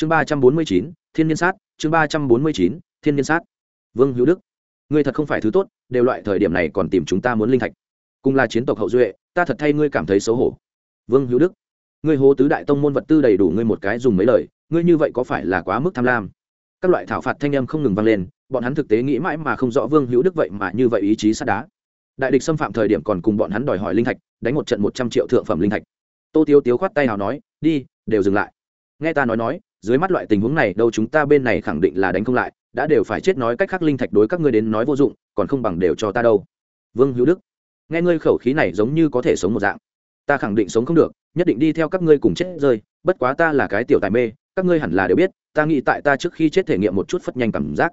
chương ba trăm bốn mươi chín, thiên nhiên sát, chương ba trăm bốn mươi chín, thiên nhiên sát. Vương hữu đức, ngươi thật không phải thứ tốt, đều loại thời điểm này còn tìm chúng ta muốn linh thạch. Cùng là chiến tộc hậu duệ, ta thật thay ngươi cảm thấy xấu hổ. Vương hữu đức, ngươi hố tứ đại tông môn vật tư đầy đủ ngươi một cái dùng mấy lời, ngươi như vậy có phải là quá mức tham lam? Các loại thảo phạt thanh âm không ngừng vang lên, bọn hắn thực tế nghĩ mãi mà không rõ vương hữu đức vậy mà như vậy ý chí sắt đá. Đại địch xâm phạm thời điểm còn cùng bọn hắn đòi hỏi linh thạch, đánh một trận một trăm triệu thượng phẩm linh thạch. Tô tiêu tiếu khoát tay nào nói, đi, đều dừng lại. Nghe ta nói nói dưới mắt loại tình huống này, đâu chúng ta bên này khẳng định là đánh không lại, đã đều phải chết nói cách khác linh thạch đối các ngươi đến nói vô dụng, còn không bằng đều cho ta đâu. Vương hữu đức, nghe ngươi khẩu khí này giống như có thể sống một dạng. Ta khẳng định sống không được, nhất định đi theo các ngươi cùng chết rơi, bất quá ta là cái tiểu tài mê, các ngươi hẳn là đều biết, ta nghĩ tại ta trước khi chết thể nghiệm một chút phất nhanh cảm giác.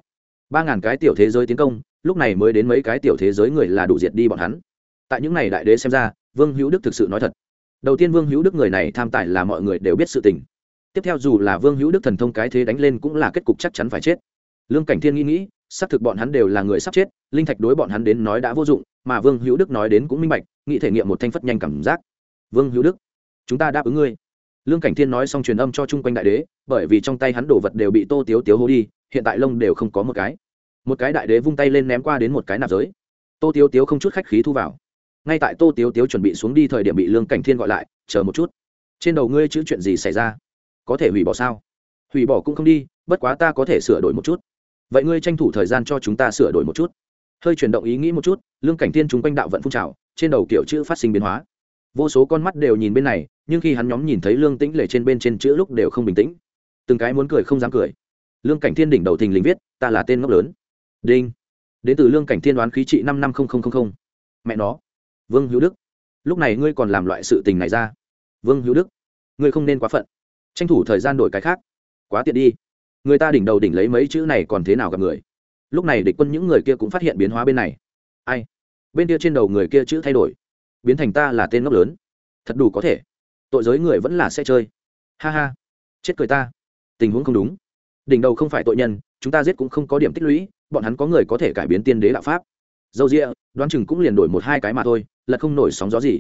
Ba ngàn cái tiểu thế giới tiến công, lúc này mới đến mấy cái tiểu thế giới người là đủ diệt đi bọn hắn. Tại những này đại đế xem ra, vương hữu đức thực sự nói thật. Đầu tiên vương hữu đức người này tham tài là mọi người đều biết sự tình tiếp theo dù là vương hữu đức thần thông cái thế đánh lên cũng là kết cục chắc chắn phải chết. Lương cảnh thiên nghĩ nghĩ, xác thực bọn hắn đều là người sắp chết, linh thạch đối bọn hắn đến nói đã vô dụng, mà vương hữu đức nói đến cũng minh bạch, nghĩ thể nghiệm một thanh phất nhanh cảm giác. Vương hữu đức, chúng ta đáp ứng ngươi. Lương cảnh thiên nói xong truyền âm cho chung quanh đại đế, bởi vì trong tay hắn đồ vật đều bị tô tiếu tiếu hô đi, hiện tại lông đều không có một cái. Một cái đại đế vung tay lên ném qua đến một cái nạp giới. Tô tiếu tiếu không chút khách khí thu vào. Ngay tại tô tiếu tiếu chuẩn bị xuống đi thời điểm bị lương cảnh thiên gọi lại, chờ một chút. Trên đầu ngươi chữ chuyện gì xảy ra? Có thể hủy bỏ sao? Hủy bỏ cũng không đi, bất quá ta có thể sửa đổi một chút. Vậy ngươi tranh thủ thời gian cho chúng ta sửa đổi một chút. Hơi chuyển động ý nghĩ một chút, lương cảnh thiên chúng quanh đạo vận phun trào, trên đầu kiểu chữ phát sinh biến hóa. Vô số con mắt đều nhìn bên này, nhưng khi hắn nhóm nhìn thấy lương tĩnh lệ trên bên trên chữ lúc đều không bình tĩnh. Từng cái muốn cười không dám cười. Lương cảnh thiên đỉnh đầu thình lình viết, ta là tên ngốc lớn. Đinh. Đến từ lương cảnh thiên đoán khí trị năm năm mẹ nó. Vương hữu đức. Lúc này ngươi còn làm loại sự tình này ra. Vương hữu đức. Ngươi không nên quá phận tranh thủ thời gian đổi cái khác. Quá tiện đi. Người ta đỉnh đầu đỉnh lấy mấy chữ này còn thế nào gặp người? Lúc này địch quân những người kia cũng phát hiện biến hóa bên này. Ai? Bên kia trên đầu người kia chữ thay đổi. Biến thành ta là tên ngốc lớn. Thật đủ có thể. Tội giới người vẫn là sẽ chơi. Ha ha. Chết cười ta. Tình huống không đúng. Đỉnh đầu không phải tội nhân, chúng ta giết cũng không có điểm tích lũy, bọn hắn có người có thể cải biến tiên đế đạo pháp. Dâu rịa đoán chừng cũng liền đổi một hai cái mà thôi, là không nổi sóng gió gì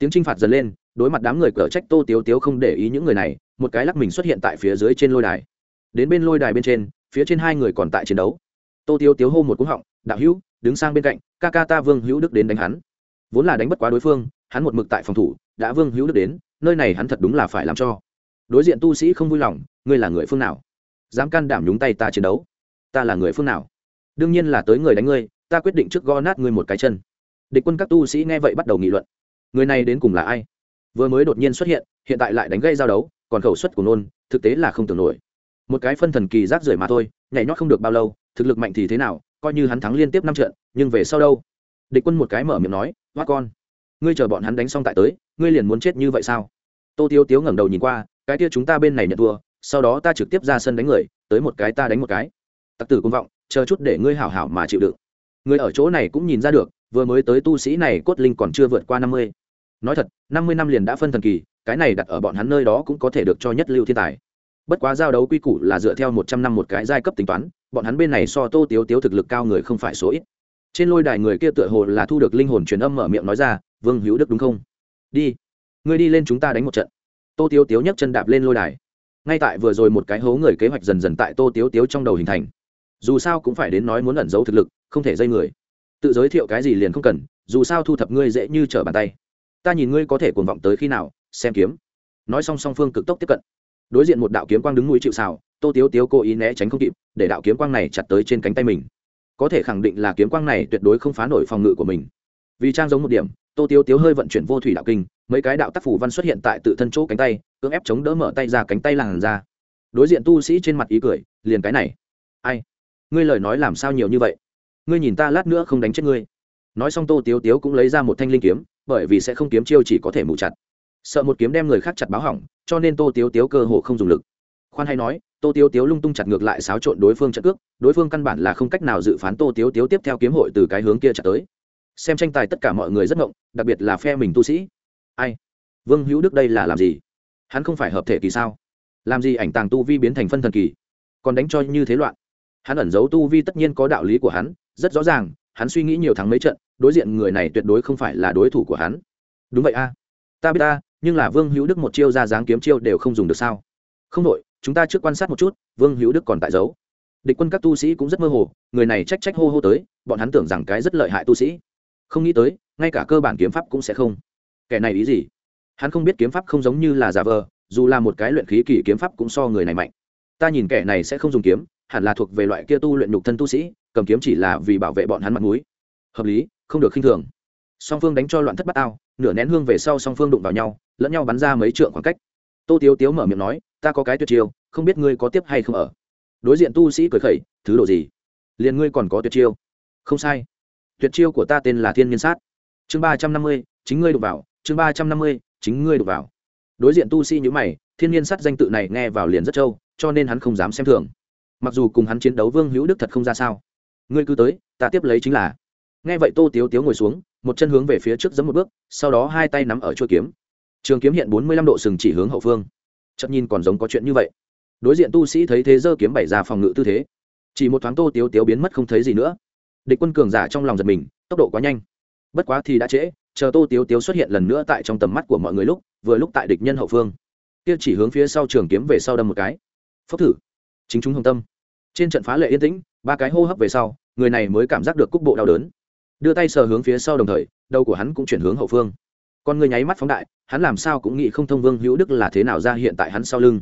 tiếng chinh phạt dần lên, đối mặt đám người cở trách tô tiếu tiếu không để ý những người này, một cái lắc mình xuất hiện tại phía dưới trên lôi đài. Đến bên lôi đài bên trên, phía trên hai người còn tại chiến đấu. Tô tiếu tiếu hô một cú họng, đạo hữu, đứng sang bên cạnh, ca ca ta vương hữu đức đến đánh hắn. Vốn là đánh bất quá đối phương, hắn một mực tại phòng thủ, đã vương hữu đức đến, nơi này hắn thật đúng là phải làm cho. Đối diện tu sĩ không vui lòng, ngươi là người phương nào? Dám can đảm nhúng tay ta chiến đấu? Ta là người phương nào? Đương nhiên là tới người đánh ngươi, ta quyết định trước go nát ngươi một cái chân. Địch quân các tu sĩ nghe vậy bắt đầu nghị luận người này đến cùng là ai? Vừa mới đột nhiên xuất hiện hiện tại lại đánh gây giao đấu, còn khẩu suất của nôn thực tế là không tưởng nổi. Một cái phân thần kỳ rác rưởi mà thôi, nhảy nhót không được bao lâu, thực lực mạnh thì thế nào, coi như hắn thắng liên tiếp năm trận, nhưng về sau đâu? Địch quân một cái mở miệng nói, hoa con, ngươi chờ bọn hắn đánh xong tại tới, ngươi liền muốn chết như vậy sao? Tô tiêu tiếu ngẩng đầu nhìn qua, cái kia chúng ta bên này nhận thua, sau đó ta trực tiếp ra sân đánh người, tới một cái ta đánh một cái. Tặc tử công vọng, chờ chút để ngươi hảo hảo mà chịu đựng. Người ở chỗ này cũng nhìn ra được, vừa mới tới tu sĩ này cốt linh còn chưa vượt qua năm mươi nói thật, năm mươi năm liền đã phân thần kỳ, cái này đặt ở bọn hắn nơi đó cũng có thể được cho nhất lưu thiên tài. Bất quá giao đấu quy củ là dựa theo một trăm năm một cái giai cấp tính toán, bọn hắn bên này so tô tiếu tiếu thực lực cao người không phải số ít. Trên lôi đài người kia tựa hồ là thu được linh hồn truyền âm mở miệng nói ra, vương hữu đức đúng không? Đi, ngươi đi lên chúng ta đánh một trận. Tô tiếu tiếu nhấc chân đạp lên lôi đài. Ngay tại vừa rồi một cái hố người kế hoạch dần dần tại tô tiếu tiếu trong đầu hình thành. Dù sao cũng phải đến nói muốn ẩn giấu thực lực, không thể dây người. Tự giới thiệu cái gì liền không cần, dù sao thu thập ngươi dễ như trở bàn tay ta nhìn ngươi có thể cuồng vọng tới khi nào, xem kiếm. Nói xong song phương cực tốc tiếp cận. Đối diện một đạo kiếm quang đứng núi chịu xào tô tiếu tiếu cố ý né tránh không kịp, để đạo kiếm quang này chặt tới trên cánh tay mình. Có thể khẳng định là kiếm quang này tuyệt đối không phá nổi phòng ngự của mình. Vì trang giống một điểm, tô tiếu tiếu hơi vận chuyển vô thủy đạo kinh, mấy cái đạo tác phủ văn xuất hiện tại tự thân chỗ cánh tay, cưỡng ép chống đỡ mở tay ra cánh tay làn ra. Đối diện tu sĩ trên mặt ý cười, liền cái này. Ai? Ngươi lời nói làm sao nhiều như vậy? Ngươi nhìn ta lát nữa không đánh chết ngươi. Nói xong tô tiếu tiếu cũng lấy ra một thanh linh kiếm bởi vì sẽ không kiếm chiêu chỉ có thể mù chặt. Sợ một kiếm đem người khác chặt báo hỏng, cho nên tô tiếu tiếu cơ hồ không dùng lực. Khoan hay nói, tô tiếu tiếu lung tung chặt ngược lại xáo trộn đối phương trận cước, đối phương căn bản là không cách nào dự phán tô tiếu tiếu tiếp theo kiếm hội từ cái hướng kia chặt tới. Xem tranh tài tất cả mọi người rất ngộng, đặc biệt là phe mình tu sĩ. Ai? Vương hữu đức đây là làm gì? Hắn không phải hợp thể kỳ sao? Làm gì ảnh tàng tu vi biến thành phân thần kỳ? Còn đánh cho như thế loạn. Hắn ẩn giấu tu vi tất nhiên có đạo lý của hắn, rất rõ ràng hắn suy nghĩ nhiều tháng mấy trận, đối diện người này tuyệt đối không phải là đối thủ của hắn. Đúng vậy a. Ta biết ta, nhưng là vương hữu đức một chiêu ra dáng kiếm chiêu đều không dùng được sao? Không đội chúng ta trước quan sát một chút, vương hữu đức còn tại giấu. Địch quân các tu sĩ cũng rất mơ hồ, người này trách trách hô hô tới, bọn hắn tưởng rằng cái rất lợi hại tu sĩ. Không nghĩ tới, ngay cả cơ bản kiếm pháp cũng sẽ không. Kẻ này ý gì? Hắn không biết kiếm pháp không giống như là giả vờ, dù là một cái luyện khí kỳ kiếm pháp cũng so người này mạnh. Ta nhìn kẻ này sẽ không dùng kiếm, hẳn là thuộc về loại kia tu luyện nhục thân tu sĩ cầm kiếm chỉ là vì bảo vệ bọn hắn mặt mũi. Hợp lý, không được khinh thường. Song phương đánh cho loạn thất bát ao, nửa nén hương về sau song phương đụng vào nhau, lẫn nhau bắn ra mấy trượng khoảng cách. Tô tiếu tiếu mở miệng nói, ta có cái tuyệt chiêu, không biết ngươi có tiếp hay không ở. Đối diện tu sĩ cười khẩy, thứ độ gì? Liền ngươi còn có tuyệt chiêu. Không sai. Tuyệt chiêu của ta tên là thiên nhiên sát. Chương ba trăm năm mươi, chính ngươi đụng vào. Chương ba trăm năm mươi, chính ngươi đụng vào. Đối diện tu sĩ nhữ mày, thiên nhiên sát danh tự này nghe vào liền rất trâu, cho nên hắn không dám xem thường. Mặc dù cùng hắn chiến đấu vương hữu đức thật không ra sao ngươi cứ tới, ta tiếp lấy chính là. Nghe vậy tô tiếu tiếu ngồi xuống, một chân hướng về phía trước giấm một bước, sau đó hai tay nắm ở chuôi kiếm. Trường kiếm hiện bốn mươi lăm độ sừng chỉ hướng hậu phương. Chậm nhìn còn giống có chuyện như vậy. Đối diện tu sĩ thấy thế giơ kiếm bày ra phòng ngự tư thế. Chỉ một thoáng tô tiếu tiếu biến mất không thấy gì nữa. Địch quân cường giả trong lòng giật mình, tốc độ quá nhanh. Bất quá thì đã trễ, chờ tô tiếu tiếu xuất hiện lần nữa tại trong tầm mắt của mọi người lúc, vừa lúc tại địch nhân hậu phương. Kia chỉ hướng phía sau trường kiếm về sau đâm một cái. Phốc thử. Chính chúng hồng tâm. Trên trận phá lệ yên tĩnh, ba cái hô hấp về sau người này mới cảm giác được cúc bộ đau đớn. Đưa tay sờ hướng phía sau đồng thời, đầu của hắn cũng chuyển hướng hậu phương. Con người nháy mắt phóng đại, hắn làm sao cũng nghĩ không thông vương hữu đức là thế nào ra hiện tại hắn sau lưng.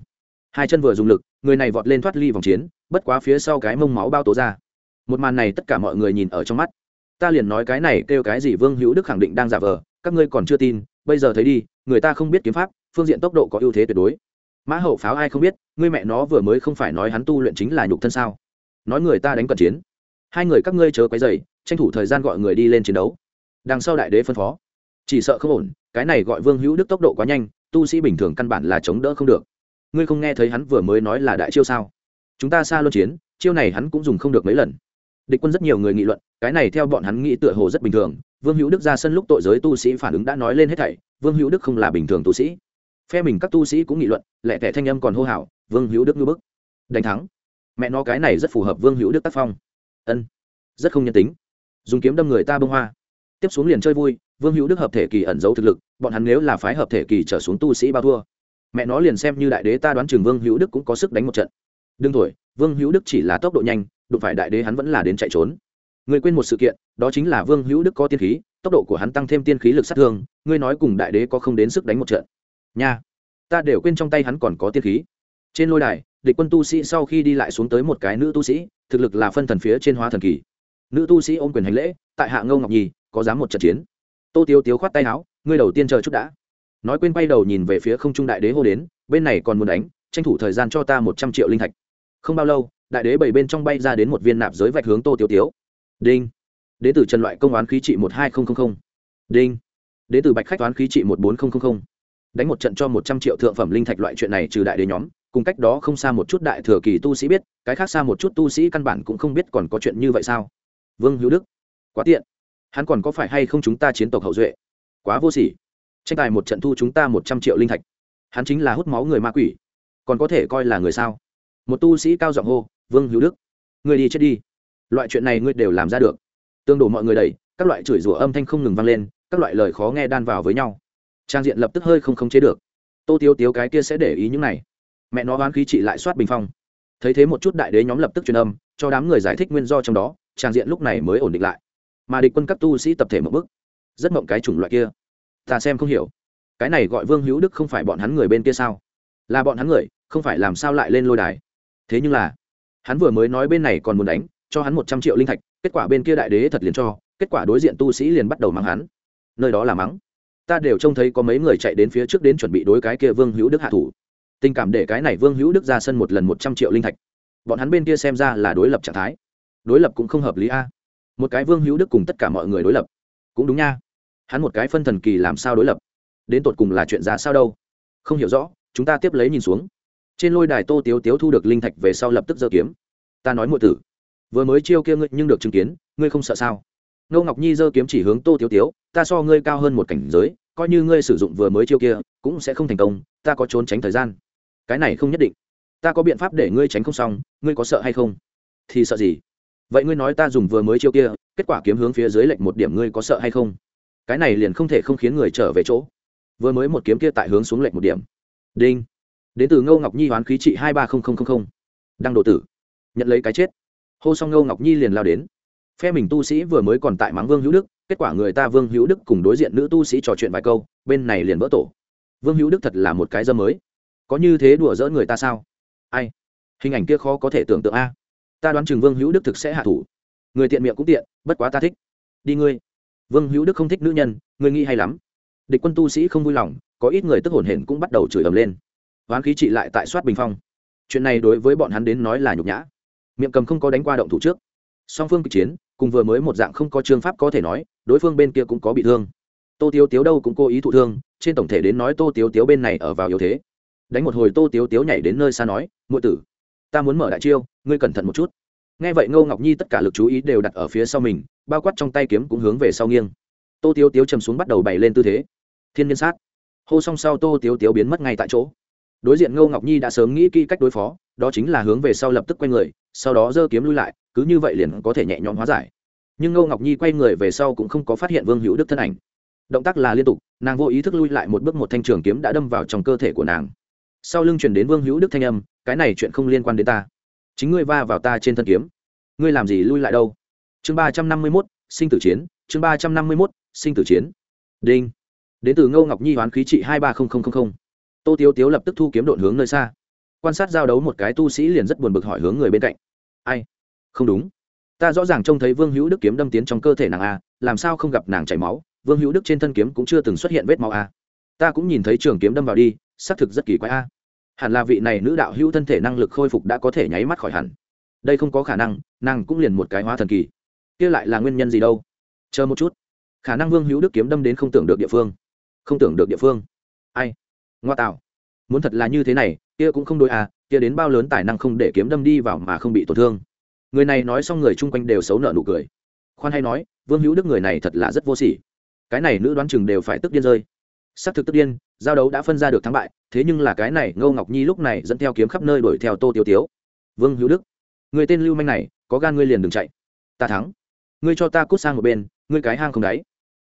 Hai chân vừa dùng lực, người này vọt lên thoát ly vòng chiến, bất quá phía sau cái mông máu bao tố ra. Một màn này tất cả mọi người nhìn ở trong mắt. Ta liền nói cái này kêu cái gì vương hữu đức khẳng định đang giả vờ, các ngươi còn chưa tin, bây giờ thấy đi, người ta không biết kiếm pháp, phương diện tốc độ có ưu thế tuyệt đối. Mã hậu pháo ai không biết, ngươi mẹ nó vừa mới không phải nói hắn tu luyện chính là nhục thân sao? Nói người ta đánh cận chiến hai người các ngươi chớ quấy dày tranh thủ thời gian gọi người đi lên chiến đấu. Đằng sau đại đế phân phó. Chỉ sợ không ổn, cái này gọi vương hữu đức tốc độ quá nhanh, tu sĩ bình thường căn bản là chống đỡ không được. Ngươi không nghe thấy hắn vừa mới nói là đại chiêu sao? Chúng ta xa luân chiến, chiêu này hắn cũng dùng không được mấy lần. Địch quân rất nhiều người nghị luận, cái này theo bọn hắn nghĩ tựa hồ rất bình thường. Vương hữu đức ra sân lúc tội giới tu sĩ phản ứng đã nói lên hết thảy, vương hữu đức không là bình thường tu sĩ. Phe mình các tu sĩ cũng nghị luận lẹ tẻ thanh âm còn hô hào, vương hữu đức ngư bức. Đánh thắng. Mẹ nó cái này rất phù hợp vương hữu đức tác phong ân. Rất không nhân tính. Dùng kiếm đâm người ta bông hoa. Tiếp xuống liền chơi vui, vương hữu đức hợp thể kỳ ẩn giấu thực lực, bọn hắn nếu là phái hợp thể kỳ trở xuống tu sĩ bao thua, mẹ nó liền xem như đại đế ta đoán chừng vương hữu đức cũng có sức đánh một trận. Đương thổi, vương hữu đức chỉ là tốc độ nhanh, đụng phải đại đế hắn vẫn là đến chạy trốn. Người quên một sự kiện, đó chính là vương hữu đức có tiên khí, tốc độ của hắn tăng thêm tiên khí lực sát thương, ngươi nói cùng đại đế có không đến sức đánh một trận. Nha, ta đều quên trong tay hắn còn có tiên khí. Trên lôi đài, địch quân tu sĩ sau khi đi lại xuống tới một cái nữ tu sĩ thực lực là phân thần phía trên hóa thần kỳ. Nữ tu sĩ ôm quyền hành lễ, tại hạ ngâu ngọc nhi, có dám một trận chiến? Tô tiêu tiếu khoát tay áo, ngươi đầu tiên chờ chút đã. Nói quên quay đầu nhìn về phía không trung đại đế hô đến, bên này còn muốn đánh, tranh thủ thời gian cho ta một trăm triệu linh thạch. Không bao lâu, đại đế bảy bên trong bay ra đến một viên nạp giới vạch hướng tô tiêu tiếu. Đinh. Đế tử trần loại công oán khí trị một hai nghìn đinh. Đế tử bạch khách oán khí trị một bốn nghìn đánh một trận cho một trăm triệu thượng phẩm linh thạch loại chuyện này trừ đại đế nhóm cùng cách đó không xa một chút đại thừa kỳ tu sĩ biết, cái khác xa một chút tu sĩ căn bản cũng không biết còn có chuyện như vậy sao? Vương hữu đức, quá tiện. Hắn còn có phải hay không chúng ta chiến tộc hậu duệ? Quá vô sỉ. Tranh tài một trận thu chúng ta một trăm triệu linh thạch. Hắn chính là hút máu người ma quỷ. Còn có thể coi là người sao? Một tu sĩ cao giọng hô, vương hữu đức người đi chết đi. Loại chuyện này ngươi đều làm ra được. Tương đổ mọi người đầy các loại chửi rủa âm thanh không ngừng vang lên, các loại lời khó nghe đan vào với nhau. Trang diện lập tức hơi không khống chế được. Tô tiêu tiếu cái kia sẽ để ý những này mẹ nó oán khí trị lại soát bình phong. Thấy thế một chút đại đế nhóm lập tức truyền âm, cho đám người giải thích nguyên do trong đó trang diện lúc này mới ổn định lại. Mà địch quân các tu sĩ tập thể một bức rất mộng cái chủng loại kia. Ta xem không hiểu. Cái này gọi vương hữu đức không phải bọn hắn người bên kia sao? Là bọn hắn người, không phải làm sao lại lên lôi đài? Thế nhưng là, hắn vừa mới nói bên này còn muốn đánh, cho hắn một trăm triệu linh thạch, kết quả bên kia đại đế thật liền cho, kết quả đối diện tu sĩ liền bắt đầu mắng hắn. Nơi đó là mắng. Ta đều trông thấy có mấy người chạy đến phía trước đến chuẩn bị đối cái kia vương hữu đức hạ thủ tình cảm để cái này vương hữu đức ra sân một lần một trăm triệu linh thạch. Bọn hắn bên kia xem ra là đối lập trạng thái. Đối lập cũng không hợp lý a. Một cái vương hữu đức cùng tất cả mọi người đối lập. Cũng đúng nha. Hắn một cái phân thần kỳ làm sao đối lập? Đến tột cùng là chuyện ra sao đâu? Không hiểu rõ, chúng ta tiếp lấy nhìn xuống. Trên lôi đài tô tiếu tiếu thu được linh thạch về sau lập tức giơ kiếm. Ta nói muội tử, vừa mới chiêu kia ngươi nhưng được chứng kiến, ngươi không sợ sao? Ngô ngọc nhi giơ kiếm chỉ hướng tô tiếu tiếu, ta so ngươi cao hơn một cảnh giới, coi như ngươi sử dụng vừa mới chiêu kia, cũng sẽ không thành công, ta có trốn tránh thời gian cái này không nhất định. Ta có biện pháp để ngươi tránh không xong, ngươi có sợ hay không? Thì sợ gì? Vậy ngươi nói ta dùng vừa mới chiêu kia, kết quả kiếm hướng phía dưới lệnh một điểm ngươi có sợ hay không? Cái này liền không thể không khiến người trở về chỗ. Vừa mới một kiếm kia tại hướng xuống lệnh một điểm. Đinh. Đến từ ngô ngọc nhi hoán khí trị hai ba nghìn đăng độ tử. Nhận lấy cái chết. Hô xong ngô ngọc nhi liền lao đến. Phe mình tu sĩ vừa mới còn tại mắng vương hữu đức, kết quả người ta vương hữu đức cùng đối diện nữ tu sĩ trò chuyện vài câu, bên này liền vỡ tổ. Vương hữu đức thật là một cái dâm mới có như thế đùa dỡ người ta sao? Ai? Hình ảnh kia khó có thể tưởng tượng a. Ta đoán chừng vương hữu đức thực sẽ hạ thủ. Người tiện miệng cũng tiện, bất quá ta thích. Đi ngươi. Vương hữu đức không thích nữ nhân, ngươi nghĩ hay lắm. Địch quân tu sĩ không vui lòng, có ít người tức hổn hển cũng bắt đầu chửi ầm lên. Hoán khí trị lại tại soát bình phong. Chuyện này đối với bọn hắn đến nói là nhục nhã. Miệng cầm không có đánh qua động thủ trước. Song phương kịch chiến, cùng vừa mới một dạng không có chương pháp có thể nói, đối phương bên kia cũng có bị thương. Tô tiếu tiếu đâu cũng cố ý thụ thương, trên tổng thể đến nói tô tiếu tiếu bên này ở vào yếu thế đánh một hồi tô tiếu tiếu nhảy đến nơi xa nói ngụy tử, ta muốn mở đại chiêu, ngươi cẩn thận một chút. Nghe vậy ngô ngọc nhi tất cả lực chú ý đều đặt ở phía sau mình, bao quát trong tay kiếm cũng hướng về sau nghiêng. Tô tiếu tiếu chầm xuống bắt đầu bày lên tư thế. Thiên nhiên sát. Hô xong sau tô tiếu tiếu biến mất ngay tại chỗ. Đối diện ngô ngọc nhi đã sớm nghĩ kỹ cách đối phó, đó chính là hướng về sau lập tức quay người, sau đó giơ kiếm lui lại, cứ như vậy liền có thể nhẹ nhõm hóa giải. Nhưng ngô ngọc nhi quay người về sau cũng không có phát hiện vương hữu đức thân ảnh. Động tác là liên tục, nàng vô ý thức lui lại một bước một thanh trường kiếm đã đâm vào trong cơ thể của nàng sau lưng chuyển đến vương hữu đức thanh âm, cái này chuyện không liên quan đến ta. Chính ngươi va vào ta trên thân kiếm. Ngươi làm gì lui lại đâu? Chương ba trăm năm mươi mốt, sinh tử chiến, chương ba trăm năm mươi mốt, sinh tử chiến. Đinh. Đến từ ngô ngọc nhi hoán khí trị hai ba tô tiếu tiếu lập tức thu kiếm độn hướng nơi xa. Quan sát giao đấu một cái tu sĩ liền rất buồn bực hỏi hướng người bên cạnh. Ai? Không đúng. Ta rõ ràng trông thấy vương hữu đức kiếm đâm tiến trong cơ thể nàng a, làm sao không gặp nàng chảy máu? Vương hữu đức trên thân kiếm cũng chưa từng xuất hiện vết máu a. Ta cũng nhìn thấy trường kiếm đâm vào đi, xác thực rất kỳ quái a hẳn là vị này nữ đạo hữu thân thể năng lực khôi phục đã có thể nháy mắt khỏi hẳn. Đây không có khả năng, nàng cũng liền một cái hóa thần kỳ. Kia lại là nguyên nhân gì đâu? Chờ một chút. Khả năng vương hữu đức kiếm đâm đến không tưởng được địa phương. Không tưởng được địa phương. Ai? Ngoa tạo. Muốn thật là như thế này, kia cũng không đối à kia đến bao lớn tài năng không để kiếm đâm đi vào mà không bị tổn thương. Người này nói xong người chung quanh đều xấu nợ nụ cười. Khoan hay nói, vương hữu đức người này thật là rất vô sỉ. Cái này nữ đoán chừng đều phải tức điên rơi. S ắ c thực tức điên giao đấu đã phân ra được thắng bại, thế nhưng là cái này ngô ngọc nhi lúc này dẫn theo kiếm khắp nơi đuổi theo tô tiêu tiếu. Vương hữu đức, người tên lưu manh này, có gan ngươi liền đừng chạy. Ta thắng. Ngươi cho ta cút sang một bên, ngươi cái hang không đáy.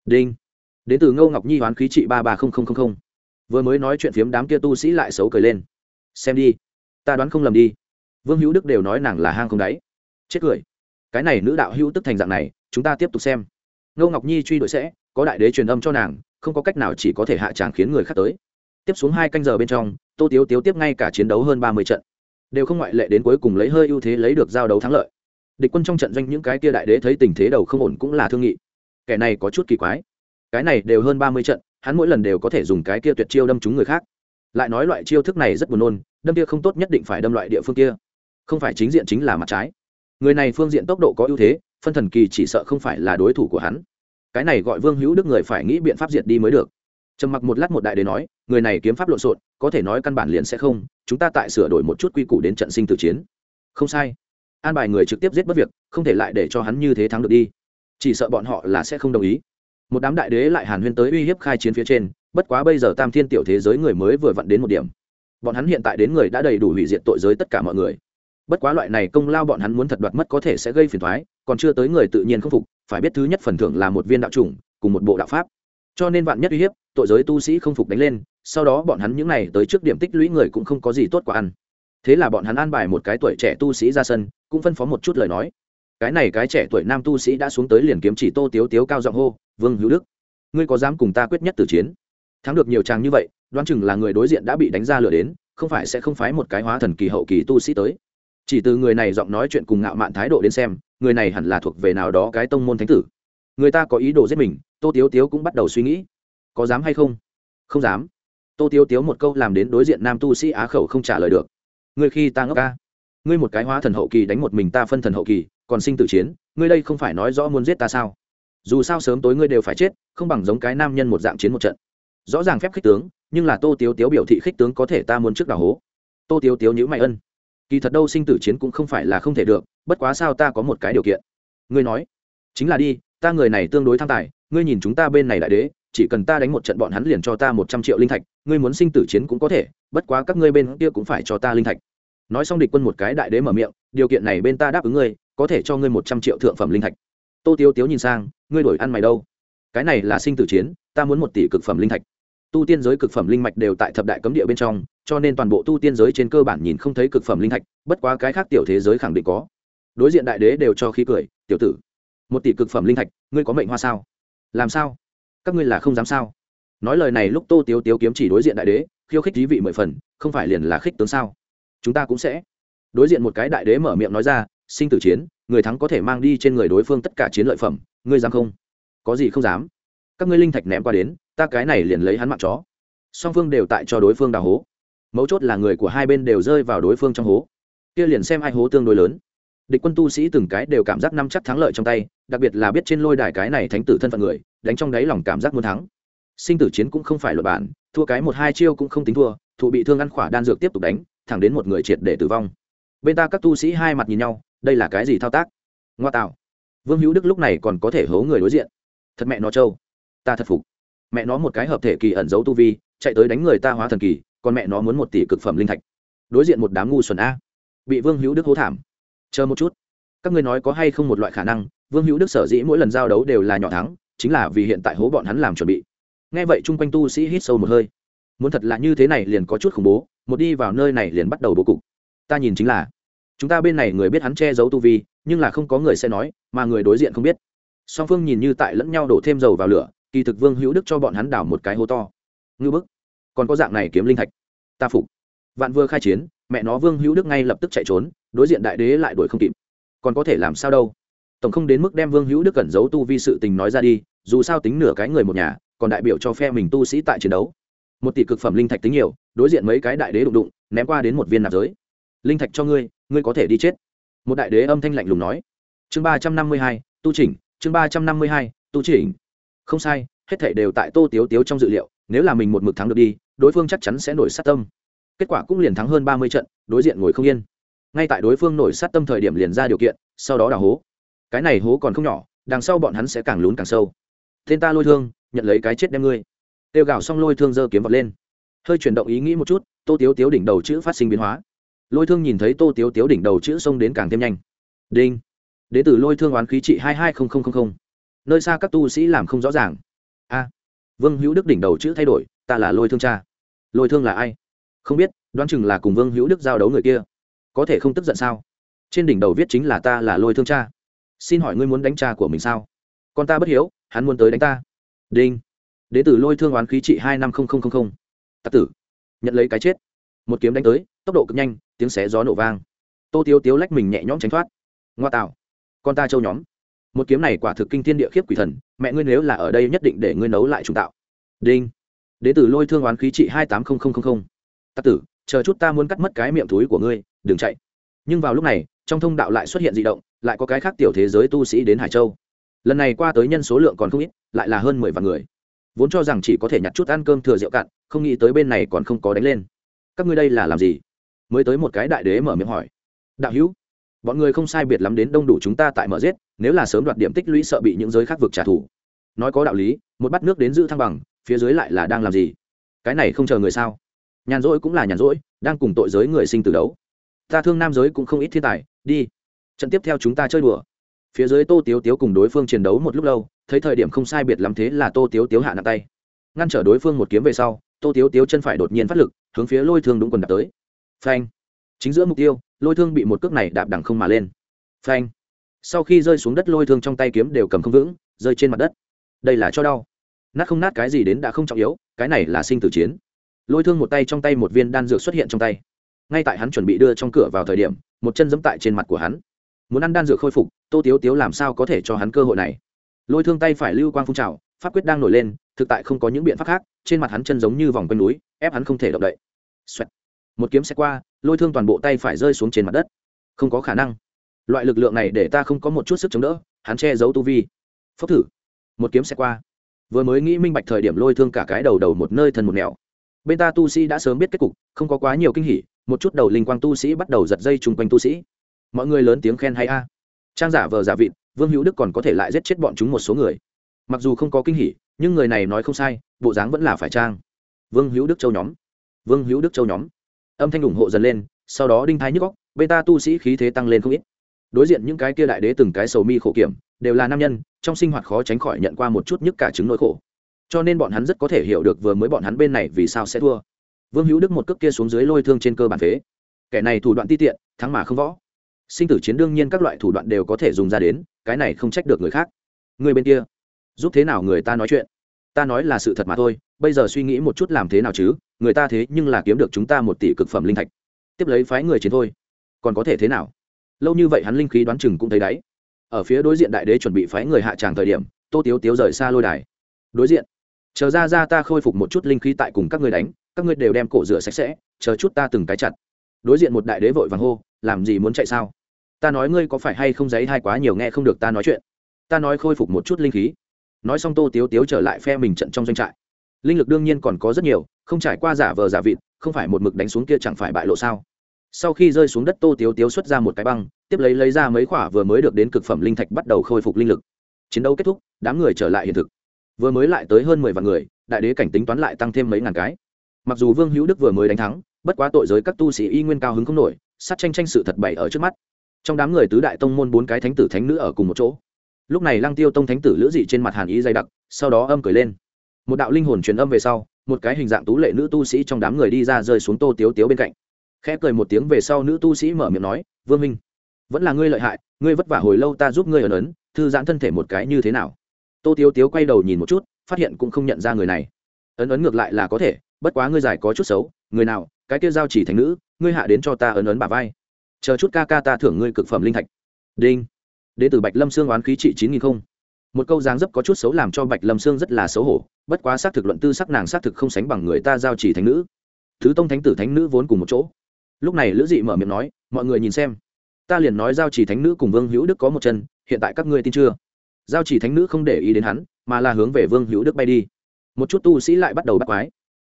Đinh. Đến từ ngô ngọc nhi hoán khí trị ba ba vừa mới nói chuyện phiếm đám kia tu sĩ lại xấu cười lên. Xem đi. Ta đoán không lầm đi. Vương hữu đức đều nói nàng là hang không đáy. Chết cười. Cái này nữ đạo hữu tức thành dạng này, chúng ta tiếp tục xem. Ngô ngọc nhi truy đuổi sẽ, có đại đế truyền âm cho nàng không có cách nào chỉ có thể hạ tràng khiến người khác tới. Tiếp xuống hai canh giờ bên trong, tô tiếu tiếu tiếp ngay cả chiến đấu hơn ba mươi trận. Đều không ngoại lệ đến cuối cùng lấy hơi ưu thế lấy được giao đấu thắng lợi. Địch quân trong trận doanh những cái kia đại đế thấy tình thế đầu không ổn cũng là thương nghị. Kẻ này có chút kỳ quái. Cái này đều hơn ba mươi trận, hắn mỗi lần đều có thể dùng cái kia tuyệt chiêu đâm trúng người khác. Lại nói loại chiêu thức này rất buồn nôn, đâm kia không tốt nhất định phải đâm loại địa phương kia. Không phải chính diện chính là mặt trái. Người này phương diện tốc độ có ưu thế, phân thần kỳ chỉ sợ không phải là đối thủ của hắn cái này gọi vương hữu đức người phải nghĩ biện pháp diệt đi mới được trầm mặc một lát một đại đế nói người này kiếm pháp lộn xộn có thể nói căn bản liền sẽ không chúng ta tại sửa đổi một chút quy củ đến trận sinh tử chiến không sai an bài người trực tiếp giết bất việc không thể lại để cho hắn như thế thắng được đi chỉ sợ bọn họ là sẽ không đồng ý một đám đại đế lại hàn huyên tới uy hiếp khai chiến phía trên bất quá bây giờ tam thiên tiểu thế giới người mới vừa vặn đến một điểm bọn hắn hiện tại đến người đã đầy đủ hủy diệt tội giới tất cả mọi người bất quá loại này công lao bọn hắn muốn thật đoạt mất có thể sẽ gây phiền thoái còn chưa tới người tự nhiên không phục, phải biết thứ nhất phần thưởng là một viên đạo chủng, cùng một bộ đạo pháp. Cho nên vạn nhất uy hiếp, tội giới tu sĩ không phục đánh lên, sau đó bọn hắn những n à y tới trước điểm tích lũy người cũng không có gì tốt quả ăn. Thế là bọn hắn an bài một cái tuổi trẻ tu sĩ ra sân, cũng phân phó một chút lời nói. Cái này cái trẻ tuổi nam tu sĩ đã xuống tới liền kiếm chỉ tô tiếu tiếu cao giọng hô, vương hữu đức, ngươi có dám cùng ta quyết nhất từ chiến? Thắng được nhiều tràng như vậy, đoán chừng là người đối diện đã bị đánh ra lửa đến, không phải sẽ không phái một cái hóa thần kỳ hậu kỳ tu sĩ tới chỉ từ người này giọng nói chuyện cùng ngạo mạn thái độ đến xem, người này hẳn là thuộc về nào đó cái tông môn thánh tử. Người ta có ý đồ giết mình, tô tiếu tiếu cũng bắt đầu suy nghĩ. Có dám hay không? Không dám. Tô tiếu tiếu một câu làm đến đối diện nam tu sĩ á khẩu không trả lời được. Ngươi khi ta ngốc ca, ngươi một cái hóa thần hậu kỳ đánh một mình ta phân thần hậu kỳ, còn sinh tử chiến, ngươi đây không phải nói rõ muốn giết ta sao? Dù sao sớm tối ngươi đều phải chết, không bằng giống cái nam nhân một dạng chiến một trận. Rõ ràng phép khích tướng, nhưng là tô tiếu tiếu biểu thị khích tướng có thể ta muốn trước đào hố. Tô tiếu tiếu nhữ mày ân kỳ thật đâu sinh tử chiến cũng không phải là không thể được, bất quá sao ta có một cái điều kiện? Ngươi nói. Chính là đi, ta người này tương đối tham tài, ngươi nhìn chúng ta bên này đại đế, chỉ cần ta đánh một trận bọn hắn liền cho ta một trăm triệu linh thạch, ngươi muốn sinh tử chiến cũng có thể, bất quá các ngươi bên kia cũng phải cho ta linh thạch. Nói xong địch quân một cái đại đế mở miệng, điều kiện này bên ta đáp ứng ngươi, có thể cho ngươi một trăm triệu thượng phẩm linh thạch. Tô tiêu tiếu nhìn sang, ngươi đổi ăn mày đâu? Cái này là sinh tử chiến, ta muốn một tỷ cực phẩm linh thạch tu tiên giới cực phẩm linh mạch đều tại thập đại cấm địa bên trong, cho nên toàn bộ tu tiên giới trên cơ bản nhìn không thấy cực phẩm linh thạch, bất quá cái khác tiểu thế giới khẳng định có. Đối diện đại đế đều cho khí cười, tiểu tử, một tỷ cực phẩm linh thạch, ngươi có mệnh hoa sao? Làm sao? Các ngươi là không dám sao? Nói lời này lúc tô tiếu tiếu kiếm chỉ đối diện đại đế, khiêu khích trí vị mười phần, không phải liền là khích tướng sao? Chúng ta cũng sẽ. Đối diện một cái đại đế mở miệng nói ra, sinh tử chiến, người thắng có thể mang đi trên người đối phương tất cả chiến lợi phẩm, ngươi dám không? Có gì không dám? Các ngươi linh thạch ném qua đến, ta cái này liền lấy hắn mạng chó. Song phương đều tại cho đối phương đào hố. Mấu chốt là người của hai bên đều rơi vào đối phương trong hố. Kia liền xem ai hố tương đối lớn. Địch quân tu sĩ từng cái đều cảm giác năm chắc thắng lợi trong tay, đặc biệt là biết trên lôi đài cái này thánh tử thân phận người, đánh trong đáy lòng cảm giác muốn thắng. Sinh tử chiến cũng không phải luật bản, thua cái một hai chiêu cũng không tính thua, thụ bị thương ăn khỏa đan dược tiếp tục đánh, thẳng đến một người triệt để tử vong. Bên ta các tu sĩ hai mặt nhìn nhau, đây là cái gì thao tác? Ngoa tạo. Vương hữu đức lúc này còn có thể hố người đối diện. Thật mẹ nó trâu ta thật phục. Mẹ nó một cái hợp thể kỳ ẩn giấu tu vi, chạy tới đánh người ta hóa thần kỳ, còn mẹ nó muốn một tỷ cực phẩm linh thạch. Đối diện một đám ngu xuẩn a. Bị vương hữu đức hố thảm. Chờ một chút. Các ngươi nói có hay không một loại khả năng, vương hữu đức sở dĩ mỗi lần giao đấu đều là nhỏ thắng, chính là vì hiện tại hố bọn hắn làm chuẩn bị. Nghe vậy chung quanh tu sĩ hít sâu một hơi. Muốn thật là như thế này liền có chút khủng bố, một đi vào nơi này liền bắt đầu bố cục. Ta nhìn chính là, chúng ta bên này người biết hắn che giấu tu vi, nhưng là không có người sẽ nói, mà người đối diện không biết. Song phương nhìn như tại lẫn nhau đổ thêm dầu vào lửa kỳ thực vương hữu đức cho bọn hắn đảo một cái hố to. Ngư bức. Còn có dạng này kiếm linh thạch. Ta phục. Vạn vừa khai chiến, mẹ nó vương hữu đức ngay lập tức chạy trốn, đối diện đại đế lại đuổi không kịp. Còn có thể làm sao đâu? Tổng không đến mức đem vương hữu đức cẩn giấu tu vi sự tình nói ra đi, dù sao tính nửa cái người một nhà, còn đại biểu cho phe mình tu sĩ tại chiến đấu. Một tỷ cực phẩm linh thạch tính nhiều, đối diện mấy cái đại đế đụng đụng, ném qua đến một viên nạp giới. Linh thạch cho ngươi ngươi có thể đi chết. Một đại đế âm thanh lạnh lùng nói. Chương ba trăm năm mươi hai, tu chỉnh, chương ba trăm năm mươi hai, tu chỉnh không sai, hết thể đều tại tô tiếu tiếu trong dự liệu, nếu là mình một mực thắng được đi, đối phương chắc chắn sẽ nổi sát tâm. Kết quả cũng liền thắng hơn ba mươi trận, đối diện ngồi không yên. Ngay tại đối phương nổi sát tâm thời điểm liền ra điều kiện, sau đó đào hố. Cái này hố còn không nhỏ, đằng sau bọn hắn sẽ càng lún càng sâu. Tên ta lôi thương, nhận lấy cái chết đem ngươi. Tiêu gạo xong lôi thương giơ kiếm vật lên. Hơi chuyển động ý nghĩ một chút, tô tiếu tiếu đỉnh đầu chữ phát sinh biến hóa. Lôi thương nhìn thấy tô tiếu tiếu đỉnh đầu chữ xông đến càng thêm nhanh. Đinh. Đ tử lôi thương oán khí trị hai hai nghìn nơi xa các tu sĩ làm không rõ ràng. A, vương hữu đức đỉnh đầu chữ thay đổi, ta là lôi thương cha. Lôi thương là ai? Không biết, đoán chừng là cùng vương hữu đức giao đấu người kia. Có thể không tức giận sao? Trên đỉnh đầu viết chính là ta là lôi thương cha. Xin hỏi ngươi muốn đánh cha của mình sao? Con ta bất hiếu, hắn muốn tới đánh ta. Đinh. Đế tử lôi thương oán khí trị hai năm nghìn tặc tử. Nhận lấy cái chết. Một kiếm đánh tới, tốc độ cực nhanh, tiếng xé gió nổ vang. Tô tiếu tiếu lách mình nhẹ nhõm tránh thoát. Ngoa tạo. Con ta châu nhóm một kiếm này quả thực kinh thiên địa khiếp quỷ thần, mẹ ngươi nếu là ở đây nhất định để ngươi nấu lại trùng tạo. Đinh. Đế tử lôi thương oán khí trị hai tám nghìn tắc tử, chờ chút ta muốn cắt mất cái miệng túi của ngươi, đừng chạy. Nhưng vào lúc này, trong thông đạo lại xuất hiện d ị động, lại có cái khác tiểu thế giới tu sĩ đến hải châu. Lần này qua tới nhân số lượng còn không ít, lại là hơn mười vạn người. Vốn cho rằng chỉ có thể nhặt chút ăn cơm thừa rượu cạn, không nghĩ tới bên này còn không có đánh lên. Các ngươi đây là làm gì? Mới tới một cái đại đế mở miệng hỏi. Đạo hữu bọn người không sai biệt lắm đến đông đủ chúng ta tại mở giết, nếu là sớm đoạt điểm tích lũy sợ bị những giới khác vực trả thù. Nói có đạo lý, một bắt nước đến giữ thăng bằng, phía dưới lại là đang làm gì? Cái này không chờ người sao? Nhàn rỗi cũng là nhàn rỗi, đang cùng tội giới người sinh từ đấu. Ta thương nam giới cũng không ít thiên tài, đi. Trận tiếp theo chúng ta chơi đùa. Phía dưới tô tiếu tiếu cùng đối phương chiến đấu một lúc lâu, thấy thời điểm không sai biệt lắm thế là tô tiếu tiếu hạ nặng tay. Ngăn trở đối phương một kiếm về sau, tô tiếu tiếu chân phải đột nhiên phát lực, hướng phía lôi thương đúng quần đạp tới. Phanh. Chính giữa mục tiêu lôi thương bị một cước này đạp đằng không mà lên. Phanh. Sau khi rơi xuống đất, lôi thương trong tay kiếm đều cầm không vững, rơi trên mặt đất. Đây là cho đau. Nát không nát cái gì đến đã không trọng yếu, cái này là sinh tử chiến. Lôi thương một tay trong tay một viên đan dược xuất hiện trong tay. Ngay tại hắn chuẩn bị đưa trong cửa vào thời điểm, một chân giẫm tại trên mặt của hắn. Muốn ăn đan dược khôi phục, tô tiếu tiếu làm sao có thể cho hắn cơ hội này? Lôi thương tay phải lưu quang phun trào, pháp quyết đang nổi lên, thực tại không có những biện pháp khác, trên mặt hắn chân giống như vòng quanh núi, ép hắn không thể động đậy. Xoẹt một kiếm xe qua, lôi thương toàn bộ tay phải rơi xuống trên mặt đất. Không có khả năng. Loại lực lượng này để ta không có một chút sức chống đỡ, hắn che giấu tu vi. Phốc thử. Một kiếm xe qua. Vừa mới nghĩ minh bạch thời điểm lôi thương cả cái đầu đầu một nơi thần một nẻo. Bên ta tu sĩ đã sớm biết kết cục, không có quá nhiều kinh hỉ, một chút đầu linh quang tu sĩ bắt đầu giật dây chung quanh tu sĩ. Mọi người lớn tiếng khen hay a. Trang giả vờ giả vịt, vương hữu đức còn có thể lại giết chết bọn chúng một số người. Mặc dù không có kinh hỉ, nhưng người này nói không sai, bộ dáng vẫn là phải trang. Vương hữu đức châu nhóm. Vương hữu đức châu nhóm âm thanh ủng hộ dần lên, sau đó đinh thái nhức góc bê ta tu sĩ khí thế tăng lên không ít. Đối diện những cái kia đại đế từng cái sầu mi khổ kiểm, đều là nam nhân, trong sinh hoạt khó tránh khỏi nhận qua một chút nhức cả chứng nỗi khổ. Cho nên bọn hắn rất có thể hiểu được vừa mới bọn hắn bên này vì sao sẽ thua. Vương hữu đức một cước kia xuống dưới lôi thương trên cơ bản phế. Kẻ này thủ đoạn ti tiện, thắng mà không võ. Sinh tử chiến đương nhiên các loại thủ đoạn đều có thể dùng ra đến, cái này không trách được người khác. Người bên kia, giúp thế nào người ta nói chuyện? Ta nói là sự thật mà thôi, bây giờ suy nghĩ một chút làm thế nào chứ? Người ta thế nhưng là kiếm được chúng ta một tỷ cực phẩm linh thạch. Tiếp lấy phái người chiến thôi. Còn có thể thế nào? Lâu như vậy hắn linh khí đoán chừng cũng thấy đáy. Ở phía đối diện đại đế chuẩn bị phái người hạ tràng thời điểm, tô tiếu tiếu rời xa lôi đài. Đối diện. Chờ ra ra ta khôi phục một chút linh khí tại cùng các ngươi đánh, các ngươi đều đem cổ rửa sạch sẽ, chờ chút ta từng cái chặt. Đối diện một đại đế vội vàng hô, làm gì muốn chạy sao? Ta nói ngươi có phải hay không giấy thai quá nhiều nghe không được ta nói chuyện. Ta nói khôi phục một chút linh khí nói xong tô tiếu tiếu trở lại phe mình trận trong doanh trại. Linh lực đương nhiên còn có rất nhiều, không trải qua giả vờ giả vịt, không phải một mực đánh xuống kia chẳng phải bại lộ sao? Sau khi rơi xuống đất tô tiếu tiếu xuất ra một cái băng, tiếp lấy lấy ra mấy khoả vừa mới được đến cực phẩm linh thạch bắt đầu khôi phục linh lực. Chiến đấu kết thúc, đám người trở lại hiện thực. Vừa mới lại tới hơn mười vạn người, đại đế cảnh tính toán lại tăng thêm mấy ngàn cái. Mặc dù vương hữu đức vừa mới đánh thắng, bất quá tội giới các tu sĩ y nguyên cao hứng không nổi, sát tranh tranh sự thật bày ở trước mắt. Trong đám người tứ đại tông môn bốn cái thánh tử thánh nữ ở cùng một chỗ lúc này lăng tiêu tông thánh tử lữ dị trên mặt hàn ý dày đặc, sau đó âm cười lên. Một đạo linh hồn truyền âm về sau, một cái hình dạng tú lệ nữ tu sĩ trong đám người đi ra rơi xuống tô tiếu tiếu bên cạnh. Khẽ cười một tiếng về sau, nữ tu sĩ mở miệng nói, vương minh vẫn là ngươi lợi hại, ngươi vất vả hồi lâu ta giúp ngươi ẩn ấn, thư giãn thân thể một cái như thế nào? Tô tiếu tiếu quay đầu nhìn một chút, phát hiện cũng không nhận ra người này. Ấn ấn ngược lại là có thể, bất quá ngươi giải có chút xấu, người nào, cái kia giao chỉ thành nữ, ngươi hạ đến cho ta ấn ấn bà vai. Chờ chút ca ca ta thưởng ngươi cực phẩm linh thạch. Đinh đ ế từ bạch lâm sương oán khí trị chín nghìn không. Một câu dáng dấp có chút xấu làm cho bạch lâm sương rất là xấu hổ, bất quá xác thực luận tư sắc nàng xác thực không sánh bằng người ta giao chỉ thánh nữ. Thứ tông thánh tử thánh nữ vốn cùng một chỗ. Lúc này lữ dị mở miệng nói, mọi người nhìn xem. Ta liền nói giao chỉ thánh nữ cùng vương hữu đức có một chân, hiện tại các ngươi tin chưa? Giao chỉ thánh nữ không để ý đến hắn, mà là hướng về vương hữu đức bay đi. Một chút tu sĩ lại bắt đầu bắt quái.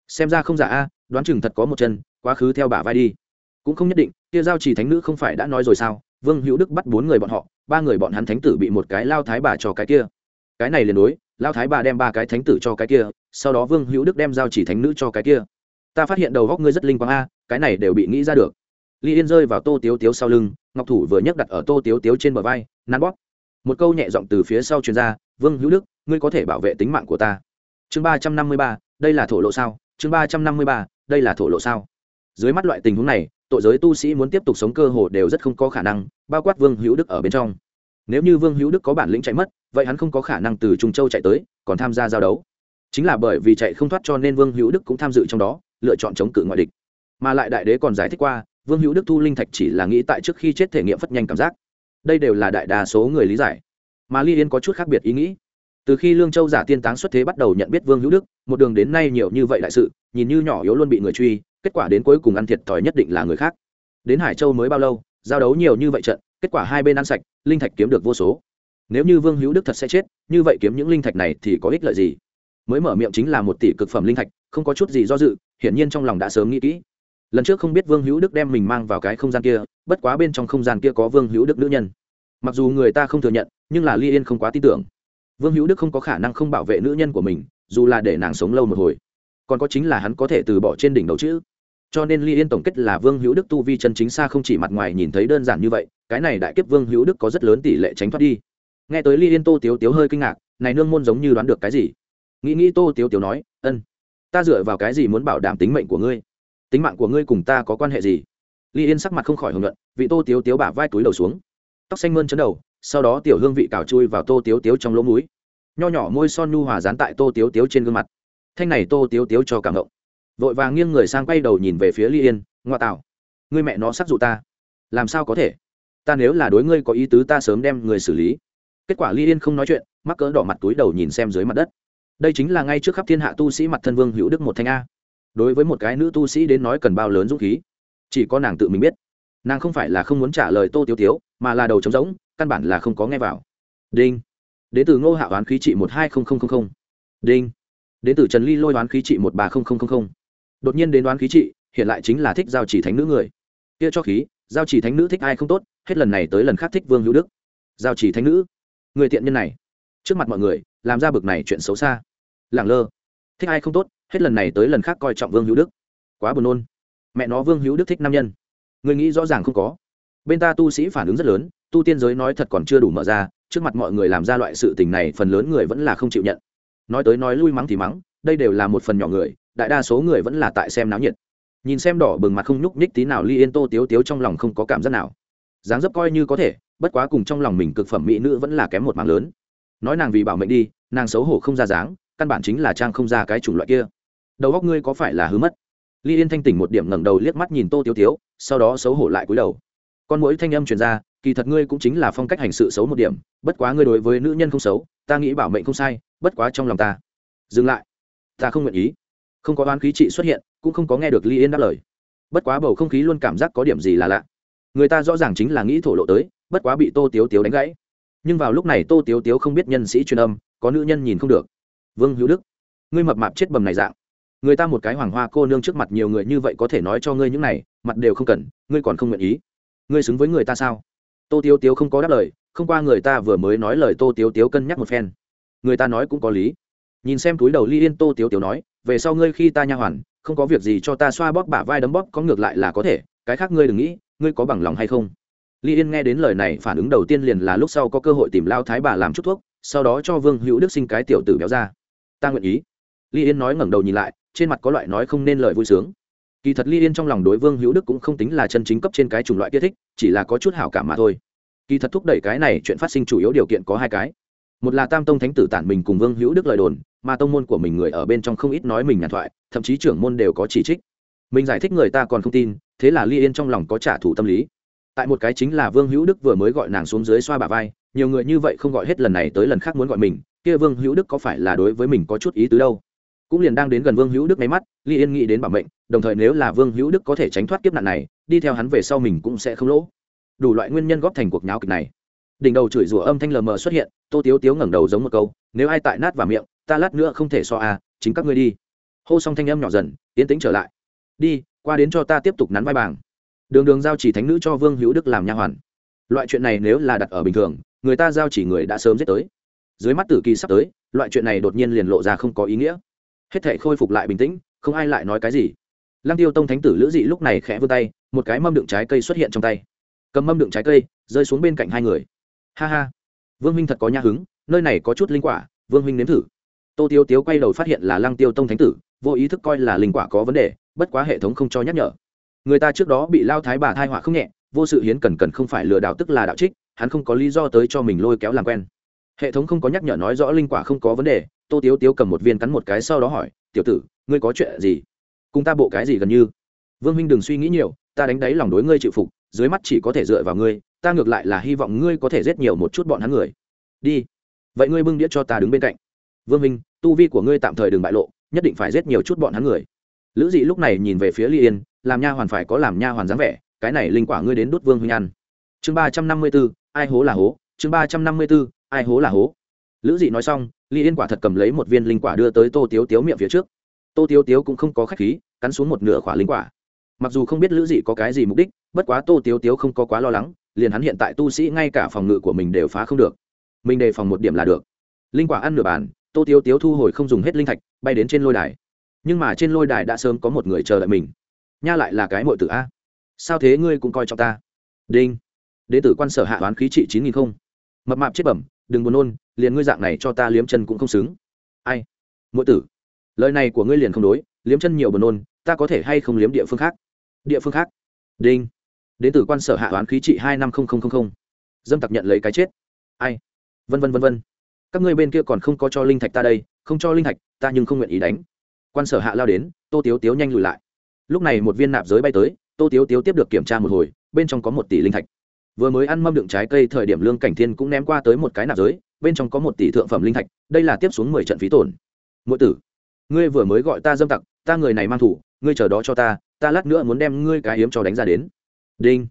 Xem ra không giả a, đoán chừng thật có một chân, quá khứ theo bả vai đi. Cũng không nhất định, kia giao chỉ thánh nữ không phải đã nói rồi sao? Vương hữu đức bắt bốn người bọn họ, ba người bọn hắn thánh tử bị một cái lao thái bà cho cái kia. Cái này liền đối, lao thái bà đem ba cái thánh tử cho cái kia, sau đó vương hữu đức đem giao chỉ thánh nữ cho cái kia. Ta phát hiện đầu góc ngươi rất linh quang a, cái này đều bị nghĩ ra được. Ly yên rơi vào tô tiếu tiếu sau lưng, ngọc thủ vừa nhấc đặt ở tô tiếu tiếu trên bờ vai, nắn bóp. Một câu nhẹ giọng từ phía sau truyền ra, vương hữu đức, ngươi có thể bảo vệ tính mạng của ta. Chương ba trăm năm mươi ba, đây là thổ lộ sao? Chương ba trăm năm mươi ba, đây là thổ lộ sao? Dưới mắt loại tình huống này tội giới tu sĩ muốn tiếp tục sống cơ hồ đều rất không có khả năng, bao quát vương hữu đức ở bên trong. Nếu như vương hữu đức có bản lĩnh chạy mất, vậy hắn không có khả năng từ trung châu chạy tới, còn tham gia giao đấu. Chính là bởi vì chạy không thoát cho nên vương hữu đức cũng tham dự trong đó, lựa chọn chống cự ngoại địch. Mà lại đại đế còn giải thích qua, vương hữu đức thu linh thạch chỉ là nghĩ tại trước khi chết thể nghiệm phất nhanh cảm giác. Đây đều là đại đa số người lý giải. Mà ly yên có chút khác biệt ý nghĩ. Từ khi lương châu giả tiên táng xuất thế bắt đầu nhận biết vương hữu đức, một đường đến nay nhiều như vậy đại sự, nhìn như nhỏ yếu luôn bị người truy kết quả đến cuối cùng ăn thiệt thòi nhất định là người khác. Đến hải châu mới bao lâu, giao đấu nhiều như vậy trận, kết quả hai bên ăn sạch, linh thạch kiếm được vô số. Nếu như vương hữu đức thật sẽ chết, như vậy kiếm những linh thạch này thì có ích lợi gì? Mới mở miệng chính là một tỷ cực phẩm linh thạch, không có chút gì do dự, hiển nhiên trong lòng đã sớm nghĩ kỹ. Lần trước không biết vương hữu đức đem mình mang vào cái không gian kia, bất quá bên trong không gian kia có vương hữu đức nữ nhân. Mặc dù người ta không thừa nhận, nhưng là ly yên không quá tin tưởng. Vương hữu đức không có khả năng không bảo vệ nữ nhân của mình, dù là để nàng sống lâu một hồi còn có chính là hắn có thể từ bỏ trên đỉnh đầu chữ. Cho nên ly yên tổng kết là vương hữu đức tu vi chân chính xa không chỉ mặt ngoài nhìn thấy đơn giản như vậy, cái này đại kiếp vương hữu đức có rất lớn tỷ lệ tránh thoát đi. Nghe tới ly yên tô tiếu tiếu hơi kinh ngạc, này nương môn giống như đoán được cái gì? Nghĩ nghĩ tô tiếu tiếu nói, ân, ta dựa vào cái gì muốn bảo đảm tính mệnh của ngươi? Tính mạng của ngươi cùng ta có quan hệ gì? Ly yên sắc mặt không khỏi hưởng luận vị tô tiếu tiếu bả vai túi đầu xuống. Tóc xanh mơn chấn đầu, sau đó tiểu hương vị cào chui vào tô tiếu tiếu trong lỗ mũi. Nho nhỏ môi son nhu hòa dán tại tô tiếu tiếu trên gương mặt thanh này tô tiếu tiếu cho cảm động. Vội vàng nghiêng người sang quay đầu nhìn về phía ly yên, ngoa tạo. Ngươi mẹ nó sắc dụ ta. Làm sao có thể? Ta nếu là đối ngươi có ý tứ ta sớm đem người xử lý. Kết quả ly yên không nói chuyện, mắc cỡ đỏ mặt túi đầu nhìn xem dưới mặt đất. Đây chính là ngay trước khắp thiên hạ tu sĩ mặt thân vương hữu đức một thanh a. Đối với một cái nữ tu sĩ đến nói cần bao lớn dũng khí. Chỉ có nàng tự mình biết. Nàng không phải là không muốn trả lời tô tiếu tiếu, mà là đầu trống rỗng, căn bản là không có nghe vào. Đinh. Đến từ ngô hạ oán khí trị một hai nghìn đinh đến từ trần ly lôi đoán khí trị một ba đột nhiên đến đoán khí trị, hiện lại chính là thích giao chỉ thánh nữ người. Kia cho khí, giao chỉ thánh nữ thích ai không tốt, hết lần này tới lần khác thích vương hữu đức. Giao chỉ thánh nữ, người tiện nhân này. Trước mặt mọi người, làm ra bực này chuyện xấu xa. Lẳng lơ, thích ai không tốt, hết lần này tới lần khác coi trọng vương hữu đức. Quá buồn nôn. Mẹ nó vương hữu đức thích nam nhân. Người nghĩ rõ ràng không có. Bên ta tu sĩ phản ứng rất lớn, tu tiên giới nói thật còn chưa đủ mở ra, trước mặt mọi người làm ra loại sự tình này phần lớn người vẫn là không chịu nhận nói tới nói lui mắng thì mắng, đây đều là một phần nhỏ người, đại đa số người vẫn là tại xem náo nhiệt. Nhìn xem đỏ bừng mặt không nhúc nhích tí nào ly yên tô tiếu tiếu trong lòng không có cảm giác nào. Dáng dấp coi như có thể, bất quá cùng trong lòng mình cực phẩm mỹ nữ vẫn là kém một mảng lớn. Nói nàng vì bảo mệnh đi, nàng xấu hổ không ra dáng, căn bản chính là trang không ra cái chủng loại kia. Đầu góc ngươi có phải là hứa mất? Ly yên thanh tỉnh một điểm ngẩng đầu liếc mắt nhìn tô tiếu tiếu, sau đó xấu hổ lại cúi đầu. Con mỗi thanh âm truyền ra, kỳ thật ngươi cũng chính là phong cách hành sự xấu một điểm, bất quá ngươi đối với nữ nhân không xấu, ta nghĩ bảo mệnh không sai bất quá trong lòng ta. Dừng lại. Ta không nguyện ý. Không có oán khí trị xuất hiện, cũng không có nghe được ly yên đáp lời. Bất quá bầu không khí luôn cảm giác có điểm gì là lạ. Người ta rõ ràng chính là nghĩ thổ lộ tới, bất quá bị tô tiếu tiếu đánh gãy. Nhưng vào lúc này tô tiếu tiếu không biết nhân sĩ truyền âm, có nữ nhân nhìn không được. Vương hữu đức, ngươi mập mạp chết bầm này dạng. Người ta một cái hoàng hoa cô nương trước mặt nhiều người như vậy có thể nói cho ngươi những này, mặt đều không cần, ngươi còn không nguyện ý. Ngươi xứng với người ta sao? Tô tiếu tiếu không có đáp lời, không qua người ta vừa mới nói lời tô tiếu tiếu cân nhắc một phen người ta nói cũng có lý. Nhìn xem túi đầu ly yên tô tiếu tiếu nói, về sau ngươi khi ta nha hoàn, không có việc gì cho ta xoa bóp bả vai đấm bóp, có ngược lại là có thể, cái khác ngươi đừng nghĩ, ngươi có bằng lòng hay không? Ly yên nghe đến lời này, phản ứng đầu tiên liền là lúc sau có cơ hội tìm lao thái bà làm chút thuốc, sau đó cho vương hữu đức sinh cái tiểu tử béo ra. Ta nguyện ý. Ly yên nói ngẩng đầu nhìn lại, trên mặt có loại nói không nên lời vui sướng. Kỳ thật ly yên trong lòng đối vương hữu đức cũng không tính là chân chính cấp trên cái chủng loại kia thích, chỉ là có chút hảo cảm mà thôi. Kỳ thật thúc đẩy cái này chuyện phát sinh chủ yếu điều kiện có hai cái một là tam tông thánh tử tản mình cùng vương hữu đức lời đồn, mà tông môn của mình người ở bên trong không ít nói mình nhàn thoại, thậm chí trưởng môn đều có chỉ trích. Mình giải thích người ta còn không tin, thế là ly yên trong lòng có trả thù tâm lý. Tại một cái chính là vương hữu đức vừa mới gọi nàng xuống dưới xoa bà vai, nhiều người như vậy không gọi hết lần này tới lần khác muốn gọi mình, kia vương hữu đức có phải là đối với mình có chút ý tứ đâu? Cũng liền đang đến gần vương hữu đức máy mắt, ly yên nghĩ đến bảo mệnh, đồng thời nếu là vương hữu đức có thể tránh thoát kiếp nạn này, đi theo hắn về sau mình cũng sẽ không lỗ. Đủ loại nguyên nhân góp thành cuộc nháo kịch này đỉnh đầu chửi rủa âm thanh lờ mờ xuất hiện, tô tiếu tiếu ngẩng đầu giống một câu, nếu ai tại nát vào miệng, ta lát nữa không thể so à chính các ngươi đi. Hô xong thanh âm nhỏ dần, yên tĩnh trở lại. Đi, qua đến cho ta tiếp tục nắn vai bảng đường đường giao chỉ thánh nữ cho vương hữu đức làm nha hoàn. Loại chuyện này nếu là đặt ở bình thường, người ta giao chỉ người đã sớm giết tới. Dưới mắt tử kỳ sắp tới, loại chuyện này đột nhiên liền lộ ra không có ý nghĩa. Hết thể khôi phục lại bình tĩnh, không ai lại nói cái gì. Lăng tiêu tông thánh tử lữ dị lúc này khẽ vươn tay, một cái mâm đựng trái cây xuất hiện trong tay. Cầm mâm đựng trái cây, rơi xuống bên cạnh hai người ha ha. Vương minh thật có nha hứng, nơi này có chút linh quả, vương minh nếm thử. Tô tiêu tiếu quay đầu phát hiện là lăng tiêu tông thánh tử, vô ý thức coi là linh quả có vấn đề, bất quá hệ thống không cho nhắc nhở. Người ta trước đó bị lao thái bà thai họa không nhẹ, vô sự hiến cần cần không phải lừa đảo tức là đạo trích, hắn không có lý do tới cho mình lôi kéo làm quen. Hệ thống không có nhắc nhở nói rõ linh quả không có vấn đề, tô tiếu tiếu cầm một viên cắn một cái sau đó hỏi, tiểu tử, ngươi có chuyện gì? Cùng ta bộ cái gì gần như? Vương minh đừng suy nghĩ nhiều, ta đánh đáy lòng đối ngươi chịu phục, dưới mắt chỉ có thể dựa vào ngươi ta ngược lại là hy vọng ngươi có thể giết nhiều một chút bọn hắn người. Đi. Vậy ngươi bưng đĩa cho ta đứng bên cạnh. Vương minh, tu vi của ngươi tạm thời đừng bại lộ, nhất định phải giết nhiều chút bọn hắn người. Lữ dị lúc này nhìn về phía ly yên, làm nha hoàn phải có làm nha hoàn dáng vẻ, cái này linh quả ngươi đến đốt vương huynh ăn. Chương ba trăm năm mươi b ố ai hố là hố? Chương ba trăm năm mươi b ố ai hố là hố? Lữ dị nói xong, ly yên quả thật cầm lấy một viên linh quả đưa tới tô tiếu tiếu miệng phía trước. Tô tiếu tiếu cũng không có k h á c h khí, cắn xuống một nửa quả linh quả. Mặc dù không biết lữ dị có cái gì mục đích, bất quá tô tiếu tiếu không có quá lo lắng liền hắn hiện tại tu sĩ ngay cả phòng ngự của mình đều phá không được. Mình đề phòng một điểm là được. Linh quả ăn nửa bàn, tô tiếu tiếu thu hồi không dùng hết linh thạch, bay đến trên lôi đài. Nhưng mà trên lôi đài đã sớm có một người chờ đợi mình. Nha lại là cái mội tử a. Sao thế ngươi cũng coi trọng ta? Đinh. Đế tử quan sở hạ toán khí trị chín nghìn không. Mập mạp chết bẩm, đừng buồn nôn, liền ngươi dạng này cho ta liếm chân cũng không xứng. Ai? Mỗi tử. Lời này của ngươi liền không đối, liếm chân nhiều buồn nôn, ta có thể hay không liếm địa phương khác? Địa phương khác? Đinh đến từ quan sở hạ toán khí trị hai năm nghìn dâm tặc nhận lấy cái chết. Ai? Vân vân vân vân. Các ngươi bên kia còn không có cho linh thạch ta đây, không cho linh thạch, ta nhưng không nguyện ý đánh. Quan sở hạ lao đến, tô tiếu tiếu nhanh lùi lại. Lúc này một viên nạp giới bay tới, tô tiếu tiếu tiếp được kiểm tra một hồi, bên trong có một tỷ linh thạch. Vừa mới ăn mâm đựng trái cây thời điểm lương cảnh thiên cũng ném qua tới một cái nạp giới, bên trong có một tỷ thượng phẩm linh thạch, đây là tiếp xuống mười trận phí tổn. Mỗi tử, ngươi vừa mới gọi ta dâm tặc, ta người này mang thủ, ngươi chờ đó cho ta ta lát nữa muốn đem ngươi cái hiếm cho đánh ra đến đinh.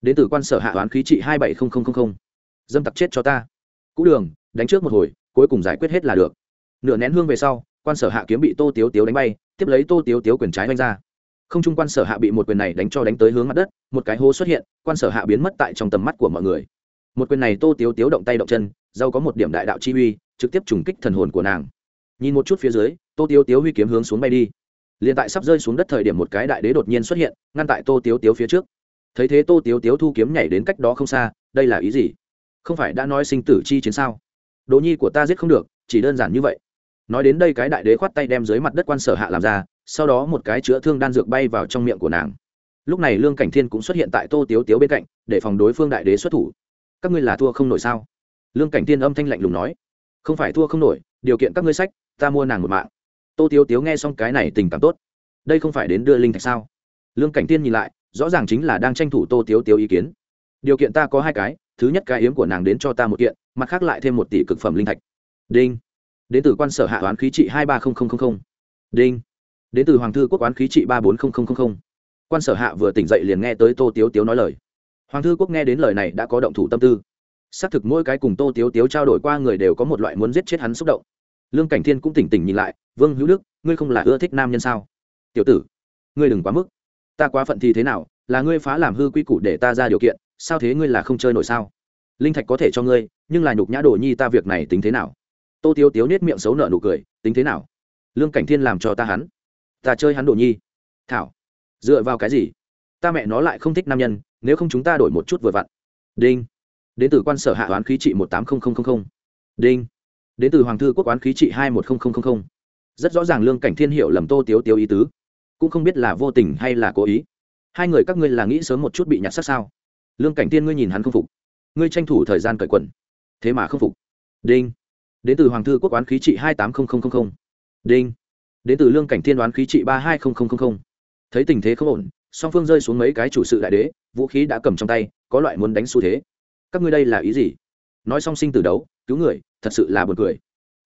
Đến từ quan sở hạ toán khí trị hai bảy nghìn dâm tặc chết cho ta. Cũ đường, đánh trước một hồi, cuối cùng giải quyết hết là được. Nửa nén hương về sau, quan sở hạ kiếm bị tô tiếu tiếu đánh bay, tiếp lấy tô tiếu tiếu quyền trái oanh ra. Không trung quan sở hạ bị một quyền này đánh cho đánh tới hướng mặt đất, một cái hố xuất hiện, quan sở hạ biến mất tại trong tầm mắt của mọi người. Một quyền này tô tiếu tiếu động tay động chân dâu có một điểm đại đạo chi uy, trực tiếp trùng kích thần hồn của nàng. Nhìn một chút phía dưới, tô tiếu tiếu huy kiếm hướng xuống bay đi. Liền tại sắp rơi xuống đất thời điểm một cái đại đế đột nhiên xuất hiện, ngăn tại tô tiếu tiếu phía trước thấy thế tô tiếu tiếu thu kiếm nhảy đến cách đó không xa, đây là ý gì? Không phải đã nói sinh tử chi chiến sao? Đồ nhi của ta giết không được, chỉ đơn giản như vậy. Nói đến đây cái đại đế khoát tay đem dưới mặt đất quan sở hạ làm ra, sau đó một cái chữa thương đan dược bay vào trong miệng của nàng. Lúc này lương cảnh thiên cũng xuất hiện tại tô tiếu tiếu bên cạnh, để phòng đối phương đại đế xuất thủ. Các ngươi là thua không nổi sao? Lương cảnh thiên âm thanh lạnh lùng nói. Không phải thua không nổi, điều kiện các ngươi sách, ta mua nàng một mạng. Tô tiếu tiếu nghe xong cái này tình cảm tốt. Đây không phải đến đưa linh thạch sao? Lương cảnh tiên nhìn lại rõ ràng chính là đang tranh thủ tô tiếu tiếu ý kiến. Điều kiện ta có hai cái, thứ nhất cái yếm của nàng đến cho ta một kiện, mặt khác lại thêm một tỷ cực phẩm linh thạch. Đinh. Đến từ quan sở hạ toán khí trị hai ba đinh. Đến từ hoàng thư quốc oán khí trị ba bốn quan sở hạ vừa tỉnh dậy liền nghe tới tô tiếu tiếu nói lời. Hoàng thư quốc nghe đến lời này đã có động thủ tâm tư. Xác thực mỗi cái cùng tô tiếu tiếu trao đổi qua người đều có một loại muốn giết chết hắn xúc động. Lương cảnh thiên cũng tỉnh tỉnh nhìn lại, vương hữu đức, ngươi không là ưa thích nam nhân sao? Tiểu tử, ngươi đừng quá mức ta quá phận thì thế nào, là ngươi phá làm hư quy củ để ta ra điều kiện, sao thế ngươi là không chơi nổi sao? Linh thạch có thể cho ngươi, nhưng là nhục nhã đồ nhi ta việc này tính thế nào? Tô tiếu tiếu nết miệng xấu nợ nụ cười, tính thế nào? Lương cảnh thiên làm cho ta hắn. Ta chơi hắn đồ nhi. Thảo. Dựa vào cái gì? Ta mẹ nó lại không thích nam nhân, nếu không chúng ta đổi một chút vừa vặn. Đinh. Đến từ quan sở hạ oán khí trị một tám nghìn đinh. Đến từ hoàng thư quốc oán khí trị hai một nghìn rất rõ ràng lương cảnh thiên hiệu lầm tô tiếu tiếu ý tứ cũng không biết là vô tình hay là cố ý. Hai người các ngươi là nghĩ sớm một chút bị nhặt sắc sao? Lương cảnh tiên ngươi nhìn hắn không phục. Ngươi tranh thủ thời gian cởi quần. Thế mà không phục. Đinh. Đến từ hoàng thư quốc oán khí trị hai tám nghìn đinh. Đến từ lương cảnh thiên đoán khí trị ba hai nghìn thấy tình thế không ổn, song phương rơi xuống mấy cái chủ sự đại đế, vũ khí đã cầm trong tay, có loại muốn đánh xu thế. Các ngươi đây là ý gì? Nói song sinh từ đấu, cứu người, thật sự là buồn cười.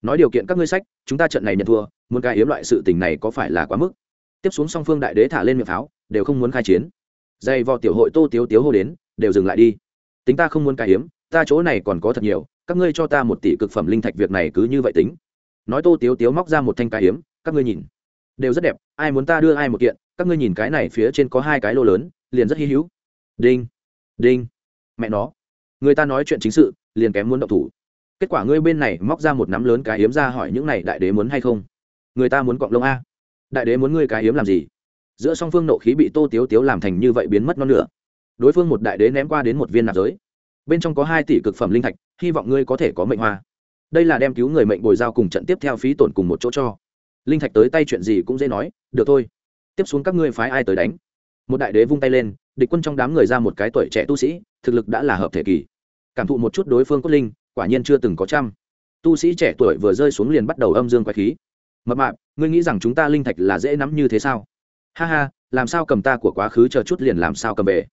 Nói điều kiện các ngươi sách, chúng ta trận này nhận thua, muốn cái hiếm loại sự tình này có phải là quá mức? Tiếp xuống song phương đại đế thả lên miệng pháo, đều không muốn khai chiến. Dày vò tiểu hội tô tiếu tiếu hô đến, đều dừng lại đi. Tính ta không muốn cái hiếm, ta chỗ này còn có thật nhiều, các ngươi cho ta một tỷ cực phẩm linh thạch việc này cứ như vậy tính. Nói tô tiếu tiếu móc ra một thanh cái hiếm, các ngươi nhìn. Đều rất đẹp, ai muốn ta đưa ai một kiện, các ngươi nhìn cái này phía trên có hai cái lô lớn, liền rất hy hữu. Đinh đinh. Mẹ nó. Người ta nói chuyện chính sự, liền kém muốn động thủ. Kết quả ngươi bên này móc ra một nắm lớn cái hiếm ra hỏi những này đại đế muốn hay không? Người ta muốn cọng lông a đại đế muốn ngươi cái hiếm làm gì? Giữa song phương nộ khí bị tô tiếu tiếu làm thành như vậy biến mất non nửa. Đối phương một đại đế ném qua đến một viên nạp giới. Bên trong có hai tỷ cực phẩm linh thạch, hy vọng ngươi có thể có mệnh hoa. Đây là đem cứu người mệnh bồi giao cùng trận tiếp theo phí tổn cùng một chỗ cho. Linh thạch tới tay chuyện gì cũng dễ nói, được thôi. Tiếp xuống các ngươi phái ai tới đánh? Một đại đế vung tay lên, địch quân trong đám người ra một cái tuổi trẻ tu sĩ, thực lực đã là hợp thể kỳ. Cảm thụ một chút đối phương cốt linh, quả nhiên chưa từng có trăm. Tu sĩ trẻ tuổi vừa rơi xuống liền bắt đầu âm dương quái khí mập mạp, ngươi nghĩ rằng chúng ta linh thạch là dễ nắm như thế sao? Ha ha, làm sao cầm ta của quá khứ chờ chút liền làm sao cầm về?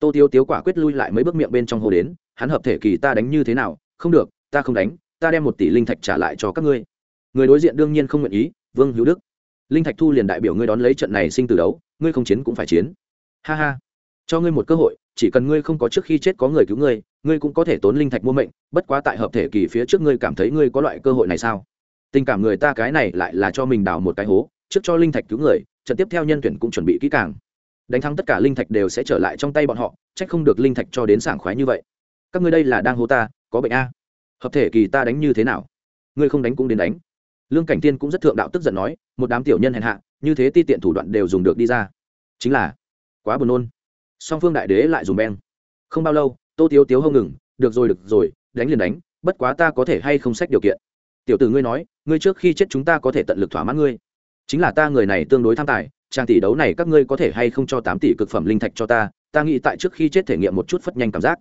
Tô tiêu tiếu quả quyết lui lại mấy bước miệng bên trong hồ đến, hắn hợp thể kỳ ta đánh như thế nào? Không được, ta không đánh, ta đem một tỷ linh thạch trả lại cho các ngươi. Người đối diện đương nhiên không nguyện ý, vương hữu đức. Linh thạch thu liền đại biểu ngươi đón lấy trận này sinh từ đấu, ngươi không chiến cũng phải chiến. Ha ha, cho ngươi một cơ hội, chỉ cần ngươi không có trước khi chết có người cứu ngươi ngươi cũng có thể tốn linh thạch mua mệnh, bất quá tại hợp thể kỳ phía trước ngươi cảm thấy ngươi có loại cơ hội này sao? Tình cảm người ta cái này lại là cho mình đào một cái hố, trước cho linh thạch cứu người, trận tiếp theo nhân tuyển cũng chuẩn bị kỹ càng. Đánh thắng tất cả linh thạch đều sẽ trở lại trong tay bọn họ trách không được linh thạch cho đến sảng khoái như vậy. Các ngươi đây là đang hố ta, có bệnh a. Hợp thể kỳ ta đánh như thế nào? Ngươi không đánh cũng đến đánh. Lương cảnh tiên cũng rất thượng đạo tức giận nói, một đám tiểu nhân hèn hạ, như thế ti tiện thủ đoạn đều dùng được đi ra. Chính là, quá buồn nôn. Song phương đại đế lại dùng beng. Không bao lâu, tô tiếu tiếu hông ngừng, được rồi được rồi, đánh liền đánh, bất quá ta có thể hay không sách điều kiện? Tiểu tử ngươi nói, ngươi trước khi chết chúng ta có thể tận lực thỏa mãn ngươi. Chính là ta người này tương đối tham tài, trang tỷ đấu này các ngươi có thể hay không cho tám tỷ cực phẩm linh thạch cho ta ta nghĩ tại trước khi chết thể nghiệm một chút phất nhanh cảm giác.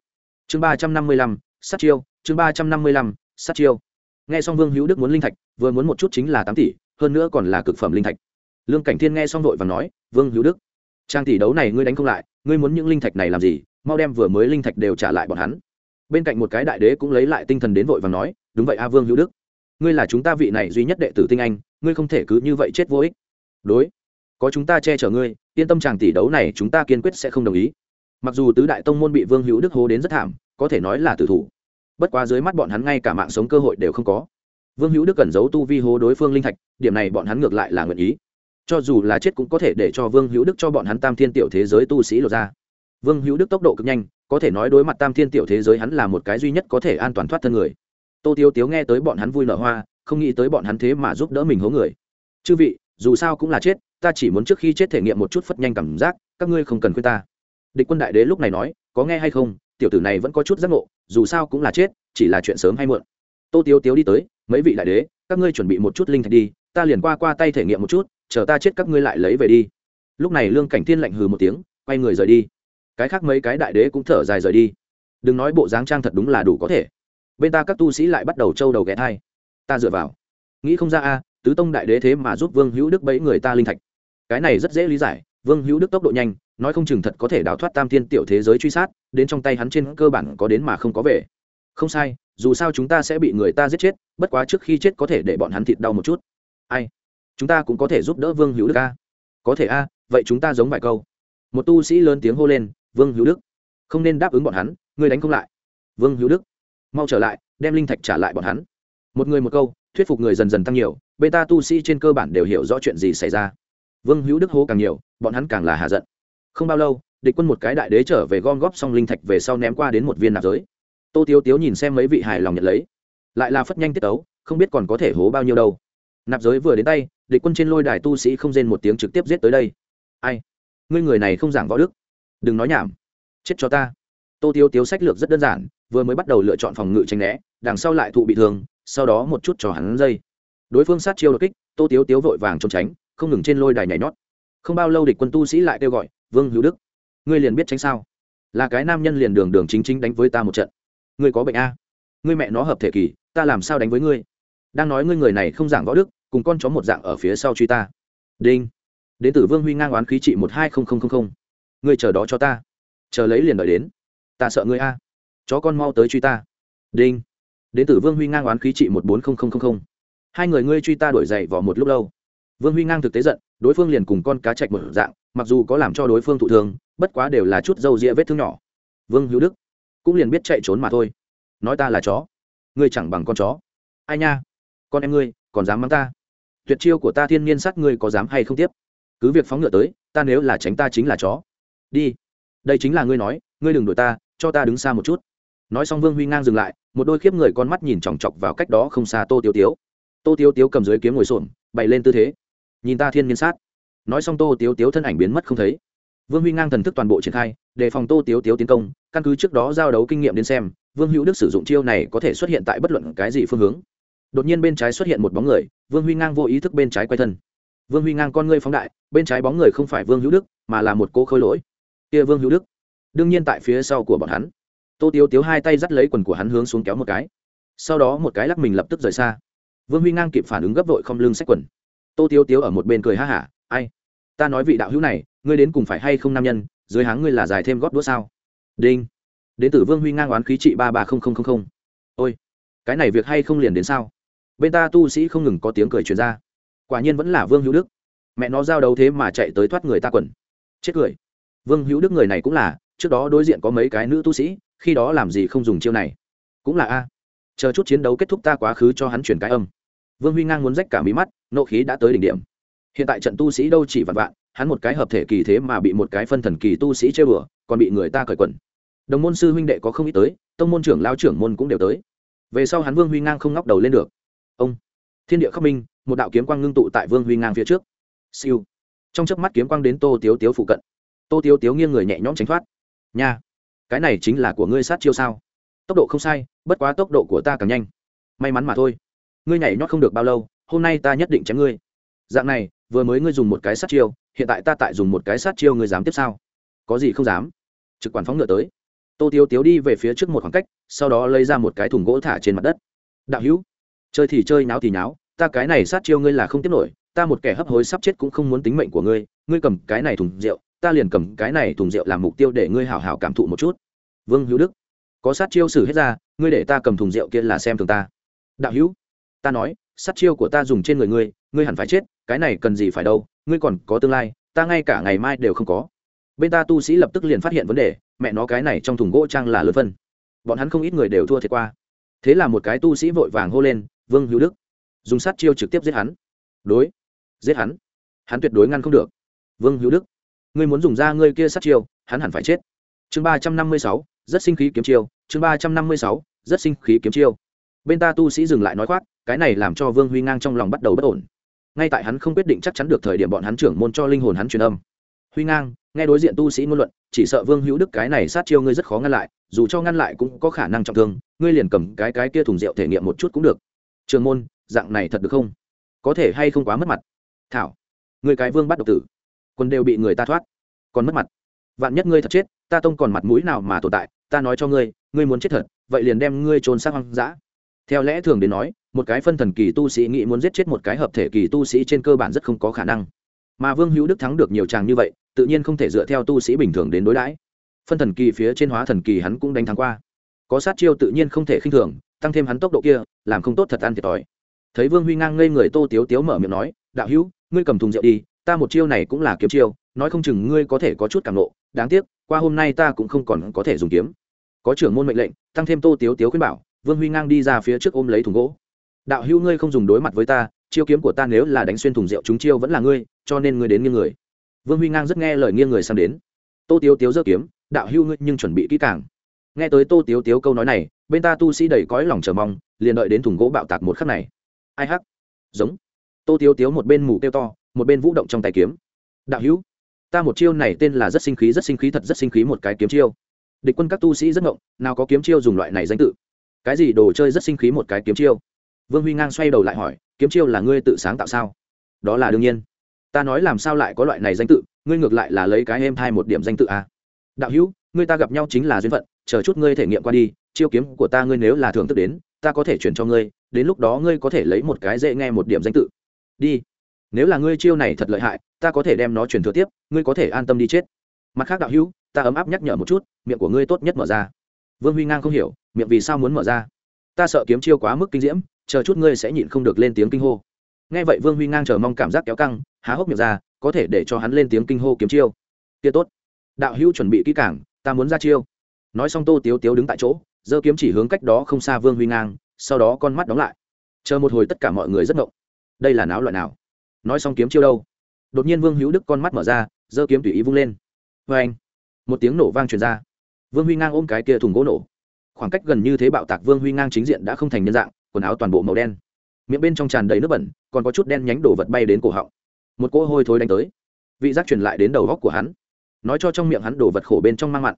Chương ba trăm năm mươi lăm, sát chiêu, chương ba trăm năm mươi lăm, sát chiêu. Nghe xong vương hữu đức muốn linh thạch, vừa muốn một chút chính là tám tỷ, hơn nữa còn là cực phẩm linh thạch. Lương cảnh thiên nghe xong vội và nói, vương hữu đức, trang tỷ đấu này ngươi đánh không lại, ngươi muốn những linh thạch này làm gì? Mau đem vừa mới linh thạch đều trả lại bọn hắn. Bên cạnh một cái đại đế cũng lấy lại tinh thần đến vội và nói, đúng vậy a, vương hữu đức ngươi là chúng ta vị này duy nhất đệ tử tinh anh, ngươi không thể cứ như vậy chết vô ích. Đối, có chúng ta che chở ngươi, yên tâm chàng tỷ đấu này chúng ta kiên quyết sẽ không đồng ý. Mặc dù tứ đại tông môn bị vương hữu đức hố đến rất thảm, có thể nói là tử thủ. Bất quá dưới mắt bọn hắn ngay cả mạng sống cơ hội đều không có. Vương hữu đức cần giấu tu vi hố đối phương linh thạch, điểm này bọn hắn ngược lại là nguyện ý. Cho dù là chết cũng có thể để cho vương hữu đức cho bọn hắn tam thiên tiểu thế giới tu sĩ lột ra. Vương hữu đức tốc độ cực nhanh, có thể nói đối mặt tam thiên tiểu thế giới hắn là một cái duy nhất có thể an toàn thoát thân người tô tiêu tiếu nghe tới bọn hắn vui nở hoa, không nghĩ tới bọn hắn thế mà giúp đỡ mình hố người. Chư vị, dù sao cũng là chết, ta chỉ muốn trước khi chết thể nghiệm một chút phất nhanh cảm giác, các ngươi không cần khuyên ta. Địch quân đại đế lúc này nói, có nghe hay không? Tiểu tử này vẫn có chút giác ngộ, dù sao cũng là chết, chỉ là chuyện sớm hay muộn. Tô tiếu tiếu đi tới, mấy vị đại đế, các ngươi chuẩn bị một chút linh thạch đi, ta liền qua qua tay thể nghiệm một chút, chờ ta chết các ngươi lại lấy về đi. Lúc này lương cảnh thiên lạnh hừ một tiếng, quay người rời đi. Cái khác mấy cái đại đế cũng thở dài rời đi. Đừng nói bộ dáng trang thật đúng là đủ có thể bên ta các tu sĩ lại bắt đầu trâu đầu ghé thai. Ta dựa vào. Nghĩ không ra a, tứ tông đại đế thế mà giúp vương hữu đức bẫy người ta linh thạch. Cái này rất dễ lý giải, vương hữu đức tốc độ nhanh, nói không chừng thật có thể đào thoát tam thiên tiểu thế giới truy sát, đến trong tay hắn trên cơ bản có đến mà không có về. Không sai, dù sao chúng ta sẽ bị người ta giết chết, bất quá trước khi chết có thể để bọn hắn thịt đau một chút. Ai? Chúng ta cũng có thể giúp đỡ vương hữu đức a. Có thể a, vậy chúng ta giống vài câu. Một tu sĩ lớn tiếng hô lên, vương hữu đức, không nên đáp ứng bọn hắn, ngươi đánh không lại. Vương hữu đức mau trở lại, đem linh thạch trả lại bọn hắn. Một người một câu, thuyết phục người dần dần tăng nhiều, bê ta tu sĩ trên cơ bản đều hiểu rõ chuyện gì xảy ra. Vương hữu đức hô càng nhiều, bọn hắn càng là hạ giận. Không bao lâu, địch quân một cái đại đế trở về gom góp xong linh thạch về sau ném qua đến một viên nạp giới. Tô tiếu tiếu nhìn xem mấy vị hài lòng nhận lấy. Lại là phất nhanh tiết tấu, không biết còn có thể hố bao nhiêu đâu. Nạp giới vừa đến tay, địch quân trên lôi đài tu sĩ không rên một tiếng trực tiếp giết tới đây. Ai? Ngươi người này không giảng võ đức. Đừng nói nhảm. Chết cho ta tô Tiêu tiếu sách lược rất đơn giản, vừa mới bắt đầu lựa chọn phòng ngự tranh né, đằng sau lại thụ bị thương, sau đó một chút cho hắn dây. Đối phương sát chiêu đột kích, tô tiếu tiếu vội vàng trốn tránh, không ngừng trên lôi đài nhảy nhót. Không bao lâu địch quân tu sĩ lại kêu gọi, vương hữu đức, ngươi liền biết tránh sao? Là cái nam nhân liền đường đường chính chính đánh với ta một trận. Ngươi có bệnh a? Ngươi mẹ nó hợp thể kỳ, ta làm sao đánh với ngươi? Đang nói ngươi người này không giảng võ đức, cùng con chó một dạng ở phía sau truy ta. Đinh. Đến tử vương huy ngang oán khí trị một hai không không không không. Ngươi chờ đó cho ta. Chờ lấy liền đợi đến ta sợ ngươi a. Chó con mau tới truy ta. Đinh. Đến tử vương huy ngang oán khí trị một bốn không không không không. Hai người ngươi truy ta đổi dậy vào một lúc lâu. Vương huy ngang thực tế giận, đối phương liền cùng con cá chạch một dạng, mặc dù có làm cho đối phương thụ thương, bất quá đều là chút dâu ria vết thương nhỏ. Vương hữu đức cũng liền biết chạy trốn mà thôi. Nói ta là chó. Ngươi chẳng bằng con chó. Ai nha? Con em ngươi, còn dám mắng ta? Tuyệt chiêu của ta thiên nhiên sát ngươi có dám hay không tiếp? Cứ việc phóng ngựa tới, ta nếu là tránh ta chính là chó. Đi. Đây chính là ngươi nói, ngươi đừng đuổi ta cho ta đứng xa một chút. Nói xong vương huy ngang dừng lại, một đôi khiếp người con mắt nhìn chòng chọc vào cách đó không xa tô tiêu tiếu. Tô tiêu tiếu cầm dưới kiếm ngồi xổm, bày lên tư thế. Nhìn ta thiên nhiên sát. Nói xong tô tiêu tiếu thân ảnh biến mất không thấy. Vương huy ngang thần thức toàn bộ triển khai, đề phòng tô tiêu tiếu tiến công, căn cứ trước đó giao đấu kinh nghiệm đến xem, vương hữu đức sử dụng chiêu này có thể xuất hiện tại bất luận cái gì phương hướng. Đột nhiên bên trái xuất hiện một bóng người, vương huy ngang vô ý thức bên trái quay thân. Vương huy ngang con ngươi phóng đại, bên trái bóng người không phải vương hữu đức, mà là một cô khôi lỗi. Kia vương hữu đức đương nhiên tại phía sau của bọn hắn. Tô tiếu tiếu hai tay dắt lấy quần của hắn hướng xuống kéo một cái. Sau đó một cái lắc mình lập tức rời xa. Vương huy ngang kịp phản ứng gấp vội không lưng xách quần. Tô tiếu tiếu ở một bên cười ha hả, ai? Ta nói vị đạo hữu này, ngươi đến cùng phải hay không nam nhân, dưới háng ngươi là dài thêm góp đũa sao? Đinh. Đến tử vương huy ngang oán khí trị ba ba không không không không. Ôi, cái này việc hay không liền đến sao? Bên ta tu sĩ không ngừng có tiếng cười truyền ra. Quả nhiên vẫn là vương hữu đức. Mẹ nó giao đấu thế mà chạy tới thoát người ta quần. Chết cười. Vương hữu đức người này cũng là trước đó đối diện có mấy cái nữ tu sĩ, khi đó làm gì không dùng chiêu này? Cũng là a. Chờ chút chiến đấu kết thúc ta quá khứ cho hắn chuyển cái âm. Vương huy ngang muốn rách cả mí mắt, nộ khí đã tới đỉnh điểm. Hiện tại trận tu sĩ đâu chỉ vạn vạn, hắn một cái hợp thể kỳ thế mà bị một cái phân thần kỳ tu sĩ chơi bừa, còn bị người ta cởi quần. Đồng môn sư huynh đệ có không ít tới, tông môn trưởng lao trưởng môn cũng đều tới. Về sau hắn vương huy ngang không ngóc đầu lên được. Ông, thiên địa khắc minh, một đạo kiếm quang ngưng tụ tại vương huy ngang phía trước. Siêu. Trong chớp mắt kiếm quang đến tô tiếu tiếu phụ cận. Tô tiếu tiếu nghiêng người nhẹ nhõm tránh thoát nha, cái này chính là của ngươi sát chiêu sao? Tốc độ không sai, bất quá tốc độ của ta càng nhanh. May mắn mà thôi. Ngươi nhảy nhót không được bao lâu, hôm nay ta nhất định chém ngươi. Dạng này, vừa mới ngươi dùng một cái sát chiêu, hiện tại ta tại dùng một cái sát chiêu ngươi dám tiếp sao? Có gì không dám? Trực quản phóng ngựa tới. Tô tiếu tiếu đi về phía trước một khoảng cách, sau đó lấy ra một cái thùng gỗ thả trên mặt đất. Đạo hữu, chơi thì chơi náo thì náo ta cái này sát chiêu ngươi là không tiếp nổi, ta một kẻ hấp hối sắp chết cũng không muốn tính mệnh của ngươi ngươi cầm cái này thùng rượu ta liền cầm cái này thùng rượu làm mục tiêu để ngươi hảo hảo cảm thụ một chút. Vương hữu đức, có sát chiêu xử hết ra, ngươi để ta cầm thùng rượu kia là xem thường ta. Đạo hữu, ta nói, sát chiêu của ta dùng trên người ngươi ngươi hẳn phải chết, cái này cần gì phải đâu, ngươi còn có tương lai, ta ngay cả ngày mai đều không có. Bên ta tu sĩ lập tức liền phát hiện vấn đề, mẹ nó cái này trong thùng gỗ trang là lớn phân. Bọn hắn không ít người đều thua thiệt qua. Thế là một cái tu sĩ vội vàng hô lên, vương hữu đức, dùng sát chiêu trực tiếp giết hắn. Đối, giết hắn? Hắn tuyệt đối ngăn không được. Vương hữu đức ngươi muốn dùng ra ngươi kia sát chiêu, hắn hẳn phải chết. Chương ba trăm năm mươi sáu, rất sinh khí kiếm chiêu, chương ba trăm năm mươi sáu, rất sinh khí kiếm chiêu. Bên ta tu sĩ dừng lại nói khoác, cái này làm cho vương huy ngang trong lòng bắt đầu bất ổn. Ngay tại hắn không quyết định chắc chắn được thời điểm bọn hắn trưởng môn cho linh hồn hắn truyền âm. Huy ngang, nghe đối diện tu sĩ ngôn luận, chỉ sợ vương hữu đức cái này sát chiêu ngươi rất khó ngăn lại, dù cho ngăn lại cũng có khả năng trọng thương, ngươi liền cầm cái cái kia thùng rượu thể nghiệm một chút cũng được. Trường môn, dạng này thật được không? Có thể hay không quá mất mặt? Thảo người cái vương bắt độc tử quân đều bị người ta thoát. Còn mất mặt. Vạn nhất ngươi thật chết, ta tông còn mặt mũi nào mà tồn tại, ta nói cho ngươi ngươi muốn chết thật, vậy liền đem ngươi trôn xác hoang dã. Theo lẽ thường đến nói, một cái phân thần kỳ tu sĩ nghĩ muốn giết chết một cái hợp thể kỳ tu sĩ trên cơ bản rất không có khả năng. Mà vương hữu đức thắng được nhiều tràng như vậy, tự nhiên không thể dựa theo tu sĩ bình thường đến đối đãi. Phân thần kỳ phía trên hóa thần kỳ hắn cũng đánh thắng qua. Có sát chiêu tự nhiên không thể khinh thường, tăng thêm hắn tốc độ kia, làm không tốt thật ăn thiệt thòi. Thấy vương huy ngang ngây người tô tiếu tiếu mở miệng nói, đạo hữu, ngươi cầm thùng rượu đi ta một chiêu này cũng là kiếm chiêu, nói không chừng ngươi có thể có chút cảm nộ, đáng tiếc, qua hôm nay ta cũng không còn có thể dùng kiếm. Có trưởng môn mệnh lệnh, tăng thêm tô tiếu tiếu khuyên bảo, vương huy ngang đi ra phía trước ôm lấy thùng gỗ. Đạo hữu ngươi không dùng đối mặt với ta, chiêu kiếm của ta nếu là đánh xuyên thùng rượu chúng chiêu vẫn là ngươi, cho nên ngươi đến nghiêng người. Vương huy ngang rất nghe lời nghiêng người sang đến. Tô tiếu tiếu giơ kiếm, đạo hữu ngươi nhưng chuẩn bị kỹ càng. Nghe tới tô tiếu tiếu câu nói này, bên ta tu sĩ đầy cõi lòng chờ mong, liền đợi đến thùng gỗ bạo tạc một khắc này. Ai hắc? Giống. Tô tiếu tiếu một bên mù kêu to một bên vũ động trong tay kiếm. Đạo hữu, ta một chiêu này tên là rất sinh khí, rất sinh khí, thật rất sinh khí một cái kiếm chiêu. Địch quân các tu sĩ rất ngộng, nào có kiếm chiêu dùng loại này danh tự? Cái gì đồ chơi rất sinh khí một cái kiếm chiêu? Vương huy ngang xoay đầu lại hỏi, kiếm chiêu là ngươi tự sáng tạo sao? Đó là đương nhiên. Ta nói làm sao lại có loại này danh tự, ngươi ngược lại là lấy cái em thai một điểm danh tự à. đạo hữu, ngươi ta gặp nhau chính là duyên phận, chờ chút ngươi thể nghiệm qua đi, chiêu kiếm của ta ngươi nếu là thưởng thức đến, ta có thể chuyển cho ngươi, đến lúc đó ngươi có thể lấy một cái dễ nghe một điểm danh tự. Đi nếu là ngươi chiêu này thật lợi hại, ta có thể đem nó truyền thừa tiếp, ngươi có thể an tâm đi chết. Mặt khác đạo hữu, ta ấm áp nhắc nhở một chút, miệng của ngươi tốt nhất mở ra. Vương huy ngang không hiểu, miệng vì sao muốn mở ra? Ta sợ kiếm chiêu quá mức kinh diễm, chờ chút ngươi sẽ nhịn không được lên tiếng kinh hô. Nghe vậy vương huy ngang chờ mong cảm giác kéo căng, há hốc miệng ra, có thể để cho hắn lên tiếng kinh hô kiếm chiêu. Kia tốt. Đạo hữu chuẩn bị kỹ cảng ta muốn ra chiêu. Nói xong tô tiếu tiếu đứng tại chỗ, giơ kiếm chỉ hướng cách đó không xa vương huy ngang, sau đó con mắt đóng lại. Chờ một hồi tất cả mọi người rất ngộng. Đây là náo loại nào? Nói xong kiếm chiêu đâu. Đột nhiên vương hữu đức con mắt mở ra, giơ kiếm tùy ý vung lên. Vê anh, một tiếng nổ vang truyền ra. Vương huy ngang ôm cái kia thùng gỗ nổ. Khoảng cách gần như thế bạo tạc vương huy ngang chính diện đã không thành nhân dạng, quần áo toàn bộ màu đen. Miệng bên trong tràn đầy nước bẩn, còn có chút đen nhánh đổ vật bay đến cổ họng. Một cỗ hôi thối đánh tới. Vị giác truyền lại đến đầu góc của hắn. Nói cho trong miệng hắn đổ vật khổ bên trong mang mặn.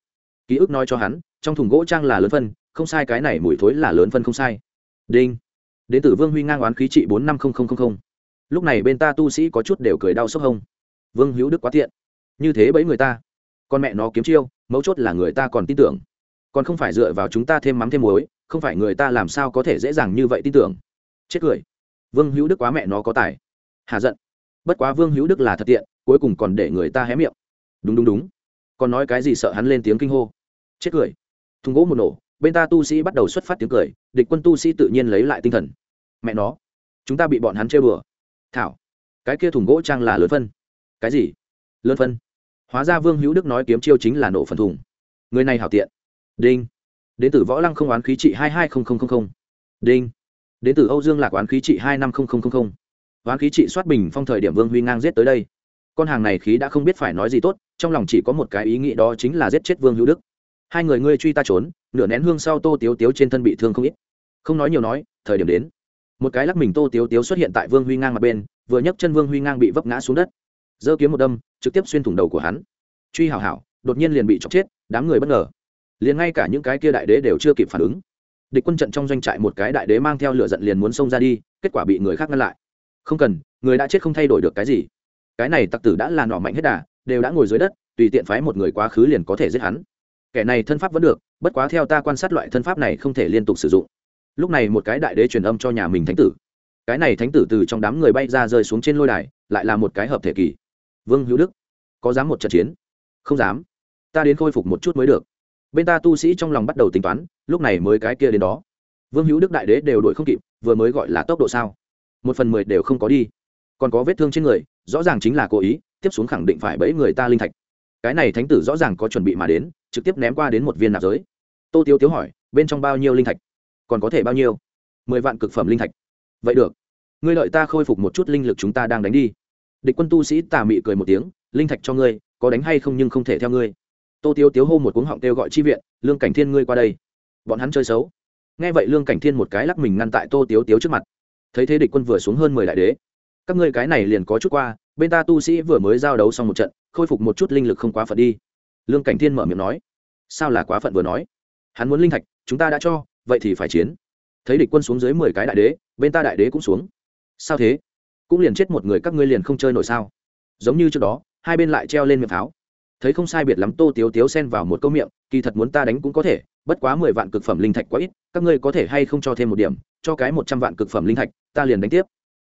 Ký ức nói cho hắn, trong thùng gỗ trang là lớn phân, không sai cái này mùi thối là lớn phân không sai. Đinh. Đến từ vương huy ngang oán khí trị bốn năm lúc này bên ta tu sĩ có chút đều cười đau sốc hông. Vương hữu đức quá tiện. Như thế bấy người ta. Con mẹ nó kiếm chiêu, mấu chốt là người ta còn tin tưởng. Còn không phải dựa vào chúng ta thêm mắm thêm muối, không phải người ta làm sao có thể dễ dàng như vậy tin tưởng. Chết cười. Vương hữu đức quá mẹ nó có tài. Hà giận. Bất quá vương hữu đức là thật tiện, cuối cùng còn để người ta hé miệng. Đúng đúng đúng. Còn nói cái gì sợ hắn lên tiếng kinh hô. Chết cười. Thùng gỗ một nổ, bên ta tu sĩ bắt đầu xuất phát tiếng cười, địch quân tu sĩ tự nhiên lấy lại tinh thần. Mẹ nó, chúng ta bị bọn hắn chơi bừa thảo. Cái kia thùng gỗ trang là lớn phân. Cái gì? Lớn phân. Hóa ra vương hữu đức nói kiếm chiêu chính là nổ phần thùng. Người này hảo tiện. Đinh. Đến từ võ lăng không oán khí trị hai hai nghìn đinh. Đến từ âu dương lạc oán khí trị hai năm nghìn oán khí trị soát bình phong thời điểm vương huy ngang giết tới đây. Con hàng này khí đã không biết phải nói gì tốt, trong lòng chỉ có một cái ý nghĩ đó chính là giết chết vương hữu đức. Hai người ngươi truy ta trốn, nửa nén hương sau tô tiếu tiếu trên thân bị thương không ít. Không nói nhiều nói, thời điểm đến một cái lắc mình tô tiếu tiếu xuất hiện tại vương huy ngang mặt bên, vừa nhấc chân vương huy ngang bị vấp ngã xuống đất. Giơ kiếm một đâm, trực tiếp xuyên thủng đầu của hắn. Truy hảo hảo, đột nhiên liền bị chọc chết, đám người bất ngờ. Liền ngay cả những cái kia đại đế đều chưa kịp phản ứng. Địch quân trận trong doanh trại một cái đại đế mang theo lửa giận liền muốn xông ra đi, kết quả bị người khác ngăn lại. Không cần, người đã chết không thay đổi được cái gì. Cái này tặc tử đã là nỏ mạnh hết đà, đều đã ngồi dưới đất, tùy tiện phái một người quá khứ liền có thể giết hắn. Kẻ này thân pháp vẫn được, bất quá theo ta quan sát loại thân pháp này không thể liên tục sử dụng lúc này một cái đại đế truyền âm cho nhà mình thánh tử. Cái này thánh tử từ trong đám người bay ra rơi xuống trên lôi đài, lại là một cái hợp thể kỳ. Vương hữu đức, có dám một trận chiến? Không dám. Ta đến khôi phục một chút mới được. Bên ta tu sĩ trong lòng bắt đầu tính toán, lúc này mới cái kia đến đó. Vương hữu đức đại đế đều đuổi không kịp, vừa mới gọi là tốc độ sao? Một phần mười đều không có đi. Còn có vết thương trên người, rõ ràng chính là cố ý, tiếp xuống khẳng định phải bẫy người ta linh thạch. Cái này thánh tử rõ ràng có chuẩn bị mà đến, trực tiếp ném qua đến một viên nạp giới. Tô tiêu tiếu hỏi, bên trong bao nhiêu linh thạch? Còn có thể bao nhiêu? Mười vạn cực phẩm linh thạch. Vậy được. Ngươi lợi ta khôi phục một chút linh lực chúng ta đang đánh đi. Địch quân tu sĩ tà mị cười một tiếng, linh thạch cho ngươi, có đánh hay không nhưng không thể theo ngươi. Tô tiêu tiếu hô một cuống họng kêu gọi chi viện, lương cảnh thiên ngươi qua đây. Bọn hắn chơi xấu. Nghe vậy lương cảnh thiên một cái lắc mình ngăn tại tô tiếu tiếu trước mặt. Thấy thế địch quân vừa xuống hơn mười đại đế. Các ngươi cái này liền có chút qua, bên ta tu sĩ vừa mới giao đấu xong một trận, khôi phục một chút linh lực không quá phận đi. Lương cảnh thiên mở miệng nói. Sao là quá phận vừa nói? Hắn muốn linh thạch, chúng ta đã cho vậy thì phải chiến. Thấy địch quân xuống dưới mười cái đại đế, bên ta đại đế cũng xuống. Sao thế? Cũng liền chết một người các ngươi liền không chơi nổi sao? Giống như trước đó, hai bên lại treo lên miệng pháo. Thấy không sai biệt lắm, tô tiếu tiếu xen vào một câu miệng, kỳ thật muốn ta đánh cũng có thể, bất quá mười vạn cực phẩm linh thạch quá ít, các ngươi có thể hay không cho thêm một điểm, cho cái một trăm vạn cực phẩm linh thạch, ta liền đánh tiếp.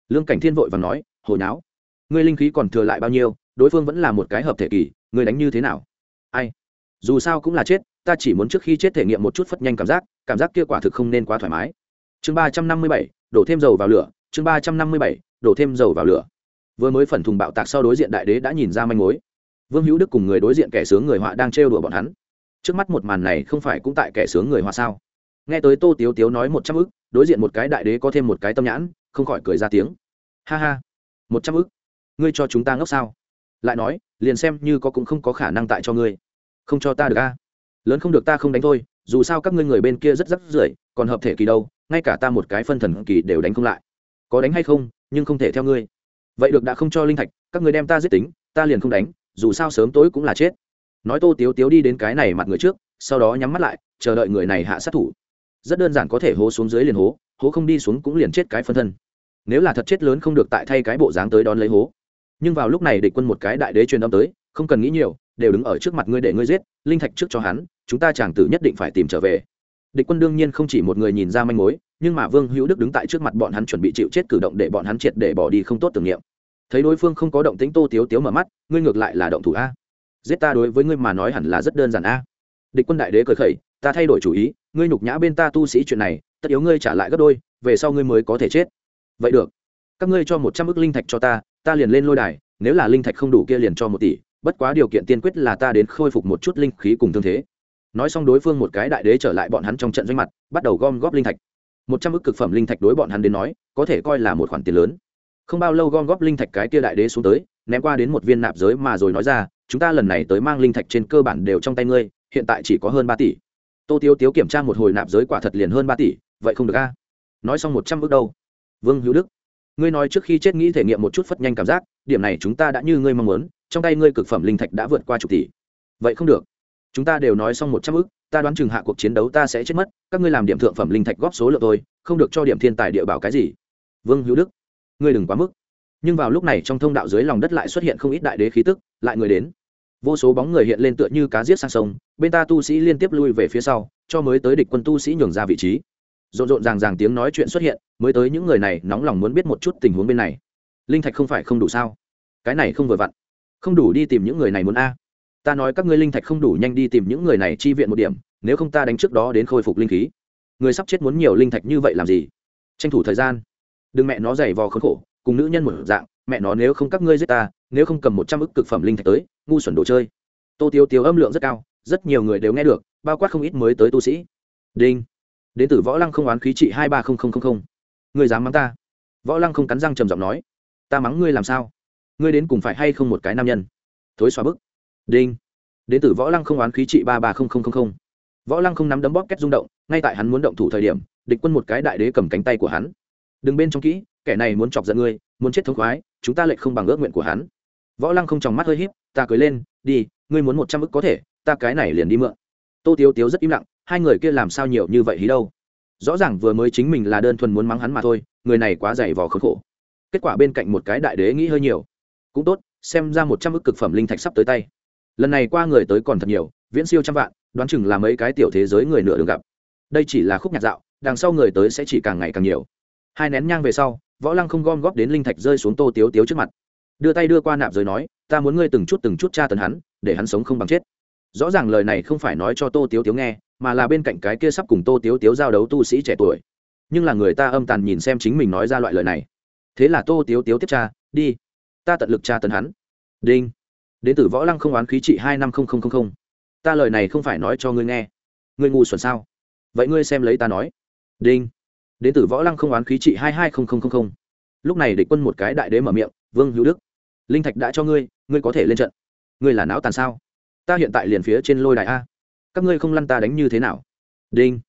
Lương cảnh thiên vội và nói, hồi náo, ngươi linh khí còn thừa lại bao nhiêu, đối phương vẫn là một cái hợp thể kỳ, ngươi đánh như thế nào? Ai? Dù sao cũng là chết, ta chỉ muốn trước khi chết thể nghiệm một chút phất nhanh cảm giác cảm giác kia quả thực không nên quá thoải mái. Chương ba trăm năm mươi bảy, đổ thêm dầu vào lửa. Chương ba trăm năm mươi bảy, đổ thêm dầu vào lửa. Vừa mới phần thùng bạo tạc sau đối diện đại đế đã nhìn ra manh mối. Vương hữu đức cùng người đối diện kẻ sướng người họa đang trêu đùa bọn hắn. Trước mắt một màn này không phải cũng tại kẻ sướng người họa sao? Nghe tới tô tiếu tiếu nói một trăm ức, đối diện một cái đại đế có thêm một cái tâm nhãn, không khỏi cười ra tiếng. Ha ha, một trăm ức? Ngươi cho chúng ta ngốc sao? Lại nói, liền xem như có cũng không có khả năng tại cho ngươi. Không cho ta được a. Lớn không được ta không đánh thôi dù sao các ngươi người bên kia rất rắc rưởi, còn hợp thể kỳ đâu, ngay cả ta một cái phân thần kỳ đều đánh không lại. Có đánh hay không, nhưng không thể theo ngươi. Vậy được đã không cho linh thạch, các người đem ta giết tính, ta liền không đánh, dù sao sớm tối cũng là chết. Nói tô tiếu tiếu đi đến cái này mặt người trước, sau đó nhắm mắt lại, chờ đợi người này hạ sát thủ. Rất đơn giản có thể hố xuống dưới liền hố hố không đi xuống cũng liền chết cái phân thân. Nếu là thật chết lớn không được tại thay cái bộ dáng tới đón lấy hố. Nhưng vào lúc này địch quân một cái đại đế truyền âm tới, không cần nghĩ nhiều đều đứng ở trước mặt ngươi để ngươi giết, linh thạch trước cho hắn, chúng ta chàng tử nhất định phải tìm trở về. Địch quân đương nhiên không chỉ một người nhìn ra manh mối, nhưng mà vương hữu đức đứng tại trước mặt bọn hắn chuẩn bị chịu chết cử động để bọn hắn triệt để bỏ đi không tốt tưởng niệm. Thấy đối phương không có động tính tô tiếu tiếu mở mắt, ngươi ngược lại là động thủ a. Giết ta đối với ngươi mà nói hẳn là rất đơn giản a. Địch quân đại đế cười khẩy, ta thay đổi chủ ý, ngươi nhục nhã bên ta tu sĩ chuyện này, tất yếu ngươi trả lại gấp đôi, về sau ngươi mới có thể chết. Vậy được. Các ngươi cho một trăm ức linh thạch cho ta ta liền lên lôi đài, nếu là linh thạch không đủ kia liền cho một tỷ bất quá điều kiện tiên quyết là ta đến khôi phục một chút linh khí cùng thương thế. Nói xong đối phương một cái đại đế trở lại bọn hắn trong trận doanh mặt, bắt đầu gom góp linh thạch. Một trăm ước cực phẩm linh thạch đối bọn hắn đến nói, có thể coi là một khoản tiền lớn. Không bao lâu gom góp linh thạch cái kia đại đế xuống tới, ném qua đến một viên nạp giới mà rồi nói ra, chúng ta lần này tới mang linh thạch trên cơ bản đều trong tay ngươi, hiện tại chỉ có hơn ba tỷ. Tô tiêu tiếu kiểm tra một hồi nạp giới quả thật liền hơn ba tỷ, vậy không được a. Nói xong một trăm ước đâu. Vương hữu đức, ngươi nói trước khi chết nghĩ thể nghiệm một chút phất nhanh cảm giác, điểm này chúng ta đã như ngươi mong muốn trong tay ngươi cực phẩm linh thạch đã vượt qua chục tỷ. Vậy không được. Chúng ta đều nói xong một trăm ước ta đoán chừng hạ cuộc chiến đấu ta sẽ chết mất, các ngươi làm điểm thượng phẩm linh thạch góp số lượng tôi không được cho điểm thiên tài địa bảo cái gì. Vương hữu đức, ngươi đừng quá mức. Nhưng vào lúc này trong thông đạo dưới lòng đất lại xuất hiện không ít đại đế khí tức, lại người đến. Vô số bóng người hiện lên tựa như cá giết sang sông, bên ta tu sĩ liên tiếp lui về phía sau, cho mới tới địch quân tu sĩ nhường ra vị trí. Rộn rộn ràng ràng tiếng nói chuyện xuất hiện, mới tới những người này nóng lòng muốn biết một chút tình huống bên này. Linh thạch không phải không đủ sao? Cái này không vừa vặn không đủ đi tìm những người này muốn a. Ta nói các ngươi linh thạch không đủ nhanh đi tìm những người này chi viện một điểm, nếu không ta đánh trước đó đến khôi phục linh khí. Người sắp chết muốn nhiều linh thạch như vậy làm gì? Tranh thủ thời gian. Đừng mẹ nó giày vò khốn khổ, cùng nữ nhân một dạng, mẹ nó nếu không các ngươi giết ta, nếu không cầm một trăm ức cực phẩm linh thạch tới, ngu xuẩn đồ chơi. Tô tiêu tiêu âm lượng rất cao, rất nhiều người đều nghe được, bao quát không ít mới tới tu sĩ. Đinh. Đến từ võ lăng không oán khí trị hai ba không không không không. Người dám mắng ta. Võ lăng không cắn răng trầm giọng nói. Ta mắng ngươi làm sao? Ngươi đến cùng phải hay không một cái nam nhân? Thối xóa bức. Đinh. Đến từ võ lăng không oán khí trị ba ba không không không không. Võ lăng không nắm đấm bóp két rung động, ngay tại hắn muốn động thủ thời điểm, địch quân một cái đại đế cầm cánh tay của hắn. Đừng bên trong kỹ, kẻ này muốn chọc giận ngươi, muốn chết thống khoái, chúng ta lệnh không bằng ước nguyện của hắn. Võ lăng không tròng mắt hơi híp, ta cười lên, đi, ngươi muốn một trăm ức có thể, ta cái này liền đi mượn. Tô tiếu tiếu rất im lặng, hai người kia làm sao nhiều như vậy hí đâu? Rõ ràng vừa mới chính mình là đơn thuần muốn mắng hắn mà thôi, người này quá dày vò khốn khổ. Kết quả bên cạnh một cái đại đế nghĩ hơi nhiều cũng tốt, xem ra một trăm ước cực phẩm linh thạch sắp tới tay. Lần này qua người tới còn thật nhiều, viễn siêu trăm vạn, đoán chừng là mấy cái tiểu thế giới người nửa đường gặp. Đây chỉ là khúc nhạc dạo, đằng sau người tới sẽ chỉ càng ngày càng nhiều. Hai nén nhang về sau, võ lăng không gom góp đến linh thạch rơi xuống tô tiếu tiếu trước mặt. Đưa tay đưa qua nạp rồi nói, ta muốn ngươi từng chút từng chút tra tấn hắn, để hắn sống không bằng chết. Rõ ràng lời này không phải nói cho tô tiếu tiếu nghe, mà là bên cạnh cái kia sắp cùng tô tiếu tiếu giao đấu tu sĩ trẻ tuổi. Nhưng là người ta âm tàn nhìn xem chính mình nói ra loại lời này. Thế là tô tiếu tiếu tiếp tra, đi ta tận lực tra tấn hắn. Đinh. Đến từ võ lăng không oán khí trị hai năm không không không không. Ta lời này không phải nói cho ngươi nghe. Ngươi ngu xuẩn sao? Vậy ngươi xem lấy ta nói. Đinh. Đến từ võ lăng không oán khí trị hai hai không không không không. Lúc này địch quân một cái đại đế mở miệng, vương hữu đức, linh thạch đã cho ngươi ngươi có thể lên trận. Ngươi là não tàn sao? Ta hiện tại liền phía trên lôi đài a. Các ngươi không lăn ta đánh như thế nào? Đinh.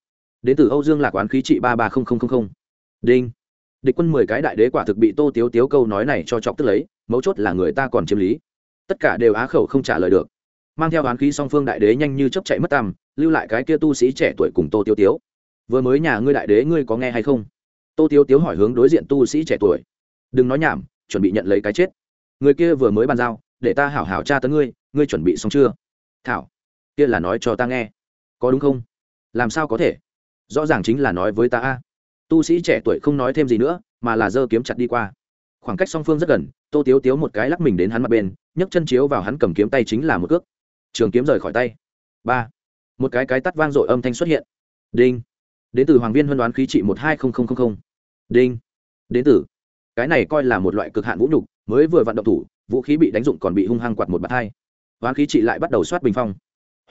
Đến từ âu dương lạc oán khí trị ba ba không không không không. Đinh địch quân mười cái đại đế quả thực bị tô tiếu tiếu câu nói này cho chọc tức lấy, mấu chốt là người ta còn chiếm lý. Tất cả đều á khẩu không trả lời được. Mang theo oán khí song phương đại đế nhanh như chấp chạy mất tăm lưu lại cái kia tu sĩ trẻ tuổi cùng tô tiếu tiếu. Vừa mới nhà ngươi đại đế ngươi có nghe hay không? Tô tiếu tiếu hỏi hướng đối diện tu sĩ trẻ tuổi. Đừng nói nhảm, chuẩn bị nhận lấy cái chết. Người kia vừa mới bàn giao, để ta hảo hảo tra tấn ngươi ngươi chuẩn bị xong chưa? Thảo, kia là nói cho ta nghe. Có đúng không? Làm sao có thể? Rõ ràng chính là nói với ta a tu sĩ trẻ tuổi không nói thêm gì nữa, mà là giơ kiếm chặt đi qua. Khoảng cách song phương rất gần, tô tiếu tiếu một cái lắc mình đến hắn mặt bên, nhấc chân chiếu vào hắn cầm kiếm tay chính là một cước. Trường kiếm rời khỏi tay. Ba. Một cái cái tắt vang dội âm thanh xuất hiện. Đinh. Đến từ hoàng viên huân đoán khí trị một hai nghìn đinh. Đến từ. Cái này coi là một loại cực hạn vũ nhục, mới vừa vận động thủ, vũ khí bị đánh dụng còn bị hung hăng quạt một bạt hai. Hoán khí trị lại bắt đầu soát bình phong.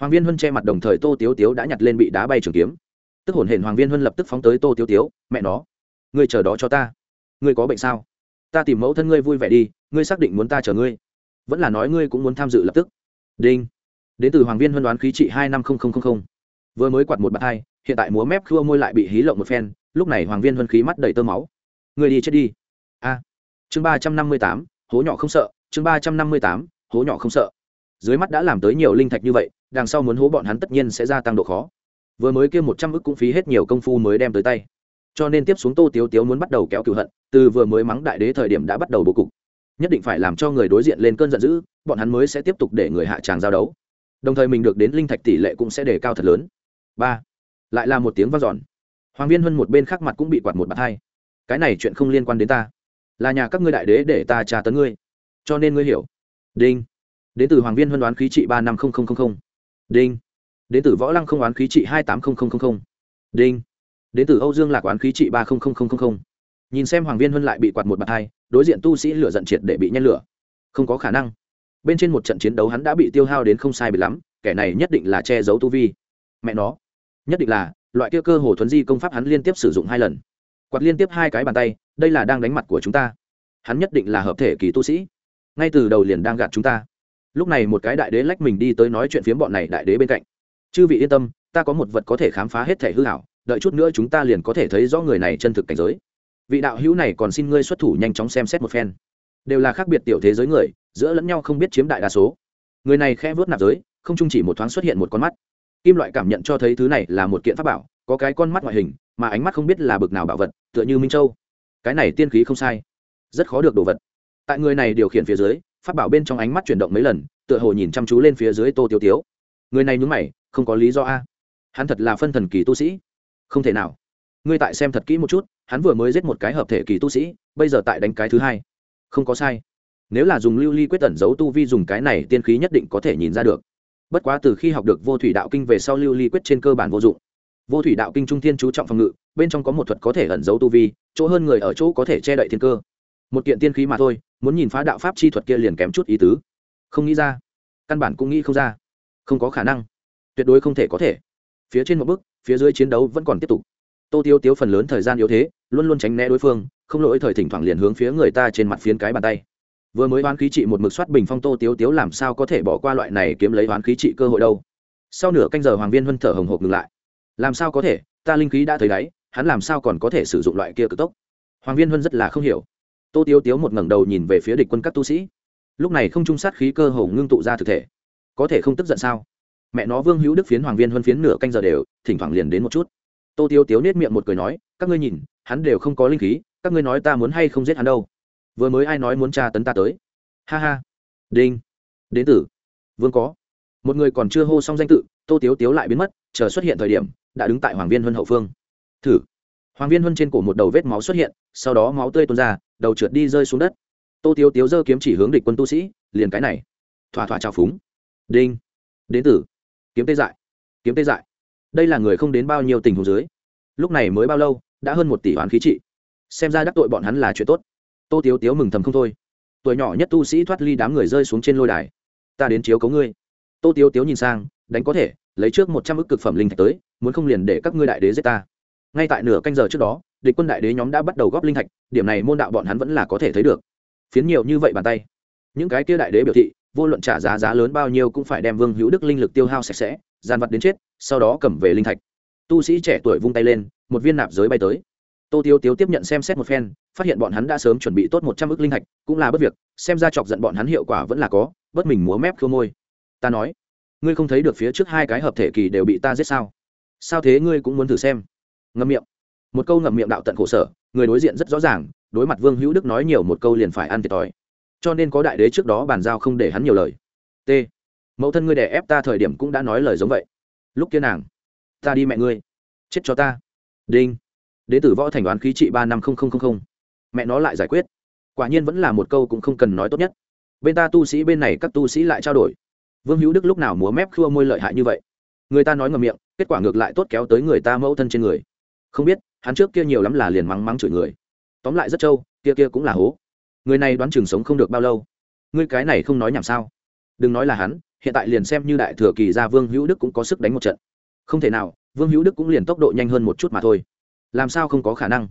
Hoàng viên huân che mặt đồng thời tô tiếu tiếu đã nhặt lên bị đá bay trường kiếm tức hồn hển hoàng viên huân lập tức phóng tới tô tiếu tiếu, mẹ nó, ngươi chờ đó cho ta. Ngươi có bệnh sao? Ta tìm mẫu thân ngươi vui vẻ đi, ngươi xác định muốn ta chờ ngươi. Vẫn là nói ngươi cũng muốn tham dự lập tức. Đinh. Đến từ hoàng viên huân đoán khí trị hai năm nghìn vừa mới quạt một bạt hai, hiện tại múa mép khua môi lại bị hí lộng một phen, lúc này hoàng viên huân khí mắt đầy tơ máu. Ngươi đi chết đi. A. Chương ba trăm năm mươi tám, hố nhỏ không sợ, chương ba trăm năm mươi tám, hố nhỏ không sợ. Dưới mắt đã làm tới nhiều linh thạch như vậy, đằng sau muốn hố bọn hắn tất nhiên sẽ gia tăng độ khó vừa mới kia một trăm ức cũng phí hết nhiều công phu mới đem tới tay. Cho nên tiếp xuống tô tiếu tiếu muốn bắt đầu kéo cựu hận, từ vừa mới mắng đại đế thời điểm đã bắt đầu bố cục. Nhất định phải làm cho người đối diện lên cơn giận dữ, bọn hắn mới sẽ tiếp tục để người hạ tràng giao đấu. Đồng thời mình được đến linh thạch tỷ lệ cũng sẽ đề cao thật lớn. Ba. Lại là một tiếng vang dọn. Hoàng viên hơn một bên khác mặt cũng bị quạt một bạt hai. Cái này chuyện không liên quan đến ta. Là nhà các ngươi đại đế để ta tra tấn ngươi. Cho nên ngươi hiểu. Đinh. Đến từ hoàng viên huân đoán khí trị ba năm đinh đến từ võ lăng không oán khí trị hai tám nghìn đinh. Đến từ âu dương lạc oán khí trị ba nghìn nhìn xem hoàng viên huân lại bị quạt một bạt hai, đối diện tu sĩ lửa giận triệt để bị nhen lửa. Không có khả năng. Bên trên một trận chiến đấu hắn đã bị tiêu hao đến không sai bị lắm, kẻ này nhất định là che giấu tu vi. Mẹ nó. Nhất định là, loại kia cơ hồ thuấn di công pháp hắn liên tiếp sử dụng hai lần. Quạt liên tiếp hai cái bàn tay, đây là đang đánh mặt của chúng ta. Hắn nhất định là hợp thể kỳ tu sĩ. Ngay từ đầu liền đang gạt chúng ta. Lúc này một cái đại đế lách mình đi tới nói chuyện phiếm bọn này đại đế bên cạnh chư vị yên tâm, ta có một vật có thể khám phá hết thể hư hảo đợi chút nữa chúng ta liền có thể thấy rõ người này chân thực cảnh giới. Vị đạo hữu này còn xin ngươi xuất thủ nhanh chóng xem xét một phen. Đều là khác biệt tiểu thế giới người, giữa lẫn nhau không biết chiếm đại đa số. Người này khẽ vớt nạp giới, không chung chỉ một thoáng xuất hiện một con mắt. Kim loại cảm nhận cho thấy thứ này là một kiện pháp bảo, có cái con mắt ngoại hình, mà ánh mắt không biết là bực nào bảo vật, tựa như minh châu. Cái này tiên khí không sai. Rất khó được đồ vật. Tại người này điều khiển phía dưới, pháp bảo bên trong ánh mắt chuyển động mấy lần, tựa hồ nhìn chăm chú lên phía dưới tô tiêu tiếu. Người này nhúng mày không có lý do a. Hắn thật là phân thần kỳ tu sĩ. Không thể nào. Ngươi tại xem thật kỹ một chút, hắn vừa mới giết một cái hợp thể kỳ tu sĩ, bây giờ tại đánh cái thứ hai. Không có sai. Nếu là dùng lưu ly quyết tẩn giấu tu vi dùng cái này, tiên khí nhất định có thể nhìn ra được. Bất quá từ khi học được vô thủy đạo kinh về sau lưu ly quyết trên cơ bản vô dụng. Vô thủy đạo kinh trung thiên chú trọng phòng ngự, bên trong có một thuật có thể ẩn giấu tu vi, chỗ hơn người ở chỗ có thể che đậy thiên cơ. Một kiện tiên khí mà thôi, muốn nhìn phá đạo pháp chi thuật kia liền kém chút ý tứ. Không nghĩ ra. Căn bản cũng nghĩ không ra. Không có khả năng tuyệt đối không thể có thể. Phía trên một bước, phía dưới chiến đấu vẫn còn tiếp tục. Tô tiêu tiếu phần lớn thời gian yếu thế, luôn luôn tránh né đối phương, không lỗi thời thỉnh thoảng liền hướng phía người ta trên mặt phiến cái bàn tay. Vừa mới oán khí trị một mực soát bình phong tô tiếu tiếu làm sao có thể bỏ qua loại này kiếm lấy oán khí trị cơ hội đâu. Sau nửa canh giờ hoàng viên huân thở hồng hộc ngừng lại. Làm sao có thể? Ta linh khí đã thấy đáy, hắn làm sao còn có thể sử dụng loại kia cực tốc? Hoàng viên huân rất là không hiểu. Tô tiếu tiếu một ngẩng đầu nhìn về phía địch quân các tu sĩ. Lúc này không trung sát khí cơ hồ ngưng tụ ra thực thể. Có thể không tức giận sao? Mẹ nó vương hữu đức phiến hoàng viên huân phiến nửa canh giờ đều, thỉnh thoảng liền đến một chút. Tô tiêu tiếu nết miệng một cười nói, các ngươi nhìn, hắn đều không có linh khí, các ngươi nói ta muốn hay không giết hắn đâu? Vừa mới ai nói muốn tra tấn ta tới? Ha ha. Đinh. Đến tử vương có. Một người còn chưa hô xong danh tự, tô tiếu tiếu lại biến mất, chờ xuất hiện thời điểm, đã đứng tại hoàng viên huân hậu phương. Thử. Hoàng viên huân trên cổ một đầu vết máu xuất hiện, sau đó máu tươi tuôn ra, đầu trượt đi rơi xuống đất. Tô tiếu tiếu giơ kiếm chỉ hướng địch quân tu sĩ, liền cái này. Thỏa thỏa trào phúng. Đinh. Đến tử kiếm tê dại, kiếm tê dại. Đây là người không đến bao nhiêu tình huống dưới. Lúc này mới bao lâu, đã hơn một tỷ oán khí trị. Xem ra đắc tội bọn hắn là chuyện tốt. Tô tiếu tiếu mừng thầm không thôi. Tuổi nhỏ nhất tu sĩ thoát ly đám người rơi xuống trên lôi đài. Ta đến chiếu cấu ngươi. Tô tiếu tiếu nhìn sang, đánh có thể, lấy trước một trăm ức cực phẩm linh thạch tới, muốn không liền để các ngươi đại đế giết ta. Ngay tại nửa canh giờ trước đó, địch quân đại đế nhóm đã bắt đầu góp linh thạch, điểm này môn đạo bọn hắn vẫn là có thể thấy được. Phiến nhiều như vậy bàn tay những cái kia đại đế biểu thị, vô luận trả giá giá lớn bao nhiêu cũng phải đem vương hữu đức linh lực tiêu hao sạch sẽ gian vật đến chết, sau đó cầm về linh thạch. Tu sĩ trẻ tuổi vung tay lên, một viên nạp giới bay tới. Tô tiêu tiếu tiếp nhận xem xét một phen, phát hiện bọn hắn đã sớm chuẩn bị tốt một trăm ước linh thạch, cũng là bất việc, xem ra chọc giận bọn hắn hiệu quả vẫn là có, bất mình múa mép khô môi. Ta nói, ngươi không thấy được phía trước hai cái hợp thể kỳ đều bị ta giết sao? Sao thế ngươi cũng muốn thử xem? Ngậm miệng. Một câu ngậm miệng đạo tận khổ sở, người đối diện rất rõ ràng, đối mặt vương hữu đức nói nhiều một câu liền phải ăn thiệt thòi cho nên có đại đế trước đó bàn giao không để hắn nhiều lời. T. Mẫu thân ngươi đẻ ép ta thời điểm cũng đã nói lời giống vậy. Lúc kia nàng, ta đi mẹ ngươi. Chết cho ta. Đinh. Đế tử võ thành đoán khí trị ba năm nghìn mẹ nó lại giải quyết. Quả nhiên vẫn là một câu cũng không cần nói tốt nhất. Bên ta tu sĩ bên này các tu sĩ lại trao đổi. Vương hữu đức lúc nào múa mép khua môi lợi hại như vậy? Người ta nói ngầm miệng, kết quả ngược lại tốt kéo tới người ta mẫu thân trên người. Không biết, hắn trước kia nhiều lắm là liền mắng mắng chửi người. Tóm lại rất trâu, kia kia cũng là hố người này đoán chừng sống không được bao lâu. Ngươi cái này không nói nhảm sao? Đừng nói là hắn, hiện tại liền xem như đại thừa kỳ gia vương hữu đức cũng có sức đánh một trận. Không thể nào, vương hữu đức cũng liền tốc độ nhanh hơn một chút mà thôi. Làm sao không có khả năng?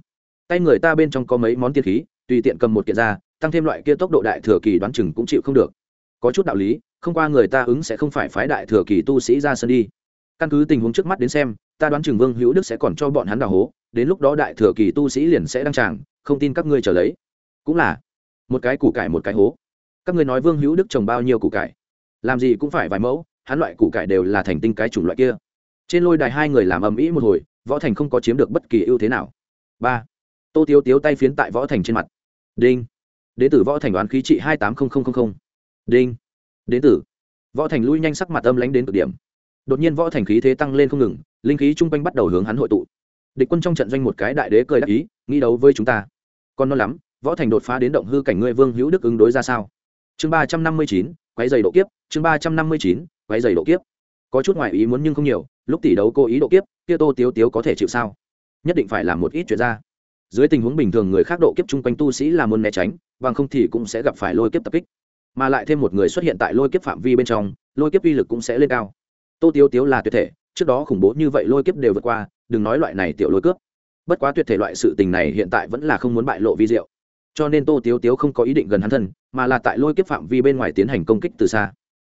Tay người ta bên trong có mấy món tiên khí, tùy tiện cầm một kiện ra, tăng thêm loại kia tốc độ đại thừa kỳ đoán chừng cũng chịu không được. Có chút đạo lý, không qua người ta ứng sẽ không phải phái đại thừa kỳ tu sĩ ra sân đi. Căn cứ tình huống trước mắt đến xem, ta đoán chừng vương hữu đức sẽ còn cho bọn hắn đào hố, đến lúc đó đại thừa kỳ tu sĩ liền sẽ đăng tràng, không tin các ngươi trở lấy. Cũng là một cái củ cải một cái hố. Các người nói vương hữu đức trồng bao nhiêu củ cải? Làm gì cũng phải vài mẫu, hắn loại củ cải đều là thành tinh cái chủng loại kia. Trên lôi đài hai người làm ầm ĩ một hồi, võ thành không có chiếm được bất kỳ ưu thế nào. Ba. Tô tiếu tiếu tay phiến tại võ thành trên mặt. Đinh. Đến từ võ thành đoán khí trị hai tám nghìn đinh. Đến từ võ thành lui nhanh sắc mặt âm lánh đến cực điểm. Đột nhiên võ thành khí thế tăng lên không ngừng, linh khí chung quanh bắt đầu hướng hắn hội tụ. Địch quân trong trận doanh một cái đại đế cười đắc ý, nghĩ đấu với chúng ta. Còn non lắm võ thành đột phá đến động hư cảnh ngươi vương hữu đức ứng đối ra sao? Chương ba trăm năm mươi chín quái dày độ kiếp, chương ba trăm năm mươi chín quái dày độ kiếp. Có chút ngoại ý muốn nhưng không nhiều, lúc tỷ đấu cô ý độ kiếp, kia tô tiếu tiếu có thể chịu sao? Nhất định phải làm một ít chuyện ra. Dưới tình huống bình thường người khác độ kiếp chung quanh tu sĩ là muốn né tránh, bằng không thì cũng sẽ gặp phải lôi kiếp tập kích. Mà lại thêm một người xuất hiện tại lôi kiếp phạm vi bên trong, lôi kiếp uy lực cũng sẽ lên cao. Tô tiếu tiếu là tuyệt thể, trước đó khủng bố như vậy lôi kiếp đều vượt qua, đừng nói loại này tiểu lôi cướp. Bất quá tuyệt thể loại sự tình này hiện tại vẫn là không muốn bại lộ vi diệu cho nên tô tiếu tiếu không có ý định gần hắn thân, mà là tại lôi kiếp phạm vi bên ngoài tiến hành công kích từ xa.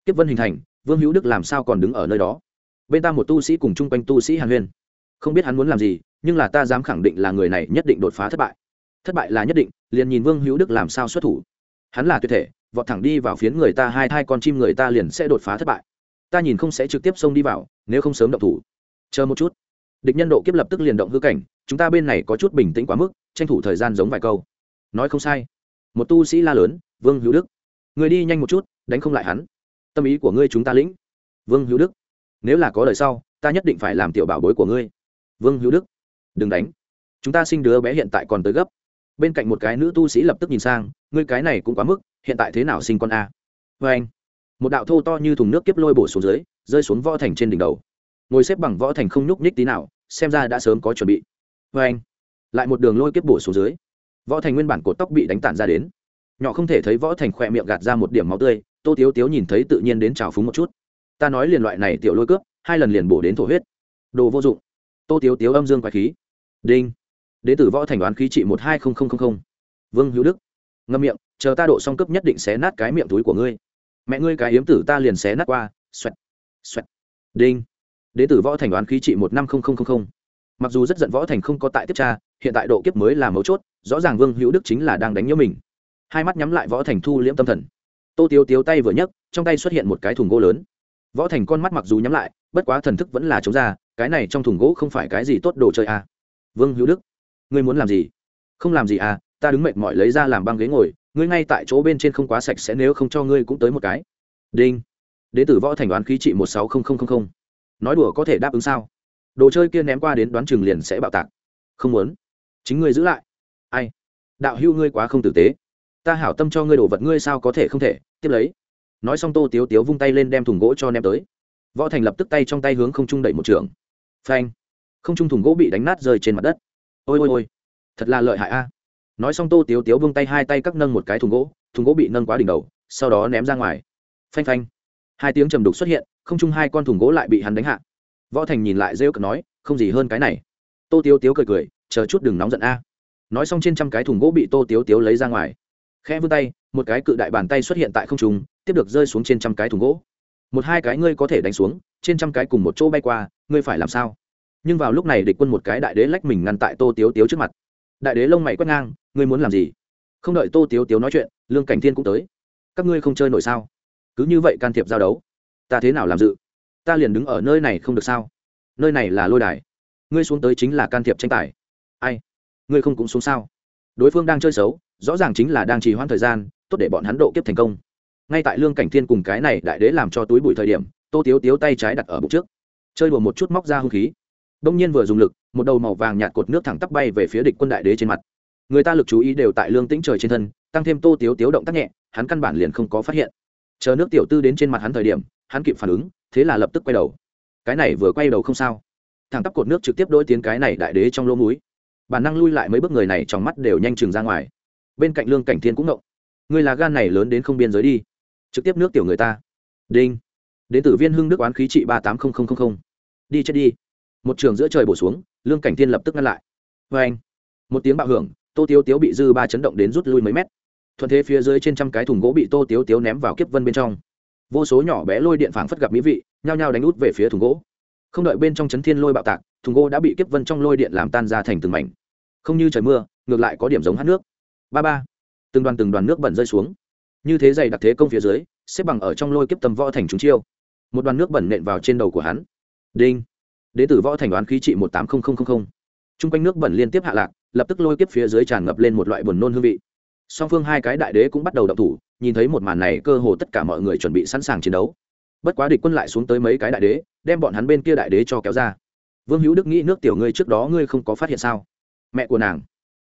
Kiếp vân hình thành, vương hữu đức làm sao còn đứng ở nơi đó? Bên ta một tu sĩ cùng chung quanh tu sĩ hàn huyên. Không biết hắn muốn làm gì, nhưng là ta dám khẳng định là người này nhất định đột phá thất bại. Thất bại là nhất định, liền nhìn vương hữu đức làm sao xuất thủ. Hắn là tuyệt thể, vọt thẳng đi vào phiến người ta, hai thai con chim người ta liền sẽ đột phá thất bại. Ta nhìn không sẽ trực tiếp xông đi vào, nếu không sớm động thủ. Chờ một chút. Địch nhân độ kiếp lập tức liền động hư cảnh, chúng ta bên này có chút bình tĩnh quá mức, tranh thủ thời gian giống vài câu nói không sai. Một tu sĩ la lớn, vương hữu đức. Người đi nhanh một chút, đánh không lại hắn. Tâm ý của ngươi chúng ta lĩnh. Vương hữu đức. Nếu là có lời sau, ta nhất định phải làm tiểu bảo bối của ngươi. Vương hữu đức. Đừng đánh. Chúng ta sinh đứa bé hiện tại còn tới gấp. Bên cạnh một cái nữ tu sĩ lập tức nhìn sang, ngươi cái này cũng quá mức, hiện tại thế nào sinh con a? Vê anh, một đạo thô to như thùng nước kiếp lôi bổ xuống dưới, rơi xuống võ thành trên đỉnh đầu. Ngồi xếp bằng võ thành không nhúc nhích tí nào, xem ra đã sớm có chuẩn bị. Vê anh, lại một đường lôi kiếp bổ xuống dưới võ thành nguyên bản cột tóc bị đánh tản ra đến. Nhỏ không thể thấy võ thành khỏe miệng gạt ra một điểm máu tươi, tô tiếu tiếu nhìn thấy tự nhiên đến trào phúng một chút. Ta nói liền loại này tiểu lôi cướp, hai lần liền bổ đến thổ huyết. Đồ vô dụng. Tô tiếu tiếu âm dương quái khí. Đinh. Đ ế tử võ thành đoán khí trị một hai vương hữu đức. Ngâm miệng, chờ ta độ xong cấp nhất định xé nát cái miệng túi của ngươi. Mẹ ngươi cái hiếm tử ta liền xé nát qua. Xoẹt. Xoẹt. Đinh. Đế tử võ thành đoán khí trị một năm mặc dù rất giận võ thành không có tại tiếp tra, hiện tại độ kiếp mới là mấu chốt rõ ràng vương hữu đức chính là đang đánh nhớ mình hai mắt nhắm lại võ thành thu liễm tâm thần tô tiếu tiếu tay vừa nhấc trong tay xuất hiện một cái thùng gỗ lớn võ thành con mắt mặc dù nhắm lại bất quá thần thức vẫn là chống ra cái này trong thùng gỗ không phải cái gì tốt đồ chơi à. vương hữu đức ngươi muốn làm gì không làm gì à ta đứng mệt mỏi lấy ra làm băng ghế ngồi ngươi ngay tại chỗ bên trên không quá sạch sẽ nếu không cho ngươi cũng tới một cái đinh đ ế tử võ thành đoán khí trị một sáu không nói đùa có thể đáp ứng sao đồ chơi kia ném qua đến đoán chừng liền sẽ bạo tạc không muốn chính ngươi giữ lại ai? Đạo hữu ngươi quá không tử tế. Ta hảo tâm cho ngươi đổ vật ngươi sao có thể không thể? Tiếp lấy. Nói xong tô tiếu tiếu vung tay lên đem thùng gỗ cho ném tới. Võ thành lập tức tay trong tay hướng không trung đẩy một trường. Phanh. Không trung thùng gỗ bị đánh nát rơi trên mặt đất. Ôi ôi ôi. Thật là lợi hại a. Nói xong tô tiếu tiếu vung tay hai tay cắt nâng một cái thùng gỗ. Thùng gỗ bị nâng quá đỉnh đầu, sau đó ném ra ngoài. Phanh phanh. Hai tiếng trầm đục xuất hiện, không chung hai con thùng gỗ lại bị hắn đánh hạ. Võ thành nhìn lại rêu cực nói, không gì hơn cái này. Tô tiếu tiếu cười cười, chờ chút đừng nóng giận a nói xong trên trăm cái thùng gỗ bị tô tiếu tiếu lấy ra ngoài. Khẽ vươn tay, một cái cự đại bàn tay xuất hiện tại không trung, tiếp được rơi xuống trên trăm cái thùng gỗ. Một hai cái ngươi có thể đánh xuống, trên trăm cái cùng một chỗ bay qua, ngươi phải làm sao? Nhưng vào lúc này địch quân một cái đại đế lách mình ngăn tại tô tiếu tiếu trước mặt. Đại đế lông mày quét ngang, ngươi muốn làm gì? Không đợi tô tiếu tiếu nói chuyện, lương cảnh thiên cũng tới. Các ngươi không chơi nổi sao? Cứ như vậy can thiệp giao đấu, ta thế nào làm dự? Ta liền đứng ở nơi này không được sao? Nơi này là lôi đài. Ngươi xuống tới chính là can thiệp tranh tài. Ai? Ngươi không cũng xuống sao? Đối phương đang chơi xấu, rõ ràng chính là đang trì hoãn thời gian, tốt để bọn hắn độ kiếp thành công. Ngay tại lương cảnh thiên cùng cái này đại đế làm cho túi bụi thời điểm, tô tiếu tiếu tay trái đặt ở bụng trước. Chơi đùa một chút móc ra hung khí. Đông nhiên vừa dùng lực, một đầu màu vàng nhạt cột nước thẳng tắp bay về phía địch quân đại đế trên mặt. Người ta lực chú ý đều tại lương tĩnh trời trên thân, tăng thêm tô tiếu tiếu động tác nhẹ, hắn căn bản liền không có phát hiện. Chờ nước tiểu tư đến trên mặt hắn thời điểm, hắn kịp phản ứng, thế là lập tức quay đầu. Cái này vừa quay đầu không sao. Thẳng tắp cột nước trực tiếp đôi tiếng cái này đại đế trong lỗ mũi bản năng lui lại mấy bước người này trong mắt đều nhanh chừng ra ngoài. Bên cạnh lương cảnh thiên cũng ngộng. Người là gan này lớn đến không biên giới đi. Trực tiếp nước tiểu người ta. Đinh. Đến từ viên hưng đức oán khí trị ba tám nghìn đi chết đi. Một trường giữa trời bổ xuống, lương cảnh thiên lập tức ngăn lại. Vê anh. Một tiếng bạo hưởng, tô tiếu tiếu bị dư ba chấn động đến rút lui mấy mét. Thuận thế phía dưới trên trăm cái thùng gỗ bị tô tiếu tiếu ném vào kiếp vân bên trong. Vô số nhỏ bé lôi điện phảng phất gặp mỹ vị, nhao nhao đánh út về phía thùng gỗ. Không đợi bên trong chấn thiên lôi bạo tạc thùng gỗ đã bị kiếp vân trong lôi điện làm tan ra thành từng mảnh. Không như trời mưa, ngược lại có điểm giống hát nước. Ba ba. Từng đoàn từng đoàn nước bẩn rơi xuống. Như thế dày đặc thế công phía dưới, xếp bằng ở trong lôi kiếp tầm võ thành chúng chiêu. Một đoàn nước bẩn nện vào trên đầu của hắn. Đinh. Đế tử võ thành đoán khí trị một tám nghìn t r u n g quanh nước bẩn liên tiếp hạ lạc, lập tức lôi kiếp phía dưới tràn ngập lên một loại buồn nôn hương vị. Song phương hai cái đại đế cũng bắt đầu đập thủ, nhìn thấy một màn này cơ hồ tất cả mọi người chuẩn bị sẵn sàng chiến đấu. Bất quá địch quân lại xuống tới mấy cái đại đế, đem bọn hắn bên kia đại đế cho kéo ra vương hữu đức nghĩ nước tiểu ngươi trước đó ngươi không có phát hiện sao? Mẹ của nàng.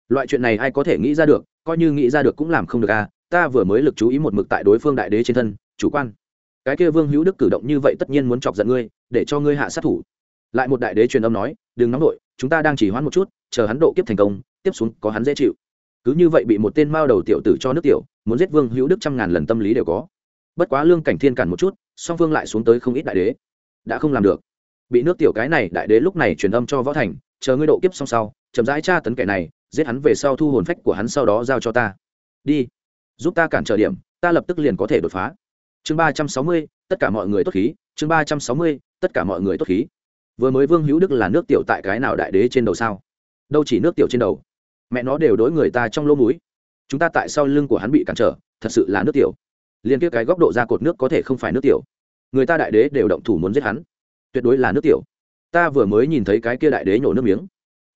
Loại chuyện này ai có thể nghĩ ra được, coi như nghĩ ra được cũng làm không được à ta vừa mới lực chú ý một mực tại đối phương đại đế trên thân, chủ quan. Cái kia vương hữu đức cử động như vậy tất nhiên muốn chọc giận ngươi, để cho ngươi hạ sát thủ. Lại một đại đế truyền âm nói, đừng nóng nổi chúng ta đang chỉ hoãn một chút, chờ hắn độ kiếp thành công, tiếp xuống có hắn dễ chịu. Cứ như vậy bị một tên mao đầu tiểu tử cho nước tiểu, muốn giết vương hữu đức trăm ngàn lần tâm lý đều có. Bất quá lương cảnh thiên cản một chút, song phương lại xuống tới không ít đại đế. Đã không làm được bị nước tiểu cái này đại đế lúc này truyền âm cho võ thành, chờ ngươi độ kiếp xong sau, chậm rãi tra tấn kẻ này, giết hắn về sau thu hồn phách của hắn sau đó giao cho ta. Đi, giúp ta cản trở điểm, ta lập tức liền có thể đột phá. Chương ba trăm sáu mươi, tất cả mọi người tốt khí, chương ba trăm sáu mươi, tất cả mọi người tốt khí. Vừa mới vương hữu đức là nước tiểu tại cái nào đại đế trên đầu sao? Đâu chỉ nước tiểu trên đầu. Mẹ nó đều đối người ta trong lỗ múi chúng ta tại sau lưng của hắn bị cản trở, thật sự là nước tiểu. Liên tiếp cái góc độ ra cột nước có thể không phải nước tiểu. Người ta đại đế đều động thủ muốn giết hắn tuyệt đối là nước tiểu. Ta vừa mới nhìn thấy cái kia đại đế nhổ nước miếng.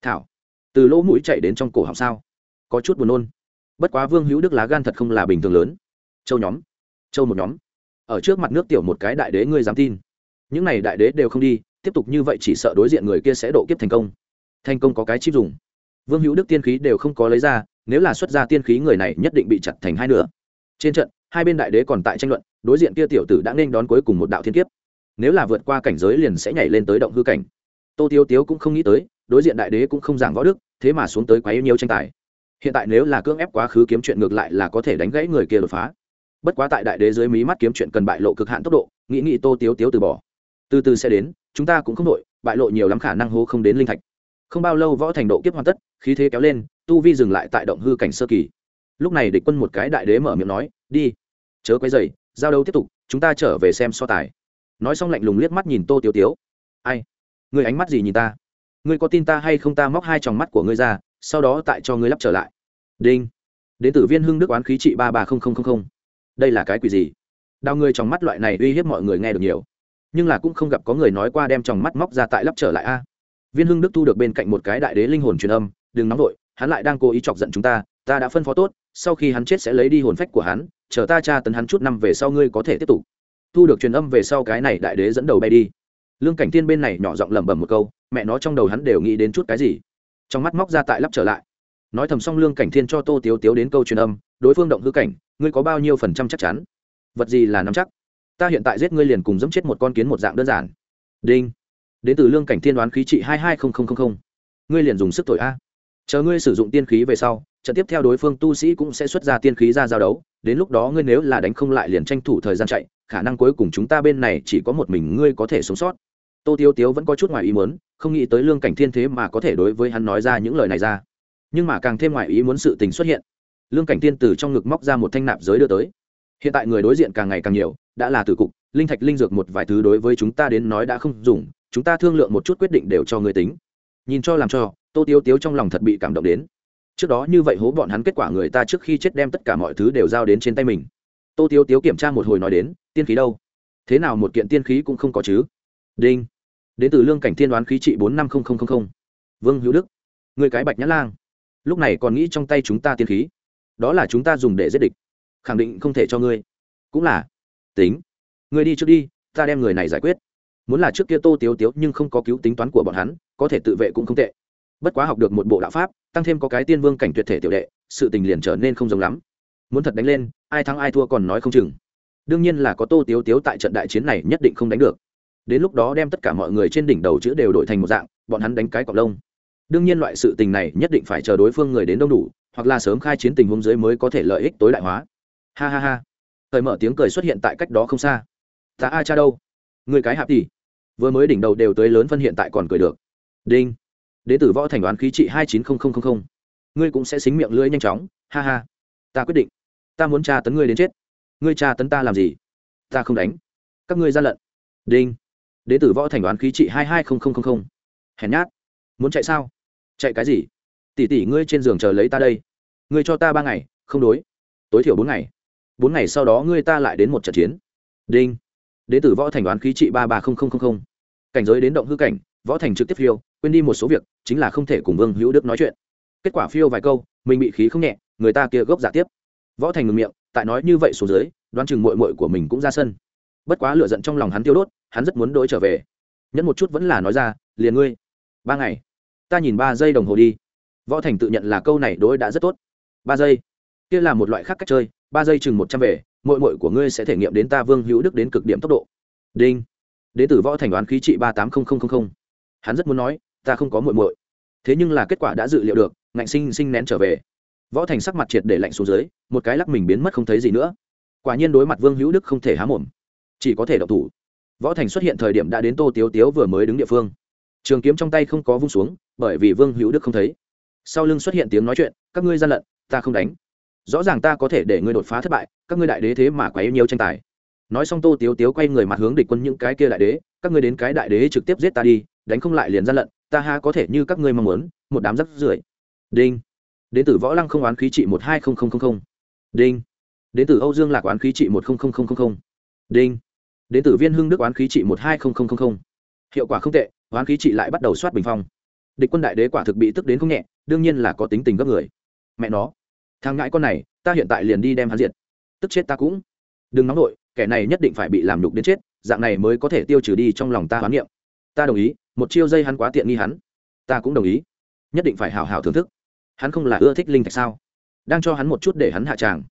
Thảo, từ lỗ mũi chạy đến trong cổ họng sao? Có chút buồn nôn. Bất quá vương hữu đức lá gan thật không là bình thường lớn. Châu nhóm, châu một nhóm. Ở trước mặt nước tiểu một cái đại đế ngươi dám tin. Những này đại đế đều không đi, tiếp tục như vậy chỉ sợ đối diện người kia sẽ độ kiếp thành công. Thành công có cái chip dùng. Vương hữu đức tiên khí đều không có lấy ra, nếu là xuất ra tiên khí người này nhất định bị chặt thành hai nửa. Trên trận, hai bên đại đế còn tại tranh luận, đối diện kia tiểu tử đã nên đón cuối cùng một đạo thiên kiếp nếu là vượt qua cảnh giới liền sẽ nhảy lên tới động hư cảnh. Tô tiêu tiếu cũng không nghĩ tới, đối diện đại đế cũng không giảng võ đức, thế mà xuống tới quá yêu nhiều tranh tài. Hiện tại nếu là cưỡng ép quá khứ kiếm chuyện ngược lại là có thể đánh gãy người kia đột phá. Bất quá tại đại đế dưới mí mắt kiếm chuyện cần bại lộ cực hạn tốc độ, nghĩ nghĩ tô tiếu tiếu từ bỏ. Từ từ sẽ đến, chúng ta cũng không đội bại lộ nhiều lắm khả năng hô không đến linh thạch. Không bao lâu võ thành độ kiếp hoàn tất, khí thế kéo lên, tu vi dừng lại tại động hư cảnh sơ kỳ. Lúc này địch quân một cái đại đế mở miệng nói, đi, chớ quấy dày giao đấu tiếp tục, chúng ta trở về xem so tài nói xong lạnh lùng liếc mắt nhìn tô tiếu tiếu. Ai? Người ánh mắt gì nhìn ta? Ngươi có tin ta hay không ta móc hai tròng mắt của ngươi ra, sau đó tại cho ngươi lắp trở lại. Đinh. Đến từ viên hưng đức oán khí trị ba ba đây là cái quỷ gì? Đào người trong mắt loại này uy hiếp mọi người nghe được nhiều. Nhưng là cũng không gặp có người nói qua đem tròng mắt móc ra tại lắp trở lại a. Viên hưng đức thu được bên cạnh một cái đại đế linh hồn truyền âm, đừng nóng vội, hắn lại đang cố ý chọc giận chúng ta ta đã phân phó tốt, sau khi hắn chết sẽ lấy đi hồn phách của hắn, chờ ta tra tấn hắn chút năm về sau ngươi có thể tiếp tục thu được truyền âm về sau cái này đại đế dẫn đầu bay đi. Lương cảnh tiên bên này nhỏ giọng lẩm bẩm một câu, mẹ nó trong đầu hắn đều nghĩ đến chút cái gì. Trong mắt móc ra tại lắp trở lại. Nói thầm xong lương cảnh thiên cho tô tiếu tiếu đến câu truyền âm, đối phương động hư cảnh, ngươi có bao nhiêu phần trăm chắc chắn? Vật gì là nắm chắc? Ta hiện tại giết ngươi liền cùng dẫm chết một con kiến một dạng đơn giản. Đinh. Đến từ lương cảnh thiên đoán khí trị hai hai nghìn ngươi liền dùng sức thổi a. Chờ ngươi sử dụng tiên khí về sau, trận tiếp theo đối phương tu sĩ cũng sẽ xuất ra tiên khí ra giao đấu, đến lúc đó ngươi nếu là đánh không lại liền tranh thủ thời gian chạy khả năng cuối cùng chúng ta bên này chỉ có một mình ngươi có thể sống sót. Tô tiêu tiếu vẫn có chút ngoài ý muốn, không nghĩ tới lương cảnh thiên thế mà có thể đối với hắn nói ra những lời này ra. Nhưng mà càng thêm ngoài ý muốn sự tình xuất hiện. Lương cảnh Thiên từ trong ngực móc ra một thanh nạp giới đưa tới. Hiện tại người đối diện càng ngày càng nhiều, đã là tử cục, linh thạch linh dược một vài thứ đối với chúng ta đến nói đã không dùng, chúng ta thương lượng một chút quyết định đều cho người tính. Nhìn cho làm cho, tô tiêu tiếu trong lòng thật bị cảm động đến. Trước đó như vậy hố bọn hắn kết quả người ta trước khi chết đem tất cả mọi thứ đều giao đến trên tay mình. Tô tiêu tiếu kiểm tra một hồi nói đến tiên khí đâu? Thế nào một kiện tiên khí cũng không có chứ? Đinh. Đến từ lương cảnh thiên đoán khí trị bốn năm vương hữu đức. Người cái bạch nhã lang. Lúc này còn nghĩ trong tay chúng ta tiên khí. Đó là chúng ta dùng để giết địch. Khẳng định không thể cho ngươi. Cũng là. Tính. Ngươi đi trước đi, ta đem người này giải quyết. Muốn là trước kia tô tiếu tiếu nhưng không có cứu tính toán của bọn hắn, có thể tự vệ cũng không tệ. Bất quá học được một bộ đạo pháp, tăng thêm có cái tiên vương cảnh tuyệt thể tiểu đệ, sự tình liền trở nên không giống lắm. Muốn thật đánh lên, ai thắng ai thua còn nói không chừng đương nhiên là có tô tiếu tiếu tại trận đại chiến này nhất định không đánh được. Đến lúc đó đem tất cả mọi người trên đỉnh đầu chữ đều đổi thành một dạng, bọn hắn đánh cái cọc lông. Đương nhiên loại sự tình này nhất định phải chờ đối phương người đến đông đủ, hoặc là sớm khai chiến tình huống dưới mới có thể lợi ích tối đại hóa. Ha ha ha. Thời mở tiếng cười xuất hiện tại cách đó không xa. Ta a cha đâu? Người cái hạp tỷ vừa mới đỉnh đầu đều tới lớn phân hiện tại còn cười được. Đinh. Đế tử võ thành đoán khí trị hai chín không không không. Ngươi cũng sẽ xính miệng lưỡi nhanh chóng. Ha ha. Ta quyết định. Ta muốn tra tấn ngươi đến chết ngươi tra tấn ta làm gì? Ta không đánh. Các ngươi ra lận. Đinh. Đế tử võ thành đoán khí trị hai hai không không không hèn nhát. Muốn chạy sao? Chạy cái gì? Tỷ tỷ ngươi trên giường chờ lấy ta đây. Ngươi cho ta ba ngày, không đối. Tối thiểu bốn ngày. Bốn ngày sau đó ngươi ta lại đến một trận chiến. Đinh. Đế tử võ thành đoán khí trị ba ba không không không. Cảnh giới đến động hư cảnh, võ thành trực tiếp phiêu, quên đi một số việc, chính là không thể cùng vương hữu đức nói chuyện. Kết quả phiêu vài câu, mình bị khí không nhẹ, người ta kia gốc giả tiếp. Võ thành ngừng miệng tại nói như vậy xuống dưới, đoán chừng mội mội của mình cũng ra sân. Bất quá lựa giận trong lòng hắn tiêu đốt, hắn rất muốn đ ố i trở về. Nhẫn một chút vẫn là nói ra, liền ngươi, ba ngày, ta nhìn ba giây đồng hồ đi. Võ thành tự nhận là câu này đối đã rất tốt. Ba giây, kia là một loại khác cách chơi, ba giây chừng một trăm về mội mội của ngươi sẽ thể nghiệm đến ta vương hữu đức đến cực điểm tốc độ. Đinh. Đ ế tử võ thành đoán khí trị ba tám nghìn hắn rất muốn nói, ta không có mội mội thế nhưng là kết quả đã dự liệu được, ngạnh sinh sinh nén trở về võ thành sắc mặt triệt để lạnh xuống dưới, một cái lắc mình biến mất không thấy gì nữa. Quả nhiên đối mặt vương hữu đức không thể há mồm. Chỉ có thể độc thủ. Võ thành xuất hiện thời điểm đã đến tô tiếu tiếu vừa mới đứng địa phương. Trường kiếm trong tay không có vung xuống, bởi vì vương hữu đức không thấy. Sau lưng xuất hiện tiếng nói chuyện, các ngươi gian lận, ta không đánh. Rõ ràng ta có thể để ngươi đột phá thất bại, các ngươi đại đế thế mà quá yêu nhiều tranh tài. Nói xong tô tiếu tiếu quay người mặt hướng địch quân những cái kia đại đế, các ngươi đến cái đại đế trực tiếp giết ta đi, đánh không lại liền gian lận, ta ha có thể như các ngươi mong muốn, một đám rắc rưởi. Đinh đến từ võ lăng không oán khí trị một hai không không không không. Đinh. Đến từ âu dương lạc oán khí trị một không không không không không. Đinh. Đến từ viên hưng đức oán khí trị một hai không không không không. Hiệu quả không tệ, oán khí trị lại bắt đầu soát bình phong. Địch quân đại đế quả thực bị tức đến không nhẹ, đương nhiên là có tính tình gấp người. Mẹ nó. Thằng ngãi con này, ta hiện tại liền đi đem hắn diệt. Tức chết ta cũng. Đừng nóng nổi kẻ này nhất định phải bị làm nhục đến chết, dạng này mới có thể tiêu trừ đi trong lòng ta hoán niệm. Ta đồng ý, một chiêu dây hắn quá tiện nghi hắn. Ta cũng đồng ý. Nhất định phải hào hào thưởng thức hắn không là ưa thích linh thạch sao? Đang cho hắn một chút để hắn hạ tràng.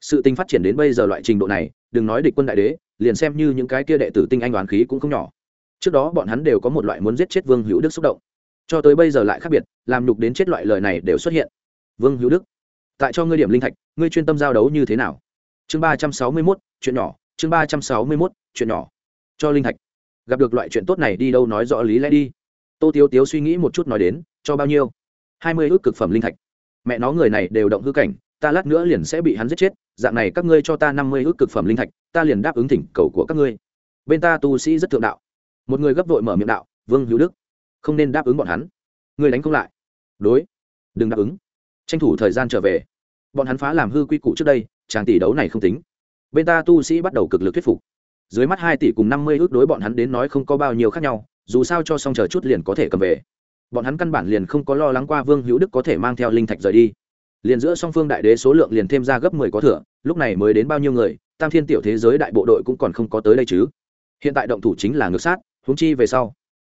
Sự tình phát triển đến bây giờ loại trình độ này, đừng nói địch quân đại đế, liền xem như những cái kia đệ tử tinh anh đoán khí cũng không nhỏ. Trước đó bọn hắn đều có một loại muốn giết chết vương hữu đức xúc động. Cho tới bây giờ lại khác biệt, làm nhục đến chết loại lời này đều xuất hiện. Vương hữu đức, tại cho ngươi điểm linh thạch, ngươi chuyên tâm giao đấu như thế nào? Chương ba trăm sáu mươi mốt, chuyện nhỏ, chương ba trăm sáu mươi mốt, chuyện nhỏ. Cho linh thạch. Gặp được loại chuyện tốt này đi đâu nói rõ lý lẽ đi. Tô tiếu tiếu suy nghĩ một chút nói đến, cho bao nhiêu? Hai mươi ước cực phẩm linh thạch. Mẹ nó người này đều động hư cảnh, ta lát nữa liền sẽ bị hắn giết chết, dạng này các ngươi cho ta năm mươi ước cực phẩm linh thạch, ta liền đáp ứng thỉnh cầu của các ngươi. Bên ta tu sĩ rất thượng đạo. Một người gấp vội mở miệng đạo, vương hữu đức, không nên đáp ứng bọn hắn. Người đánh không lại. Đối, đừng đáp ứng. Tranh thủ thời gian trở về. Bọn hắn phá làm hư quy củ trước đây tràng tỷ đấu này không tính. Bên ta tu sĩ bắt đầu cực lực thuyết phục. Dưới mắt hai tỷ cùng năm mươi ước đối bọn hắn đến nói không có bao nhiêu khác nhau, dù sao cho xong chờ chút liền có thể cầm về bọn hắn căn bản liền không có lo lắng qua vương hữu đức có thể mang theo linh thạch rời đi. Liền giữa song phương đại đế số lượng liền thêm ra gấp mười có thừa, lúc này mới đến bao nhiêu người, tam thiên tiểu thế giới đại bộ đội cũng còn không có tới đây chứ. Hiện tại động thủ chính là ngược sát húng chi về sau,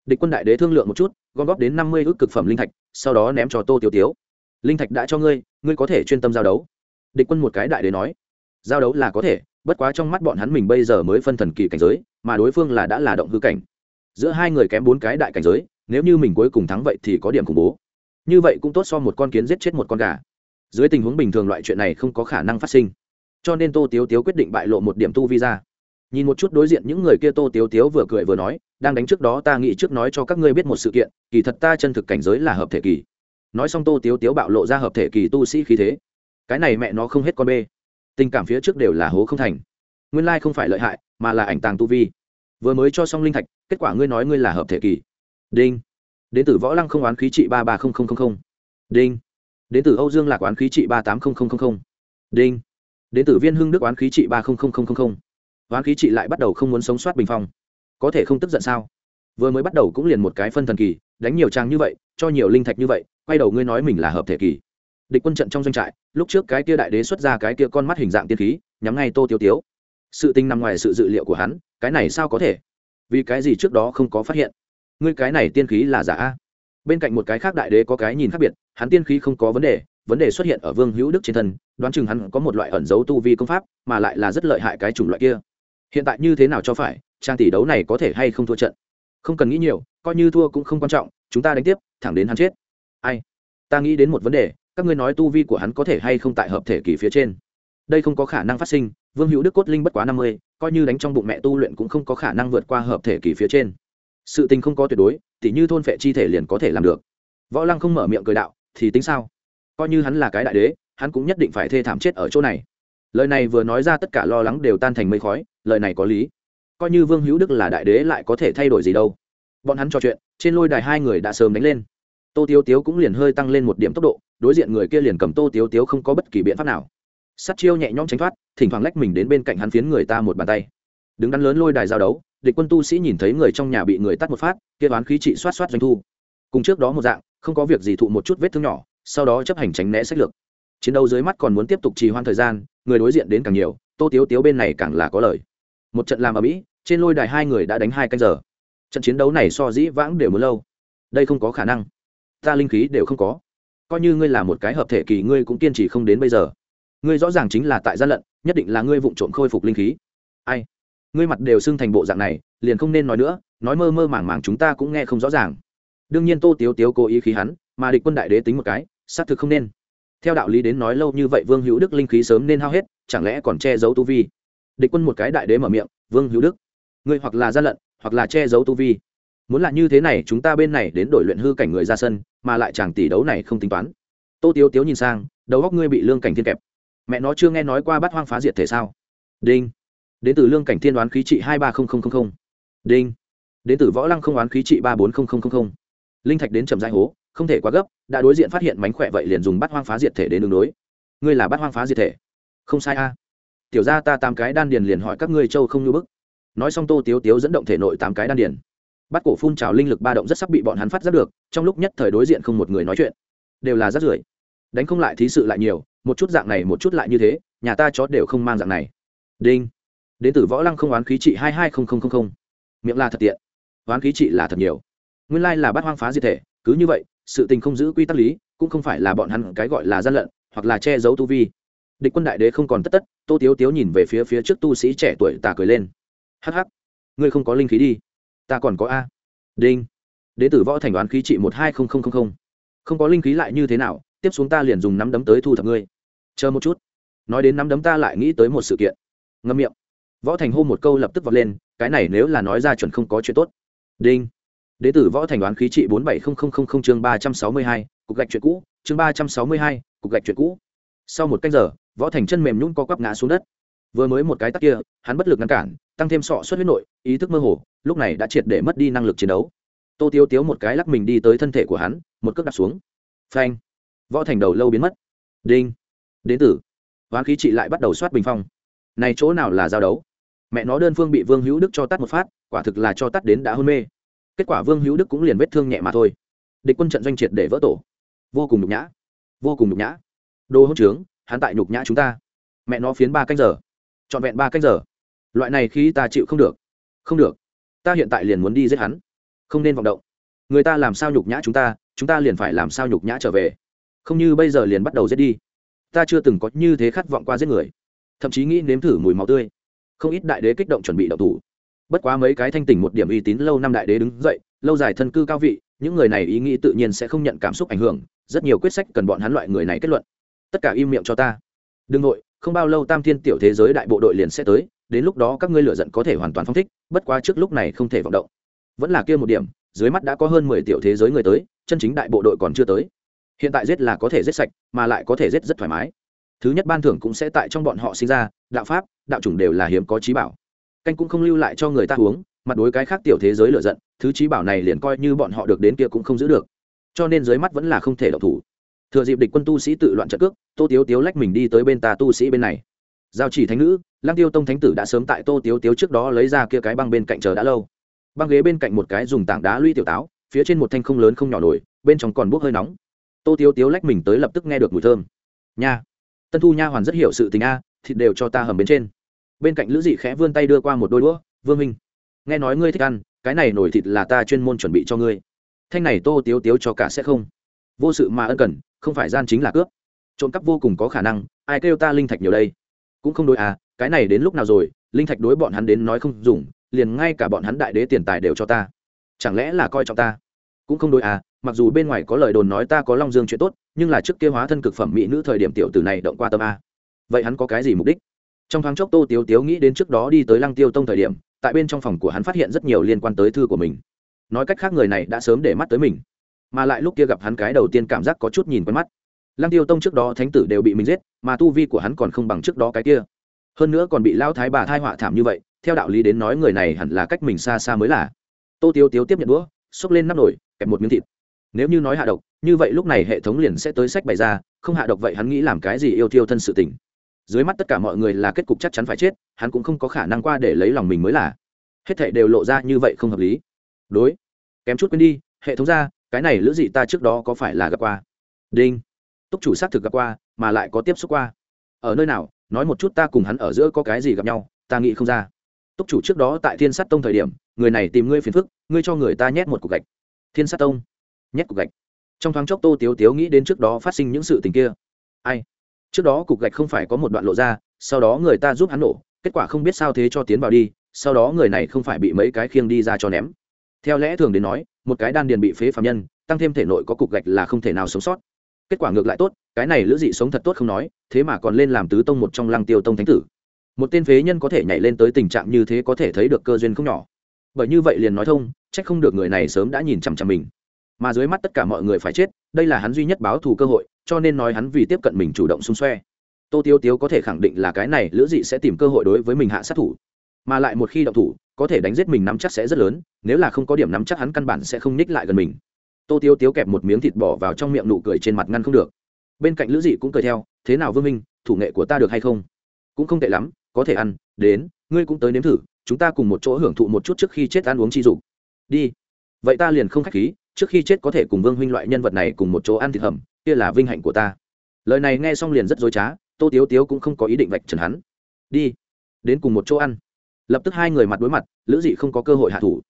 địch quân đại đế thương lượng một chút, gom góp đến năm mươi ước cực phẩm linh thạch, sau đó ném cho tô tiêu tiếu. Linh thạch đã cho ngươi ngươi có thể chuyên tâm giao đấu. Địch quân một cái đại đế nói, giao đấu là có thể, bất quá trong mắt bọn hắn mình bây giờ mới phân thần kỳ cảnh giới, mà đối phương là đã là động hư cảnh. Giữa hai người kém bốn cái đại cảnh giới nếu như mình cuối cùng thắng vậy thì có điểm khủng bố. Như vậy cũng tốt so một con kiến giết chết một con gà. Dưới tình huống bình thường loại chuyện này không có khả năng phát sinh. Cho nên tô tiếu tiếu quyết định bại lộ một điểm tu vi ra. Nhìn một chút đối diện những người kia, tô tiếu tiếu vừa cười vừa nói, đang đánh trước đó ta nghĩ trước nói cho các ngươi biết một sự kiện, kỳ thật ta chân thực cảnh giới là hợp thể kỳ. Nói xong tô tiếu tiếu bạo lộ ra hợp thể kỳ tu sĩ khí thế. Cái này mẹ nó không hết con bê. Tình cảm phía trước đều là hố không thành. Nguyên lai không phải lợi hại, mà là ảnh tàng tu vi. Vừa mới cho xong linh thạch, kết quả ngươi nói ngươi là hợp thể kỳ đinh. Đến từ võ lăng không oán khí trị ba ba nghìn đinh. Đến từ âu dương lạc oán khí trị ba tám nghìn đinh. Đến từ viên hưng đức oán khí trị ba nghìn oán khí trị lại bắt đầu không muốn sống soát bình phong. Có thể không tức giận sao? Vừa mới bắt đầu cũng liền một cái phân thần kỳ, đánh nhiều trang như vậy, cho nhiều linh thạch như vậy, quay đầu ngươi nói mình là hợp thể kỳ. Địch quân trận trong doanh trại, lúc trước cái kia đại đế xuất ra cái kia con mắt hình dạng tiên khí, nhắm ngay tô tiêu tiếu. Sự tình nằm ngoài sự dự liệu của hắn, cái này sao có thể? Vì cái gì trước đó không có phát hiện? Ngươi cái này tiên khí là giả a? Bên cạnh một cái khác đại đế có cái nhìn khác biệt, hắn tiên khí không có vấn đề vấn đề xuất hiện ở vương hữu đức trên thân, đoán chừng hắn có một loại ẩn dấu tu vi công pháp, mà lại là rất lợi hại cái chủng loại kia. Hiện tại như thế nào cho phải, trang tỷ đấu này có thể hay không thua trận? Không cần nghĩ nhiều, coi như thua cũng không quan trọng, chúng ta đánh tiếp, thẳng đến hắn chết. Ai? Ta nghĩ đến một vấn đề, các ngươi nói tu vi của hắn có thể hay không tại hợp thể kỳ phía trên? Đây không có khả năng phát sinh, vương hữu đức cốt linh bất quá năm mươi, coi như đánh trong bụng mẹ tu luyện cũng không có khả năng vượt qua hợp thể kỳ phía trên sự tình không có tuyệt đối, tỉ như thôn phệ chi thể liền có thể làm được. Võ lăng không mở miệng cười đạo, thì tính sao? Coi như hắn là cái đại đế, hắn cũng nhất định phải thê thảm chết ở chỗ này. Lời này vừa nói ra tất cả lo lắng đều tan thành mây khói, lời này có lý. Coi như vương hữu đức là đại đế lại có thể thay đổi gì đâu. Bọn hắn trò chuyện, trên lôi đài hai người đã sớm đánh lên. Tô tiếu tiếu cũng liền hơi tăng lên một điểm tốc độ, đối diện người kia liền cầm tô tiếu tiếu không có bất kỳ biện pháp nào. Sắt chiêu nhẹ nhõm tránh thoát, thỉnh thoảng lách mình đến bên cạnh hắn phiến người ta một bàn tay. Đứng đắn lớn lôi đài giao đấu địch quân tu sĩ nhìn thấy người trong nhà bị người tắt một phát, kia đoán khí trị xoát xoát doanh thu. Cùng trước đó một dạng, không có việc gì thụ một chút vết thương nhỏ, sau đó chấp hành tránh né sách lược. Chiến đấu dưới mắt còn muốn tiếp tục trì hoãn thời gian, người đối diện đến càng nhiều, tô tiếu tiếu bên này càng là có lời. Một trận làm ở mỹ, trên lôi đài hai người đã đánh hai canh giờ. Trận chiến đấu này so dĩ vãng đều muốn lâu. Đây không có khả năng. Ta linh khí đều không có. Coi như ngươi là một cái hợp thể kỳ, ngươi cũng kiên trì không đến bây giờ. Ngươi rõ ràng chính là tại gian lận, nhất định là ngươi vụng trộm khôi phục linh khí. Ai? Ngươi mặt đều xưng thành bộ dạng này, liền không nên nói nữa, nói mơ mơ màng màng chúng ta cũng nghe không rõ ràng. Đương nhiên tô tiếu tiếu cố ý khí hắn, mà địch quân đại đế tính một cái, xác thực không nên. Theo đạo lý đến nói lâu như vậy vương hữu đức linh khí sớm nên hao hết, chẳng lẽ còn che giấu tu vi? Địch quân một cái đại đế mở miệng, vương hữu đức, ngươi hoặc là gian lận, hoặc là che giấu tu vi. Muốn là như thế này, chúng ta bên này đến đổi luyện hư cảnh người ra sân, mà lại chàng tỷ đấu này không tính toán. Tô tiếu tiếu nhìn sang, đầu góc ngươi bị lương cảnh thiên kẹp. Mẹ nó chưa nghe nói qua bắt hoang phá diệt thể sao? Đinh đến từ lương cảnh thiên đoán khí trị hai ba nghìn đinh. Đến từ võ lăng không đoán khí trị ba bốn nghìn linh thạch đến trầm giai hố, không thể quá gấp, đã đối diện phát hiện mánh khỏe vậy liền dùng bắt hoang phá diệt thể đến đường đối. Ngươi là bắt hoang phá diệt thể. Không sai a. Tiểu ra ta tám cái đan điền liền hỏi các ngươi châu không như bức. Nói xong tô tiếu tiếu dẫn động thể nội tám cái đan điền. Bắt cổ phun trào linh lực ba động rất sắc bị bọn hắn phát giác được, trong lúc nhất thời đối diện không một người nói chuyện. Đều là rất rưởi. Đánh không lại thí sự lại nhiều, một chút dạng này một chút lại như thế, nhà ta chó đều không mang dạng này. Đinh đến từ võ lăng không oán khí trị hai hai không không không không. Miệng là thật tiện. Oán khí trị là thật nhiều. Nguyên lai là bắt hoang phá diệt thể, cứ như vậy, sự tình không giữ quy tắc lý, cũng không phải là bọn hắn cái gọi là gian lận, hoặc là che giấu tu vi. Địch quân đại đế không còn tất tất, tô tiếu tiếu nhìn về phía phía trước tu sĩ trẻ tuổi tà cười lên. Hh ngươi không có linh khí đi. Ta còn có a. Đinh. Đế tử võ thành đoán khí trị một hai không không không không. Không có linh khí lại như thế nào, tiếp xuống ta liền dùng nắm đấm tới thu thập ngươi. Chờ một chút. Nói đến nắm đấm ta lại nghĩ tới một sự kiện. Ngâm miệng võ thành hô một câu lập tức vọt lên, cái này nếu là nói ra chuẩn không có chuyện tốt. Đinh. Đế tử võ thành đoán khí trị bốn bảy không không không không chương ba trăm sáu mươi hai, cục gạch chuyện cũ, chương ba trăm sáu mươi hai, cục gạch chuyện cũ. Sau một canh giờ, võ thành chân mềm nhún co quắp ngã xuống đất. Vừa mới một cái tắc kia, hắn bất lực ngăn cản, tăng thêm sọ suất huyết nội, ý thức mơ hồ, lúc này đã triệt để mất đi năng lực chiến đấu. Tô tiêu tiếu một cái lắc mình đi tới thân thể của hắn, một cước đặt xuống. Phanh. Võ thành đầu lâu biến mất. Đinh. Đến tử. Hoán khí trị lại bắt đầu soát bình phong. Này chỗ nào là giao đấu? Mẹ nó đơn phương bị vương hữu đức cho tắt một phát, quả thực là cho tắt đến đã hôn mê. Kết quả vương hữu đức cũng liền vết thương nhẹ mà thôi. Địch quân trận doanh triệt để vỡ tổ. Vô cùng nhục nhã. Vô cùng nhục nhã. Đô hỗn trướng, hắn tại nhục nhã chúng ta. Mẹ nó phiến ba canh giờ. Trọn vẹn ba canh giờ. Loại này khi ta chịu không được. Không được. Ta hiện tại liền muốn đi giết hắn. Không nên vọng động. Người ta làm sao nhục nhã chúng ta chúng ta liền phải làm sao nhục nhã trở về. Không như bây giờ liền bắt đầu giết đi. Ta chưa từng có như thế khát vọng qua giết người. Thậm chí nghĩ nếm thử mùi máu tươi không ít đại đế kích động chuẩn bị động thủ. Bất quá mấy cái thanh tỉnh một điểm uy tín lâu năm đại đế đứng dậy, lâu dài thân cư cao vị, những người này ý nghĩ tự nhiên sẽ không nhận cảm xúc ảnh hưởng, rất nhiều quyết sách cần bọn hắn loại người này kết luận. Tất cả im miệng cho ta. Đừng nội, không bao lâu tam thiên tiểu thế giới đại bộ đội liền sẽ tới, đến lúc đó các ngươi lựa giận có thể hoàn toàn phong thích, bất quá trước lúc này không thể vọng động. Vẫn là kia một điểm, dưới mắt đã có hơn mười tiểu thế giới người tới, chân chính đại bộ đội còn chưa tới. Hiện tại giết là có thể giết sạch, mà lại có thể giết rất thoải mái thứ nhất ban thưởng cũng sẽ tại trong bọn họ sinh ra, đạo pháp, đạo chủng đều là hiếm có trí bảo. Canh cũng không lưu lại cho người ta uống mặt đối cái khác tiểu thế giới lựa giận, thứ trí bảo này liền coi như bọn họ được đến kia cũng không giữ được. Cho nên dưới mắt vẫn là không thể đậu thủ. Thừa dịp địch quân tu sĩ tự loạn trận cước, tô tiếu tiếu lách mình đi tới bên ta tu sĩ bên này. Giao chỉ thánh nữ lang tiêu tông thánh tử đã sớm tại tô tiếu tiếu trước đó lấy ra kia cái băng bên cạnh chờ đã lâu. Băng ghế bên cạnh một cái dùng tảng đá lũy tiểu táo, phía trên một thanh không lớn không nhỏ nổi, bên trong còn bốc hơi nóng. Tô tiếu tiếu lách mình tới lập tức nghe được mùi thơm. Nha! Tân thu nha hoàn rất hiểu sự tình a, thịt đều cho ta hầm bên trên. Bên cạnh lữ dị khẽ vươn tay đưa qua một đôi đũa, vương minh, nghe nói ngươi thích ăn, cái này nổi thịt là ta chuyên môn chuẩn bị cho ngươi. Thanh này tô tiếu tiếu cho cả sẽ không. Vô sự mà ân cần, không phải gian chính là cướp. Trộm cắp vô cùng có khả năng, ai kêu ta linh thạch nhiều đây? Cũng không đối à cái này đến lúc nào rồi, linh thạch đối bọn hắn đến nói không dùng, liền ngay cả bọn hắn đại đế tiền tài đều cho ta. Chẳng lẽ là coi trọng ta? Cũng không đối à mặc dù bên ngoài có lời đồn nói ta có long dương chuyện tốt, nhưng là trước kia hóa thân cực phẩm mỹ nữ thời điểm tiểu tử này động qua tâm a. Vậy hắn có cái gì mục đích? Trong thoáng chốc tô tiếu tiếu nghĩ đến trước đó đi tới lăng tiêu tông thời điểm, tại bên trong phòng của hắn phát hiện rất nhiều liên quan tới thư của mình. Nói cách khác người này đã sớm để mắt tới mình, mà lại lúc kia gặp hắn cái đầu tiên cảm giác có chút nhìn quen mắt. Lăng tiêu tông trước đó thánh tử đều bị mình giết, mà tu vi của hắn còn không bằng trước đó cái kia. Hơn nữa còn bị lao thái bà thai họa thảm như vậy, theo đạo lý đến nói người này hẳn là cách mình xa xa mới là. Tô tiếu tiếu tiếp nhận đũa, xốc lên nắp nổi kẹp một miếng thịt nếu như nói hạ độc, như vậy lúc này hệ thống liền sẽ tới sách bày ra, không hạ độc vậy hắn nghĩ làm cái gì yêu thiêu thân sự tình. Dưới mắt tất cả mọi người là kết cục chắc chắn phải chết, hắn cũng không có khả năng qua để lấy lòng mình mới là. Hết thệ đều lộ ra như vậy không hợp lý. Đối. Kém chút quên đi, hệ thống ra, cái này lữ dị ta trước đó có phải là gặp qua? Đinh. Túc chủ xác thực gặp qua, mà lại có tiếp xúc qua. Ở nơi nào, nói một chút ta cùng hắn ở giữa có cái gì gặp nhau, ta nghĩ không ra. Túc chủ trước đó tại thiên sát tông thời điểm, người này tìm ngươi phiền phức, ngươi cho người ta nhét một cục gạch. Thiên sát tông nhét cục gạch. Trong thoáng chốc tô tiếu tiếu nghĩ đến trước đó phát sinh những sự tình kia. Ai? Trước đó cục gạch không phải có một đoạn lộ ra, sau đó người ta giúp hắn nổ, kết quả không biết sao thế cho tiến vào đi, sau đó người này không phải bị mấy cái khiêng đi ra cho ném. Theo lẽ thường đến nói, một cái đan điền bị phế phạm nhân, tăng thêm thể nội có cục gạch là không thể nào sống sót. Kết quả ngược lại tốt, cái này lữ dị sống thật tốt không nói, thế mà còn lên làm tứ tông một trong lăng tiêu tông thánh tử. Một tên phế nhân có thể nhảy lên tới tình trạng như thế có thể thấy được cơ duyên không nhỏ. Bởi như vậy liền nói thông trách không được người này sớm đã nhìn chằm chằm mình mà dưới mắt tất cả mọi người phải chết, đây là hắn duy nhất báo thù cơ hội, cho nên nói hắn vì tiếp cận mình chủ động xung xoe. Tô tiêu tiếu có thể khẳng định là cái này, lữ dị sẽ tìm cơ hội đối với mình hạ sát thủ. Mà lại một khi động thủ, có thể đánh giết mình nắm chắc sẽ rất lớn, nếu là không có điểm nắm chắc hắn căn bản sẽ không ních lại gần mình. Tô tiêu tiếu kẹp một miếng thịt bỏ vào trong miệng nụ cười trên mặt ngăn không được. Bên cạnh lữ dị cũng cười theo, thế nào vương minh, thủ nghệ của ta được hay không? Cũng không tệ lắm, có thể ăn, đến, ngươi cũng tới nếm thử, chúng ta cùng một chỗ hưởng thụ một chút trước khi chết ăn uống chi dục. Đi. Vậy ta liền không khách khí trước khi chết có thể cùng vương huynh loại nhân vật này cùng một chỗ ăn thịt hầm, kia là vinh hạnh của ta. Lời này nghe xong liền rất dối trá, tô tiếu tiếu cũng không có ý định vạch trần hắn. Đi, đến cùng một chỗ ăn. Lập tức hai người mặt đối mặt, lữ dị không có cơ hội hạ thủ.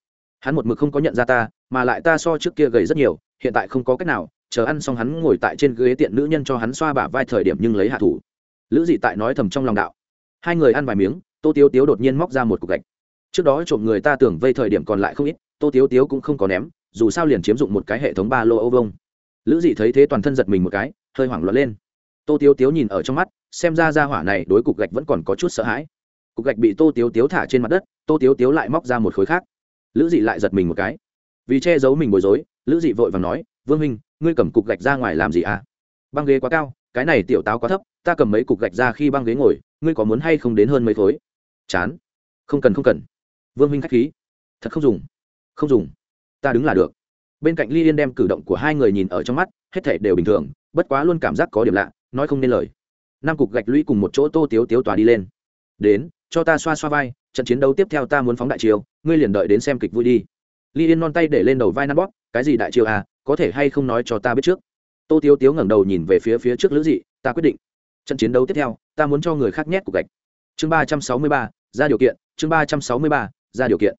Hắn một mực không có nhận ra ta, mà lại ta so trước kia gầy rất nhiều, hiện tại không có cách nào, chờ ăn xong hắn ngồi tại trên ghế tiện nữ nhân cho hắn xoa bả vai thời điểm nhưng lấy hạ thủ. Lữ dị tại nói thầm trong lòng đạo. Hai người ăn vài miếng, tô tiếu tiếu đột nhiên móc ra một cục gạch. Trước đó trộm người ta tưởng vây thời điểm còn lại không ít, tô tiếu tiếu cũng không có ném dù sao liền chiếm dụng một cái hệ thống ba lô âu vông lữ dị thấy thế toàn thân giật mình một cái, hơi hoảng loạn lên. Tô tiếu tiếu nhìn ở trong mắt, xem ra ra hỏa này đối cục gạch vẫn còn có chút sợ hãi. Cục gạch bị tô tiếu tiếu thả trên mặt đất, tô tiếu tiếu lại móc ra một khối khác. Lữ dị lại giật mình một cái. Vì che giấu mình bối rối, lữ dị vội và nói, vương minh ngươi cầm cục gạch ra ngoài làm gì à? Băng ghế quá cao, cái này tiểu táo quá thấp, ta cầm mấy cục gạch ra khi băng ghế ngồi, ngươi có muốn hay không đến hơn mấy khối? Chán. Không cần không cần. Vương minh k h á c h khí. Thật không dùng. Không dùng ta đứng là được. Bên cạnh ly yên đem cử động của hai người nhìn ở trong mắt, hết thể đều bình thường, bất quá luôn cảm giác có điểm lạ, nói không nên lời. Năm cục gạch lũy cùng một chỗ tô tiếu tiếu tòa đi lên. Đến, cho ta xoa xoa vai, trận chiến đấu tiếp theo ta muốn phóng đại chiêu, ngươi liền đợi đến xem kịch vui đi. Ly yên non tay để lên đầu vai năn bóp cái gì đại chiêu à có thể hay không nói cho ta biết trước. Tô tiếu tiếu ngẩng đầu nhìn về phía phía trước lữ dị, ta quyết định. Trận chiến đấu tiếp theo, ta muốn cho người khác nhét cục gạch. Chương ba trăm sáu mươi ba, ra điều kiện, chương ba trăm sáu mươi ba, ra điều kiện.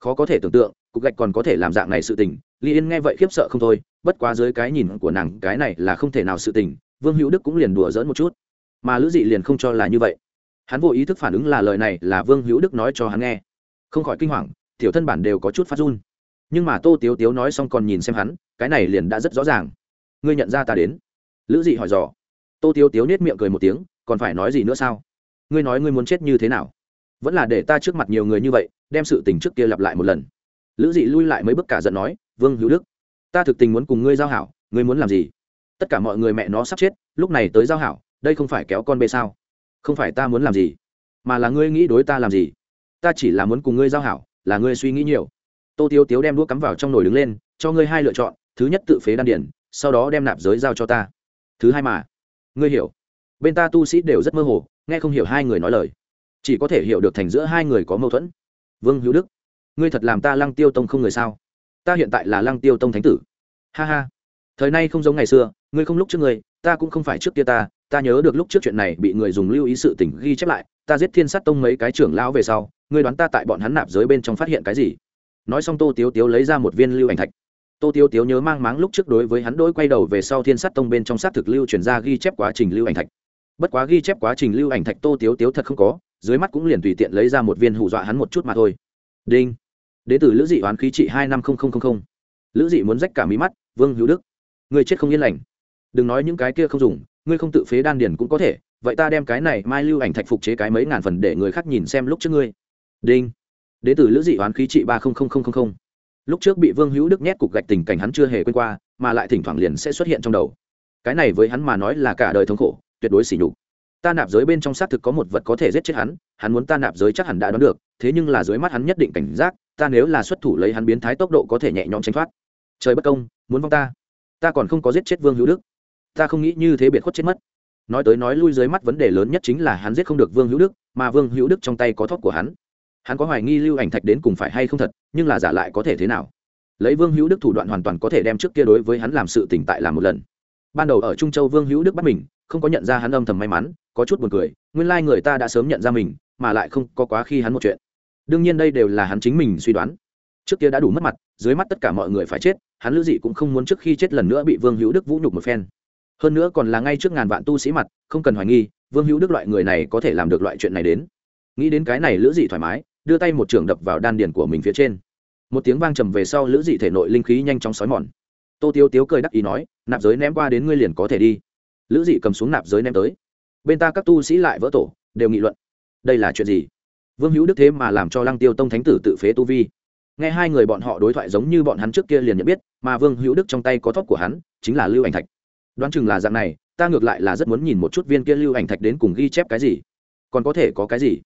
Khó có thể tưởng tượng cục gạch còn có thể làm dạng này sự tình. Ly yên nghe vậy khiếp sợ không thôi, bất quá dưới cái nhìn của nàng, cái này là không thể nào sự tình, vương hữu đức cũng liền đùa dỡn một chút. Mà lữ dị liền không cho là như vậy. Hắn vô ý thức phản ứng là lời này là vương hữu đức nói cho hắn nghe. Không khỏi kinh hoàng, tiểu thân bản đều có chút phát run. Nhưng mà tô tiếu tiếu nói xong còn nhìn xem hắn, cái này liền đã rất rõ ràng. Ngươi nhận ra ta đến? Lữ dị hỏi dò. Tô tiếu tiếu nết miệng cười một tiếng, còn phải nói gì nữa sao? Ngươi nói ngươi muốn chết như thế nào? Vẫn là để ta trước mặt nhiều người như vậy, đem sự tình trước kia lặp lại một lần lữ dị lui lại mấy bước cả giận nói, vương hữu đức, ta thực tình muốn cùng ngươi giao hảo, ngươi muốn làm gì? Tất cả mọi người mẹ nó sắp chết, lúc này tới giao hảo, đây không phải kéo con bê sao? Không phải ta muốn làm gì, mà là ngươi nghĩ đối ta làm gì? Ta chỉ là muốn cùng ngươi giao hảo, là ngươi suy nghĩ nhiều. Tô tiêu tiếu đem đũa cắm vào trong nồi đứng lên, cho ngươi hai lựa chọn, thứ nhất tự phế đan điển sau đó đem nạp giới giao cho ta. Thứ hai mà, ngươi hiểu, bên ta tu sĩ đều rất mơ hồ, nghe không hiểu hai người nói lời, chỉ có thể hiểu được thành giữa hai người có mâu thuẫn. Vương hữu đức ngươi thật làm ta lăng tiêu tông không người sao? Ta hiện tại là lăng tiêu tông thánh tử. Ha ha. Thời nay không giống ngày xưa, ngươi không lúc trước ngươi, ta cũng không phải trước kia ta ta nhớ được lúc trước chuyện này bị người dùng lưu ý sự tình ghi chép lại, ta giết thiên sát tông mấy cái trưởng lão về sau, ngươi đoán ta tại bọn hắn nạp giới bên trong phát hiện cái gì? Nói xong tô tiếu tiếu lấy ra một viên lưu ảnh thạch. Tô tiếu tiếu nhớ mang máng lúc trước đối với hắn đôi quay đầu về sau thiên sát tông bên trong xác thực lưu chuyển ra ghi chép quá trình lưu ảnh thạch. Bất quá ghi chép quá trình lưu ảnh thạch tô tiếu tiếu thật không có, dưới mắt cũng liền tùy tiện lấy ra một viên hù dọa hắn một chút mà thôi. Đinh đ tử lữ dị oán khí trị hai năm nghìn lữ dị muốn rách cả mí mắt, vương hữu đức người chết không yên lành. Đừng nói những cái kia không dùng, ngươi không tự phế đan điền cũng có thể, vậy ta đem cái này mai lưu ảnh thạch phục chế cái mấy ngàn phần để người khác nhìn xem lúc trước ngươi. Đinh. Đ ế từ lữ dị oán khí trị ba lúc trước bị vương hữu đức nhét cục gạch tình cảnh hắn chưa hề quên qua, mà lại thỉnh thoảng liền sẽ xuất hiện trong đầu. Cái này với hắn mà nói là cả đời thống khổ, tuyệt đối sỉ nhục. Ta nạp giới bên trong xác thực có một vật có thể giết chết hắn hắn muốn ta nạp giới chắc hẳn đã đoán được, thế nhưng là dưới mắt hắn nhất định cảnh giác ta nếu là xuất thủ lấy hắn biến thái tốc độ có thể nhẹ nhõm tránh thoát. Trời bất công, muốn vong ta. Ta còn không có giết chết vương hữu đức. Ta không nghĩ như thế biệt khuất chết mất. Nói tới nói lui dưới mắt vấn đề lớn nhất chính là hắn giết không được vương hữu đức, mà vương hữu đức trong tay có thóp của hắn. Hắn có hoài nghi lưu ảnh thạch đến cùng phải hay không thật, nhưng là giả lại có thể thế nào? Lấy vương hữu đức thủ đoạn hoàn toàn có thể đem trước kia đối với hắn làm sự tỉnh tại làm một lần. Ban đầu ở trung châu vương hữu đức bắt mình, không có nhận ra hắn âm thầm may mắn, có chút buồn cười, nguyên lai người ta đã sớm nhận ra mình, mà lại không có quá khi hắn một chuyện đương nhiên đây đều là hắn chính mình suy đoán. Trước kia đã đủ mất mặt, dưới mắt tất cả mọi người phải chết, hắn lữ dị cũng không muốn trước khi chết lần nữa bị vương hữu đức vũ nhục một phen. Hơn nữa còn là ngay trước ngàn vạn tu sĩ mặt, không cần hoài nghi, vương hữu đức loại người này có thể làm được loại chuyện này đến. Nghĩ đến cái này lữ dị thoải mái, đưa tay một trường đập vào đan điền của mình phía trên. Một tiếng vang trầm về sau lữ dị thể nội linh khí nhanh chóng xói mòn. Tô tiêu tiếu cười đắc ý nói, nạp giới ném qua đến ngươi liền có thể đi. Lữ dị cầm xuống nạp giới ném tới. Bên ta các tu sĩ lại vỡ tổ, đều nghị luận. Đây là chuyện gì? Vương hữu đức thế mà làm cho lăng tiêu tông thánh tử tự phế tu vi. Nghe hai người bọn họ đối thoại giống như bọn hắn trước kia liền nhận biết, mà vương hữu đức trong tay có thóp của hắn, chính là lưu ảnh thạch. Đoán chừng là dạng này, ta ngược lại là rất muốn nhìn một chút viên kia lưu ảnh thạch đến cùng ghi chép cái gì. Còn có thể có cái gì?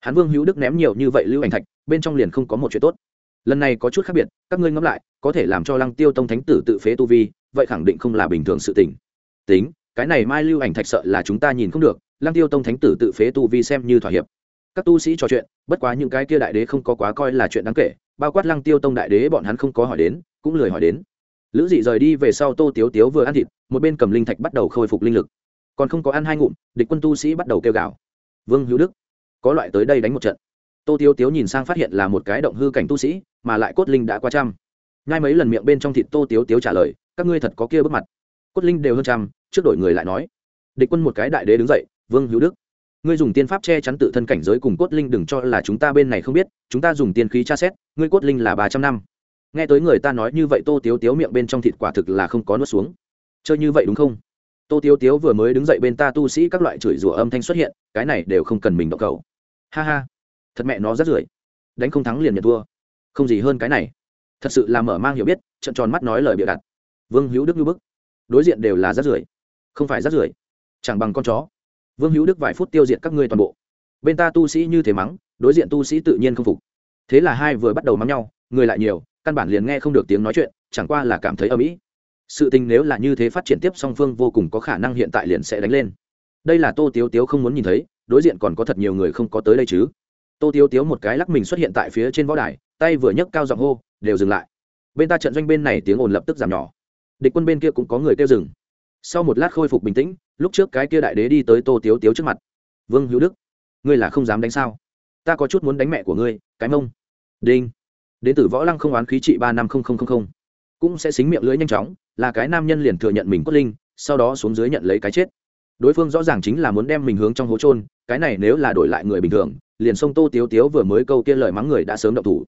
Hắn vương hữu đức ném nhiều như vậy lưu ảnh thạch, bên trong liền không có một chuyện tốt. Lần này có chút khác biệt, các ngươi ngẫm lại, có thể làm cho lăng tiêu tông thánh tử tự phế tu vi, vậy khẳng định không là bình thường sự tình. Tính, cái này mai lưu ảnh thạch sợ là chúng ta nhìn không được, lăng tiêu tông thánh tử tự phế tu vi xem như thỏa hiệp các tu sĩ trò chuyện, bất quá những cái kia đại đế không có quá coi là chuyện đáng kể, bao quát lăng tiêu tông đại đế bọn hắn không có hỏi đến, cũng lười hỏi đến. Lữ dị rời đi về sau tô tiếu tiếu vừa ăn thịt, một bên cầm linh thạch bắt đầu khôi phục linh lực. Còn không có ăn hai ngụm, địch quân tu sĩ bắt đầu kêu gào. Vương hữu đức, có loại tới đây đánh một trận. Tô tiếu tiếu nhìn sang phát hiện là một cái động hư cảnh tu sĩ, mà lại cốt linh đã qua trăm. Ngay mấy lần miệng bên trong thịt tô tiếu tiếu trả lời, các ngươi thật có kia bước mặt. Cốt linh đều hơn trăm, trước đổi người lại nói. Địch quân một cái đại đế đứng dậy, vương hữu đức ngươi dùng tiên pháp che chắn tự thân cảnh giới cùng cốt linh đừng cho là chúng ta bên này không biết, chúng ta dùng tiên khí tra xét, ngươi cốt linh là ba trăm năm. Nghe tới người ta nói như vậy tô tiếu tiếu miệng bên trong thịt quả thực là không có nuốt xuống. Chơi như vậy đúng không? Tô tiếu tiếu vừa mới đứng dậy bên ta tu sĩ các loại chửi rủa âm thanh xuất hiện, cái này đều không cần mình động cầu. Ha ha, thật mẹ nó rất rưởi đánh không thắng liền nhận thua. Không gì hơn cái này. Thật sự là mở mang hiểu biết trận tròn mắt nói lời bịa đặt. Vương hữu đức như bức. Đối diện đều là rát rưởi không phải rát rưởi chẳng bằng con chó vương hữu đức vài phút tiêu diệt các ngươi toàn bộ. Bên ta tu sĩ như thế mắng, đối diện tu sĩ tự nhiên không phục. Thế là hai vừa bắt đầu mắng nhau, người lại nhiều, căn bản liền nghe không được tiếng nói chuyện, chẳng qua là cảm thấy âm ỉ sự tình nếu là như thế phát triển tiếp song phương vô cùng có khả năng hiện tại liền sẽ đánh lên. Đây là tô tiếu tiếu không muốn nhìn thấy, đối diện còn có thật nhiều người không có tới đây chứ. Tô tiếu tiếu một cái lắc mình xuất hiện tại phía trên võ đài, tay vừa nhấc cao giọng hô, đều dừng lại. Bên ta trận doanh bên này tiếng ồn lập tức giảm nhỏ. Địch quân bên kia cũng có người kêu dừng sau một lát khôi phục bình tĩnh, lúc trước cái kia đại đế đi tới tô tiếu tiếu trước mặt. Vương hữu đức, ngươi là không dám đánh sao? Ta có chút muốn đánh mẹ của ngươi, cái mông. Đinh. Đến từ võ lăng không oán khí trị ba năm cũng sẽ xính miệng lưỡi nhanh chóng, là cái nam nhân liền thừa nhận mình cốt linh, sau đó xuống dưới nhận lấy cái chết. Đối phương rõ ràng chính là muốn đem mình hướng trong hố trôn cái này nếu là đổi lại người bình thường, liền sông tô tiếu tiếu vừa mới câu kia lời mắng người đã sớm động thủ.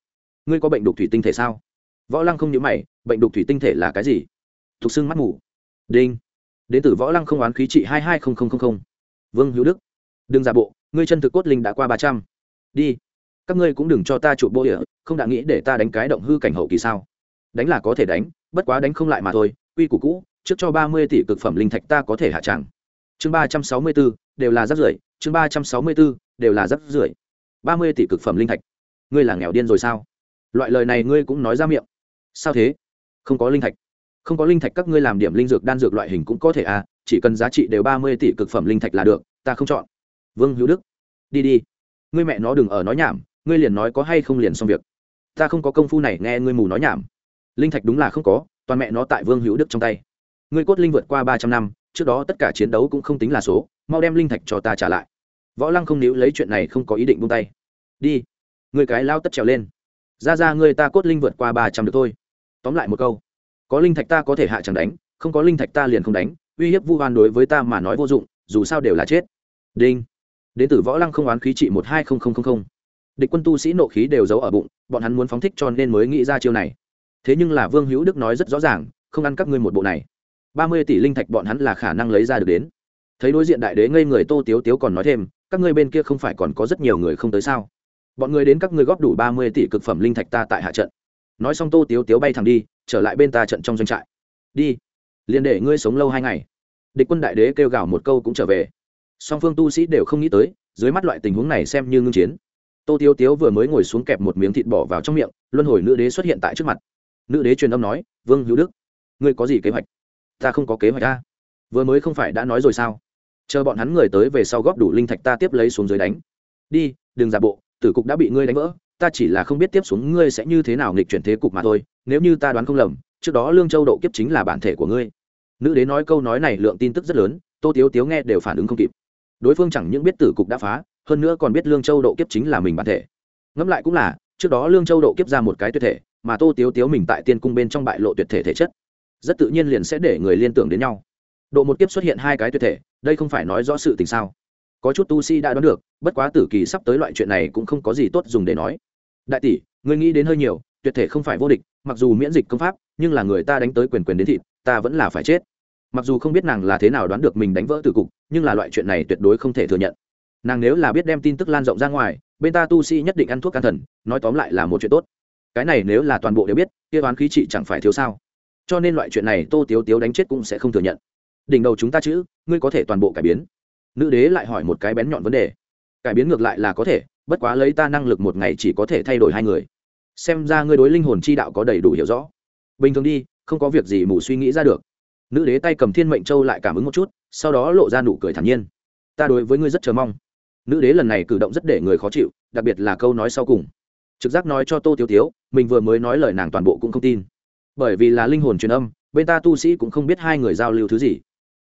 Ngươi có bệnh đục thủy tinh thể sao? Võ lăng không nhớ mày, bệnh đục thủy tinh thể là cái gì? Thục xưng mắt mù. Đinh đến từ võ lăng không oán khí trị hai hai vương hữu đức, đừng giả bộ, ngươi chân thực cốt linh đã qua ba trăm. Đi, các ngươi cũng đừng cho ta chụp bộ địa không đã nghĩ để ta đánh cái động hư cảnh hậu kỳ sao? Đánh là có thể đánh, bất quá đánh không lại mà thôi, quy củ cũ, trước cho ba mươi tỷ cực phẩm linh thạch ta có thể hạ tràng chương ba trăm sáu mươi bốn đều là rác rưởi, chương ba trăm sáu mươi bốn đều là rác rưởi. Ba mươi tỷ cực phẩm linh thạch. Ngươi là nghèo điên rồi sao? Loại lời này ngươi cũng nói ra miệng. Sao thế? Không có linh thạch không có linh thạch các ngươi làm điểm linh dược đan dược loại hình cũng có thể à chỉ cần giá trị đều ba mươi tỷ cực phẩm linh thạch là được, ta không chọn. Vương hữu đức, đi đi. Ngươi mẹ nó đừng ở nói nhảm, ngươi liền nói có hay không liền xong việc. Ta không có công phu này nghe ngươi mù nói nhảm. Linh thạch đúng là không có, toàn mẹ nó tại vương hữu đức trong tay. Ngươi cốt linh vượt qua ba trăm năm, trước đó tất cả chiến đấu cũng không tính là số, mau đem linh thạch cho ta trả lại. Võ lăng không níu lấy chuyện này không có ý định buông tay. Đi. Người cái lao tất trèo lên. Ra ra người ta cốt linh vượt qua ba trăm được thôi. Tóm lại một câu có linh thạch ta có thể hạ chẳng đánh, không có linh thạch ta liền không đánh, uy hiếp vu oan đối với ta mà nói vô dụng, dù sao đều là chết. Đinh. Đến từ võ lăng không oán khí trị một hai không không không không. Địch quân tu sĩ nộ khí đều giấu ở bụng, bọn hắn muốn phóng thích cho nên mới nghĩ ra chiêu này. Thế nhưng là vương hữu đức nói rất rõ ràng, không ăn các ngươi một bộ này. Ba mươi tỷ linh thạch bọn hắn là khả năng lấy ra được đến. Thấy đối diện đại đế ngây người tô tiếu tiếu còn nói thêm, các ngươi bên kia không phải còn có rất nhiều người không tới sao? Bọn người đến các ngươi góp đủ ba mươi tỷ cực phẩm linh thạch ta tại hạ trận. Nói xong tô tiếu tiếu bay thẳng đi trở lại bên ta trận trong doanh trại. Đi, liền để ngươi sống lâu hai ngày. Địch quân đại đế kêu gào một câu cũng trở về. Song phương tu sĩ đều không nghĩ tới, dưới mắt loại tình huống này xem như ngưng chiến. Tô tiếu tiếu vừa mới ngồi xuống kẹp một miếng thịt bỏ vào trong miệng, luân hồi nữ đế xuất hiện tại trước mặt. Nữ đế truyền âm nói, vương hữu đức, ngươi có gì kế hoạch? Ta không có kế hoạch ta vừa mới không phải đã nói rồi sao? Chờ bọn hắn người tới về sau góp đủ linh thạch ta tiếp lấy xuống dưới đánh. Đi, đừng giả bộ, tử cục đã bị ngươi đánh vỡ ta chỉ là không biết tiếp xuống ngươi sẽ như thế nào nghịch chuyển thế cục mà thôi, nếu như ta đoán không lầm, trước đó lương châu độ kiếp chính là bản thể của ngươi. Nữ đế nói câu nói này lượng tin tức rất lớn, tô tiếu tiếu nghe đều phản ứng không kịp. Đối phương chẳng những biết tử cục đã phá, hơn nữa còn biết lương châu độ kiếp chính là mình bản thể. Ngẫm lại cũng là, trước đó lương châu độ kiếp ra một cái tuyệt thể, mà tô tiếu tiếu mình tại tiên cung bên trong bại lộ tuyệt thể thể chất. Rất tự nhiên liền sẽ để người liên tưởng đến nhau. Độ một kiếp xuất hiện hai cái tuyệt thể, đây không phải nói rõ sự tình sao? Có chút tu sĩ đã đoán được, bất quá tử kỳ sắp tới loại chuyện này cũng không có gì tốt dùng để nói đại tỷ, ngươi nghĩ đến hơi nhiều, tuyệt thể không phải vô địch, mặc dù miễn dịch công pháp, nhưng là người ta đánh tới quyền quyền đến thịt, ta vẫn là phải chết. Mặc dù không biết nàng là thế nào đoán được mình đánh vỡ từ cục, nhưng là loại chuyện này tuyệt đối không thể thừa nhận. Nàng nếu là biết đem tin tức lan rộng ra ngoài, bên ta tu sĩ nhất định ăn thuốc can thần, nói tóm lại là một chuyện tốt. Cái này nếu là toàn bộ đều biết, kia toán khí trị chẳng phải thiếu sao. Cho nên loại chuyện này tô tiếu tiếu đánh chết cũng sẽ không thừa nhận. Đỉnh đầu chúng ta chữ, ngươi có thể toàn bộ cải biến. Nữ đế lại hỏi một cái bén nhọn vấn đề. Cải biến ngược lại là có thể bất quá lấy ta năng lực một ngày chỉ có thể thay đổi hai người. Xem ra ngươi đối linh hồn chi đạo có đầy đủ hiểu rõ. Bình thường đi, không có việc gì mù suy nghĩ ra được. Nữ đế tay cầm thiên mệnh châu lại cảm ứng một chút, sau đó lộ ra nụ cười thản nhiên. Ta đối với ngươi rất chờ mong. Nữ đế lần này cử động rất để người khó chịu, đặc biệt là câu nói sau cùng. Trực giác nói cho tô tiêu tiếu mình vừa mới nói lời nàng toàn bộ cũng không tin. Bởi vì là linh hồn truyền âm, bên ta tu sĩ cũng không biết hai người giao lưu thứ gì.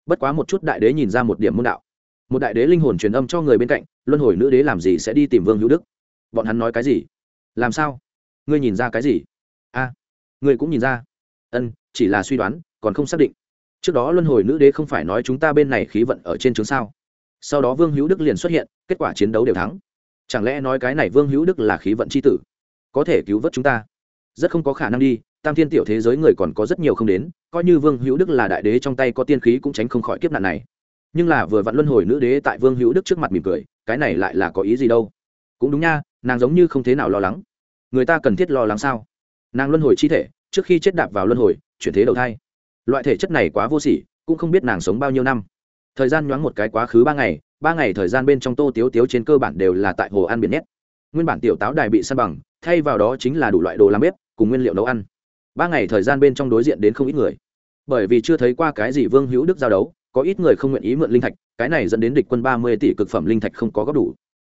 Bất quá một chút đại đế nhìn ra một điểm môn đạo một đại đế linh hồn truyền âm cho người bên cạnh, luân hồi nữ đế làm gì sẽ đi tìm vương hữu đức? Bọn hắn nói cái gì? Làm sao? Ngươi nhìn ra cái gì? A, ngươi cũng nhìn ra. Ân, chỉ là suy đoán, còn không xác định. Trước đó luân hồi nữ đế không phải nói chúng ta bên này khí vận ở trên trướng sao? Sau đó vương hữu đức liền xuất hiện, kết quả chiến đấu đều thắng. Chẳng lẽ nói cái này vương hữu đức là khí vận c h i tử? Có thể cứu vớt chúng ta. Rất không có khả năng đi, tam thiên tiểu thế giới người còn có rất nhiều không đến, coi như vương hữu đức là đại đế trong tay có tiên khí cũng tránh không khỏi kiếp nạn này nhưng là vừa vặn luân hồi nữ đế tại vương hữu đức trước mặt mỉm cười, cái này lại là có ý gì đâu? Cũng đúng nha, nàng giống như không thế nào lo lắng. Người ta cần thiết lo lắng sao? Nàng luân hồi chi thể, trước khi chết đạp vào luân hồi, chuyển thế đầu thai. Loại thể chất này quá vô sỉ, cũng không biết nàng sống bao nhiêu năm. Thời gian nhoáng một cái quá khứ ba ngày ba ngày thời gian bên trong tô tiếu tiếu trên cơ bản đều là tại hồ ăn biển nhét. Nguyên bản tiểu táo đài bị săn bằng, thay vào đó chính là đủ loại đồ làm bếp, cùng nguyên liệu nấu ăn. Ba ngày thời gian bên trong đối diện đến không ít người. Bởi vì chưa thấy qua cái gì vương hữu đức giao đấu có ít người không nguyện ý mượn linh thạch, cái này dẫn đến địch quân ba mươi tỷ cực phẩm linh thạch không có góp đủ.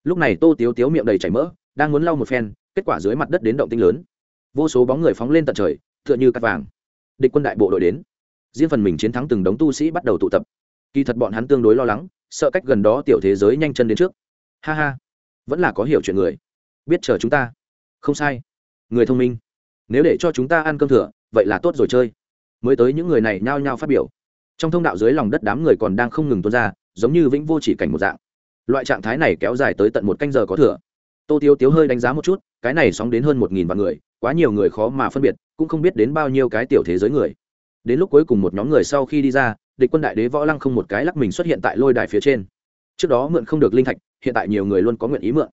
Lúc này tô tiếu tiếu miệng đầy chảy mỡ, đang muốn lau một phen, kết quả dưới mặt đất đến động tinh lớn. Vô số bóng người phóng lên tận trời, tựa như cắt vàng. Địch quân đại bộ đội đến. Riêng phần mình chiến thắng từng đống tu sĩ bắt đầu tụ tập. Kỳ thật bọn hắn tương đối lo lắng, sợ cách gần đó tiểu thế giới nhanh chân đến trước. Ha ha, vẫn là có hiểu chuyện người. Biết chờ chúng ta. Không sai. Người thông minh. Nếu để cho chúng ta ăn cơm thừa, vậy là tốt rồi chơi. Mới tới những người này nhao nhao phát biểu trong thông đạo dưới lòng đất đám người còn đang không ngừng tuôn ra, giống như vĩnh vô chỉ cảnh một dạng. Loại trạng thái này kéo dài tới tận một canh giờ có thừa. Tô tiêu tiếu hơi đánh giá một chút, cái này sóng đến hơn một nghìn vạn người, quá nhiều người khó mà phân biệt, cũng không biết đến bao nhiêu cái tiểu thế giới người. Đến lúc cuối cùng một nhóm người sau khi đi ra, địch quân đại đế võ lăng không một cái lắc mình xuất hiện tại lôi đài phía trên. Trước đó mượn không được linh thạch, hiện tại nhiều người luôn có nguyện ý mượn.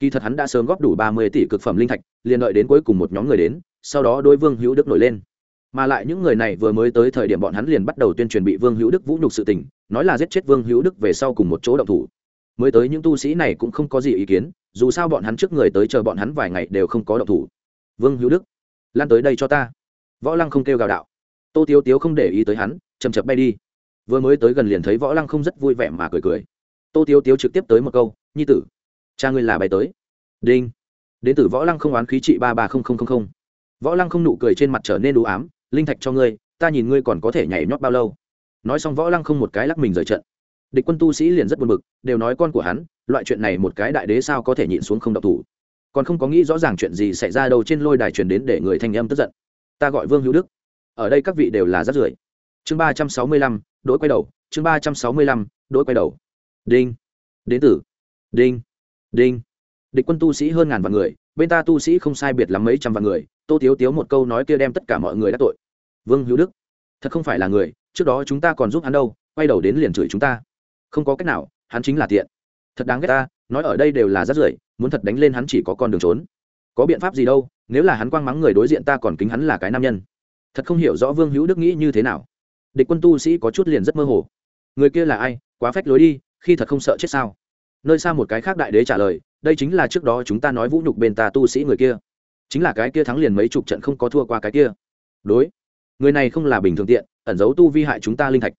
Kỳ thật hắn đã sớm góp đủ ba mươi tỷ cực phẩm linh thạch, liền đợi đến cuối cùng một nhóm người đến, sau đó đôi vương hữu đức nổi lên mà lại những người này vừa mới tới thời điểm bọn hắn liền bắt đầu tuyên truyền bị vương hữu đức vũ nhục sự tình, nói là giết chết vương hữu đức về sau cùng một chỗ động thủ. Mới tới những tu sĩ này cũng không có gì ý kiến, dù sao bọn hắn trước người tới chờ bọn hắn vài ngày đều không có động thủ. Vương hữu đức, lan tới đây cho ta. Võ lăng không kêu gào đạo. Tô tiếu tiếu không để ý tới hắn chầm chập bay đi. Vừa mới tới gần liền thấy võ lăng không rất vui vẻ mà cười cười. Tô tiếu tiếu trực tiếp tới một câu, nhi tử, cha ngươi là bay tới. Đinh. Đến từ võ lăng không oán khí trị ba ba không không không không. Võ lăng không nụ cười trên mặt trở nên đủ ám linh thạch cho ngươi, ta nhìn ngươi còn có thể nhảy nhót bao lâu. Nói xong võ lăng không một cái lắc mình rời trận. Địch quân tu sĩ liền rất buồn bực, đều nói con của hắn, loại chuyện này một cái đại đế sao có thể nhịn xuống không độc thủ. Còn không có nghĩ rõ ràng chuyện gì xảy ra đâu trên lôi đài truyền đến để người thanh âm tức giận. Ta gọi vương hữu đức. Ở đây các vị đều là rất rưởi. Chương ba trăm sáu mươi lăm đỗi quay đầu, chương ba trăm sáu mươi lăm đỗi quay đầu. Đinh. Đến tử đinh. Đinh. Địch quân tu sĩ hơn ngàn vạn người, bên ta tu sĩ không sai biệt lắm mấy trăm vạn người, tô tiếu tiếu một câu nói kia đem tất cả mọi người đã tội vương hữu đức thật không phải là người trước đó chúng ta còn giúp hắn đâu quay đầu đến liền chửi chúng ta không có cách nào hắn chính là tiện thật đáng ghét ta nói ở đây đều là rát rưởi muốn thật đánh lên hắn chỉ có con đường trốn có biện pháp gì đâu nếu là hắn quang mắng người đối diện ta còn kính hắn là cái nam nhân thật không hiểu rõ vương hữu đức nghĩ như thế nào địch quân tu sĩ có chút liền rất mơ hồ người kia là ai quá phách lối đi khi thật không sợ chết sao nơi xa một cái khác đại đế trả lời đây chính là trước đó chúng ta nói vũ nhục bên ta tu sĩ người kia chính là cái kia thắng liền mấy chục trận không có thua qua cái kia đối người này không là bình thường tiện, ẩn giấu tu vi hại chúng ta linh thạch.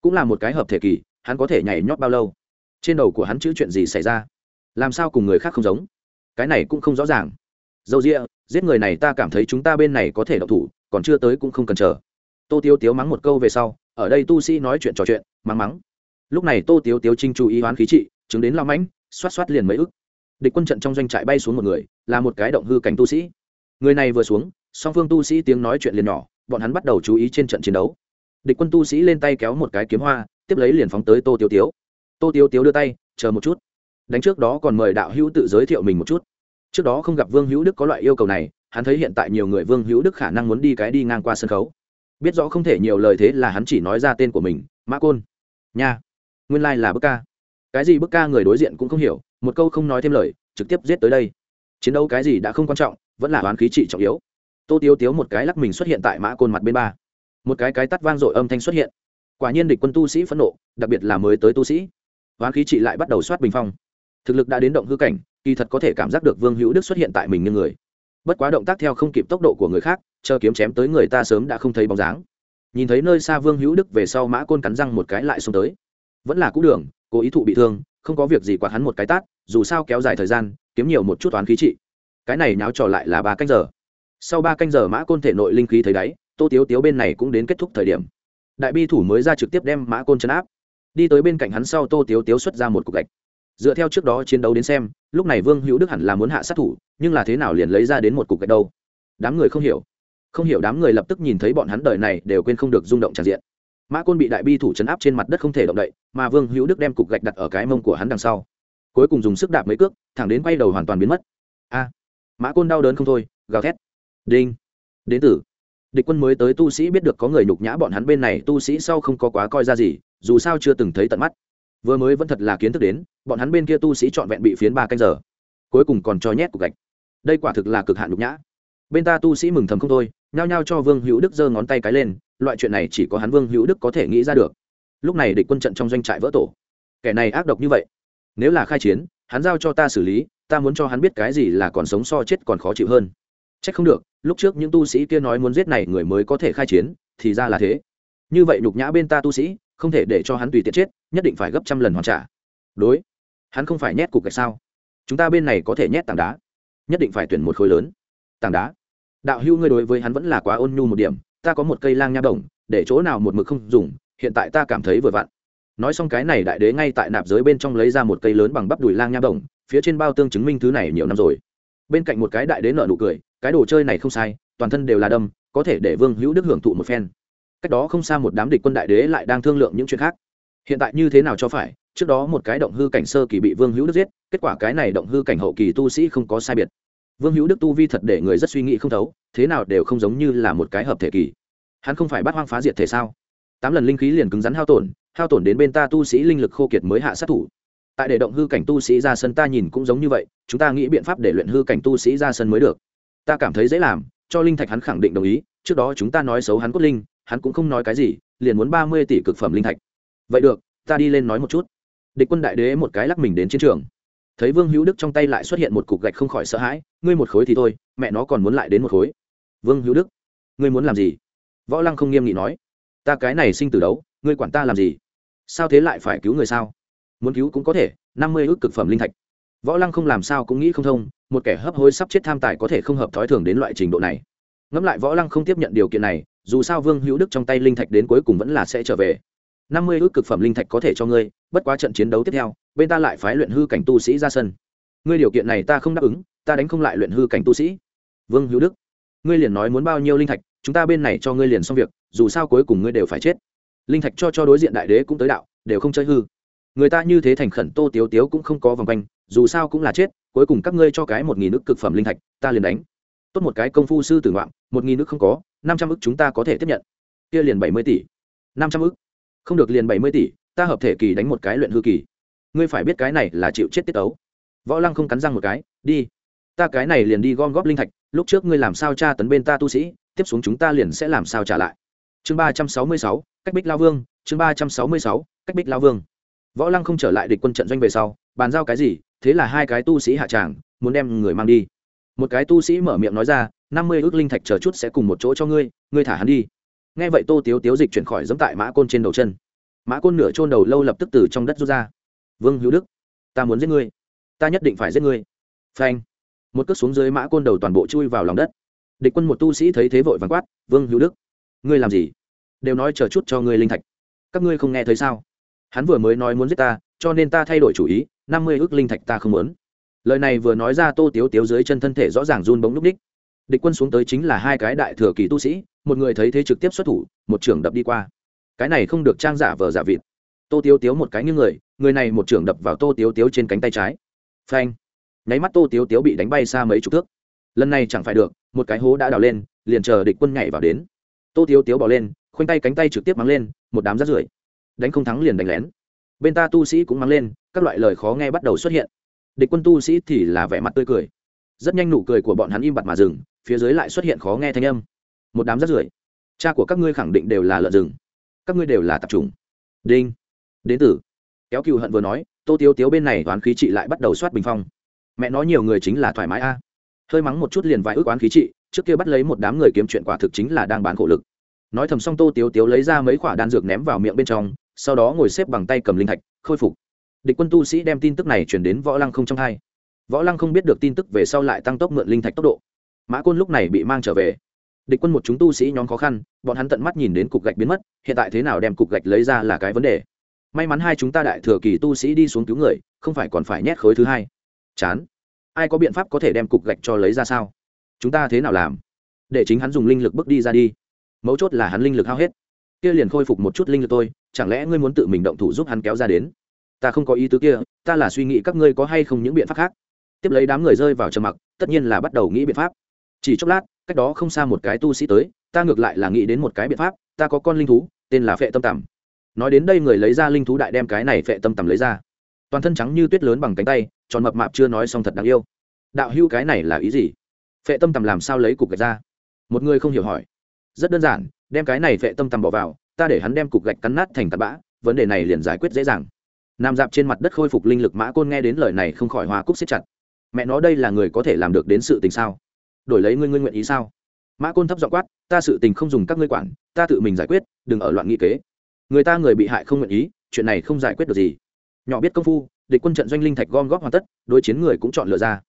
Cũng là một cái hợp thể kỳ, hắn có thể nhảy nhót bao lâu? Trên đầu của hắn chữ chuyện gì xảy ra? Làm sao cùng người khác không giống? Cái này cũng không rõ ràng. Dầu rịa giết người này ta cảm thấy chúng ta bên này có thể độc thủ, còn chưa tới cũng không cần chờ. Tô tiêu tiếu mắng một câu về sau, ở đây tu sĩ nói chuyện trò chuyện, mắng mắng. Lúc này tô tiếu tiếu trinh chú ý hoán khí trị, chứng đến lao mãnh, xoát xoát liền mấy ức. Địch quân trận trong doanh trại bay xuống một người, là một cái động hư cảnh tu sĩ. Người này vừa xuống, song phương tu sĩ tiếng nói chuyện liền nhỏ bọn hắn bắt đầu chú ý trên trận chiến đấu. Địch quân tu sĩ lên tay kéo một cái kiếm hoa, tiếp lấy liền phóng tới tô tiêu tiếu. Tô tiêu tiếu đưa tay, chờ một chút. Đánh trước đó còn mời đạo hữu tự giới thiệu mình một chút. Trước đó không gặp vương hữu đức có loại yêu cầu này, hắn thấy hiện tại nhiều người vương hữu đức khả năng muốn đi cái đi ngang qua sân khấu. Biết rõ không thể nhiều lời thế là hắn chỉ nói ra tên của mình, mã côn. Nha. Nguyên lai、like、là bức ca. Cái gì bức ca người đối diện cũng không hiểu, một câu không nói thêm lời, trực tiếp giết tới đây. Chiến đấu cái gì đã không quan trọng, vẫn là oán khí trị trọng yếu tô tiếu tiếu một cái lắc mình xuất hiện tại mã côn mặt bên ba. Một cái cái tắt vang dội âm thanh xuất hiện. Quả nhiên địch quân tu sĩ phẫn nộ, đặc biệt là mới tới tu sĩ. Hoán khí trị lại bắt đầu soát bình phong. Thực lực đã đến động hư cảnh, kỳ thật có thể cảm giác được vương hữu đức xuất hiện tại mình như người. Bất quá động tác theo không kịp tốc độ của người khác, chờ kiếm chém tới người ta sớm đã không thấy bóng dáng. Nhìn thấy nơi xa vương hữu đức về sau mã côn cắn răng một cái lại xông tới. Vẫn là cũ đường, cố ý thụ bị thương, không có việc gì quạt hắn một cái tát, dù sao kéo dài thời gian, kiếm nhiều một chút toán khí trị. Cái này nháo trò lại là ba canh giờ sau ba canh giờ mã côn thể nội linh khí thấy đáy, tô tiếu tiếu bên này cũng đến kết thúc thời điểm. Đại bi thủ mới ra trực tiếp đem mã côn chấn áp. Đi tới bên cạnh hắn sau tô tiếu tiếu xuất ra một cục gạch. Dựa theo trước đó chiến đấu đến xem, lúc này vương hữu đức hẳn là muốn hạ sát thủ, nhưng là thế nào liền lấy ra đến một cục gạch đâu? Đám người không hiểu. Không hiểu đám người lập tức nhìn thấy bọn hắn đời này đều quên không được rung động tràn diện. Mã côn bị đại bi thủ chấn áp trên mặt đất không thể động đậy, mà vương hữu đức đem cục gạch đặt ở cái mông của hắn đằng sau. Cuối cùng dùng sức đạp mấy cước, thẳng đến quay đầu hoàn toàn biến mất. A! Mã côn đau đớn không thôi, gào thét đinh. Đến tử địch quân mới tới tu sĩ biết được có người nhục nhã bọn hắn bên này, tu sĩ sau không có quá coi ra gì, dù sao chưa từng thấy tận mắt. Vừa mới vẫn thật là kiến thức đến, bọn hắn bên kia tu sĩ trọn vẹn bị phiến ba canh giờ. Cuối cùng còn cho nhét cục gạch. Đây quả thực là cực hạn nhục nhã. Bên ta tu sĩ mừng thầm không thôi, nhao nhao cho vương hữu đức giơ ngón tay cái lên, loại chuyện này chỉ có hắn vương hữu đức có thể nghĩ ra được. Lúc này địch quân trận trong doanh trại vỡ tổ. Kẻ này ác độc như vậy. Nếu là khai chiến, hắn giao cho ta xử lý, ta muốn cho hắn biết cái gì là còn sống so chết còn khó chịu hơn. C h ắ c không được lúc trước những tu sĩ kia nói muốn giết này người mới có thể khai chiến, thì ra là thế. Như vậy nhục nhã bên ta tu sĩ, không thể để cho hắn tùy tiện chết, nhất định phải gấp trăm lần hoàn trả. Đối, hắn không phải nhét cục gạch sao? Chúng ta bên này có thể nhét tảng đá. Nhất định phải tuyển một khối lớn. Tảng đá. Đạo hưu ngươi đối với hắn vẫn là quá ôn nhu một điểm, ta có một cây lang nha đồng, để chỗ nào một mực không dùng, hiện tại ta cảm thấy vừa vặn. Nói xong cái này đại đế ngay tại nạp giới bên trong lấy ra một cây lớn bằng bắp đùi lang nha đồng, phía trên bao tương chứng minh thứ này nhiều năm rồi. Bên cạnh một cái đại đế nợ nụ cười cái đồ chơi này không sai, toàn thân đều là đâm, có thể để vương hữu đức hưởng thụ một phen. Cách đó không xa một đám địch quân đại đế lại đang thương lượng những chuyện khác. Hiện tại như thế nào cho phải, trước đó một cái động hư cảnh sơ kỳ bị vương hữu đức giết, kết quả cái này động hư cảnh hậu kỳ tu sĩ không có sai biệt. Vương hữu đức tu vi thật để người rất suy nghĩ không thấu, thế nào đều không giống như là một cái hợp thể kỳ. Hắn không phải bắt hoang phá diệt thể sao? Tám lần linh khí liền cứng rắn hao tổn hao tổn đến bên ta tu sĩ linh lực khô kiệt mới hạ sát thủ. Tại để động hư cảnh tu sĩ ra sân ta nhìn cũng giống như vậy, chúng ta nghĩ biện pháp để luyện hư cảnh tu sĩ ra sân mới được ta cảm thấy dễ làm, cho linh thạch hắn khẳng định đồng ý, trước đó chúng ta nói xấu hắn cốt linh, hắn cũng không nói cái gì, liền muốn ba mươi tỷ cực phẩm linh thạch. Vậy được, ta đi lên nói một chút. Địch quân đại đế một cái lắc mình đến chiến trường. Thấy vương hữu đức trong tay lại xuất hiện một cục gạch không khỏi sợ hãi, ngươi một khối thì thôi, mẹ nó còn muốn lại đến một khối. Vương hữu đức, ngươi muốn làm gì? Võ lăng không nghiêm nghị nói. Ta cái này sinh từ đấu, ngươi quản ta làm gì? Sao thế lại phải cứu người sao? Muốn cứu cũng có thể, năm mươi ước cực phẩm linh thạch võ lăng không làm sao cũng nghĩ không thông, một kẻ hấp hối sắp chết tham tài có thể không hợp thói thường đến loại trình độ này. Ngẫm lại võ lăng không tiếp nhận điều kiện này, dù sao vương hữu đức trong tay linh thạch đến cuối cùng vẫn là sẽ trở về. Năm mươi ước cực phẩm linh thạch có thể cho ngươi, bất quá trận chiến đấu tiếp theo, bên ta lại phái luyện hư cảnh tu sĩ ra sân. Ngươi điều kiện này ta không đáp ứng, ta đánh không lại luyện hư cảnh tu sĩ. Vương hữu đức, ngươi liền nói muốn bao nhiêu linh thạch, chúng ta bên này cho ngươi liền xong việc, dù sao cuối cùng ngươi đều phải chết. Linh thạch cho cho đối diện đại đế cũng tới đạo, đều không chơi hư người ta như thế thành khẩn tô tiếu tiếu cũng không có vòng quanh, dù sao cũng là chết, cuối cùng các ngươi cho cái một nghìn nước cực phẩm linh thạch, ta liền đánh. Tốt một cái công phu sư tử ngoạm một nghìn nước không có, năm trăm ức chúng ta có thể tiếp nhận. Kia liền bảy mươi tỷ. Năm trăm ức? Không được liền bảy mươi tỷ, ta hợp thể kỳ đánh một cái luyện hư kỳ. Ngươi phải biết cái này là chịu chết tiết ấu võ lăng không cắn răng một cái, đi. Ta cái này liền đi gom góp linh thạch, lúc trước ngươi làm sao tra tấn bên ta tu sĩ, tiếp xuống chúng ta liền sẽ làm sao trả lại. Chương ba trăm sáu mươi sáu, cách bích lao vương, chương ba trăm sáu mươi sáu, cách bích lao vương võ lăng không trở lại địch quân trận doanh về sau, bàn giao cái gì, thế là hai cái tu sĩ hạ tràng, muốn đem người mang đi. Một cái tu sĩ mở miệng nói ra, năm mươi ước linh thạch chờ chút sẽ cùng một chỗ cho ngươi ngươi thả hắn đi. Nghe vậy tô tiếu tiếu dịch chuyển khỏi dẫm tại mã côn trên đầu chân. Mã côn nửa chôn đầu lâu lập tức từ trong đất rút ra. Vương hữu đức, ta muốn giết ngươi. Ta nhất định phải giết ngươi. Phanh. Một cước xuống dưới mã côn đầu toàn bộ chui vào lòng đất. Địch quân một tu sĩ thấy thế vội vàng quát, vương hữu đức, ngươi làm gì? Đều nói chờ chút cho ngươi linh thạch. Các ngươi không nghe thấy sao? Hắn vừa mới nói muốn giết ta, cho nên ta thay đổi chủ ý, năm mươi ước linh thạch ta không muốn. Lời này vừa nói ra tô tiếu tiếu dưới chân thân thể rõ ràng run bóng núp ních địch quân xuống tới chính là hai cái đại thừa kỳ tu sĩ, một người thấy thế trực tiếp xuất thủ, một trưởng đập đi qua. Cái này không được trang giả vờ giả vịt. Tô tiếu tiếu một cái như người người này một trưởng đập vào tô tiếu tiếu trên cánh tay trái. Phanh. Nháy mắt tô tiếu tiếu bị đánh bay xa mấy chục thước. Lần này chẳng phải được, một cái hố đã đào lên, liền chờ địch quân nhảy vào đến. Tô tiếu tiếu bỏ lên, khoanh tay cánh tay trực tiếp mắng lên, một đám rát rưởi đánh không thắng liền đánh lén. Bên ta tu sĩ cũng mắng lên, các loại lời khó nghe bắt đầu xuất hiện. Địch quân tu sĩ thì là vẻ mặt tươi cười. Rất nhanh nụ cười của bọn hắn im bặt mà dừng, phía dưới lại xuất hiện khó nghe thanh âm. Một đám rắt rưởi. Cha của các ngươi khẳng định đều là lợn rừng. Các ngươi đều là tập trung đinh. Đến tử kéo cựu hận vừa nói, tô tiếu tiếu bên này toán khí trị lại bắt đầu soát bình phong. Mẹ nói nhiều người chính là thoải mái a. Hơi mắng một chút liền vài ước oán khí trị, trước kia bắt lấy một đám người kiếm chuyện quả thực chính là đang bán khổ lực. Nói thầm xong tô tiếu tiếu lấy ra mấy quả đan dược ném vào miệng bên trong sau đó ngồi xếp bằng tay cầm linh thạch, khôi phục. Địch quân tu sĩ đem tin tức này chuyển đến võ lăng không trong hai. Võ lăng không biết được tin tức về sau lại tăng tốc mượn linh thạch tốc độ. Mã côn lúc này bị mang trở về. Địch quân một chúng tu sĩ nhóm khó khăn, bọn hắn tận mắt nhìn đến cục gạch biến mất, hiện tại thế nào đem cục gạch lấy ra là cái vấn đề. May mắn hai chúng ta đại thừa kỳ tu sĩ đi xuống cứu người, không phải còn phải nhét khối thứ hai. Chán. Ai có biện pháp có thể đem cục gạch cho lấy ra sao? Chúng ta thế nào làm? Để chính hắn dùng linh lực bước đi ra đi. Mấu chốt là hắn linh lực hao hết kia liền khôi phục một chút linh lực tôi chẳng lẽ ngươi muốn tự mình động thủ giúp hắn kéo ra đến? Ta không có ý tứ kia, ta là suy nghĩ các ngươi có hay không những biện pháp khác. Tiếp lấy đám người rơi vào trầm mặc, tất nhiên là bắt đầu nghĩ biện pháp. Chỉ chốc lát, cách đó không xa một cái tu sĩ tới, ta ngược lại là nghĩ đến một cái biện pháp, ta có con linh thú, tên là phệ tâm tằm. Nói đến đây người lấy ra linh thú đại đem cái này phệ tâm tằm lấy ra. Toàn thân trắng như tuyết lớn bằng cánh tay, tròn mập mạp chưa nói xong thật đáng yêu. Đạo hưu cái này là ý gì? Phệ tâm tằm làm sao lấy cục gạch ra? Một người không hiểu hỏi rất đơn giản, đem cái này vệ tâm tầm bỏ vào, ta để hắn đem cục gạch cắn nát thành tạt bã, vấn đề này liền giải quyết dễ dàng. Nằm dạp trên mặt đất khôi phục linh lực mã côn nghe đến lời này không khỏi hoa cúc xếp chặt. Mẹ nó đây là người có thể làm được đến sự tình sao? Đổi lấy ngươi ngươi nguyện ý sao? Mã côn thấp dọ quát, ta sự tình không dùng các ngươi quản, ta tự mình giải quyết, đừng ở loạn nghị kế. Người ta người bị hại không nguyện ý, chuyện này không giải quyết được gì. Nhỏ biết công phu, địch quân trận doanh linh thạch gom góp hoàn tất, đối chiến người cũng chọn lựa ra.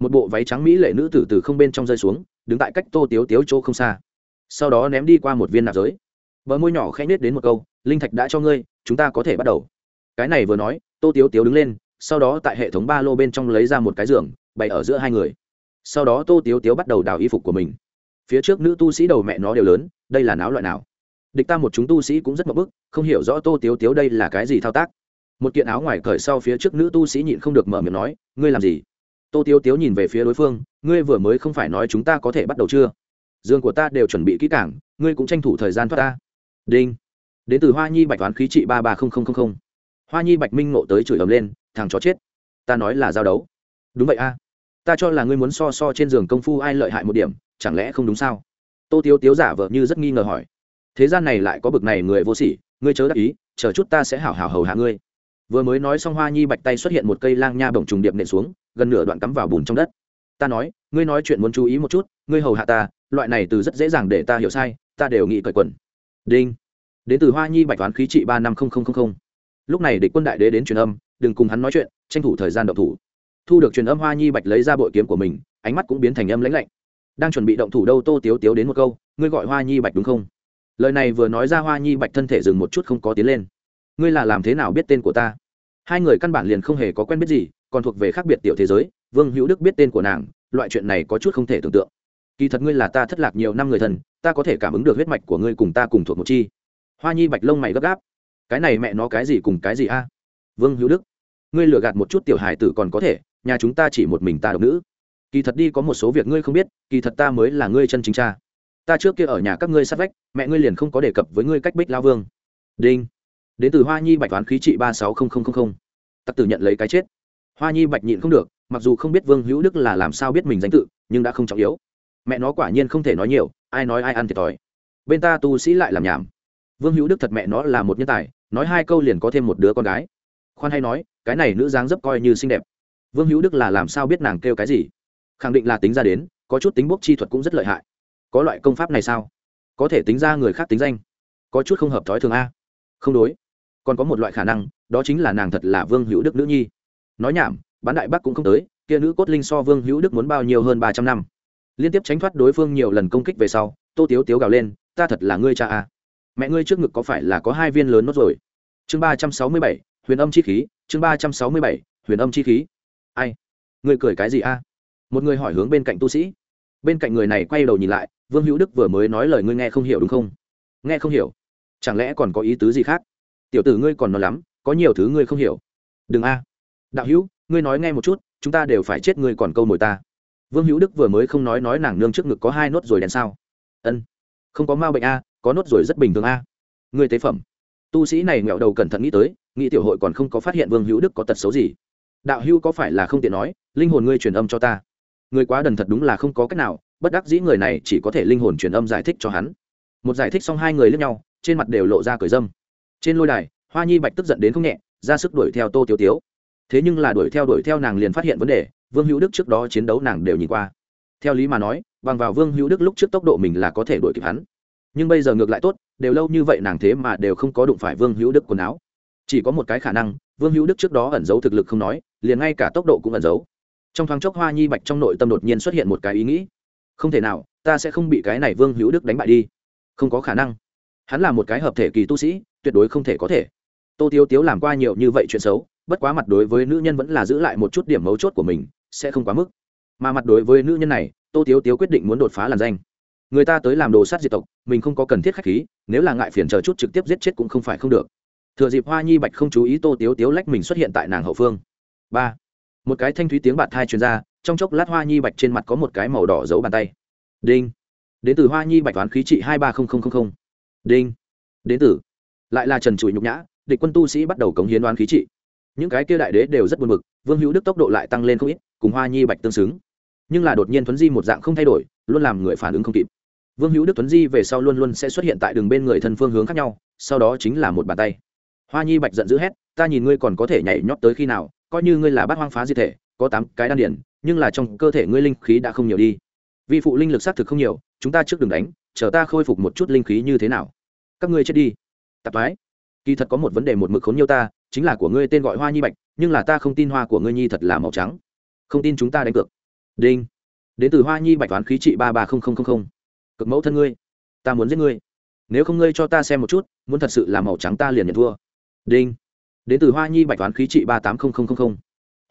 Một bộ váy trắng mỹ lệ nữ tử từ không bên trong rơi xuống, đứng tại cách tô tiếu tiếu chỗ không xa sau đó ném đi qua một viên nạp giới. Bờ môi nhỏ khẽ nết đến một câu, linh thạch đã cho ngươi, chúng ta có thể bắt đầu. Cái này vừa nói, tô tiếu tiếu đứng lên, sau đó tại hệ thống ba lô bên trong lấy ra một cái giường, bày ở giữa hai người. Sau đó tô tiếu tiếu bắt đầu đào y phục của mình. Phía trước nữ tu sĩ đầu mẹ nó đều lớn, đây là náo loại nào? Địch ta một chúng tu sĩ cũng rất mập bức không hiểu rõ tô tiếu tiếu đây là cái gì thao tác. Một kiện áo ngoài cởi sau phía trước nữ tu sĩ nhịn không được mở miệng nói, ngươi làm gì? Tô tiếu tiếu nhìn về phía đối phương, ngươi vừa mới không phải nói chúng ta có thể bắt đầu chưa? Giường của ta đều chuẩn bị kỹ cảng ngươi cũng tranh thủ thời gian thoát ta. Đinh. Đến từ hoa nhi bạch toán khí trị ba ba nghìn hoa nhi bạch minh ngộ tới chửi ầm lên, thằng chó chết. Ta nói là giao đấu. Đúng vậy a. Ta cho là ngươi muốn so so trên giường công phu ai lợi hại một điểm, chẳng lẽ không đúng sao? Tô tiếu tiếu giả vờ như rất nghi ngờ hỏi. Thế gian này lại có bực này người vô sỉ, ngươi chớ đắc ý, chờ chút ta sẽ hảo hảo hầu hạ ngươi. Vừa mới nói xong hoa nhi bạch tay xuất hiện một cây lang nha bổng trùng điệp nện xuống, gần nửa đoạn cắm vào bùn trong đất ta nói, ngươi nói chuyện muốn chú ý một chút, ngươi hầu hạ ta, loại này từ rất dễ dàng để ta hiểu sai, ta đều nghĩ cởi quần. Đinh. Đến từ hoa nhi bạch toán khí trị ba năm lúc này địch quân đại đế đến truyền âm, đừng cùng hắn nói chuyện, tranh thủ thời gian động thủ. Thu được truyền âm, hoa nhi bạch lấy ra bội kiếm của mình, ánh mắt cũng biến thành âm lãnh lạnh. Đang chuẩn bị động thủ đâu tô tiếu tiếu đến một câu, ngươi gọi hoa nhi bạch đúng không? Lời này vừa nói ra, hoa nhi bạch thân thể dừng một chút không có tiến lên. Ngươi là làm thế nào biết tên của ta? Hai người căn bản liền không hề có quen biết gì, còn thuộc về khác biệt tiểu thế giới vương hữu đức biết tên của nàng, loại chuyện này có chút không thể tưởng tượng. Kỳ thật ngươi là ta thất lạc nhiều năm người thân, ta có thể cảm ứng được huyết mạch của ngươi cùng ta cùng thuộc một chi. Hoa nhi bạch lông mày gấp gáp. Cái này mẹ nó cái gì cùng cái gì a? Vương hữu đức, ngươi lừa gạt một chút tiểu hài tử còn có thể, nhà chúng ta chỉ một mình ta độc nữ. Kỳ thật đi có một số việc ngươi không biết, kỳ thật ta mới là ngươi chân chính cha. Ta trước kia ở nhà các ngươi sát vách, mẹ ngươi liền không có đề cập với ngươi cách bích lao vương. Đinh. Đến từ hoa nhi bạch toán khí trị ba sáu nghìn tặc tử nhận lấy cái chết. Hoa nhi bạch nhịn không được mặc dù không biết vương hữu đức là làm sao biết mình danh tự, nhưng đã không trọng yếu. Mẹ nó quả nhiên không thể nói nhiều, ai nói ai ăn thiệt thòi. Bên ta tu sĩ lại làm nhảm. Vương hữu đức thật mẹ nó là một nhân tài, nói hai câu liền có thêm một đứa con gái. Khoan hay nói, cái này nữ dáng dấp coi như xinh đẹp. Vương hữu đức là làm sao biết nàng kêu cái gì? Khẳng định là tính ra đến, có chút tính bốc chi thuật cũng rất lợi hại. Có loại công pháp này sao? Có thể tính ra người khác tính danh. Có chút không hợp thói thường a. Không đối. Còn có một loại khả năng, đó chính là nàng thật là vương hữu đức nữ nhi. Nói nhảm bán đại bắc cũng không tới kia nữ cốt linh so vương hữu đức muốn bao nhiêu hơn ba trăm năm. Liên tiếp tránh thoát đối phương nhiều lần công kích về sau tô tiếu tiếu gào lên ta thật là ngươi cha à, mẹ ngươi trước ngực có phải là có hai viên lớn nốt rồi? Chương ba trăm sáu mươi bảy huyền âm chi khí chương ba trăm sáu mươi bảy huyền âm chi khí. Ai? Ngươi cười cái gì a? Một người hỏi hướng bên cạnh tu sĩ. Bên cạnh người này quay đầu nhìn lại vương hữu đức vừa mới nói lời ngươi nghe không hiểu đúng không? Nghe không hiểu. Chẳng lẽ còn có ý tứ gì khác? Tiểu tử ngươi còn nói lắm có nhiều thứ ngươi không hiểu. Đừng a. Đạo hữu ngươi nói nghe một chút, chúng ta đều phải chết ngươi còn câu mồi ta. Vương hữu đức vừa mới không nói nói nàng nương trước ngực có hai nốt rồi đèn sao? Ân, không có ma bệnh a, có nốt rồi rất bình thường a. Ngươi tế phẩm. Tu sĩ này nghẹo đầu cẩn thận nghĩ tới, nghĩ tiểu hội còn không có phát hiện vương hữu đức có tật xấu gì. Đạo hữu có phải là không tiện nói, linh hồn ngươi truyền âm cho ta. Người quá đần thật đúng là không có cách nào, bất đắc dĩ người này chỉ có thể linh hồn truyền âm giải thích cho hắn. Một giải thích xong hai người lướt nhau, trên mặt đều lộ ra cười dâm. Trên lôi đài, hoa nhi bạch tức giận đến không nhẹ, ra sức đuổi theo tô tiêu tiếu thế nhưng là đuổi theo đuổi theo nàng liền phát hiện vấn đề, vương hữu đức trước đó chiến đấu nàng đều nhìn qua. Theo lý mà nói, bằng vào vương hữu đức lúc trước tốc độ mình là có thể đuổi kịp hắn. Nhưng bây giờ ngược lại tốt, đều lâu như vậy nàng thế mà đều không có đụng phải vương hữu đức quần áo. Chỉ có một cái khả năng, vương hữu đức trước đó ẩn giấu thực lực không nói, liền ngay cả tốc độ cũng ẩn giấu. Trong thoáng chốc hoa nhi bạch trong nội tâm đột nhiên xuất hiện một cái ý nghĩ. Không thể nào, ta sẽ không bị cái này vương hữu đức đánh bại đi. Không có khả năng. Hắn là một cái hợp thể kỳ tu sĩ, tuyệt đối không thể có thể. Tô tiêu tiếu làm qua nhiều như vậy chuyện xấu bất quá mặt đối với nữ nhân vẫn là giữ lại một chút điểm mấu chốt của mình, sẽ không quá mức. Mà mặt đối với nữ nhân này, tô tiếu tiếu quyết định muốn đột phá làn danh. Người ta tới làm đồ sát diệt tộc, mình không có cần thiết khách khí, nếu là ngại phiền chờ chút trực tiếp giết chết cũng không phải không được. Thừa dịp hoa nhi bạch không chú ý tô tiếu tiếu lách mình xuất hiện tại nàng hậu phương. Ba. Một cái thanh thúy tiếng bạt thai truyền ra, trong chốc lát hoa nhi bạch trên mặt có một cái màu đỏ giấu bàn tay. Đinh. Đến từ hoa nhi bạch toán khí trị hai ba nghìn đinh. Đến từ. Lại là trần trụi nhục nhã, địch quân tu sĩ bắt đầu cống hiến đoán khí trị những cái kia đại đế đều rất buồn bực, vương hữu đức tốc độ lại tăng lên không ít, cùng hoa nhi bạch tương xứng. Nhưng là đột nhiên thuấn di một dạng không thay đổi, luôn làm người phản ứng không kịp. Vương hữu đức thuấn di về sau luôn luôn sẽ xuất hiện tại đường bên người thân phương hướng khác nhau, sau đó chính là một bàn tay. Hoa nhi bạch giận dữ hét, ta nhìn ngươi còn có thể nhảy nhót tới khi nào, coi như ngươi là bát hoang phá di thể, có tám cái đan điển nhưng là trong cơ thể ngươi linh khí đã không nhiều đi. Vi phụ linh lực xác thực không nhiều, chúng ta trước đường đánh, chờ ta khôi phục một chút linh khí như thế nào. Các ngươi chết đi. Tạp mái kỳ thật có một vấn đề một mực khốn nhiều ta chính là của ngươi tên gọi hoa nhi bạch, nhưng là ta không tin hoa của ngươi nhi thật là màu trắng. Không tin chúng ta đánh cược. Đinh. Đến từ hoa nhi bạch toán khí trị ba ba không không không không. Cực mẫu thân ngươi, ta muốn giết ngươi. Nếu không ngươi cho ta xem một chút, muốn thật sự là màu trắng ta liền nhận thua. Đinh. Đến từ hoa nhi bạch toán khí trị ba tám không không không không.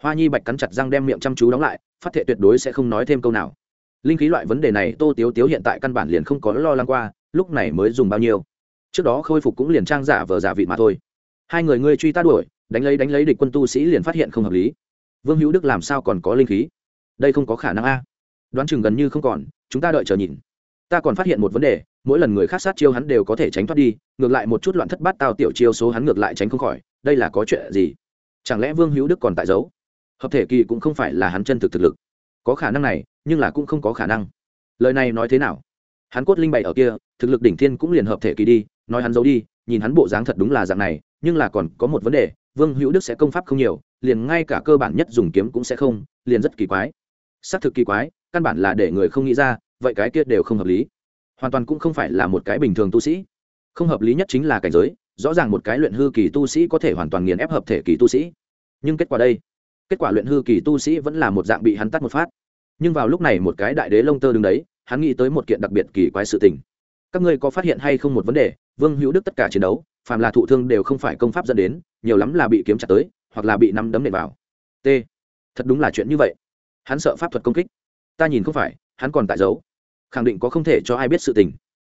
Hoa nhi bạch cắn chặt răng đem miệng chăm chú đóng lại, phát thệ tuyệt đối sẽ không nói thêm câu nào. Linh khí loại vấn đề này tô tiếu tiếu hiện tại căn bản liền không có lo lắng qua, lúc này mới dùng bao nhiêu. Trước đó khôi phục cũng liền trang giả vờ giả vị mà thôi hai người ngươi truy ta đuổi, đánh lấy đánh lấy địch quân tu sĩ liền phát hiện không hợp lý. Vương hữu đức làm sao còn có linh khí? Đây không có khả năng a. Đoán chừng gần như không còn, chúng ta đợi chờ nhìn. Ta còn phát hiện một vấn đề, mỗi lần người khác sát chiêu hắn đều có thể tránh thoát đi, ngược lại một chút loạn thất bát tao tiểu chiêu số hắn ngược lại tránh không khỏi, đây là có chuyện gì? Chẳng lẽ vương hữu đức còn tại giấu? Hợp thể kỳ cũng không phải là hắn chân thực thực lực. Có khả năng này, nhưng là cũng không có khả năng. Lời này nói thế nào? Hắn cốt linh bày ở kia, thực lực đỉnh thiên cũng liền hợp thể kỳ đi, nói hắn giấu đi, nhìn hắn bộ dáng thật đúng là dạng này nhưng là còn có một vấn đề, vương hữu đức sẽ công pháp không nhiều, liền ngay cả cơ bản nhất dùng kiếm cũng sẽ không, liền rất kỳ quái. Xác thực kỳ quái, căn bản là để người không nghĩ ra, vậy cái kia đều không hợp lý. Hoàn toàn cũng không phải là một cái bình thường tu sĩ. Không hợp lý nhất chính là cảnh giới, rõ ràng một cái luyện hư kỳ tu sĩ có thể hoàn toàn nghiền ép hợp thể kỳ tu sĩ. Nhưng kết quả đây? Kết quả luyện hư kỳ tu sĩ vẫn là một dạng bị hắn tắt một phát. Nhưng vào lúc này một cái đại đế lông tơ đứng đấy, hắn nghĩ tới một kiện đặc biệt kỳ quái sự tình. Các ngươi có phát hiện hay không một vấn đề? Vương hữu đức tất cả chiến đấu phàm là thụ thương đều không phải công pháp dẫn đến, nhiều lắm là bị kiếm chặt tới, hoặc là bị nắm đấm nện vào. T. Thật đúng là chuyện như vậy. Hắn sợ pháp thuật công kích. Ta nhìn không phải, hắn còn tại giấu. Khẳng định có không thể cho ai biết sự tình.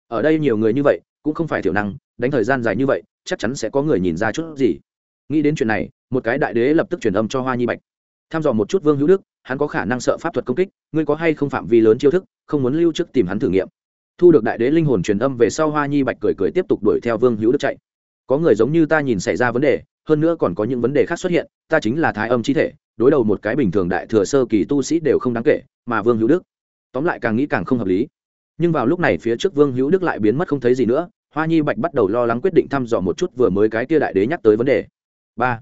Ở đây nhiều người như vậy, cũng không phải thiểu năng, đánh thời gian dài như vậy, chắc chắn sẽ có người nhìn ra chút gì. Nghĩ đến chuyện này, một cái đại đế lập tức truyền âm cho hoa nhi bạch. Tham dò một chút vương hữu đức, hắn có khả năng sợ pháp thuật công kích, ngươi có hay không phạm vi lớn chiêu thức, không muốn lưu trước tìm hắn thử nghiệm. Thu được đại đế linh hồn truyền âm về sau, hoa nhi bạch cười cười tiếp tục đuổi theo vương hữu đức chạy có người giống như ta nhìn xảy ra vấn đề, hơn nữa còn có những vấn đề khác xuất hiện, ta chính là thái âm chi thể, đối đầu một cái bình thường đại thừa sơ kỳ tu sĩ đều không đáng kể, mà vương hữu đức. Tóm lại càng nghĩ càng không hợp lý. Nhưng vào lúc này phía trước vương hữu đức lại biến mất không thấy gì nữa, hoa nhi bạch bắt đầu lo lắng quyết định thăm dò một chút vừa mới cái tia đại đế nhắc tới vấn đề. Ba.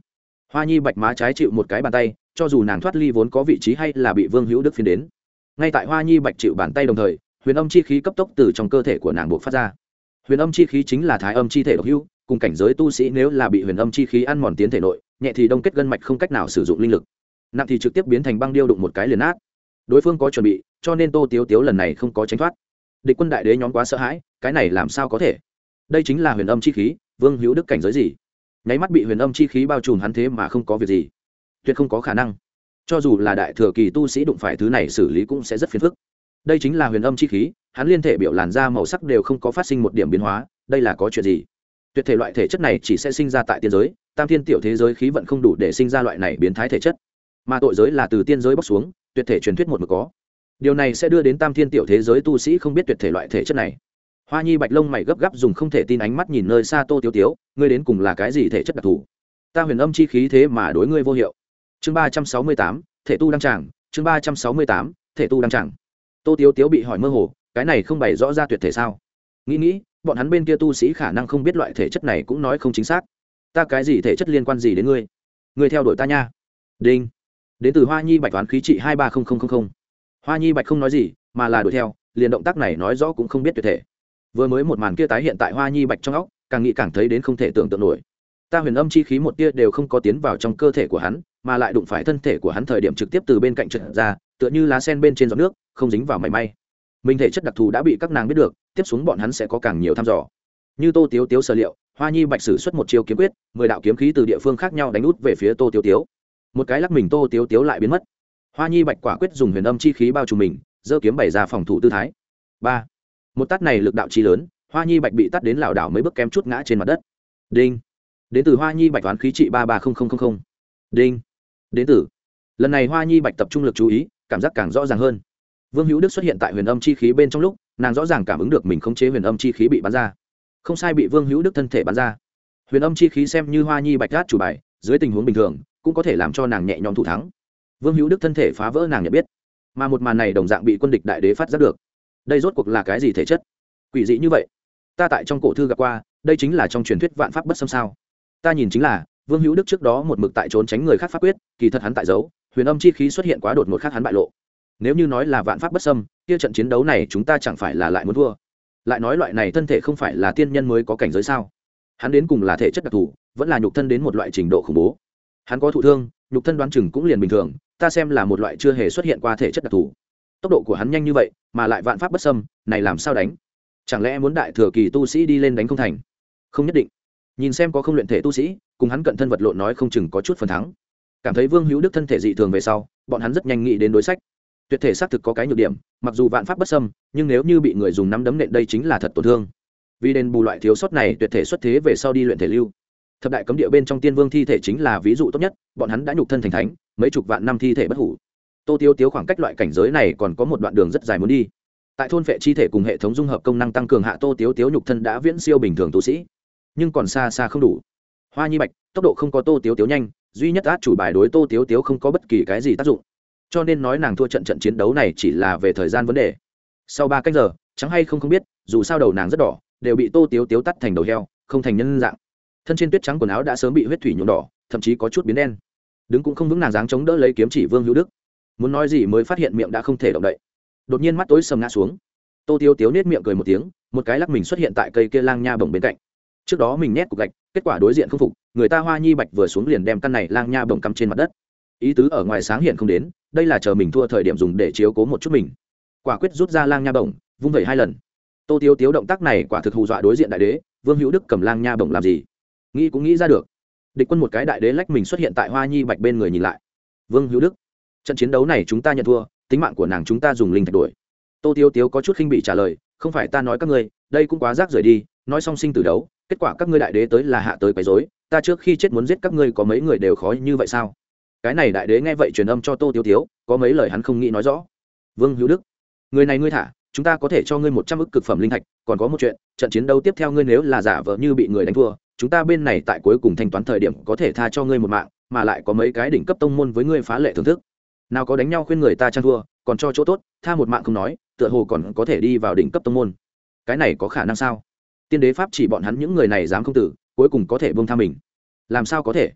Hoa nhi bạch má trái chịu một cái bàn tay, cho dù nàng thoát ly vốn có vị trí hay là bị vương hữu đức phiến đến. Ngay tại hoa nhi bạch chịu bàn tay đồng thời, huyền âm chi khí cấp tốc từ trong cơ thể của nàng buộc phát ra huyền âm chi khí chính là thái âm chi thể độc hưu cùng cảnh giới tu sĩ nếu là bị huyền âm chi khí ăn mòn tiến thể nội, nhẹ thì đông kết gân mạch không cách nào sử dụng linh lực. Nặng thì trực tiếp biến thành băng điêu đụng một cái liền át đối phương có chuẩn bị, cho nên tô tiếu tiếu lần này không có tránh thoát. Địch quân đại đế nhóm quá sợ hãi, cái này làm sao có thể? Đây chính là huyền âm chi khí, vương hữu đức cảnh giới gì? Nháy mắt bị huyền âm chi khí bao trùm hắn thế mà không có việc gì. Tuyệt không có khả năng. Cho dù là đại thừa kỳ tu sĩ đụng phải thứ này xử lý cũng sẽ rất phiền phức đây chính là huyền âm chi khí, hắn liên thể biểu làn da màu sắc đều không có phát sinh một điểm biến hóa, đây là có chuyện gì? Tuyệt thể loại thể chất này chỉ sẽ sinh ra tại tiên giới, tam thiên tiểu thế giới khí vận không đủ để sinh ra loại này biến thái thể chất. Mà tội giới là từ tiên giới bóc xuống, tuyệt thể truyền thuyết một mực có. Điều này sẽ đưa đến tam thiên tiểu thế giới tu sĩ không biết tuyệt thể loại thể chất này. Hoa nhi bạch lông mày gấp gáp dùng không thể tin ánh mắt nhìn nơi xa tô tiếu tiếu, ngươi đến cùng là cái gì thể chất đặc thù? Ta huyền âm chi khí thế mà đối ngươi vô hiệu. Chương ba trăm sáu mươi tám, thể tu đăng tràng, chương ba trăm sáu mươi tám, thể tu đăng tràng tô tiếu tiếu bị hỏi mơ hồ, cái này không bày rõ ra tuyệt thể sao? Nghĩ nghĩ, bọn hắn bên kia tu sĩ khả năng không biết loại thể chất này cũng nói không chính xác. Ta cái gì thể chất liên quan gì đến ngươi? Ngươi theo đuổi ta nha. Đinh. Đến từ hoa nhi bạch toán khí trị hai ba hoa nhi bạch không nói gì, mà là đuổi theo, liền động tác này nói rõ cũng không biết tuyệt thể. Vừa mới một màn kia tái hiện tại hoa nhi bạch trong óc, càng nghĩ càng thấy đến không thể tưởng tượng nổi. Ta huyền âm chi khí một tia đều không có tiến vào trong cơ thể của hắn mà lại đụng phải thân thể của hắn thời điểm trực tiếp từ bên cạnh trượt ra, tựa như lá sen bên trên giọt nước, không dính vào mảy may. Mình thể chất đặc thù đã bị các nàng biết được, tiếp xuống bọn hắn sẽ có càng nhiều thăm dò. Như tô tiếu tiếu sở liệu, hoa nhi bạch sử xuất một chiêu kiếm quyết, mười đạo kiếm khí từ địa phương khác nhau đánh út về phía tô tiếu tiếu. Một cái lắc mình tô tiếu tiếu lại biến mất. Hoa nhi bạch quả quyết dùng huyền âm chi khí bao trùm mình, giơ kiếm bày ra phòng thủ tư thái. Ba. Một tát này lực đạo chi lớn, hoa nhi bạch bị tắt đến lảo đảo mấy bước kém chút ngã trên mặt đất. Đinh. Đến từ hoa nhi bạch toán khí trị ba ba đinh đến từ. Lần này hoa nhi bạch tập trung lực chú ý, cảm giác càng rõ ràng hơn. Vương hữu đức xuất hiện tại huyền âm chi khí bên trong lúc, nàng rõ ràng cảm ứng được mình khống chế huyền âm chi khí bị bắn ra. Không sai bị vương hữu đức thân thể bắn ra. Huyền âm chi khí xem như hoa nhi bạch gát chủ bài, dưới tình huống bình thường, cũng có thể làm cho nàng nhẹ nhõm thủ thắng. Vương hữu đức thân thể phá vỡ nàng nhận biết. Mà một màn này đồng dạng bị quân địch đại đế phát giác được. Đây rốt cuộc là cái gì thể chất? Quỷ dị như vậy. Ta tại trong cổ thư gặp qua, đây chính là trong truyền thuyết vạn pháp bất xâm sao. Ta nhìn chính là vương hữu đức trước đó một mực tại trốn tránh người khác pháp quyết, kỳ thật hắn tại giấu, huyền âm chi khí xuất hiện quá đột ngột khác hắn bại lộ. Nếu như nói là vạn pháp bất xâm, kia trận chiến đấu này chúng ta chẳng phải là lại muốn thua. Lại nói loại này thân thể không phải là tiên nhân mới có cảnh giới sao? Hắn đến cùng là thể chất đặc thù, vẫn là nhục thân đến một loại trình độ khủng bố. Hắn có thụ thương, nhục thân đoán chừng cũng liền bình thường, ta xem là một loại chưa hề xuất hiện qua thể chất đặc thù. Tốc độ của hắn nhanh như vậy, mà lại vạn pháp bất xâm, này làm sao đánh? Chẳng lẽ muốn đại thừa kỳ tu sĩ đi lên đánh không thành? Không nhất định. Nhìn xem có không luyện thể tu sĩ cùng hắn cận thân vật lộn nói không chừng có chút phần thắng. Cảm thấy vương hữu đức thân thể dị thường về sau, bọn hắn rất nhanh nghĩ đến đối sách. Tuyệt thể xác thực có cái nhược điểm, mặc dù vạn pháp bất xâm, nhưng nếu như bị người dùng nắm đấm nện đây chính là thật tổn thương. Vì đền bù loại thiếu sót này, tuyệt thể xuất thế về sau đi luyện thể lưu. Thập đại cấm địa bên trong tiên vương thi thể chính là ví dụ tốt nhất, bọn hắn đã nhục thân thành thánh, mấy chục vạn năm thi thể bất hủ. Tô tiêu tiếu khoảng cách loại cảnh giới này còn có một đoạn đường rất dài muốn đi. Tại thôn vệ chi thể cùng hệ thống dung hợp công năng tăng cường hạ tô tiếu tiếu nhục thân đã viễn siêu bình thường tu sĩ. Nhưng còn xa xa không đủ hoa nhi bạch, tốc độ không có tô tiếu tiếu nhanh, duy nhất át chủ bài đối tô tiếu tiếu không có bất kỳ cái gì tác dụng. Cho nên nói nàng thua trận trận chiến đấu này chỉ là về thời gian vấn đề. Sau ba cách giờ chẳng hay không không biết, dù sao đầu nàng rất đỏ, đều bị tô tiếu tiếu tắt thành đầu heo, không thành nhân dạng. Thân trên tuyết trắng quần áo đã sớm bị huyết thủy nhuộm đỏ, thậm chí có chút biến đen. Đứng cũng không vững nàng dáng chống đỡ lấy kiếm chỉ vương hữu đức. Muốn nói gì mới phát hiện miệng đã không thể động đậy. Đột nhiên mắt tối sầm ngã xuống. Tô tiếu tiếu nết miệng cười một tiếng, một cái lắc mình xuất hiện tại cây kia lang nha bồng bên cạnh trước đó mình nhét cục gạch, kết quả đối diện không phục, người ta hoa nhi bạch vừa xuống liền đem căn này lang nha bồng cắm trên mặt đất. Ý tứ ở ngoài sáng hiện không đến, đây là chờ mình thua thời điểm dùng để chiếu cố một chút mình. Quả quyết rút ra lang nha bồng vung vẩy hai lần. Tô tiêu tiếu động tác này quả thực hù dọa đối diện đại đế, vương hữu đức cầm lang nha bồng làm gì? Nghĩ cũng nghĩ ra được. Địch quân một cái đại đế lách mình xuất hiện tại hoa nhi bạch bên người nhìn lại. Vương hữu đức, trận chiến đấu này chúng ta nhận thua, tính mạng của nàng chúng ta dùng linh thạch đuổi. Tô tiêu tiếu có chút khinh bị trả lời, không phải ta nói các ngươi, đây cũng quá rác rời đi, nói song sinh tử đấu kết quả các ngươi đại đế tới là hạ tới quấy rối. ta trước khi chết muốn giết các ngươi có mấy người đều khó như vậy sao? Cái này đại đế nghe vậy truyền âm cho tô tiếu tiếu, có mấy lời hắn không nghĩ nói rõ. Vương hữu đức, người này ngươi thả, chúng ta có thể cho ngươi một trăm ức cực phẩm linh thạch, còn có một chuyện, trận chiến đấu tiếp theo ngươi nếu là giả vờ như bị người đánh thua, chúng ta bên này tại cuối cùng thanh toán thời điểm có thể tha cho ngươi một mạng, mà lại có mấy cái đỉnh cấp tông môn với ngươi phá lệ thưởng thức. Nào có đánh nhau khuyên người ta trang thua, còn cho chỗ tốt, tha một mạng không nói, tựa hồ còn có thể đi vào đỉnh cấp tông môn. Cái này có khả năng sao? Tiên đế pháp chỉ bọn hắn những người này dám không tử, cuối cùng có thể bông tha mình. Làm sao có thể?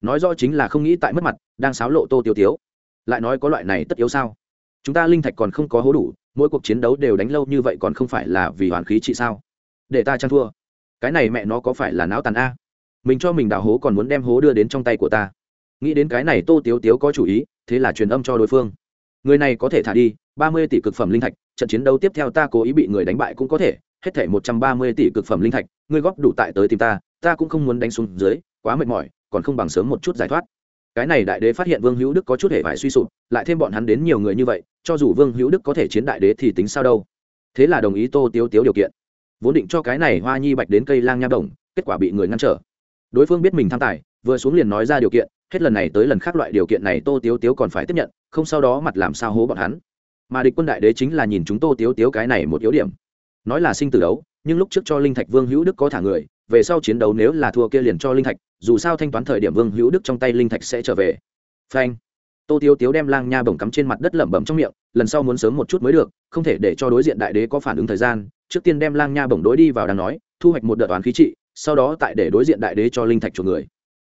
Nói rõ chính là không nghĩ tại mất mặt, đang xáo lộ tô tiêu tiếu. Lại nói có loại này tất yếu sao? Chúng ta linh thạch còn không có hố đủ, mỗi cuộc chiến đấu đều đánh lâu như vậy còn không phải là vì hoàn khí trị sao? Để ta trang thua. Cái này mẹ nó có phải là não tàn a? Mình cho mình đào hố còn muốn đem hố đưa đến trong tay của ta. Nghĩ đến cái này tô tiếu tiếu có chủ ý, thế là truyền âm cho đối phương. Người này có thể thả đi, ba mươi tỷ cực phẩm linh thạch, trận chiến đấu tiếp theo ta cố ý bị người đánh bại cũng có thể hết thảy một trăm ba mươi tỷ cực phẩm linh thạch, ngươi góp đủ tại tới tìm ta ta cũng không muốn đánh xuống dưới, quá mệt mỏi, còn không bằng sớm một chút giải thoát. Cái này đại đế phát hiện vương hữu đức có chút hệ bại suy sụp, lại thêm bọn hắn đến nhiều người như vậy, cho dù vương hữu đức có thể chiến đại đế thì tính sao đâu. Thế là đồng ý tô tiếu tiếu điều kiện. Vốn định cho cái này hoa nhi bạch đến cây lang nha đồng, kết quả bị người ngăn trở. Đối phương biết mình tham tài, vừa xuống liền nói ra điều kiện, hết lần này tới lần khác loại điều kiện này tô tiếu tiếu còn phải tiếp nhận, không sau đó mặt làm sao hố bọn hắn. Mà địch quân đại đế chính là nhìn chúng tô tiếu tiếu cái này một yếu điểm nói là sinh tử đấu, nhưng lúc trước cho linh thạch vương hữu đức có thả người, về sau chiến đấu nếu là thua kia liền cho linh thạch, dù sao thanh toán thời điểm vương hữu đức trong tay linh thạch sẽ trở về. Phanh. Tô tiêu tiếu đem lang nha bổng cắm trên mặt đất lẩm bẩm trong miệng, lần sau muốn sớm một chút mới được, không thể để cho đối diện đại đế có phản ứng thời gian, trước tiên đem lang nha bổng đối đi vào đang nói, thu hoạch một đợt toán khí trị, sau đó tại để đối diện đại đế cho linh thạch cho người.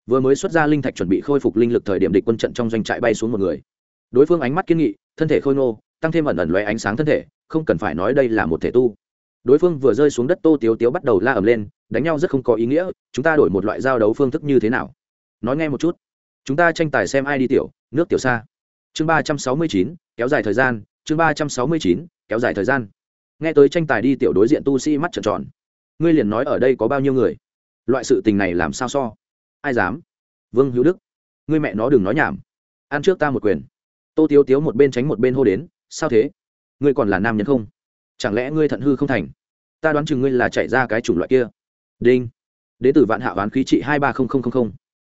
Vừa mới xuất ra linh thạch chuẩn bị khôi phục linh lực thời điểm địch quân trận trong doanh trại bay xuống một người. Đối phương ánh mắt kiên nghị, thân thể khôi ngô, tăng thêm ẩn ẩn loé ánh sáng thân thể, không cần phải nói đây là một thể tu đối phương vừa rơi xuống đất tô tiếu tiếu bắt đầu la ầm lên, đánh nhau rất không có ý nghĩa, chúng ta đổi một loại giao đấu phương thức như thế nào? Nói nghe một chút. Chúng ta tranh tài xem ai đi tiểu, nước tiểu xa. Chương ba trăm sáu mươi chín, kéo dài thời gian, chương ba trăm sáu mươi chín, kéo dài thời gian. Nghe tới tranh tài đi tiểu đối diện tu sĩ mắt trợn tròn. Ngươi liền nói ở đây có bao nhiêu người? Loại sự tình này làm sao so? Ai dám? Vương hữu đức. Ngươi mẹ nó đừng nói nhảm. Ăn trước ta một quyền. Tô tiếu tiếu một bên tránh một bên hô đến, sao thế? Ngươi còn là nam nhân không? Chẳng lẽ ngươi thận hư không thành? Ta đoán chừng ngươi là chạy ra cái chủng loại kia. Đinh. Đến từ vạn hạo oán khí trị hai ba không không không không.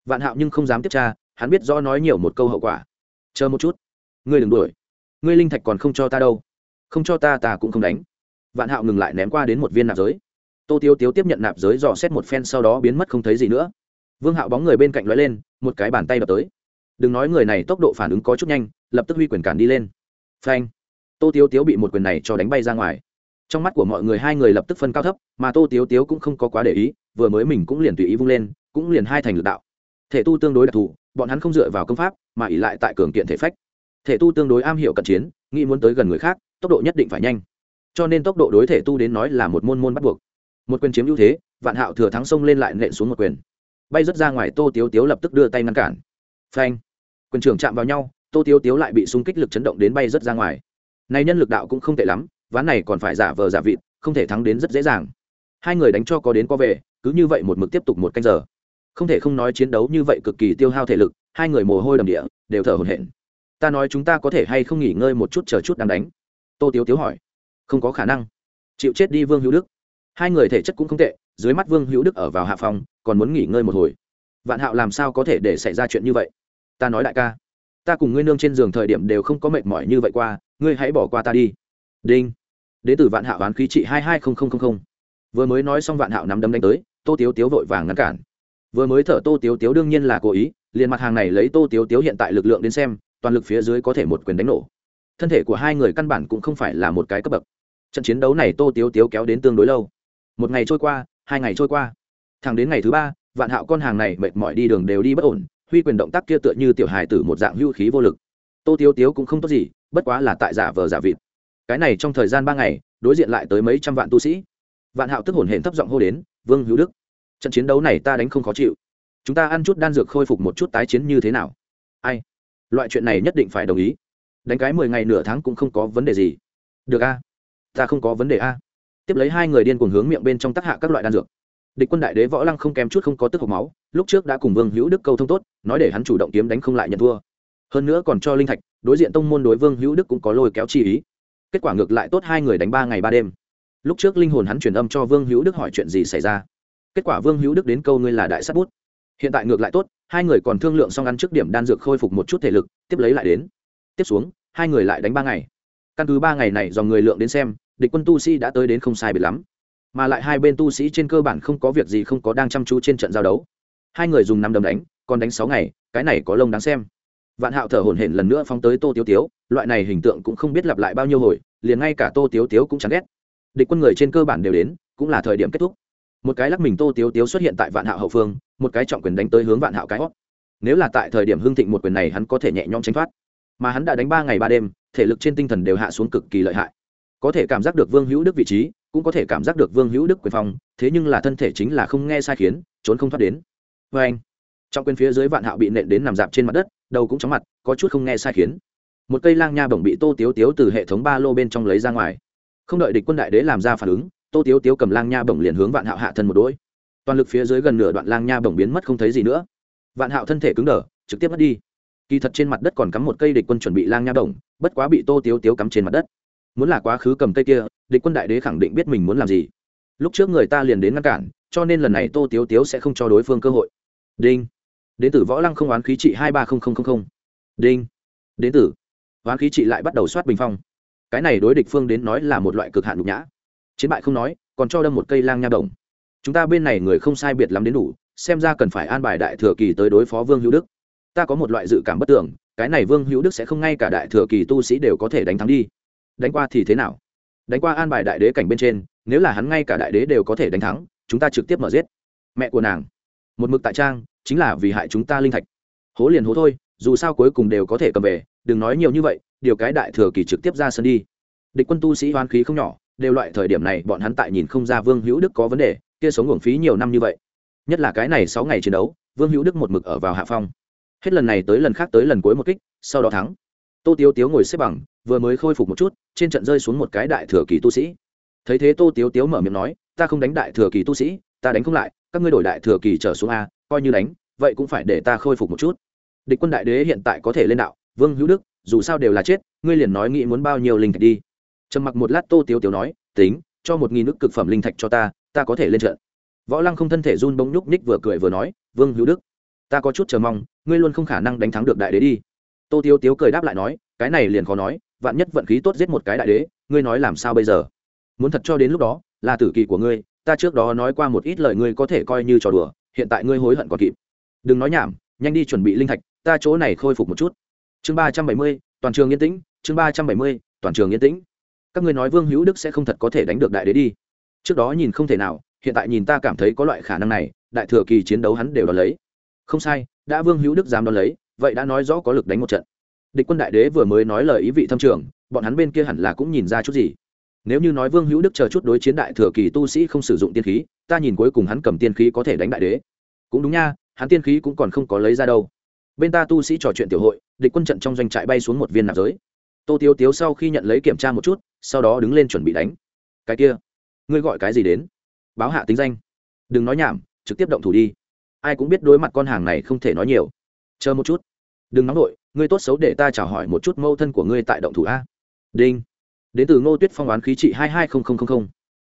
Vạn hạo nhưng không dám tiếp tra, hắn biết rõ nói nhiều một câu hậu quả. Chờ một chút. Ngươi đừng đuổi. Ngươi linh thạch còn không cho ta đâu. Không cho ta ta cũng không đánh. Vạn hạo ngừng lại ném qua đến một viên nạp giới. Tô tiêu tiếu tiếp nhận nạp giới dò xét một phen sau đó biến mất không thấy gì nữa. Vương hạo bóng người bên cạnh l lên, một cái bàn tay đập tới. Đừng nói người này tốc độ phản ứng có chút nhanh, lập tức huy quyền cản đi lên. Phanh tô tiếu tiếu bị một quyền này cho đánh bay ra ngoài. Trong mắt của mọi người hai người lập tức phân cao thấp, mà tô tiếu tiếu cũng không có quá để ý, vừa mới mình cũng liền tùy ý vung lên, cũng liền hai thành lực đạo. Thể tu tương đối đặc thù, bọn hắn không dựa vào công pháp, mà ỉ lại tại cường kiện thể phách. Thể tu tương đối am hiểu cận chiến, nghĩ muốn tới gần người khác, tốc độ nhất định phải nhanh. Cho nên tốc độ đối thể tu đến nói là một môn môn bắt buộc. Một quyền chiếm ưu thế, vạn hạo thừa thắng sông lên lại nện xuống một quyền. Bay rớt ra ngoài, tô tiếu tiếu lập tức đưa tay ngăn cản. Phanh. Quyền trưởng chạm vào nhau, tô tiếu tiếu lại bị xung kích lực chấn động đến bay rớt ra ngoài này nhân lực đạo cũng không tệ lắm, ván này còn phải giả vờ giả vịt, không thể thắng đến rất dễ dàng. Hai người đánh cho có đến có về, cứ như vậy một mực tiếp tục một canh giờ. Không thể không nói chiến đấu như vậy cực kỳ tiêu hao thể lực, hai người mồ hôi đầm địa, đều thở hổn hển. Ta nói chúng ta có thể hay không nghỉ ngơi một chút chờ chút đang đánh? Tô tiếu tiếu hỏi. Không có khả năng. Chịu chết đi vương hữu đức. Hai người thể chất cũng không tệ, dưới mắt vương hữu đức ở vào hạ phòng, còn muốn nghỉ ngơi một hồi. Vạn hạo làm sao có thể để xảy ra chuyện như vậy? Ta nói đại ca, ta cùng ngươi nương trên giường thời điểm đều không có mệt mỏi như vậy qua ngươi hãy bỏ qua ta đi. Đinh. Đến từ vạn hạo oán khí trị hai hai vừa mới nói xong vạn hạo nắm đấm đánh tới, tô tiếu tiếu vội vàng ngăn cản. Vừa mới thở tô tiếu tiếu đương nhiên là cố ý, liền mặt hàng này lấy tô tiếu tiếu hiện tại lực lượng đến xem, toàn lực phía dưới có thể một quyền đánh nổ. Thân thể của hai người căn bản cũng không phải là một cái cấp bậc. Trận chiến đấu này tô tiếu tiếu kéo đến tương đối lâu. Một ngày trôi qua, hai ngày trôi qua. Thẳng đến ngày thứ ba, vạn hạo con hàng này mệt mỏi đi đường đều đi bất ổn, huy quyền động tác kia tựa như tiểu hài tử một dạng hưu khí vô lực tô tiếu tiếu cũng không tốt gì, bất quá là tại giả vờ giả vịt. Cái này trong thời gian ba ngày, đối diện lại tới mấy trăm vạn tu sĩ. Vạn hạo tức hổn hển thấp giọng hô đến, vương hữu đức, trận chiến đấu này ta đánh không khó chịu. Chúng ta ăn chút đan dược khôi phục một chút tái chiến như thế nào? Ai? Loại chuyện này nhất định phải đồng ý. Đánh cái mười ngày nửa tháng cũng không có vấn đề gì. Được a, ta không có vấn đề a. Tiếp lấy hai người điên cuồng hướng miệng bên trong tác hạ các loại đan dược. Địch quân đại đế võ lăng không kém chút không có tức hộc máu, lúc trước đã cùng vương hữu đức câu thông tốt, nói để hắn chủ động kiếm đánh không lại nhận thua hơn nữa còn cho linh thạch, đối diện tông môn đối vương hữu đức cũng có lôi kéo chi ý. Kết quả ngược lại tốt hai người đánh ba ngày ba đêm. Lúc trước linh hồn hắn truyền âm cho vương hữu đức hỏi chuyện gì xảy ra. Kết quả vương hữu đức đến câu ngươi là đại sắt bút. Hiện tại ngược lại tốt, hai người còn thương lượng xong ăn trước điểm đan dược khôi phục một chút thể lực, tiếp lấy lại đến. Tiếp xuống, hai người lại đánh ba ngày. Căn cứ ba ngày này do người lượng đến xem, địch quân tu sĩ đã tới đến không sai biệt lắm. Mà lại hai bên tu sĩ trên cơ bản không có việc gì không có đang chăm chú trên trận giao đấu. Hai người dùng năm đấm đánh, còn đánh sáu ngày, cái này có lông đáng xem vạn hạo thở hổn hển lần nữa phóng tới tô tiếu tiếu, loại này hình tượng cũng không biết lặp lại bao nhiêu hồi, liền ngay cả tô tiếu tiếu cũng chẳng ghét. Địch quân người trên cơ bản đều đến, cũng là thời điểm kết thúc. Một cái lắc mình tô tiếu tiếu xuất hiện tại vạn hạo hậu phương, một cái trọng quyền đánh tới hướng vạn hạo cái hót. Nếu là tại thời điểm hưng thịnh một quyền này hắn có thể nhẹ nhõm tránh thoát. Mà hắn đã đánh ba ngày ba đêm, thể lực trên tinh thần đều hạ xuống cực kỳ lợi hại. Có thể cảm giác được vương hữu đức vị trí, cũng có thể cảm giác được vương hữu đức quyền phong, thế nhưng là thân thể chính là không nghe sai khiến, trốn không thoát đến. Vâng. Vê anh trong quyền phía dưới vạn hạo bị nện đến nằm dạp trên mặt đất đầu cũng chóng mặt, có chút không nghe sai khiến. Một cây lang nha bổng bị tô tiếu tiếu từ hệ thống ba lô bên trong lấy ra ngoài. Không đợi địch quân đại đế làm ra phản ứng, tô tiếu tiếu cầm lang nha bổng liền hướng vạn hạo hạ thân một đôi. Toàn lực phía dưới gần nửa đoạn lang nha bổng biến mất không thấy gì nữa. Vạn hạo thân thể cứng đờ, trực tiếp mất đi. Kỳ thật trên mặt đất còn cắm một cây địch quân chuẩn bị lang nha bổng, bất quá bị tô tiếu tiếu cắm trên mặt đất. Muốn là quá khứ cầm cây kia, địch quân đại đế khẳng định biết mình muốn làm gì. Lúc trước người ta liền đến ngăn cản, cho nên lần này tô tiếu tiếu sẽ không cho đối phương cơ hội. Đinh đến từ võ lăng không oán khí trị hai ba đinh. Đến từ. Oán khí trị lại bắt đầu soát bình phong. Cái này đối địch phương đến nói là một loại cực hạn nhục nhã. Chiến bại không nói, còn cho đâm một cây lang nha đồng. Chúng ta bên này người không sai biệt lắm đến đủ, xem ra cần phải an bài đại thừa kỳ tới đối phó vương hữu đức. Ta có một loại dự cảm bất tưởng cái này vương hữu đức sẽ không ngay cả đại thừa kỳ tu sĩ đều có thể đánh thắng đi. Đánh qua thì thế nào? Đánh qua an bài đại đế cảnh bên trên, nếu là hắn ngay cả đại đế đều có thể đánh thắng, chúng ta trực tiếp mở giết. Mẹ của nàng. Một mực tại trang chính là vì hại chúng ta linh thạch. Hố liền hố thôi, dù sao cuối cùng đều có thể cầm về, đừng nói nhiều như vậy, điều cái đại thừa kỳ trực tiếp ra sân đi. Địch quân tu sĩ hoán khí không nhỏ, đều loại thời điểm này bọn hắn tại nhìn không ra vương hữu đức có vấn đề, kia sống uổng phí nhiều năm như vậy. Nhất là cái này sáu ngày chiến đấu, vương hữu đức một mực ở vào hạ phong. Hết lần này tới lần khác tới lần cuối một kích, sau đó thắng. Tô tiếu tiếu ngồi xếp bằng, vừa mới khôi phục một chút, trên trận rơi xuống một cái đại thừa kỳ tu sĩ. Thấy thế tô tiếu tiếu mở miệng nói, ta không đánh đại thừa kỳ tu sĩ, ta đánh không lại, các ngươi đổi đại thừa kỳ trở xuống a coi như đánh, vậy cũng phải để ta khôi phục một chút. Địch quân đại đế hiện tại có thể lên đạo, vương hữu đức, dù sao đều là chết, ngươi liền nói nghĩ muốn bao nhiêu linh thạch đi. Trầm mặc một lát tô tiếu tiếu nói, tính, cho một nghìn nước cực phẩm linh thạch cho ta ta có thể lên trận. Võ lăng không thân thể run bông nhúc ních vừa cười vừa nói, vương hữu đức, ta có chút chờ mong, ngươi luôn không khả năng đánh thắng được đại đế đi. Tô tiếu tiếu cười đáp lại nói, cái này liền khó nói, vạn nhất vận khí tốt giết một cái đại đế, ngươi nói làm sao bây giờ? Muốn thật cho đến lúc đó, là tử kỳ của ngươi, ta trước đó nói qua một ít lời ngươi có thể coi như trò đùa hiện tại ngươi hối hận còn kịp. Đừng nói nhảm, nhanh đi chuẩn bị linh thạch, ta chỗ này khôi phục một chút. Chương ba trăm bảy mươi, toàn trường yên tĩnh, chương ba trăm bảy mươi, toàn trường yên tĩnh. Các ngươi nói vương hữu đức sẽ không thật có thể đánh được đại đế đi. Trước đó nhìn không thể nào, hiện tại nhìn ta cảm thấy có loại khả năng này, đại thừa kỳ chiến đấu hắn đều đón lấy. Không sai, đã vương hữu đức dám đón lấy, vậy đã nói rõ có lực đánh một trận. Địch quân đại đế vừa mới nói lời ý vị thâm trường, bọn hắn bên kia hẳn là cũng nhìn ra chút gì nếu như nói vương hữu đức chờ chút đối chiến đại thừa kỳ tu sĩ không sử dụng tiên khí, ta nhìn cuối cùng hắn cầm tiên khí có thể đánh đại đế. Cũng đúng nha, hắn tiên khí cũng còn không có lấy ra đâu. Bên ta tu sĩ trò chuyện tiểu hội, địch quân trận trong doanh trại bay xuống một viên nạp giới. Tô tiếu tiếu sau khi nhận lấy kiểm tra một chút, sau đó đứng lên chuẩn bị đánh. Cái kia, ngươi gọi cái gì đến? Báo hạ tính danh. Đừng nói nhảm, trực tiếp động thủ đi. Ai cũng biết đối mặt con hàng này không thể nói nhiều. Chờ một chút. Đừng nóng nổi ngươi tốt xấu để ta chào hỏi một chút mâu thân của ngươi tại động thủ a. Đinh đến từ ngô tuyết phong oán khí trị hai hai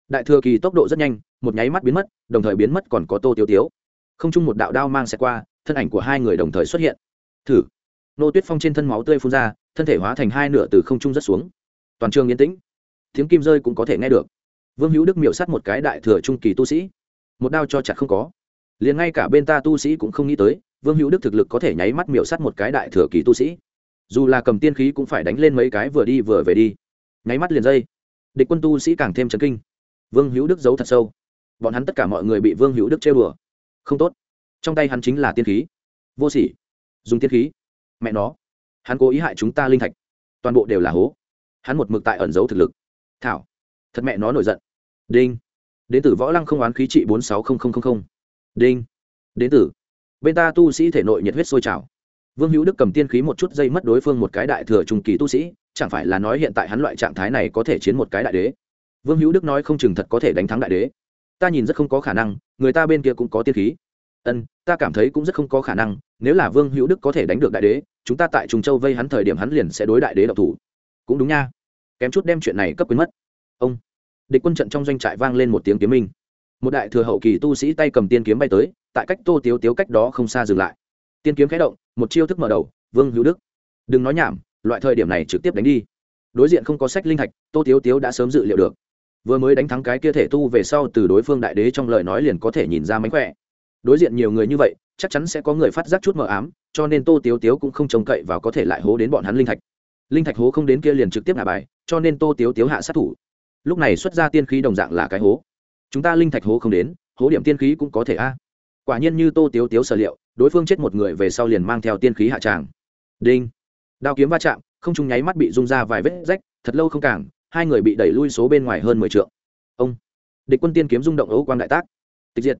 đại thừa kỳ tốc độ rất nhanh, một nháy mắt biến mất, đồng thời biến mất còn có tô tiêu tiếu. Không chung một đạo đao mang xe qua, thân ảnh của hai người đồng thời xuất hiện. Thử. Ngô tuyết phong trên thân máu tươi phun ra, thân thể hóa thành hai nửa từ không trung rất xuống. Toàn trường yên tĩnh. Tiếng kim rơi cũng có thể nghe được. Vương hữu đức miệu sát một cái đại thừa trung kỳ tu sĩ. Một đao cho chặt không có. Liền ngay cả bên ta tu sĩ cũng không nghĩ tới, vương hữu đức thực lực có thể nháy mắt miệu sát một cái đại thừa kỳ tu sĩ. Dù là cầm tiên khí cũng phải đánh lên mấy cái vừa đi vừa về đi nháy mắt liền dây. Địch quân tu sĩ càng thêm chấn kinh. Vương hữu đức giấu thật sâu. Bọn hắn tất cả mọi người bị vương hữu đức chơi bừa không tốt. Trong tay hắn chính là tiên khí. Vô sỉ. Dùng tiên khí. Mẹ nó. Hắn cố ý hại chúng ta linh thạch. Toàn bộ đều là hố. Hắn một mực tại ẩn giấu thực lực. Thảo. Thật mẹ nó nổi giận. Đinh. Đến từ võ lăng không oán khí trị bốn sáu đinh. Đến từ. Bên ta tu sĩ thể nội nhiệt huyết sôi trào. Vương hữu đức cầm tiên khí một chút dây mất đối phương một cái đại thừa trùng kỳ tu sĩ chẳng phải là nói hiện tại hắn loại trạng thái này có thể chiến một cái đại đế? Vương hữu đức nói không chừng thật có thể đánh thắng đại đế. Ta nhìn rất không có khả năng, người ta bên kia cũng có tiên khí. Ân, ta cảm thấy cũng rất không có khả năng, nếu là vương hữu đức có thể đánh được đại đế, chúng ta tại Trùng châu vây hắn thời điểm hắn liền sẽ đối đại đế độc thủ. Cũng đúng nha. Kém chút đem chuyện này cấp quyến mất. Ông. Địch quân trận trong doanh trại vang lên một tiếng kiếm minh. Một đại thừa hậu kỳ tu sĩ tay cầm tiên kiếm bay tới, tại cách tô tiếu tiếu cách đó không xa dừng lại. Tiên kiếm khẽ động, một chiêu thức mở đầu, vương hữu đức. Đừng nói nhảm loại thời điểm này trực tiếp đánh đi. Đối diện không có sách linh thạch, tô tiếu tiếu đã sớm dự liệu được. Vừa mới đánh thắng cái kia thể tu về sau từ đối phương đại đế trong lời nói liền có thể nhìn ra mánh khỏe. Đối diện nhiều người như vậy, chắc chắn sẽ có người phát giác chút mờ ám, cho nên tô tiếu tiếu cũng không trông cậy và có thể lại hố đến bọn hắn linh thạch. Linh thạch hố không đến kia liền trực tiếp ngả bài, cho nên tô tiếu tiếu hạ sát thủ. Lúc này xuất ra tiên khí đồng dạng là cái hố. Chúng ta linh thạch hố không đến, hố điểm tiên khí cũng có thể a. Quả nhiên như tô tiếu tiếu sở liệu, đối phương chết một người về sau liền mang theo tiên khí hạ tràng. Đinh đao kiếm va chạm, không trung nháy mắt bị rung ra vài vết rách, thật lâu không cảng, hai người bị đẩy lui số bên ngoài hơn mười t ông, địch quân tiên kiếm rung động ấu quang đại tác. Tịch diệt.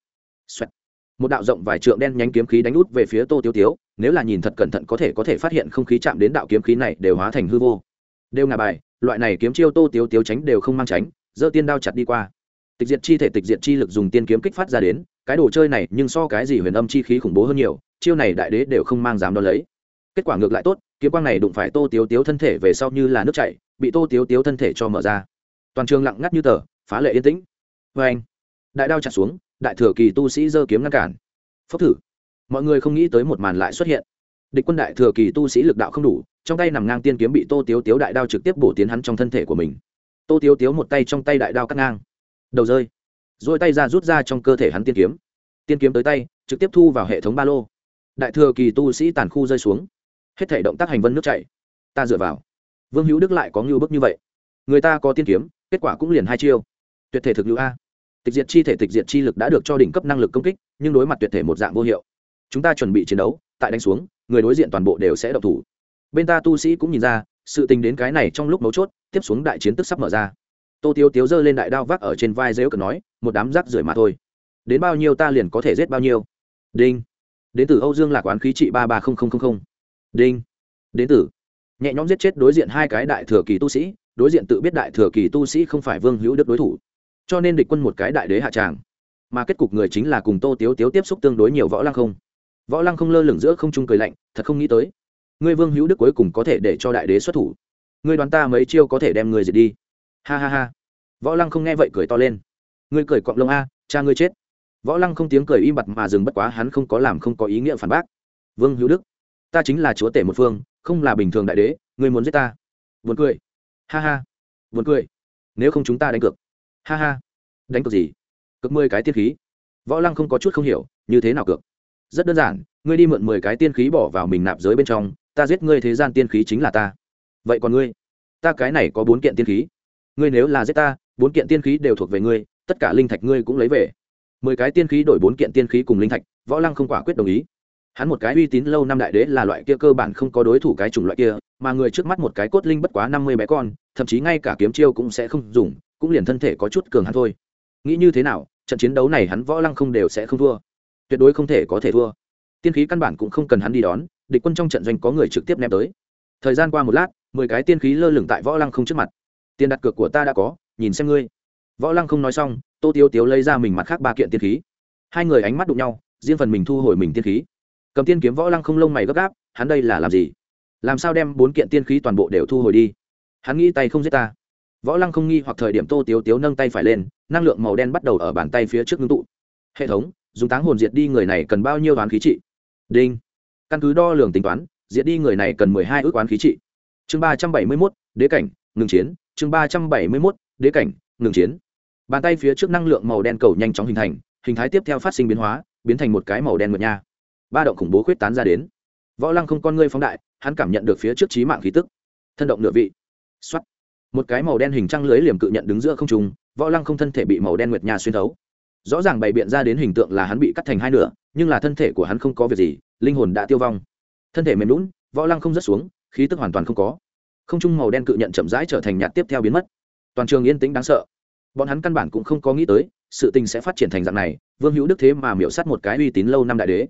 Xoẹt. một đạo rộng vài trượng đen nhánh kiếm khí đánh út về phía tô tiêu tiếu, nếu là nhìn thật cẩn thận có thể có thể phát hiện không khí chạm đến đạo kiếm khí này đều hóa thành hư vô. Đều ngà bài, loại này kiếm chiêu tô tiêu tiếu tránh đều không mang tránh, giơ tiên đao chặt đi qua. Tịch diệt chi thể, tịch diệt chi lực dùng tiên kiếm kích phát ra đến, cái đồ chơi này nhưng so cái gì huyền âm chi khí khủng bố hơn nhiều, chiêu này đại đế đều không mang dám đo lấy. Kết quả ngược lại tốt kiếm quang này đụng phải tô tiếu tiếu thân thể về sau như là nước chảy, bị tô tiếu tiếu thân thể cho mở ra. Toàn trường lặng ngắt như tờ, phá lệ yên tĩnh. Vê anh, đại đao chặt xuống, đại thừa kỳ tu sĩ giơ kiếm ngăn cản. Phốc thử. Mọi người không nghĩ tới một màn lại xuất hiện. Địch quân đại thừa kỳ tu sĩ lực đạo không đủ, trong tay nằm ngang tiên kiếm bị tô tiếu tiếu đại đao trực tiếp bổ tiến hắn trong thân thể của mình. Tô tiếu tiếu một tay trong tay đại đao cắt ngang. Đầu rơi. Rồi tay ra rút ra trong cơ thể hắn tiên kiếm. Tiên kiếm tới tay, trực tiếp thu vào hệ thống ba lô. Đại thừa kỳ tu sĩ tàn khu rơi xuống hết thể động tác hành vân nước chảy. Ta dựa vào. Vương hữu đức lại có ngưu bức như vậy. Người ta có tiên kiếm, kết quả cũng liền hai chiêu. Tuyệt thể thực hữu a. Tịch diệt chi thể, tịch diệt chi lực đã được cho đỉnh cấp năng lực công kích, nhưng đối mặt tuyệt thể một dạng vô hiệu. Chúng ta chuẩn bị chiến đấu, tại đánh xuống, người đối diện toàn bộ đều sẽ độc thủ. Bên ta tu sĩ cũng nhìn ra, sự tình đến cái này trong lúc mấu chốt, tiếp xuống đại chiến tức sắp mở ra. Tô tiếu tiếu giơ lên đại đao vác ở trên vai dễu cần nói, một đám rác rưởi mà thôi. Đến bao nhiêu ta liền có thể giết bao nhiêu. Đinh. Đến từ âu dương lạc quán khí trị ba ba đinh. Đến tử nhẹ nhõm giết chết đối diện hai cái đại thừa kỳ tu sĩ, đối diện tự biết đại thừa kỳ tu sĩ không phải vương hữu đức đối thủ. Cho nên địch quân một cái đại đế hạ tràng. Mà kết cục người chính là cùng tô tiếu tiếu tiếp xúc tương đối nhiều võ lăng không. Võ lăng không lơ lửng giữa không trung cười lạnh, thật không nghĩ tới, ngươi vương hữu đức cuối cùng có thể để cho đại đế xuất thủ. Ngươi đoán ta mấy chiêu có thể đem người diệt đi? Ha ha ha. Võ lăng không nghe vậy cười to lên. Ngươi cười cọng lông a, cha ngươi chết. Võ lăng không tiếng cười im bặt mà dừng, bất quá hắn không có làm không có ý nghĩa phản bác. Vương hữu đức ta chính là chúa tể một phương, không là bình thường đại đế, ngươi muốn giết ta. Buồn cười. Ha ha. Buồn cười. Nếu không chúng ta đánh cược. Ha ha. Đánh cược gì? Cực mười cái tiên khí. Võ lăng không có chút không hiểu, như thế nào cược? Rất đơn giản, ngươi đi mượn mười cái tiên khí bỏ vào mình nạp giới bên trong, ta giết ngươi thế gian tiên khí chính là ta. Vậy còn ngươi? Ta cái này có bốn kiện tiên khí. Ngươi nếu là giết ta, bốn kiện tiên khí đều thuộc về ngươi, tất cả linh thạch ngươi cũng lấy về. Mười cái tiên khí đổi bốn kiện tiên khí cùng linh thạch, võ lăng không quả quyết đồng ý hắn một cái uy tín lâu năm đại đế là loại kia cơ bản không có đối thủ cái chủng loại kia, mà người trước mắt một cái cốt linh bất quá năm mươi bé con, thậm chí ngay cả kiếm chiêu cũng sẽ không dùng, cũng liền thân thể có chút cường hắn thôi. Nghĩ như thế nào, trận chiến đấu này hắn võ lăng không đều sẽ không thua. Tuyệt đối không thể có thể thua. Tiên khí căn bản cũng không cần hắn đi đón, địch quân trong trận doanh có người trực tiếp ném tới. Thời gian qua một lát, mười cái tiên khí lơ lửng tại võ lăng không trước mặt. Tiền đặt cược của ta đã có, nhìn xem ngươi. Võ lăng không nói xong, tô tiêu tiếu lấy ra mình mặt khác ba kiện tiên khí. Hai người ánh mắt đụng nhau, riêng phần mình thu hồi mình tiên khí cầm tiên kiếm võ lăng không lông mày gấp gáp, hắn đây là làm gì? Làm sao đem bốn kiện tiên khí toàn bộ đều thu hồi đi? Hắn nghĩ tay không giết ta. Võ lăng không nghi hoặc thời điểm tô tiếu tiếu nâng tay phải lên, năng lượng màu đen bắt đầu ở bàn tay phía trước ngưng tụ. Hệ thống, dùng táng hồn diệt đi người này cần bao nhiêu toán khí trị? Đinh. Căn cứ đo lường tính toán, diệt đi người này cần mười hai ước toán khí trị. Chương ba trăm bảy mươi mốt, đế cảnh, ngừng chiến. Chương ba trăm bảy mươi mốt, đế cảnh, ngừng chiến. Bàn tay phía trước năng lượng màu đen cầu nhanh chóng hình thành, hình thái tiếp theo phát sinh biến hóa, biến thành một cái màu đen mượt nha ba động khủng bố khuyết tán ra đến. Võ lăng không con ngươi phóng đại, hắn cảm nhận được phía trước trí mạng khí tức. Thân động nửa vị. X o á t một cái màu đen hình trăng lưới liềm cự nhận đứng giữa không trùng võ lăng không thân thể bị màu đen nguyệt nhà xuyên thấu. Rõ ràng bày biện ra đến hình tượng là hắn bị cắt thành hai nửa, nhưng là thân thể của hắn không có việc gì, linh hồn đã tiêu vong. Thân thể mềm lún võ lăng không rớt xuống, khí tức hoàn toàn không có. Không trung màu đen cự nhận chậm rãi trở thành nhạt tiếp theo biến mất. Toàn trường yên tĩnh đáng sợ. Bọn hắn căn bản cũng không có nghĩ tới, sự tình sẽ phát triển thành dạng này, vương hữu đức thế mà miễu s á t một cái uy tín lâu năm đại đế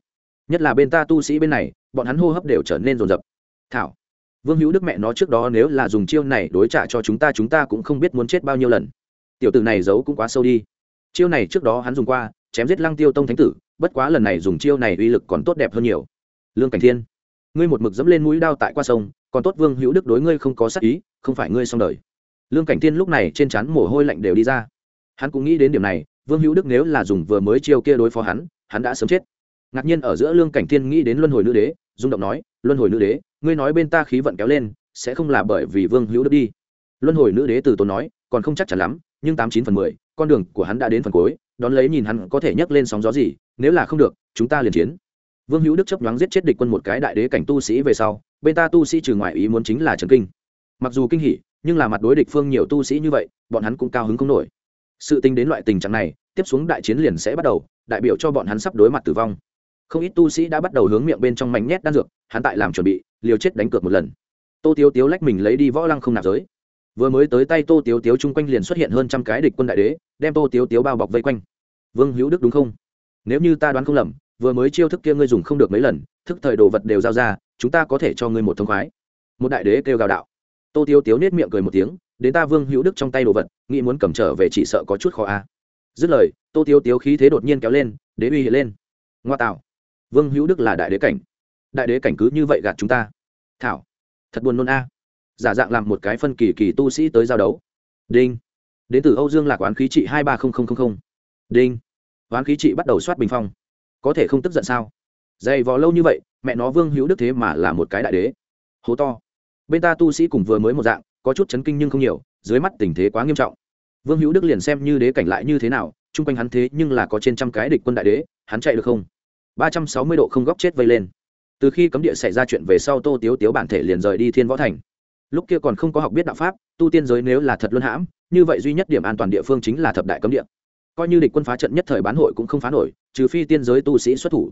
nhất là bên ta tu sĩ bên này, bọn hắn hô hấp đều trở nên rồn rập. Thảo, vương hữu đức mẹ nó trước đó nếu là dùng chiêu này đối trả cho chúng ta chúng ta cũng không biết muốn chết bao nhiêu lần. Tiểu tử này giấu cũng quá sâu đi. Chiêu này trước đó hắn dùng qua, chém giết lăng tiêu tông thánh tử, bất quá lần này dùng chiêu này uy lực còn tốt đẹp hơn nhiều. Lương cảnh thiên, ngươi một mực dẫm lên mũi đao tại qua sông, còn tốt vương hữu đức đối ngươi không có sắc ý, không phải ngươi xong đời. Lương cảnh thiên lúc này trên trán mồ hôi lạnh đều đi ra. Hắn cũng nghĩ đến điểm này, vương hữu đức nếu là dùng vừa mới chiêu kia đối phó hắn hắn đã sớm chết ngạc nhiên ở giữa lương cảnh thiên nghĩ đến luân hồi nữ đế, rung động nói, luân hồi nữ đế, ngươi nói bên ta khí vận kéo lên, sẽ không là bởi vì vương hữu đức đi. Luân hồi nữ đế từ tốn nói, còn không chắc chắn lắm, nhưng tám chín phần mười, con đường của hắn đã đến phần cuối, đón lấy nhìn hắn có thể nhấc lên sóng gió gì, nếu là không được, chúng ta liền chiến. Vương hữu đức chấp nhoáng giết chết địch quân một cái đại đế cảnh tu sĩ về sau, bên ta tu sĩ trừ ngoại ý muốn chính là trần kinh. Mặc dù kinh hỉ, nhưng là mặt đối địch phương nhiều tu sĩ như vậy, bọn hắn cũng cao hứng không nổi. Sự tính đến loại tình trạng này, tiếp xuống đại chiến liền sẽ bắt đầu, đại biểu cho bọn hắn sắp đối mặt tử vong không ít tu sĩ đã bắt đầu hướng miệng bên trong mảnh nhét đan dược, hắn tại làm chuẩn bị, liều chết đánh cược một lần. Tô tiếu tiếu lách mình lấy đi võ lăng không nạp giới. Vừa mới tới tay tô tiếu tiếu chung quanh liền xuất hiện hơn trăm cái địch quân đại đế, đem tô tiếu tiếu bao bọc vây quanh. Vương hữu đức đúng không? Nếu như ta đoán không lầm, vừa mới chiêu thức kia ngươi dùng không được mấy lần, thức thời đồ vật đều giao ra, chúng ta có thể cho ngươi một thông khoái. Một đại đế kêu gào đạo. Tô tiếu tiếu nết miệng cười một tiếng, đến ta vương hữu đức trong tay đồ vật, nghĩ muốn cầm trở về chỉ sợ có chút khó a. Dứt lời, tô tiếu tiếu khí thế đột nhiên kéo lên, đế uy hiện lên. Ngoa tạo vương hữu đức là đại đế cảnh. Đại đế cảnh cứ như vậy gạt chúng ta. Thảo, thật buồn nôn a. Giả dạng làm một cái phân kỳ kỳ tu sĩ tới giao đấu. Đinh. Đến từ âu dương lạc oán khí trị hai ba nghìn đinh. Oán khí trị bắt đầu soát bình phong. Có thể không tức giận sao? Dày vò lâu như vậy, mẹ nó vương hữu đức thế mà là một cái đại đế. Hố to. Bên ta tu sĩ cùng vừa mới một dạng, có chút chấn kinh nhưng không nhiều, dưới mắt tình thế quá nghiêm trọng. Vương hữu đức liền xem như đế cảnh lại như thế nào, chung quanh hắn thế nhưng là có trên trăm cái địch quân đại đế, hắn chạy được không? Ba trăm sáu mươi độ không góc chết vây lên. Từ khi cấm địa xảy ra chuyện về sau tô tiếu tiếu bản thể liền rời đi thiên võ thành. Lúc kia còn không có học biết đạo pháp, tu tiên giới nếu là thật luân hãm, như vậy duy nhất điểm an toàn địa phương chính là thập đại cấm địa. Coi như địch quân phá trận nhất thời bán hội cũng không phá nổi, trừ phi tiên giới tu sĩ xuất thủ.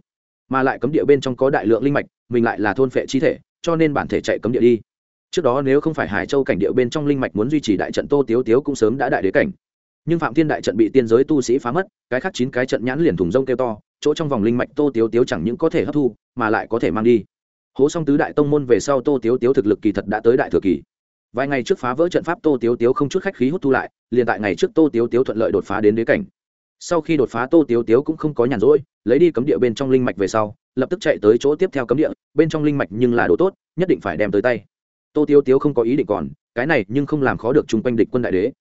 Mà lại cấm địa bên trong có đại lượng linh mạch, mình lại là thôn phệ chi thể, cho nên bản thể chạy cấm địa đi. Trước đó nếu không phải hải châu cảnh địa bên trong linh mạch muốn duy trì đại trận tô tiếu tiếu cũng sớm đã đại đế cảnh. Nhưng phạm thiên đại trận bị tiên giới tu sĩ phá mất, cái khác chín cái trận nhãn liền thùng rông kêu to chỗ trong vòng linh mạch tô tiếu tiếu chẳng những có thể hấp thu, mà lại có thể mang đi. Hố song tứ đại tông môn về sau tô tiếu tiếu thực lực kỳ thật đã tới đại thừa kỳ. Vài ngày trước phá vỡ trận pháp tô tiếu tiếu không chút khách khí hút thu lại, liền tại ngày trước tô tiếu tiếu thuận lợi đột phá đến đế cảnh. Sau khi đột phá tô tiếu tiếu cũng không có nhàn rỗi, lấy đi cấm địa bên trong linh mạch về sau, lập tức chạy tới chỗ tiếp theo cấm địa, bên trong linh mạch nhưng là đồ tốt, nhất định phải đem tới tay. Tô tiếu tiếu không có ý định còn, cái này nhưng không làm khó được chung quanh địch quân đại đế.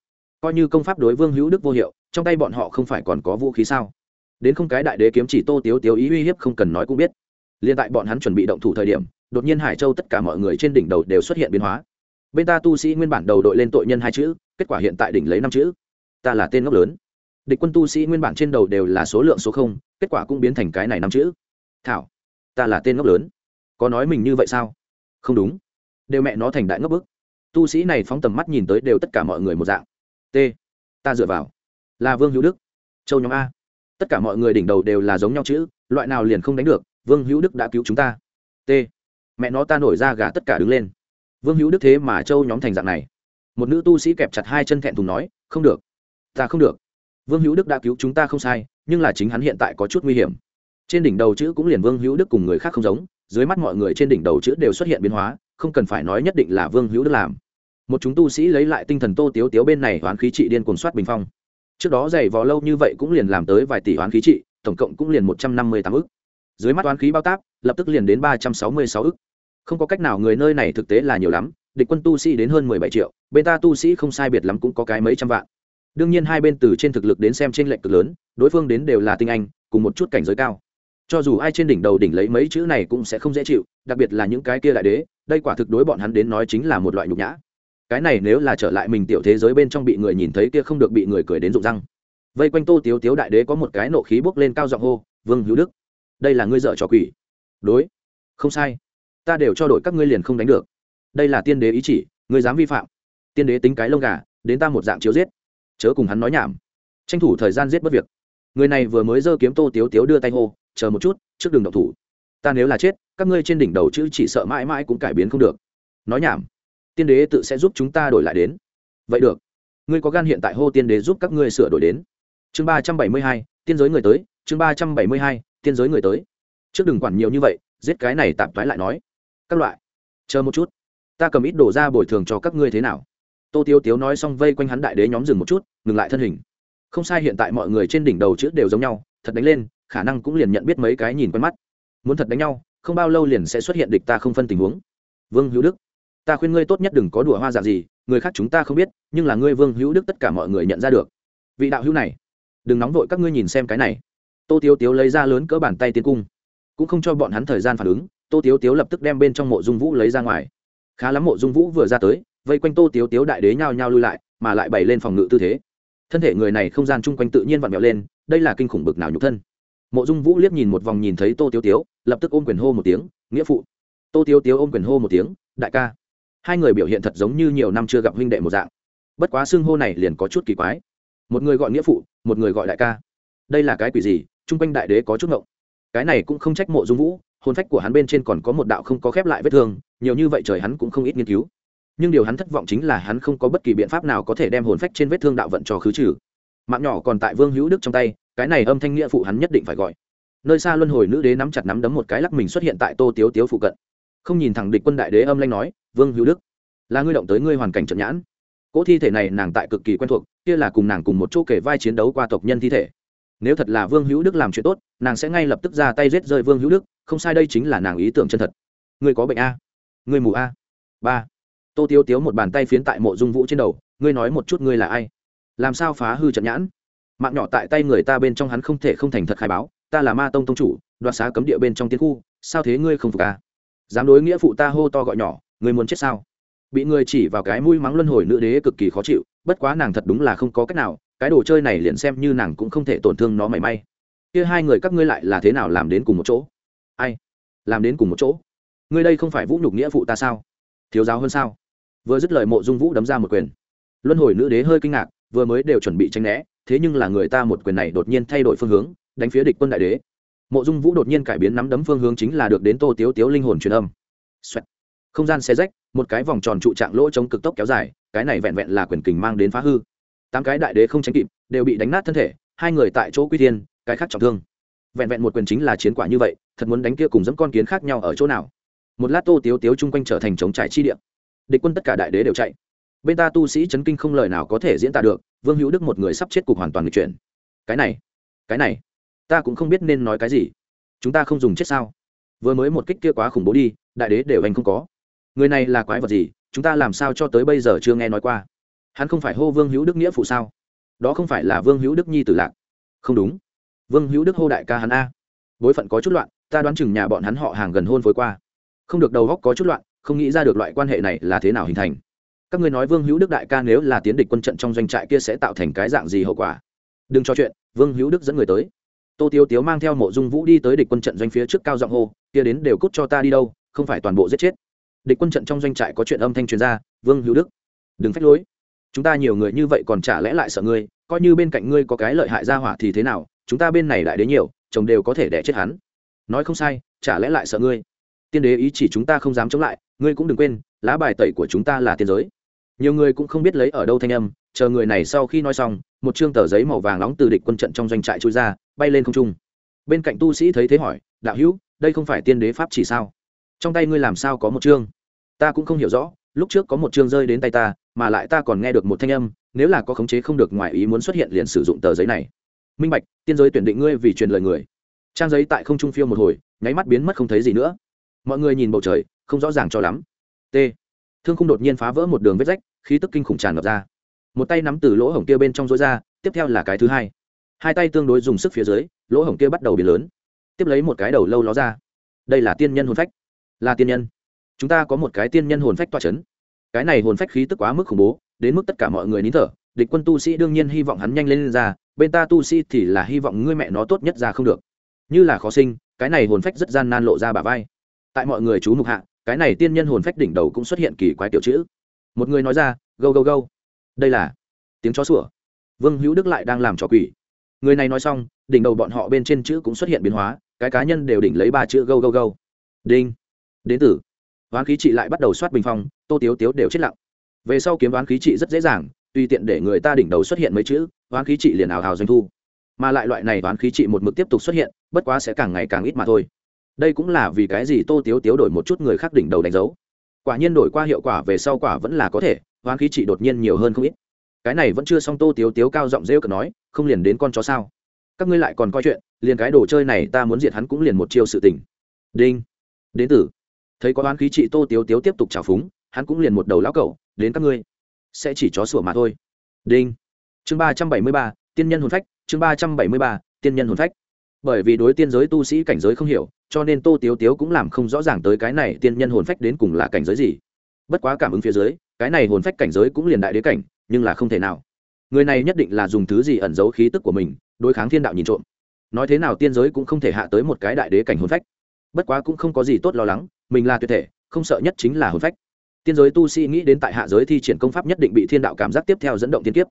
Coi như công pháp đối vương hữu đức vô hiệu, trong tay bọn họ không phải còn có vũ khí sao? Đến không cái đại đế kiếm chỉ tô tiếu tiếu ý uy hiếp không cần nói cũng biết. Liên tại bọn hắn chuẩn bị động thủ thời điểm, đột nhiên hải châu tất cả mọi người trên đỉnh đầu đều xuất hiện biến hóa. Bên ta tu sĩ nguyên bản đầu đội lên tội nhân hai chữ, kết quả hiện tại đỉnh lấy năm chữ. Ta là tên ngốc lớn. Địch quân tu sĩ nguyên bản trên đầu đều là số lượng số không, kết quả cũng biến thành cái này năm chữ. Thảo, ta là tên ngốc lớn. Có nói mình như vậy sao? Không đúng. Đều mẹ nó thành đại ngốc bức. Tu sĩ này phóng tầm mắt nhìn tới đều tất cả mọi người một dạng. T, ta dựa vào. Là vương hữu đức. Châu nhóm a tất cả mọi người đỉnh đầu đều là giống nhau chữ, loại nào liền không đánh được, vương hữu đức đã cứu chúng ta. T. Mẹ nó ta nổi ra gà tất cả đứng lên. Vương hữu đức thế mà châu nhóm thành dạng này. Một nữ tu sĩ kẹp chặt hai chân thẹn thùng nói, không được. Ta không được. Vương hữu đức đã cứu chúng ta không sai, nhưng là chính hắn hiện tại có chút nguy hiểm. Trên đỉnh đầu chữ cũng liền vương hữu đức cùng người khác không giống, dưới mắt mọi người trên đỉnh đầu chữ đều xuất hiện biến hóa, không cần phải nói nhất định là vương hữu đức làm. Một chúng tu sĩ lấy lại tinh thần tô tiếu tiếu bên này hoán khí trị điên cuồng soát bình phong trước đó dày vò lâu như vậy cũng liền làm tới vài tỷ oán khí trị, tổng cộng cũng liền một trăm năm mươi tám ức. Dưới mắt oán khí bao táp, lập tức liền đến ba trăm sáu mươi sáu ức. Không có cách nào, người nơi này thực tế là nhiều lắm, địch quân tu sĩ đến hơn mười bảy triệu, bên ta tu sĩ không sai biệt lắm cũng có cái mấy trăm vạn. Đương nhiên hai bên từ trên thực lực đến xem trên lệnh cực lớn, đối phương đến đều là tinh anh, cùng một chút cảnh giới cao. Cho dù ai trên đỉnh đầu đỉnh lấy mấy chữ này cũng sẽ không dễ chịu, đặc biệt là những cái kia đại đế, đây quả thực đối bọn hắn đến nói chính là một loại nhục nhã cái này nếu là trở lại mình tiểu thế giới bên trong bị người nhìn thấy kia không được bị người cười đến rụng răng. Vây quanh tô tiếu tiếu đại đế có một cái nộ khí bốc lên cao giọng hô, vương hữu đức, đây là ngươi dợ trò quỷ. Đối. Không sai. Ta đều cho đội các ngươi liền không đánh được. Đây là tiên đế ý chỉ, ngươi dám vi phạm. Tiên đế tính cái lông gà, đến ta một dạng chiếu giết. Chớ cùng hắn nói nhảm. Tranh thủ thời gian giết bất việc. Người này vừa mới giơ kiếm tô tiếu tiếu đưa tay hô, chờ một chút, trước đường động thủ. Ta nếu là chết, các ngươi trên đỉnh đầu chữ chỉ sợ mãi mãi cũng cải biến không được. Nói nhảm tiên đế tự sẽ giúp chúng ta đổi lại đến. Vậy được. Ngươi có gan hiện tại hô tiên đế giúp các ngươi sửa đổi đến. Chương ba trăm bảy mươi hai, tiên giới người tới. Chương ba trăm bảy mươi hai, tiên giới người tới. Trước đừng quản nhiều như vậy, giết cái này tạm thoái lại nói. Các loại. Chờ một chút. Ta cầm ít đồ ra bồi thường cho các ngươi thế nào? Tô tiêu tiếu nói xong vây quanh hắn đại đế nhóm dừng một chút, ngừng lại thân hình. Không sai hiện tại mọi người trên đỉnh đầu chữ đều giống nhau, thật đánh lên, khả năng cũng liền nhận biết mấy cái nhìn quen mắt. Muốn thật đánh nhau, không bao lâu liền sẽ xuất hiện địch ta không phân tình huống. Vương hữu đức ta khuyên ngươi tốt nhất đừng có đùa hoa dạng gì, người khác chúng ta không biết, nhưng là ngươi vương hữu đức tất cả mọi người nhận ra được. Vị đạo hữu này, đừng nóng vội các ngươi nhìn xem cái này. Tô tiếu tiếu lấy ra lớn cỡ bàn tay tiến cung, cũng không cho bọn hắn thời gian phản ứng, tô tiếu tiếu lập tức đem bên trong mộ dung vũ lấy ra ngoài. Khá lắm mộ dung vũ vừa ra tới, vây quanh tô tiếu tiếu đại đế nhao nhao lui lại, mà lại bày lên phòng ngự tư thế. Thân thể người này không gian chung quanh tự nhiên vặn vẹo lên, đây là kinh khủng bực nào nhục thân. Mộ dung vũ liếc nhìn một vòng nhìn thấy tô tiếu tiếu, lập tức ôm quyền hô một tiếng, nghĩa phụ. Tô tiếu tiếu ôm quyền hô một tiếng, đại ca hai người biểu hiện thật giống như nhiều năm chưa gặp huynh đệ một dạng. Bất quá xưng hô này liền có chút kỳ quái. Một người gọi nghĩa phụ, một người gọi đại ca. Đây là cái quỷ gì? Chung quanh đại đế có chút ngộng. Cái này cũng không trách mộ dung vũ, hồn phách của hắn bên trên còn có một đạo không có khép lại vết thương, nhiều như vậy trời hắn cũng không ít nghiên cứu. Nhưng điều hắn thất vọng chính là hắn không có bất kỳ biện pháp nào có thể đem hồn phách trên vết thương đạo vận cho khứ trừ. Mạng nhỏ còn tại vương hữu đức trong tay, cái này âm thanh nghĩa phụ hắn nhất định phải gọi. Nơi xa luân hồi nữ đế nắm chặt nắm đấm một cái lắc mình xuất hiện tại tô tiếu tiếu phụ cận không nhìn thẳng địch quân đại đế âm lanh nói, vương hữu đức, là ngươi động tới ngươi hoàn cảnh trận nhãn. Cỗ thi thể này nàng tại cực kỳ quen thuộc, kia là cùng nàng cùng một chỗ kể vai chiến đấu qua tộc nhân thi thể. Nếu thật là vương hữu đức làm chuyện tốt, nàng sẽ ngay lập tức ra tay giết rơi vương hữu đức, không sai đây chính là nàng ý tưởng chân thật. Ngươi có bệnh a? Ngươi mù a? Ba. Tô tiêu tiếu một bàn tay phiến tại mộ dung vũ trên đầu, ngươi nói một chút ngươi là ai? Làm sao phá hư trận nhãn? Mạng nhỏ tại tay người ta bên trong hắn không thể không thành thật khai báo, ta là ma tông tông chủ, đoạt xá cấm địa bên trong tiến khu, sao thế ngươi không phục a dám đối nghĩa phụ ta hô to gọi nhỏ, người muốn chết sao? Bị người chỉ vào cái mũi mắng luân hồi nữ đế cực kỳ khó chịu, bất quá nàng thật đúng là không có cách nào, cái đồ chơi này liền xem như nàng cũng không thể tổn thương nó mảy may. Kia hai người các ngươi lại là thế nào làm đến cùng một chỗ? Ai? Làm đến cùng một chỗ? Ngươi đây không phải vũ nhục nghĩa phụ ta sao? Thiếu giáo hơn sao? Vừa dứt lời mộ dung vũ đấm ra một quyền. Luân hồi nữ đế hơi kinh ngạc, vừa mới đều chuẩn bị tranh né, thế nhưng là người ta một quyền này đột nhiên thay đổi phương hướng, đánh phía địch quân đại đế mộ dung vũ đột nhiên cải biến nắm đấm phương hướng chính là được đến tô tiếu tiếu linh hồn truyền âm、Xoẹt. Không gian xe rách, một cái vòng tròn trụ trạng lỗ chống cực tốc kéo dài, cái này vẹn vẹn là quyền kình mang đến phá hư. Tám cái đại đế không tránh kịp, đều bị đánh nát thân thể, hai người tại chỗ quy thiên, cái khác trọng thương. Vẹn vẹn một quyền chính là chiến quả như vậy, thật muốn đánh kia cùng dẫm con kiến khác nhau ở chỗ nào? Một lát tô tiếu tiếu chung quanh trở thành chống trải chi địa. Địch quân tất cả đại đế đều chạy. Bên ta tu sĩ chấn kinh không lời nào có thể diễn tả được, vương hữu đức một người sắp chết cục hoàn toàn người chuyển. Cái này cái này ta cũng không biết nên nói cái gì. Chúng ta không dùng chết sao? Vừa mới một kích kia quá khủng bố đi, đại đế đều anh không có. Người này là quái vật gì? Chúng ta làm sao cho tới bây giờ chưa nghe nói qua? Hắn không phải hô vương hữu đức nghĩa phụ sao? Đó không phải là vương hữu đức nhi tử lạc. Không đúng. Vương hữu đức hô đại ca hắn a. Bối phận có chút loạn, ta đoán chừng nhà bọn hắn họ hàng gần hôn phối qua. Không được đầu góc có chút loạn, không nghĩ ra được loại quan hệ này là thế nào hình thành. Các ngươi nói vương hữu đức đại ca nếu là tiến địch quân trận trong doanh trại kia sẽ tạo thành cái dạng gì hậu quả? Đừng cho chuyện, vương hữu đức dẫn người tới tô tiêu tiếu mang theo mộ dung vũ đi tới địch quân trận doanh phía trước cao giọng hô, kia đến đều cút cho ta đi đâu, không phải toàn bộ giết chết. Địch quân trận trong doanh trại có chuyện âm thanh truyền ra, vương hữu đức, đừng phách lối. Chúng ta nhiều người như vậy còn chả lẽ lại sợ ngươi, coi như bên cạnh ngươi có cái lợi hại ra hỏa thì thế nào, chúng ta bên này lại đến nhiều, chồng đều có thể đẻ chết hắn. Nói không sai, chả lẽ lại sợ ngươi. Tiên đế ý chỉ chúng ta không dám chống lại, ngươi cũng đừng quên, lá bài tẩy của chúng ta là tiên giới nhiều người cũng không biết lấy ở đâu thanh âm, chờ người này sau khi nói xong, một chương tờ giấy màu vàng nóng từ địch quân trận trong doanh trại trôi ra, bay lên không trung. Bên cạnh tu sĩ thấy thế hỏi, đạo hữu, đây không phải tiên đế pháp chỉ sao? Trong tay ngươi làm sao có một chương ta cũng không hiểu rõ, lúc trước có một chương rơi đến tay ta, mà lại ta còn nghe được một thanh âm, nếu là có khống chế không được ngoài ý muốn xuất hiện liền sử dụng tờ giấy này. Minh bạch, tiên giới tuyển định ngươi vì truyền lời người. Trang giấy tại không trung phiêu một hồi, nháy mắt biến mất không thấy gì nữa. Mọi người nhìn bầu trời, không rõ ràng cho lắm. T thương khung đột nhiên phá vỡ một đường vết rách khí tức kinh khủng tràn ngập ra. Một tay nắm từ lỗ hổng kia bên trong rối ra tiếp theo là cái thứ hai. Hai tay tương đối dùng sức phía dưới lỗ hổng kia bắt đầu biến lớn. Tiếp lấy một cái đầu lâu ló ra. Đây là tiên nhân hồn phách. Là tiên nhân. Chúng ta có một cái tiên nhân hồn phách toa c h ấ n cái này hồn phách khí tức quá mức khủng bố đến mức tất cả mọi người nín thở. Địch quân tu sĩ đương nhiên hy vọng hắn nhanh lên, lên ra bên ta tu sĩ thì là hy vọng ngươi mẹ nó tốt nhất ra không được. Như là khó sinh cái này hồn phách rất gian nan lộ ra bà vai. Tại mọi người chú mục hạ cái này tiên nhân hồn phách đỉnh đầu cũng xuất hiện kỳ quái tiểu chữ. Một người nói ra gâu gâu gâu. Đây là tiếng chó sủa. Vương hữu đức lại đang làm trò quỷ. Người này nói xong đỉnh đầu bọn họ bên trên chữ cũng xuất hiện biến hóa cái cá nhân đều đỉnh lấy ba chữ gâu gâu gâu. Đinh. Đến tử, hoán khí trị lại bắt đầu soát bình phong tô tiếu tiếu đều chết lặng. Về sau kiếm hoán khí trị rất dễ dàng tùy tiện để người ta đỉnh đầu xuất hiện mấy chữ hoán khí trị liền ảo hào doanh thu. Mà lại loại này hoán khí trị một mực tiếp tục xuất hiện bất quá sẽ càng ngày càng ít mà thôi đây cũng là vì cái gì tô tiếu tiếu đổi một chút người khác đỉnh đầu đánh dấu. Quả nhiên đổi qua hiệu quả về sau quả vẫn là có thể, hoán khí trị đột nhiên nhiều hơn không ít. Cái này vẫn chưa xong tô tiếu tiếu cao giọng rêu cờ nói, không liền đến con chó sao? Các ngươi lại còn coi chuyện, liền cái đồ chơi này ta muốn diệt hắn cũng liền một chiêu sự tình. Đinh. Đến tử thấy có hoán khí trị tô tiếu tiếu tiếp tục trào phúng, hắn cũng liền một đầu lão cẩu, đến các ngươi. Sẽ chỉ chó sủa mà thôi. Đinh. Chương ba trăm bảy mươi ba, tiên nhân hồn phách, chương ba trăm bảy mươi ba, tiên nhân hồn phách bởi vì đối tiên giới tu sĩ cảnh giới không hiểu, cho nên tô tiếu tiếu cũng làm không rõ ràng tới cái này tiên nhân hồn phách đến cùng là cảnh giới gì. Bất quá cảm ứng phía dưới, cái này hồn phách cảnh giới cũng liền đại đế cảnh, nhưng là không thể nào. Người này nhất định là dùng thứ gì ẩn giấu khí tức của mình, đối kháng thiên đạo nhìn trộm. Nói thế nào tiên giới cũng không thể hạ tới một cái đại đế cảnh hồn phách. Bất quá cũng không có gì tốt lo lắng, mình là tuyệt thể, không sợ nhất chính là hồn phách. Tiên giới tu sĩ nghĩ đến tại hạ giới thi triển công pháp nhất định bị thiên đạo cảm giác tiếp theo dẫn động tiên kiếp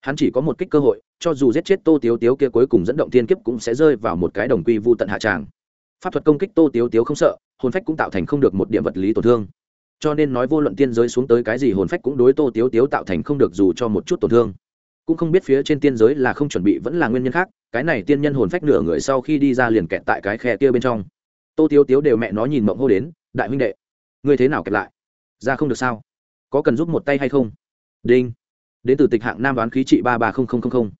hắn chỉ có một kích cơ hội, cho dù giết chết tô tiếu tiếu kia cuối cùng dẫn động Thiên kiếp cũng sẽ rơi vào một cái đồng quy vô tận hạ tràng. Pháp thuật công kích tô tiếu tiếu không sợ, hồn phách cũng tạo thành không được một điểm vật lý tổn thương. Cho nên nói vô luận tiên giới xuống tới cái gì hồn phách cũng đối tô tiếu tiếu tạo thành không được dù cho một chút tổn thương. Cũng không biết phía trên tiên giới là không chuẩn bị vẫn là nguyên nhân khác, cái này tiên nhân hồn phách nửa người sau khi đi ra liền kẹt tại cái khe kia bên trong. Tô tiếu tiếu đều mẹ nó nhìn mộng hô đến, đại huynh đệ, ngươi thế nào kẹt lại? Ra không được sao? Có cần giúp một tay hay không? Đinh đến từ tịch hạng nam đoán khí trị ba ba nghìn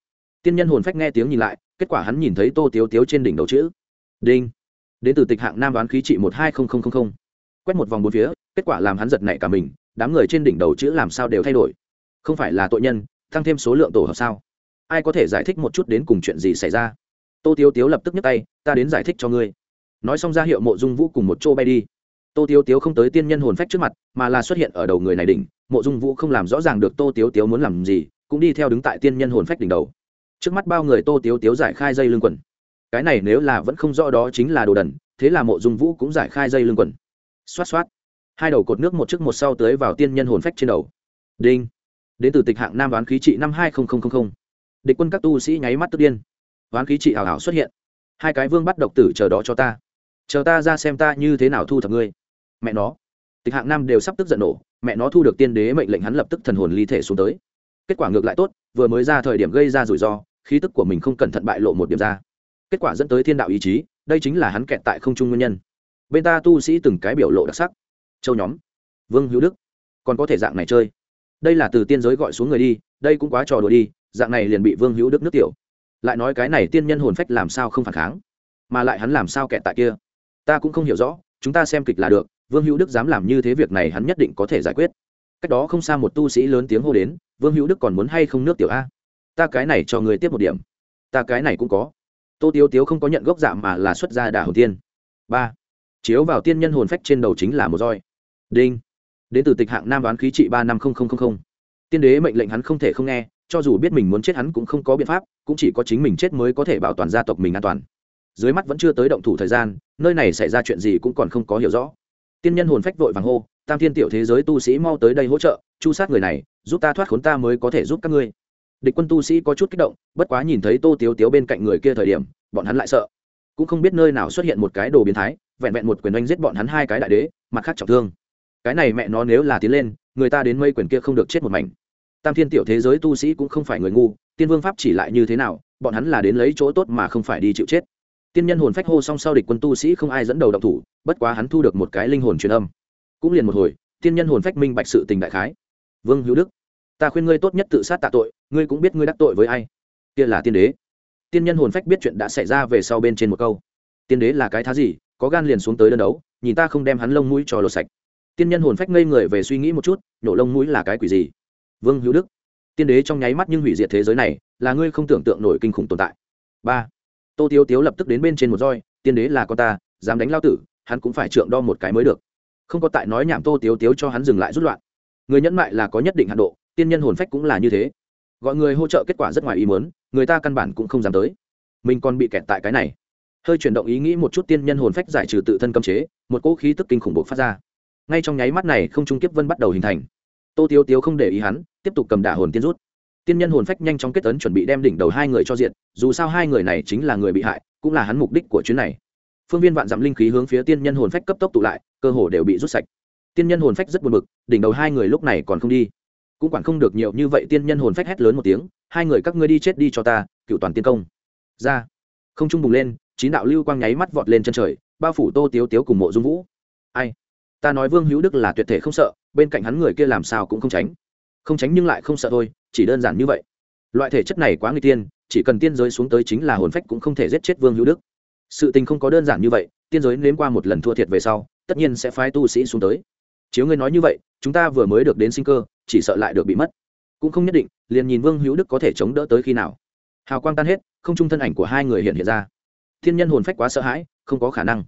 tiên nhân hồn phách nghe tiếng nhìn lại, kết quả hắn nhìn thấy tô tiếu tiếu trên đỉnh đầu chữ. Đinh. Đến từ tịch hạng nam đoán khí trị một hai nghìn quét một vòng bốn phía, kết quả làm hắn giật nảy cả mình, đám người trên đỉnh đầu chữ làm sao đều thay đổi. Không phải là tội nhân, tăng thêm số lượng tổ hợp sao? Ai có thể giải thích một chút đến cùng chuyện gì xảy ra? Tô tiếu tiếu lập tức nhấc tay, ta đến giải thích cho ngươi. Nói xong ra hiệu mộ dung vũ cùng một chỗ bay đi tô tiếu tiếu không tới tiên nhân hồn phách trước mặt, mà là xuất hiện ở đầu người này đỉnh, mộ dung vũ không làm rõ ràng được tô tiếu tiếu muốn làm gì, cũng đi theo đứng tại tiên nhân hồn phách đỉnh đầu. Trước mắt bao người tô tiếu tiếu giải khai dây lưng quần. Cái này nếu là vẫn không rõ đó chính là đồ đần, thế là mộ dung vũ cũng giải khai dây lưng quần. Xoát xoát. Hai đầu cột nước một trước một sau tới vào tiên nhân hồn phách trên đầu. Đinh. Đến từ tịch hạng nam đoán khí trị năm hai nghìn địch quân các tu sĩ nháy mắt tức điên. Đoán khí trị ảo hảo xuất hiện. Hai cái vương bắt độc tử chờ đó cho ta. Chờ ta ra xem ta như thế nào thu thập ngươi mẹ nó. Tịch hạng nam đều sắp tức giận nổ, mẹ nó thu được tiên đế mệnh lệnh hắn lập tức thần hồn ly thể xuống tới. Kết quả ngược lại tốt, vừa mới ra thời điểm gây ra rủi ro, khí tức của mình không cẩn thận bại lộ một điểm ra. Kết quả dẫn tới thiên đạo ý chí, đây chính là hắn kẹt tại không trung nguyên nhân. Bên ta tu sĩ từng cái biểu lộ đặc sắc. Châu nhóm. Vương hữu đức. Còn có thể dạng này chơi. Đây là từ tiên giới gọi xuống người đi, đây cũng quá trò đùa đi, dạng này liền bị vương hữu đức nước tiểu. Lại nói cái này tiên nhân hồn phách làm sao không phản kháng? Mà lại hắn làm sao kẹt tại kia? Ta cũng không hiểu rõ, chúng ta xem kịch là được vương hữu đức dám làm như thế việc này hắn nhất định có thể giải quyết. Cách đó không xa một tu sĩ lớn tiếng hô đến, vương hữu đức còn muốn hay không nước tiểu a? Ta cái này cho người tiếp một điểm. Ta cái này cũng có. Tô tiếu tiếu không có nhận gốc dạng mà là xuất gia đà hồn tiên. Ba. Chiếu vào tiên nhân hồn phách trên đầu chính là một roi. Đinh. Đến từ tịch hạng nam đoán khí trị ba năm nghìn tiên đế mệnh lệnh hắn không thể không nghe, cho dù biết mình muốn chết hắn cũng không có biện pháp, cũng chỉ có chính mình chết mới có thể bảo toàn gia tộc mình an toàn. Dưới mắt vẫn chưa tới động thủ thời gian, nơi này xảy ra chuyện gì cũng còn không có hiểu rõ tiên nhân hồn phách vội vàng hô, tam thiên tiểu thế giới tu sĩ mau tới đây hỗ trợ, chu sát người này, giúp ta thoát khốn ta mới có thể giúp các ngươi. Địch quân tu sĩ có chút kích động, bất quá nhìn thấy tô tiếu tiếu bên cạnh người kia thời điểm, bọn hắn lại sợ. Cũng không biết nơi nào xuất hiện một cái đồ biến thái, vẹn vẹn một quyền oanh giết bọn hắn hai cái đại đế, mặt khác trọng thương. Cái này mẹ nó nếu là tiến lên, người ta đến mây quyền kia không được chết một mảnh. Tam thiên tiểu thế giới tu sĩ cũng không phải người ngu, tiên vương pháp chỉ lại như thế nào, bọn hắn là đến lấy chỗ tốt mà không phải đi chịu chết tiên nhân hồn phách hô song sau địch quân tu sĩ không ai dẫn đầu động thủ, bất quá hắn thu được một cái linh hồn truyền âm. Cũng liền một hồi, tiên nhân hồn phách minh bạch sự tình đại khái. Vương hữu đức, ta khuyên ngươi tốt nhất tự sát tạ tội, ngươi cũng biết ngươi đắc tội với ai. Kia là tiên đế. Tiên nhân hồn phách biết chuyện đã xảy ra về sau bên trên một câu. Tiên đế là cái thá gì, có gan liền xuống tới đơn đấu, nhìn ta không đem hắn lông mũi cho lột sạch. Tiên nhân hồn phách ngây người về suy nghĩ một chút, nhổ lông mũi là cái quỷ gì? Vương hữu đức, tiên đế trong nháy mắt nhưng hủy diệt thế giới này, là ngươi không tưởng tượng nổi kinh khủng tồn tại. Ba tô tiếu tiếu lập tức đến bên trên một roi, tiên đế là con ta, dám đánh lao tử, hắn cũng phải trượng đo một cái mới được. Không có tại nói nhảm tô tiếu tiếu cho hắn dừng lại rút loạn. Người nhẫn mại là có nhất định hạn độ, tiên nhân hồn phách cũng là như thế. Gọi người hỗ trợ kết quả rất ngoài ý muốn, người ta căn bản cũng không dám tới. Mình còn bị kẹt tại cái này. Hơi chuyển động ý nghĩ một chút tiên nhân hồn phách giải trừ tự thân cấm chế, một cỗ khí tức kinh khủng bộc phát ra. Ngay trong nháy mắt này không trung kiếp vân bắt đầu hình thành. Tô tiếu tiếu không để ý hắn, tiếp tục cầm đả hồn tiên rút tiên nhân hồn phách nhanh chóng kết tấn chuẩn bị đem đỉnh đầu hai người cho diện dù sao hai người này chính là người bị hại, cũng là hắn mục đích của chuyến này. Phương viên vạn dặm linh khí hướng phía tiên nhân hồn phách cấp tốc tụ lại, cơ hồ đều bị rút sạch. Tiên nhân hồn phách rất buồn bực, đỉnh đầu hai người lúc này còn không đi. Cũng quản không được nhiều như vậy, tiên nhân hồn phách hét lớn một tiếng, hai người các ngươi đi chết đi cho ta, cựu toàn tiên công. Ra. Không trung bùng lên, chín đạo lưu quang nháy mắt vọt lên chân trời, bao phủ tô tiếu tiếu cùng mộ dung vũ. Ai? Ta nói vương hữu đức là tuyệt thể không sợ, bên cạnh hắn người kia làm sao cũng không tránh không tránh nhưng lại không sợ thôi, chỉ đơn giản như vậy. Loại thể chất này quá nguy tiên, chỉ cần tiên giới xuống tới chính là hồn phách cũng không thể giết chết vương hữu đức. Sự tình không có đơn giản như vậy, tiên giới nếm qua một lần thua thiệt về sau, tất nhiên sẽ phái tu sĩ xuống tới. Chiếu ngươi nói như vậy, chúng ta vừa mới được đến sinh cơ, chỉ sợ lại được bị mất. Cũng không nhất định, liền nhìn vương hữu đức có thể chống đỡ tới khi nào. Hào quang tan hết, không trung thân ảnh của hai người hiện hiện ra. Thiên nhân hồn phách quá sợ hãi, không có khả năng.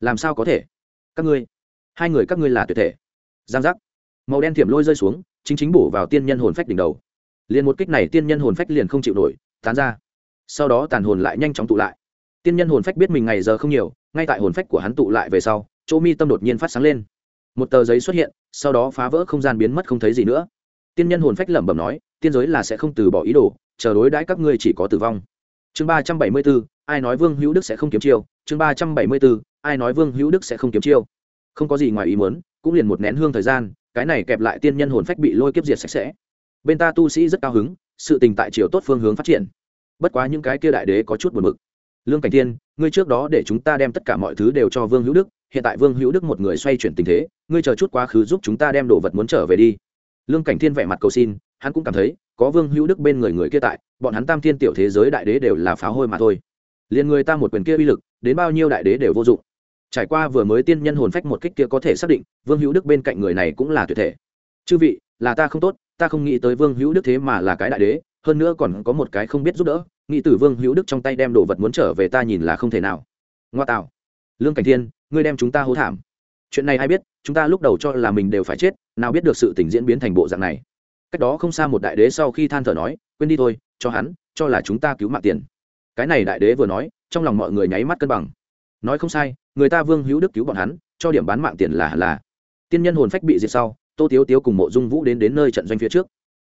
Làm sao có thể? Các ngươi, hai người các ngươi là tuyệt thể. Giang giác. Màu đen thiểm lôi rơi xuống chính chính bổ vào tiên nhân hồn phách đỉnh đầu. Liền một kích này tiên nhân hồn phách liền không chịu nổi, tán ra. Sau đó tàn hồn lại nhanh chóng tụ lại. Tiên nhân hồn phách biết mình ngày giờ không nhiều, ngay tại hồn phách của hắn tụ lại về sau, chỗ mi tâm đột nhiên phát sáng lên. Một tờ giấy xuất hiện, sau đó phá vỡ không gian biến mất không thấy gì nữa. Tiên nhân hồn phách lẩm bẩm nói, tiên giới là sẽ không từ bỏ ý đồ, chờ đối đãi các ngươi chỉ có tử vong. Chương ba trăm bảy mươi bốn ai nói vương hữu đức sẽ không kiếm chiêu? Chương ba trăm bảy mươi bốn ai nói vương hữu đức sẽ không kiếm chiêu? Không có gì ngoài ý muốn, cũng liền một nén hương thời gian, cái này kẹp lại tiên nhân hồn phách bị lôi kiếp diệt sạch sẽ. Bên ta tu sĩ rất cao hứng, sự tình tại chiều tốt phương hướng phát triển. Bất quá những cái kia đại đế có chút buồn mực lương cảnh thiên, ngươi trước đó để chúng ta đem tất cả mọi thứ đều cho vương hữu đức, hiện tại vương hữu đức một người xoay chuyển tình thế, ngươi chờ chút quá khứ giúp chúng ta đem đồ vật muốn trở về đi. Lương cảnh thiên vẻ mặt cầu xin, hắn cũng cảm thấy, có vương hữu đức bên người người kia tại, bọn hắn tam thiên tiểu thế giới đại đế đều là pháo hôi mà thôi. Liền người ta một quyền kia uy lực, đến bao nhiêu đại đế đều vô dụng trải qua vừa mới tiên nhân hồn phách một kích kia có thể xác định, vương hữu đức bên cạnh người này cũng là tuyệt thể. Chư vị, là ta không tốt, ta không nghĩ tới vương hữu đức thế mà là cái đại đế, hơn nữa còn có một cái không biết giúp đỡ, nghĩ tử vương hữu đức trong tay đem đồ vật muốn trở về ta nhìn là không thể nào. Ngoa tạo. Lương cảnh thiên, ngươi đem chúng ta hố thảm. Chuyện này ai biết, chúng ta lúc đầu cho là mình đều phải chết, nào biết được sự tình diễn biến thành bộ dạng này. Cách đó không xa một đại đế sau khi than thở nói, quên đi thôi, cho hắn, cho là chúng ta cứu mạng tiền. Cái này đại đế vừa nói, trong lòng mọi người nháy mắt cân bằng nói không sai, người ta vương hữu đức cứu bọn hắn, cho điểm bán mạng tiền là là. Tiên nhân hồn phách bị diệt sau, tô tiếu tiếu cùng mộ dung vũ đến đến nơi trận doanh phía trước.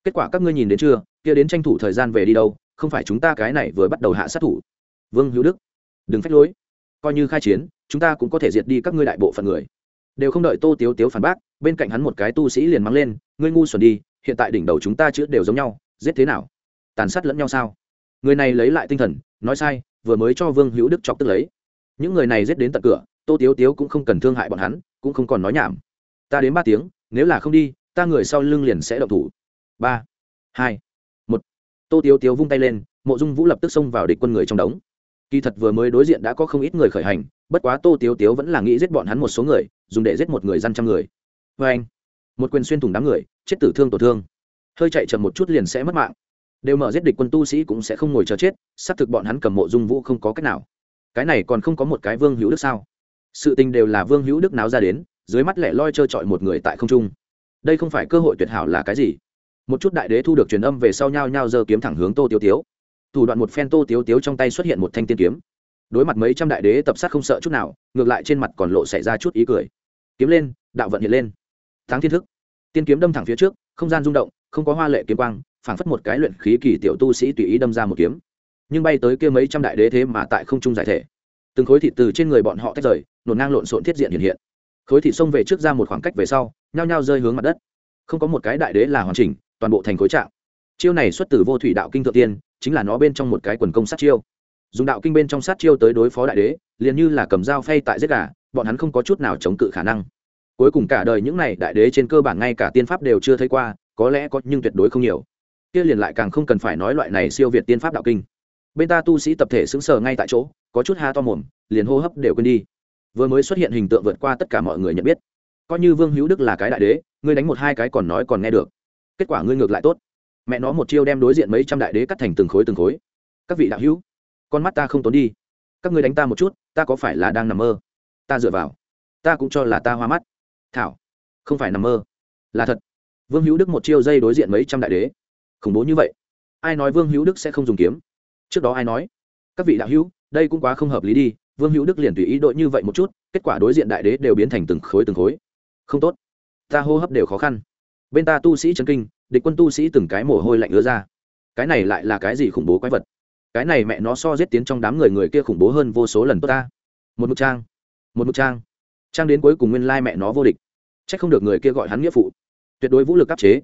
Kết quả các ngươi nhìn đến chưa, kia đến tranh thủ thời gian về đi đâu, không phải chúng ta cái này vừa bắt đầu hạ sát thủ. Vương hữu đức, đừng phách lối. Coi như khai chiến, chúng ta cũng có thể diệt đi các ngươi đại bộ phận người. Đều không đợi tô tiếu tiếu phản bác, bên cạnh hắn một cái tu sĩ liền mắng lên, ngươi ngu xuẩn đi, hiện tại đỉnh đầu chúng ta chữ đều giống nhau, giết thế nào? Tàn sát lẫn nhau sao? Người này lấy lại tinh thần, nói sai, vừa mới cho vương hữu đức chọc tức lấy những người này giết đến tận cửa, tô tiếu tiếu cũng không cần thương hại bọn hắn, cũng không còn nói nhảm. Ta đến ba tiếng, nếu là không đi, ta người sau lưng liền sẽ động thủ. Ba, hai, một. Tô tiếu tiếu vung tay lên, mộ dung vũ lập tức xông vào địch quân người trong đống. Kỳ thật vừa mới đối diện đã có không ít người khởi hành, bất quá tô tiếu tiếu vẫn là nghĩ giết bọn hắn một số người, dùng để giết một người dân trăm người. Vê anh, một quyền xuyên thủng đám người, chết tử thương tổn thương. Hơi chạy chậm một chút liền sẽ mất mạng. Đều mở giết địch quân tu sĩ cũng sẽ không ngồi chờ chết, xác thực bọn hắn cầm mộ dung vũ không có cách nào cái này còn không có một cái vương hữu đức sao? Sự tình đều là vương hữu đức náo ra đến, dưới mắt lẻ loi trơ trọi một người tại không trung. Đây không phải cơ hội tuyệt hảo là cái gì? Một chút đại đế thu được truyền âm về sau nhau nhau giơ kiếm thẳng hướng tô tiêu tiếu. Thủ đoạn một phen tô tiếu tiếu trong tay xuất hiện một thanh tiên kiếm. Đối mặt mấy trăm đại đế tập sát không sợ chút nào, ngược lại trên mặt còn lộ xảy ra chút ý cười. Kiếm lên, đạo vận hiện lên. Thắng thiên thức. Tiên kiếm đâm thẳng phía trước, không gian rung động, không có hoa lệ kiếm quang, phảng phất một cái luyện khí kỳ tiểu tu sĩ tùy ý đâm ra một kiếm nhưng bay tới kia mấy trăm đại đế thế mà tại không trung giải thể. Từng khối thịt từ trên người bọn họ tách rời, nổ ngang lộn xộn thiết diện hiện hiện. Khối thịt xông về trước ra một khoảng cách về sau, nhao nhao rơi hướng mặt đất. Không có một cái đại đế là hoàn chỉnh, toàn bộ thành khối trạng. Chiêu này xuất từ vô thủy đạo kinh thượng tiên, chính là nó bên trong một cái quần công sát chiêu. Dùng đạo kinh bên trong sát chiêu tới đối phó đại đế, liền như là cầm dao phay tại giết gà, bọn hắn không có chút nào chống cự khả năng. Cuối cùng cả đời những này đại đế trên cơ bản ngay cả tiên pháp đều chưa thấy qua, có lẽ có nhưng tuyệt đối không nhiều. Kia liền lại càng không cần phải nói loại này siêu việt tiên pháp đạo kinh bên ta tu sĩ tập thể xứng sờ ngay tại chỗ, có chút ha to mồm, liền hô hấp đều quên đi. Vừa mới xuất hiện hình tượng vượt qua tất cả mọi người nhận biết. Coi như vương hữu đức là cái đại đế, ngươi đánh một hai cái còn nói còn nghe được. Kết quả ngươi ngược lại tốt. Mẹ nó một chiêu đem đối diện mấy trăm đại đế cắt thành từng khối từng khối. Các vị đạo hữu, con mắt ta không tốn đi. Các ngươi đánh ta một chút, ta có phải là đang nằm mơ? Ta dựa vào. Ta cũng cho là ta hoa mắt. Thảo, không phải nằm mơ. Là thật. Vương hữu đức một chiêu dây đối diện mấy trăm đại đế. Khủng bố như vậy. Ai nói vương hữu đức sẽ không dùng kiếm? Trước đó ai nói? Các vị đạo hữu, đây cũng quá không hợp lý đi, vương hữu đức liền tùy ý đội như vậy một chút, kết quả đối diện đại đế đều biến thành từng khối từng khối. Không tốt. Ta hô hấp đều khó khăn. Bên ta tu sĩ chân kinh, địch quân tu sĩ từng cái mồ hôi lạnh ứa ra. Cái này lại là cái gì khủng bố quái vật? Cái này mẹ nó so giết tiến trong đám người người kia khủng bố hơn vô số lần tốt ta. Một mực trang. Một mực trang. Trang đến cuối cùng nguyên lai mẹ nó vô địch. C h ắ c không được người kia gọi hắn nghĩa phụ. Tuyệt đối vũ lực áp chế.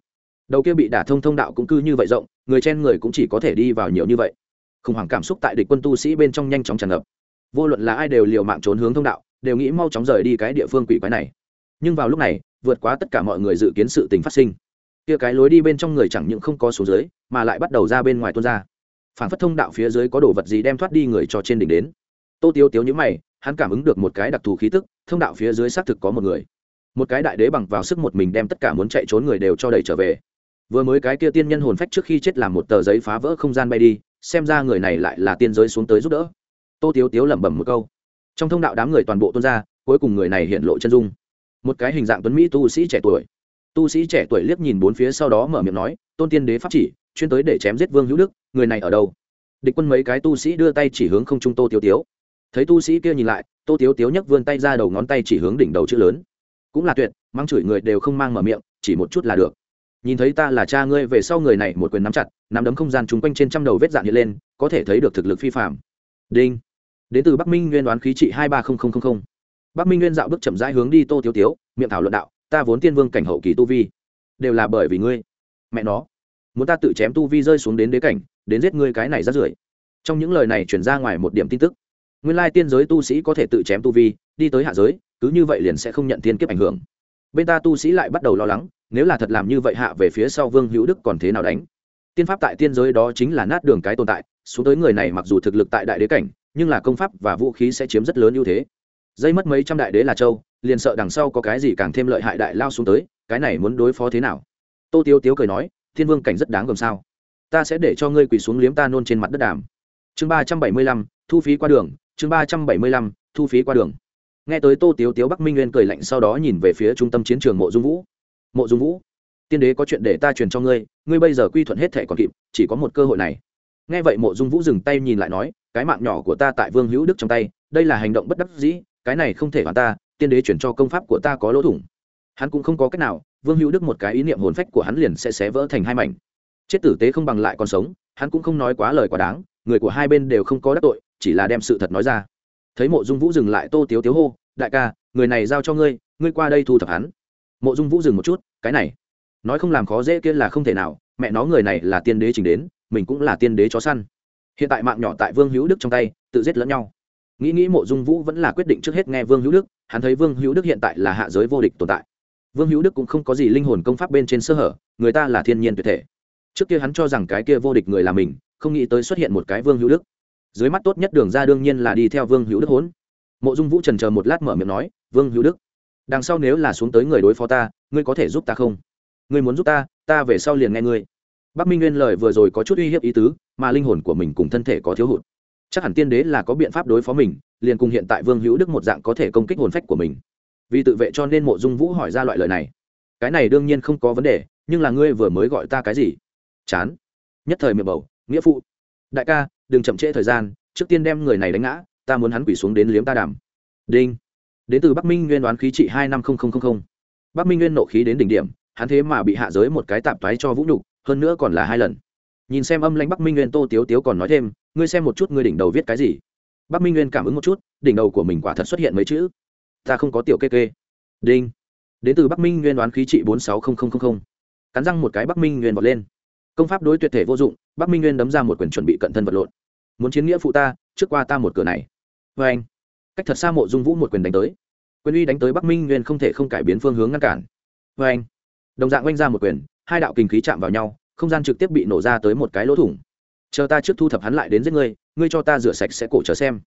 Đầu kia bị đả thông thông đạo cũng cư như vậy rộng, người trên người cũng chỉ có thể đi vào nhiều như vậy khủng hoảng cảm xúc tại địch quân tu sĩ bên trong nhanh chóng tràn ngập. Vô luận là ai đều liều mạng trốn hướng thông đạo, đều nghĩ mau chóng rời đi cái địa phương quỷ quái này. Nhưng vào lúc này, vượt quá tất cả mọi người dự kiến sự tình phát sinh. Kia cái lối đi bên trong người chẳng những không có số dưới, mà lại bắt đầu ra bên ngoài tuôn ra. Phản phất thông đạo phía dưới có đồ vật gì đem thoát đi người cho trên đỉnh đến. Tô tiêu tiếu nhữ mày, hắn cảm ứng được một cái đặc thù khí tức, thông đạo phía dưới xác thực có một người. Một cái đại đế bằng vào sức một mình đem tất cả muốn chạy trốn người đều cho đẩy trở về. Vừa mới cái kia tiên nhân hồn phách trước khi chết làm một tờ giấy phá vỡ không gian bay đi xem ra người này lại là tiên giới xuống tới giúp đỡ. Tô tiếu tiếu lẩm bẩm một câu. Trong thông đạo đám người toàn bộ tuôn ra, cuối cùng người này hiện lộ chân dung. Một cái hình dạng tuấn mỹ tu sĩ trẻ tuổi. Tu sĩ trẻ tuổi liếc nhìn bốn phía sau đó mở miệng nói, tôn tiên đế pháp chỉ, chuyên tới để chém giết vương hữu đức, người này ở đâu? Địch quân mấy cái tu sĩ đưa tay chỉ hướng không trung tô tiếu tiếu. Thấy tu sĩ kia nhìn lại, tô tiếu tiếu nhấc vươn tay ra đầu ngón tay chỉ hướng đỉnh đầu chữ lớn. Cũng là tuyệt mang chửi người đều không mang mở miệng, chỉ một chút là được nhìn thấy ta là cha ngươi về sau người này một quyền nắm chặt, nắm đấm không gian chung quanh trên trăm đầu vết dạn hiện lên, có thể thấy được thực lực phi phạm. Đinh. Đến từ bắc minh nguyên đoán khí trị hai ba bắc minh nguyên dạo bước chậm rãi hướng đi tô tiếu tiếu, miệng thảo luận đạo, ta vốn tiên vương cảnh hậu kỳ tu vi, đều là bởi vì ngươi. Mẹ nó, muốn ta tự chém tu vi rơi xuống đến đế cảnh, đến giết ngươi cái này ra rưởi. Trong những lời này chuyển ra ngoài một điểm tin tức. Nguyên lai tiên giới tu sĩ có thể tự chém tu vi, đi tới hạ giới, cứ như vậy liền sẽ không nhận tiên kiếp ảnh hưởng. Bên ta tu sĩ lại bắt đầu lo lắng nếu là thật làm như vậy hạ về phía sau vương hữu đức còn thế nào đánh? Tiên pháp tại tiên giới đó chính là nát đường cái tồn tại, xuống tới người này mặc dù thực lực tại đại đế cảnh, nhưng là công pháp và vũ khí sẽ chiếm rất lớn ưu thế. Dây mất mấy trăm đại đế là châu, liền sợ đằng sau có cái gì càng thêm lợi hại đại lao xuống tới, cái này muốn đối phó thế nào? Tô tiêu tiếu cười nói, thiên vương cảnh rất đáng gồm sao? Ta sẽ để cho ngươi quỳ xuống liếm ta nôn trên mặt đất đàm. Chương ba trăm bảy mươi lăm, thu phí qua đường, chương ba trăm bảy mươi lăm, thu phí qua đường. Nghe tới tô tiếu tiếu bắc minh nguyên cười lạnh sau đó nhìn về phía trung tâm chiến trường mộ dung vũ mộ dung vũ tiên đế có chuyện để ta truyền cho ngươi ngươi bây giờ quy thuận hết thẻ còn kịp chỉ có một cơ hội này nghe vậy mộ dung vũ dừng tay nhìn lại nói cái mạng nhỏ của ta tại vương hữu đức trong tay đây là hành động bất đắc dĩ cái này không thể hoàn ta tiên đế chuyển cho công pháp của ta có lỗ thủng hắn cũng không có cách nào vương hữu đức một cái ý niệm hồn phách của hắn liền sẽ xé vỡ thành hai mảnh chết tử tế không bằng lại còn sống hắn cũng không nói quá lời quá đáng người của hai bên đều không có đắc tội chỉ là đem sự thật nói ra thấy mộ dung vũ dừng lại tô tiếu tiếu hô đại ca người này giao cho ngươi ngươi qua đây thu thập hắn mộ dung vũ dừng một chút, cái này, nói không làm khó dễ kia là không thể nào, mẹ nó người này là tiên đế trình đến, mình cũng là tiên đế chó săn. Hiện tại mạng nhỏ tại vương hữu đức trong tay, tự giết lẫn nhau. Nghĩ nghĩ mộ dung vũ vẫn là quyết định trước hết nghe vương hữu đức, hắn thấy vương hữu đức hiện tại là hạ giới vô địch tồn tại. Vương hữu đức cũng không có gì linh hồn công pháp bên trên sơ hở, người ta là thiên nhiên tuyệt thể. Trước kia hắn cho rằng cái kia vô địch người là mình, không nghĩ tới xuất hiện một cái vương hữu đức. Dưới mắt tốt nhất đường ra đương nhiên là đi theo vương hữu đức hốn. Mộ dung vũ trần chờ một lát mở miệng nói, vương hữu đức đằng sau nếu là xuống tới người đối phó ta, ngươi có thể giúp ta không? Ngươi muốn giúp ta ta về sau liền nghe ngươi. Bắc minh nguyên lời vừa rồi có chút uy hiếp ý tứ, mà linh hồn của mình cùng thân thể có thiếu hụt. Chắc hẳn tiên đế là có biện pháp đối phó mình, liền cùng hiện tại vương hữu đức một dạng có thể công kích hồn phách của mình. Vì tự vệ cho nên mộ dung vũ hỏi ra loại lời này. Cái này đương nhiên không có vấn đề, nhưng là ngươi vừa mới gọi ta cái gì? Chán. Nhất thời miệng bầu, nghĩa phụ. Đại ca, đừng chậm trễ thời gian, trước tiên đem người này đánh ngã, ta muốn hắn quỷ xuống đến liếm ta đàm. Đinh đến từ bắc minh nguyên đoán khí trị hai năm nghìn bắc minh nguyên nộ khí đến đỉnh điểm, hắn thế mà bị hạ giới một cái tạp thoái cho vũ nhục, hơn nữa còn là hai lần. Nhìn xem âm lãnh bắc minh nguyên tô tiếu tiếu còn nói thêm, ngươi xem một chút ngươi đỉnh đầu viết cái gì. Bắc minh nguyên cảm ứng một chút, đỉnh đầu của mình quả thật xuất hiện mấy chữ. Ta không có tiểu kê kê. Đinh. Đến từ bắc minh nguyên đoán khí trị bốn sáu nghìn cắn răng một cái bắc minh nguyên vọt lên. Công pháp đối tuyệt thể vô dụng, bắc minh nguyên đấm ra một quyền chuẩn bị cận thân vật lộn. Muốn chiến nghĩa phụ ta, trước qua ta một cửa này. Vê anh cách thật xa mộ dung vũ một quyền đánh tới. Quyền uy đánh tới bắc minh nguyên không thể không cải biến phương hướng ngăn cản. Vê anh, đồng dạng oanh ra một quyền, hai đạo kinh khí chạm vào nhau, không gian trực tiếp bị nổ ra tới một cái lỗ thủng. Chờ ta trước thu thập hắn lại đến giết ngươi ngươi cho ta rửa sạch sẽ cổ chờ xem.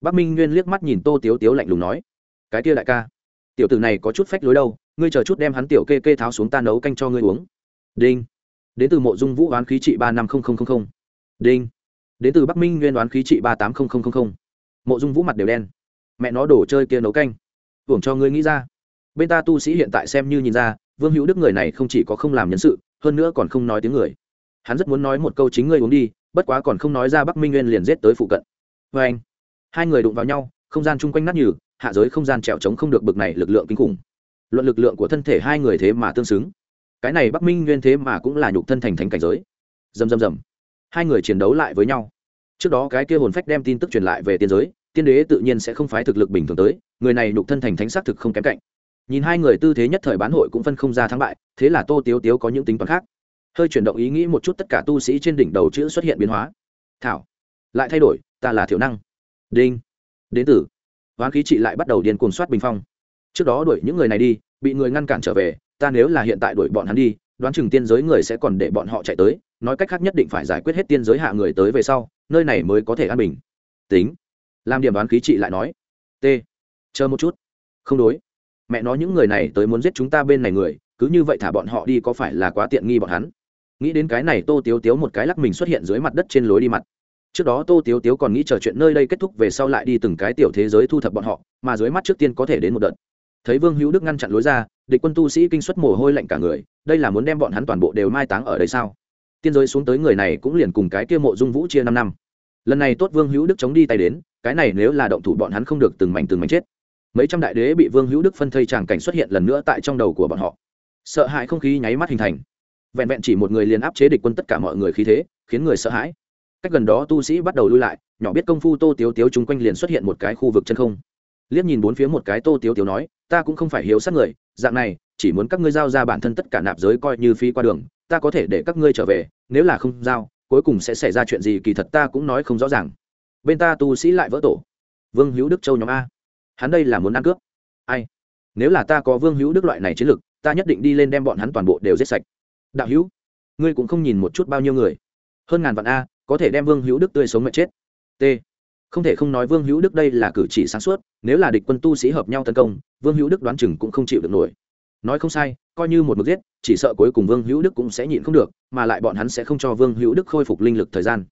Bắc minh nguyên liếc mắt nhìn tô tiếu tiếu lạnh lùng nói, cái kia đại ca, tiểu tử này có chút phách lối đâu, ngươi chờ chút đem hắn tiểu kê kê tháo xuống ta nấu canh cho ngươi uống. Đinh. Đến từ mộ dung vũ oán khí trị ba năm đinh. Đến từ bắc minh nguyên oán khí trị ba tám mộ dung vũ mặt đều đen mẹ nó đổ chơi kia nấu canh. Hưởng cho ngươi nghĩ ra. Bên ta tu sĩ hiện tại xem như nhìn ra, vương hữu đức người này không chỉ có không làm nhân sự, hơn nữa còn không nói tiếng người. Hắn rất muốn nói một câu chính ngươi uống đi, bất quá còn không nói ra bắc minh nguyên liền giết tới phụ cận. Vê anh, hai người đụng vào nhau, không gian chung quanh nát nhừ, hạ giới không gian trèo trống không được bực này lực lượng kinh khủng. Luận lực lượng của thân thể hai người thế mà tương xứng. Cái này bắc minh nguyên thế mà cũng là nhục thân thành thành cảnh giới. Dầm dầm dầm hai người chiến đấu lại với nhau. Trước đó cái kia hồn phách đem tin tức truyền lại về tiên giới tiên đế tự nhiên sẽ không phái thực lực bình thường tới, người này nhục thân thành thánh xác thực không kém cạnh. Nhìn hai người tư thế nhất thời bán hội cũng phân không ra thắng bại, thế là tô tiếu tiếu có những tính toán khác. Hơi chuyển động ý nghĩ một chút tất cả tu sĩ trên đỉnh đầu chữ xuất hiện biến hóa. Thảo, lại thay đổi, ta là thiểu năng. Đinh đến tử. Hoán khí trị lại bắt đầu điên cuồng soát bình phong. Trước đó đuổi những người này đi, bị người ngăn cản trở về, ta nếu là hiện tại đuổi bọn hắn đi, đoán chừng tiên giới người sẽ còn để bọn họ chạy tới, nói cách khác nhất định phải giải quyết hết tiên giới hạ người tới về sau, nơi này mới có thể an bình. Tính làm điểm đoán khí trị lại nói. T. Chờ một chút. Không đối. Mẹ nói những người này tới muốn giết chúng ta bên này người, cứ như vậy thả bọn họ đi có phải là quá tiện nghi bọn hắn? Nghĩ đến cái này tô tiếu tiếu một cái lắc mình xuất hiện dưới mặt đất trên lối đi mặt. Trước đó tô tiếu tiếu còn nghĩ chờ chuyện nơi đây kết thúc về sau lại đi từng cái tiểu thế giới thu thập bọn họ, mà dưới mắt trước tiên có thể đến một đợt. Thấy vương hữu đức ngăn chặn lối ra, địch quân tu sĩ kinh xuất mồ hôi lạnh cả người, đây là muốn đem bọn hắn toàn bộ đều mai táng ở đây sao? Tiên giới xuống tới người này cũng liền cùng cái kia mộ dung vũ chia năm năm. Lần này tốt vương hữu đức chống đi tay đến cái này nếu là động thủ bọn hắn không được từng mảnh từng mảnh chết. Mấy trăm đại đế bị vương hữu đức phân thây tràng cảnh xuất hiện lần nữa tại trong đầu của bọn họ. Sợ hãi không khí nháy mắt hình thành. Vẹn vẹn chỉ một người liền áp chế địch quân tất cả mọi người khí thế, khiến người sợ hãi. Cách gần đó tu sĩ bắt đầu lui lại, nhỏ biết công phu tô tiếu tiếu chung quanh liền xuất hiện một cái khu vực chân không. Liếc nhìn bốn phía một cái tô tiếu tiếu nói, ta cũng không phải hiếu sát người, dạng này, chỉ muốn các ngươi giao ra bản thân tất cả nạp giới coi như phí qua đường, ta có thể để các ngươi trở về, nếu là không giao, cuối cùng sẽ xảy ra chuyện gì kỳ thật ta cũng nói không rõ ràng bên ta tu sĩ lại vỡ tổ. Vương hữu đức châu nhóm a. Hắn đây là muốn ăn cướp. Ai? Nếu là ta có vương hữu đức loại này chiến lực, ta nhất định đi lên đem bọn hắn toàn bộ đều giết sạch. Đạo hữu, ngươi cũng không nhìn một chút bao nhiêu người. Hơn ngàn vạn a, có thể đem vương hữu đức tươi sống mệt chết. T. Không thể không nói vương hữu đức đây là cử chỉ sáng suốt, nếu là địch quân tu sĩ hợp nhau tấn công, vương hữu đức đoán chừng cũng không chịu được nổi. Nói không sai, coi như một mực giết, chỉ sợ cuối cùng vương hữu đức cũng sẽ nhịn không được, mà lại bọn hắn sẽ không cho vương hữu đức khôi phục linh lực thời gian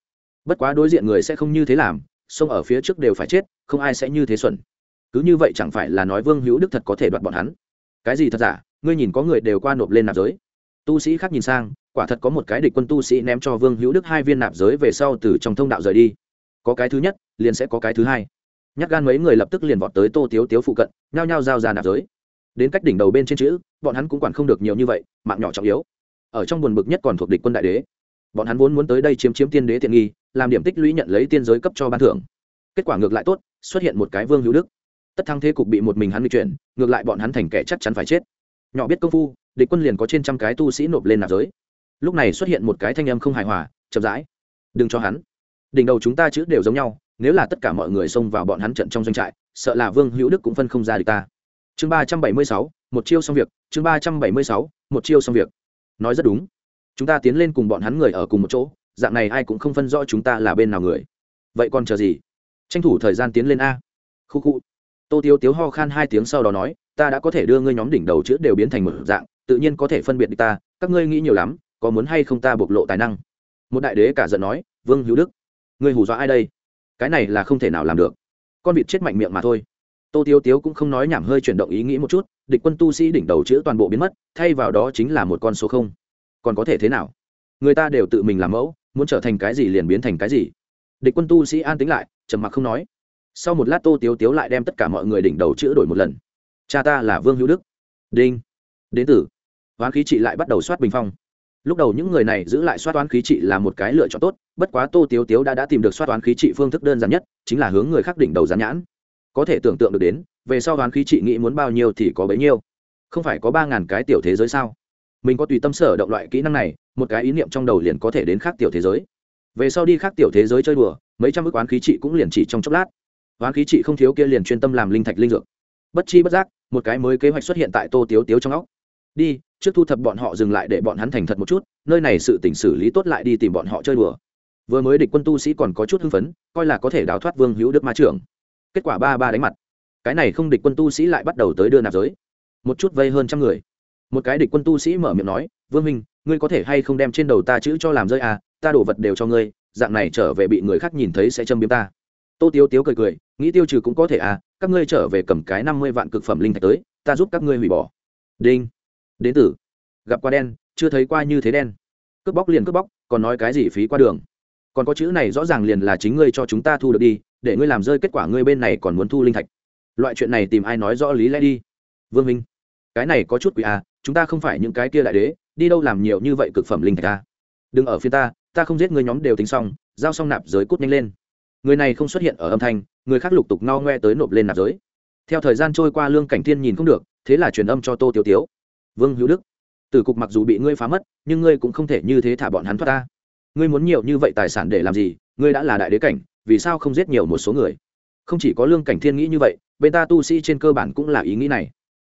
bất quá đối diện người sẽ không như thế làm xông ở phía trước đều phải chết, không ai sẽ như thế xuẩn. Cứ như vậy chẳng phải là nói vương hữu đức thật có thể đoạt bọn hắn? Cái gì thật giả? Ngươi nhìn có người đều qua nộp lên nạp giới. Tu sĩ khác nhìn sang, quả thật có một cái địch quân tu sĩ ném cho vương hữu đức hai viên nạp giới về sau từ trong thông đạo rời đi. Có cái thứ nhất, liền sẽ có cái thứ hai. Nhắc gan mấy người lập tức liền vọt tới tô tiếu tiếu phụ cận, nhao nhao giao ra nạp giới. Đến cách đỉnh đầu bên trên chữ, bọn hắn cũng quản không được nhiều như vậy, mạng nhỏ trọng yếu. Ở trong buồn bực nhất còn thuộc địch quân đại đế bọn hắn vốn muốn tới đây chiếm chiếm tiên đế tiện nghi, làm điểm tích lũy nhận lấy tiên giới cấp cho ban thưởng. Kết quả ngược lại tốt, xuất hiện một cái vương hữu đức. Tất thăng thế cục bị một mình hắn bị chuyển, ngược lại bọn hắn thành kẻ chắc chắn phải chết. Nhỏ biết công phu, địch quân liền có trên trăm cái tu sĩ nộp lên nạp giới. Lúc này xuất hiện một cái thanh âm không hài hòa, chậm rãi. Đừng cho hắn. Đỉnh đầu chúng ta chữ đều giống nhau, nếu là tất cả mọi người xông vào bọn hắn trận trong doanh trại, sợ là vương hữu đức cũng phân không ra được ta. Chương ba trăm bảy mươi sáu, một chiêu xong việc, chương ba trăm bảy mươi sáu, một chiêu xong việc. Nói rất đúng chúng ta tiến lên cùng bọn hắn người ở cùng một chỗ, dạng này ai cũng không phân rõ chúng ta là bên nào người. Vậy còn chờ gì? Tranh thủ thời gian tiến lên a. Khu khu. Tô tiếu tiếu ho khan hai tiếng sau đó nói, ta đã có thể đưa ngươi nhóm đỉnh đầu chữ đều biến thành một dạng, tự nhiên có thể phân biệt được ta, các ngươi nghĩ nhiều lắm, có muốn hay không ta bộc lộ tài năng? Một đại đế cả giận nói, vương hữu đức, ngươi hù dọa ai đây? Cái này là không thể nào làm được. Con vịt chết mạnh miệng mà thôi. Tô tiếu tiếu cũng không nói nhảm hơi chuyển động ý nghĩ một chút, địch quân tu sĩ đỉnh đầu chữ toàn bộ biến mất, thay vào đó chính là một con số không còn có thể thế nào? Người ta đều tự mình làm mẫu, muốn trở thành cái gì liền biến thành cái gì. Địch quân tu sĩ an tính lại, trầm mặc không nói. Sau một lát tô tiếu tiếu lại đem tất cả mọi người đỉnh đầu chữ đổi một lần. Cha ta là vương hữu đức. Đinh. Đến tử hoán khí trị lại bắt đầu soát bình phong. Lúc đầu những người này giữ lại soát toán khí trị là một cái lựa chọn tốt, bất quá tô tiếu tiếu đã đã tìm được soát toán khí trị phương thức đơn giản nhất, chính là hướng người khác đỉnh đầu gián nhãn. Có thể tưởng tượng được đến, về sau toán khí trị nghĩ muốn bao nhiêu thì có bấy nhiêu. Không phải có ba ngàn cái tiểu thế giới sao? Mình có tùy tâm sở động loại kỹ năng này, một cái ý niệm trong đầu liền có thể đến khác tiểu thế giới. Về sau đi khác tiểu thế giới chơi đùa, mấy trăm ước oán khí trị cũng liền chỉ trong chốc lát. Oán khí trị không thiếu kia liền chuyên tâm làm linh thạch linh dược. Bất chi bất giác, một cái mới kế hoạch xuất hiện tại tô tiếu tiếu trong óc. Đi, trước thu thập bọn họ dừng lại để bọn hắn thành thật một chút, nơi này sự tỉnh xử lý tốt lại đi tìm bọn họ chơi đùa. Vừa mới địch quân tu sĩ còn có chút hưng phấn, coi là có thể đào thoát vương hữu đức ma trưởng. Kết quả ba ba đánh mặt. Cái này không địch quân tu sĩ lại bắt đầu tới đưa nạp giới. Một chút vây hơn trăm người một cái địch quân tu sĩ mở miệng nói, vương minh ngươi có thể hay không đem trên đầu ta chữ cho làm rơi à? Ta đổ vật đều cho ngươi, dạng này trở về bị người khác nhìn thấy sẽ châm biếm ta. Tô tiếu tiếu cười cười, nghĩ tiêu trừ cũng có thể à các ngươi trở về cầm cái năm mươi vạn cực phẩm linh thạch tới, ta giúp các ngươi hủy bỏ. Đinh. Đến tử gặp qua đen, chưa thấy qua như thế đen. Cướp bóc liền cướp bóc, còn nói cái gì phí qua đường. Còn có chữ này rõ ràng liền là chính ngươi cho chúng ta thu được đi, để ngươi làm rơi kết quả ngươi bên này còn muốn thu linh thạch. Loại chuyện này tìm ai nói rõ lý lẽ đi. Vương minh cái này có chút quỷ à chúng ta không phải những cái kia đại đế, đi đâu làm nhiều như vậy cực phẩm linh thạch ta? Đừng ở phía ta ta không giết người nhóm đều tính xong, giao xong nạp giới cút nhanh lên. Người này không xuất hiện ở âm thanh, người khác lục tục no ngoe tới nộp lên nạp giới. Theo thời gian trôi qua lương cảnh thiên nhìn không được, thế là truyền âm cho tô tiêu tiếu. Vương hữu đức, tử cục mặc dù bị ngươi phá mất, nhưng ngươi cũng không thể như thế thả bọn hắn thoát ta. Ngươi muốn nhiều như vậy tài sản để làm gì? Ngươi đã là đại đế cảnh, vì sao không giết nhiều một số người? Không chỉ có lương cảnh thiên nghĩ như vậy, bên ta tu sĩ trên cơ bản cũng là ý nghĩ này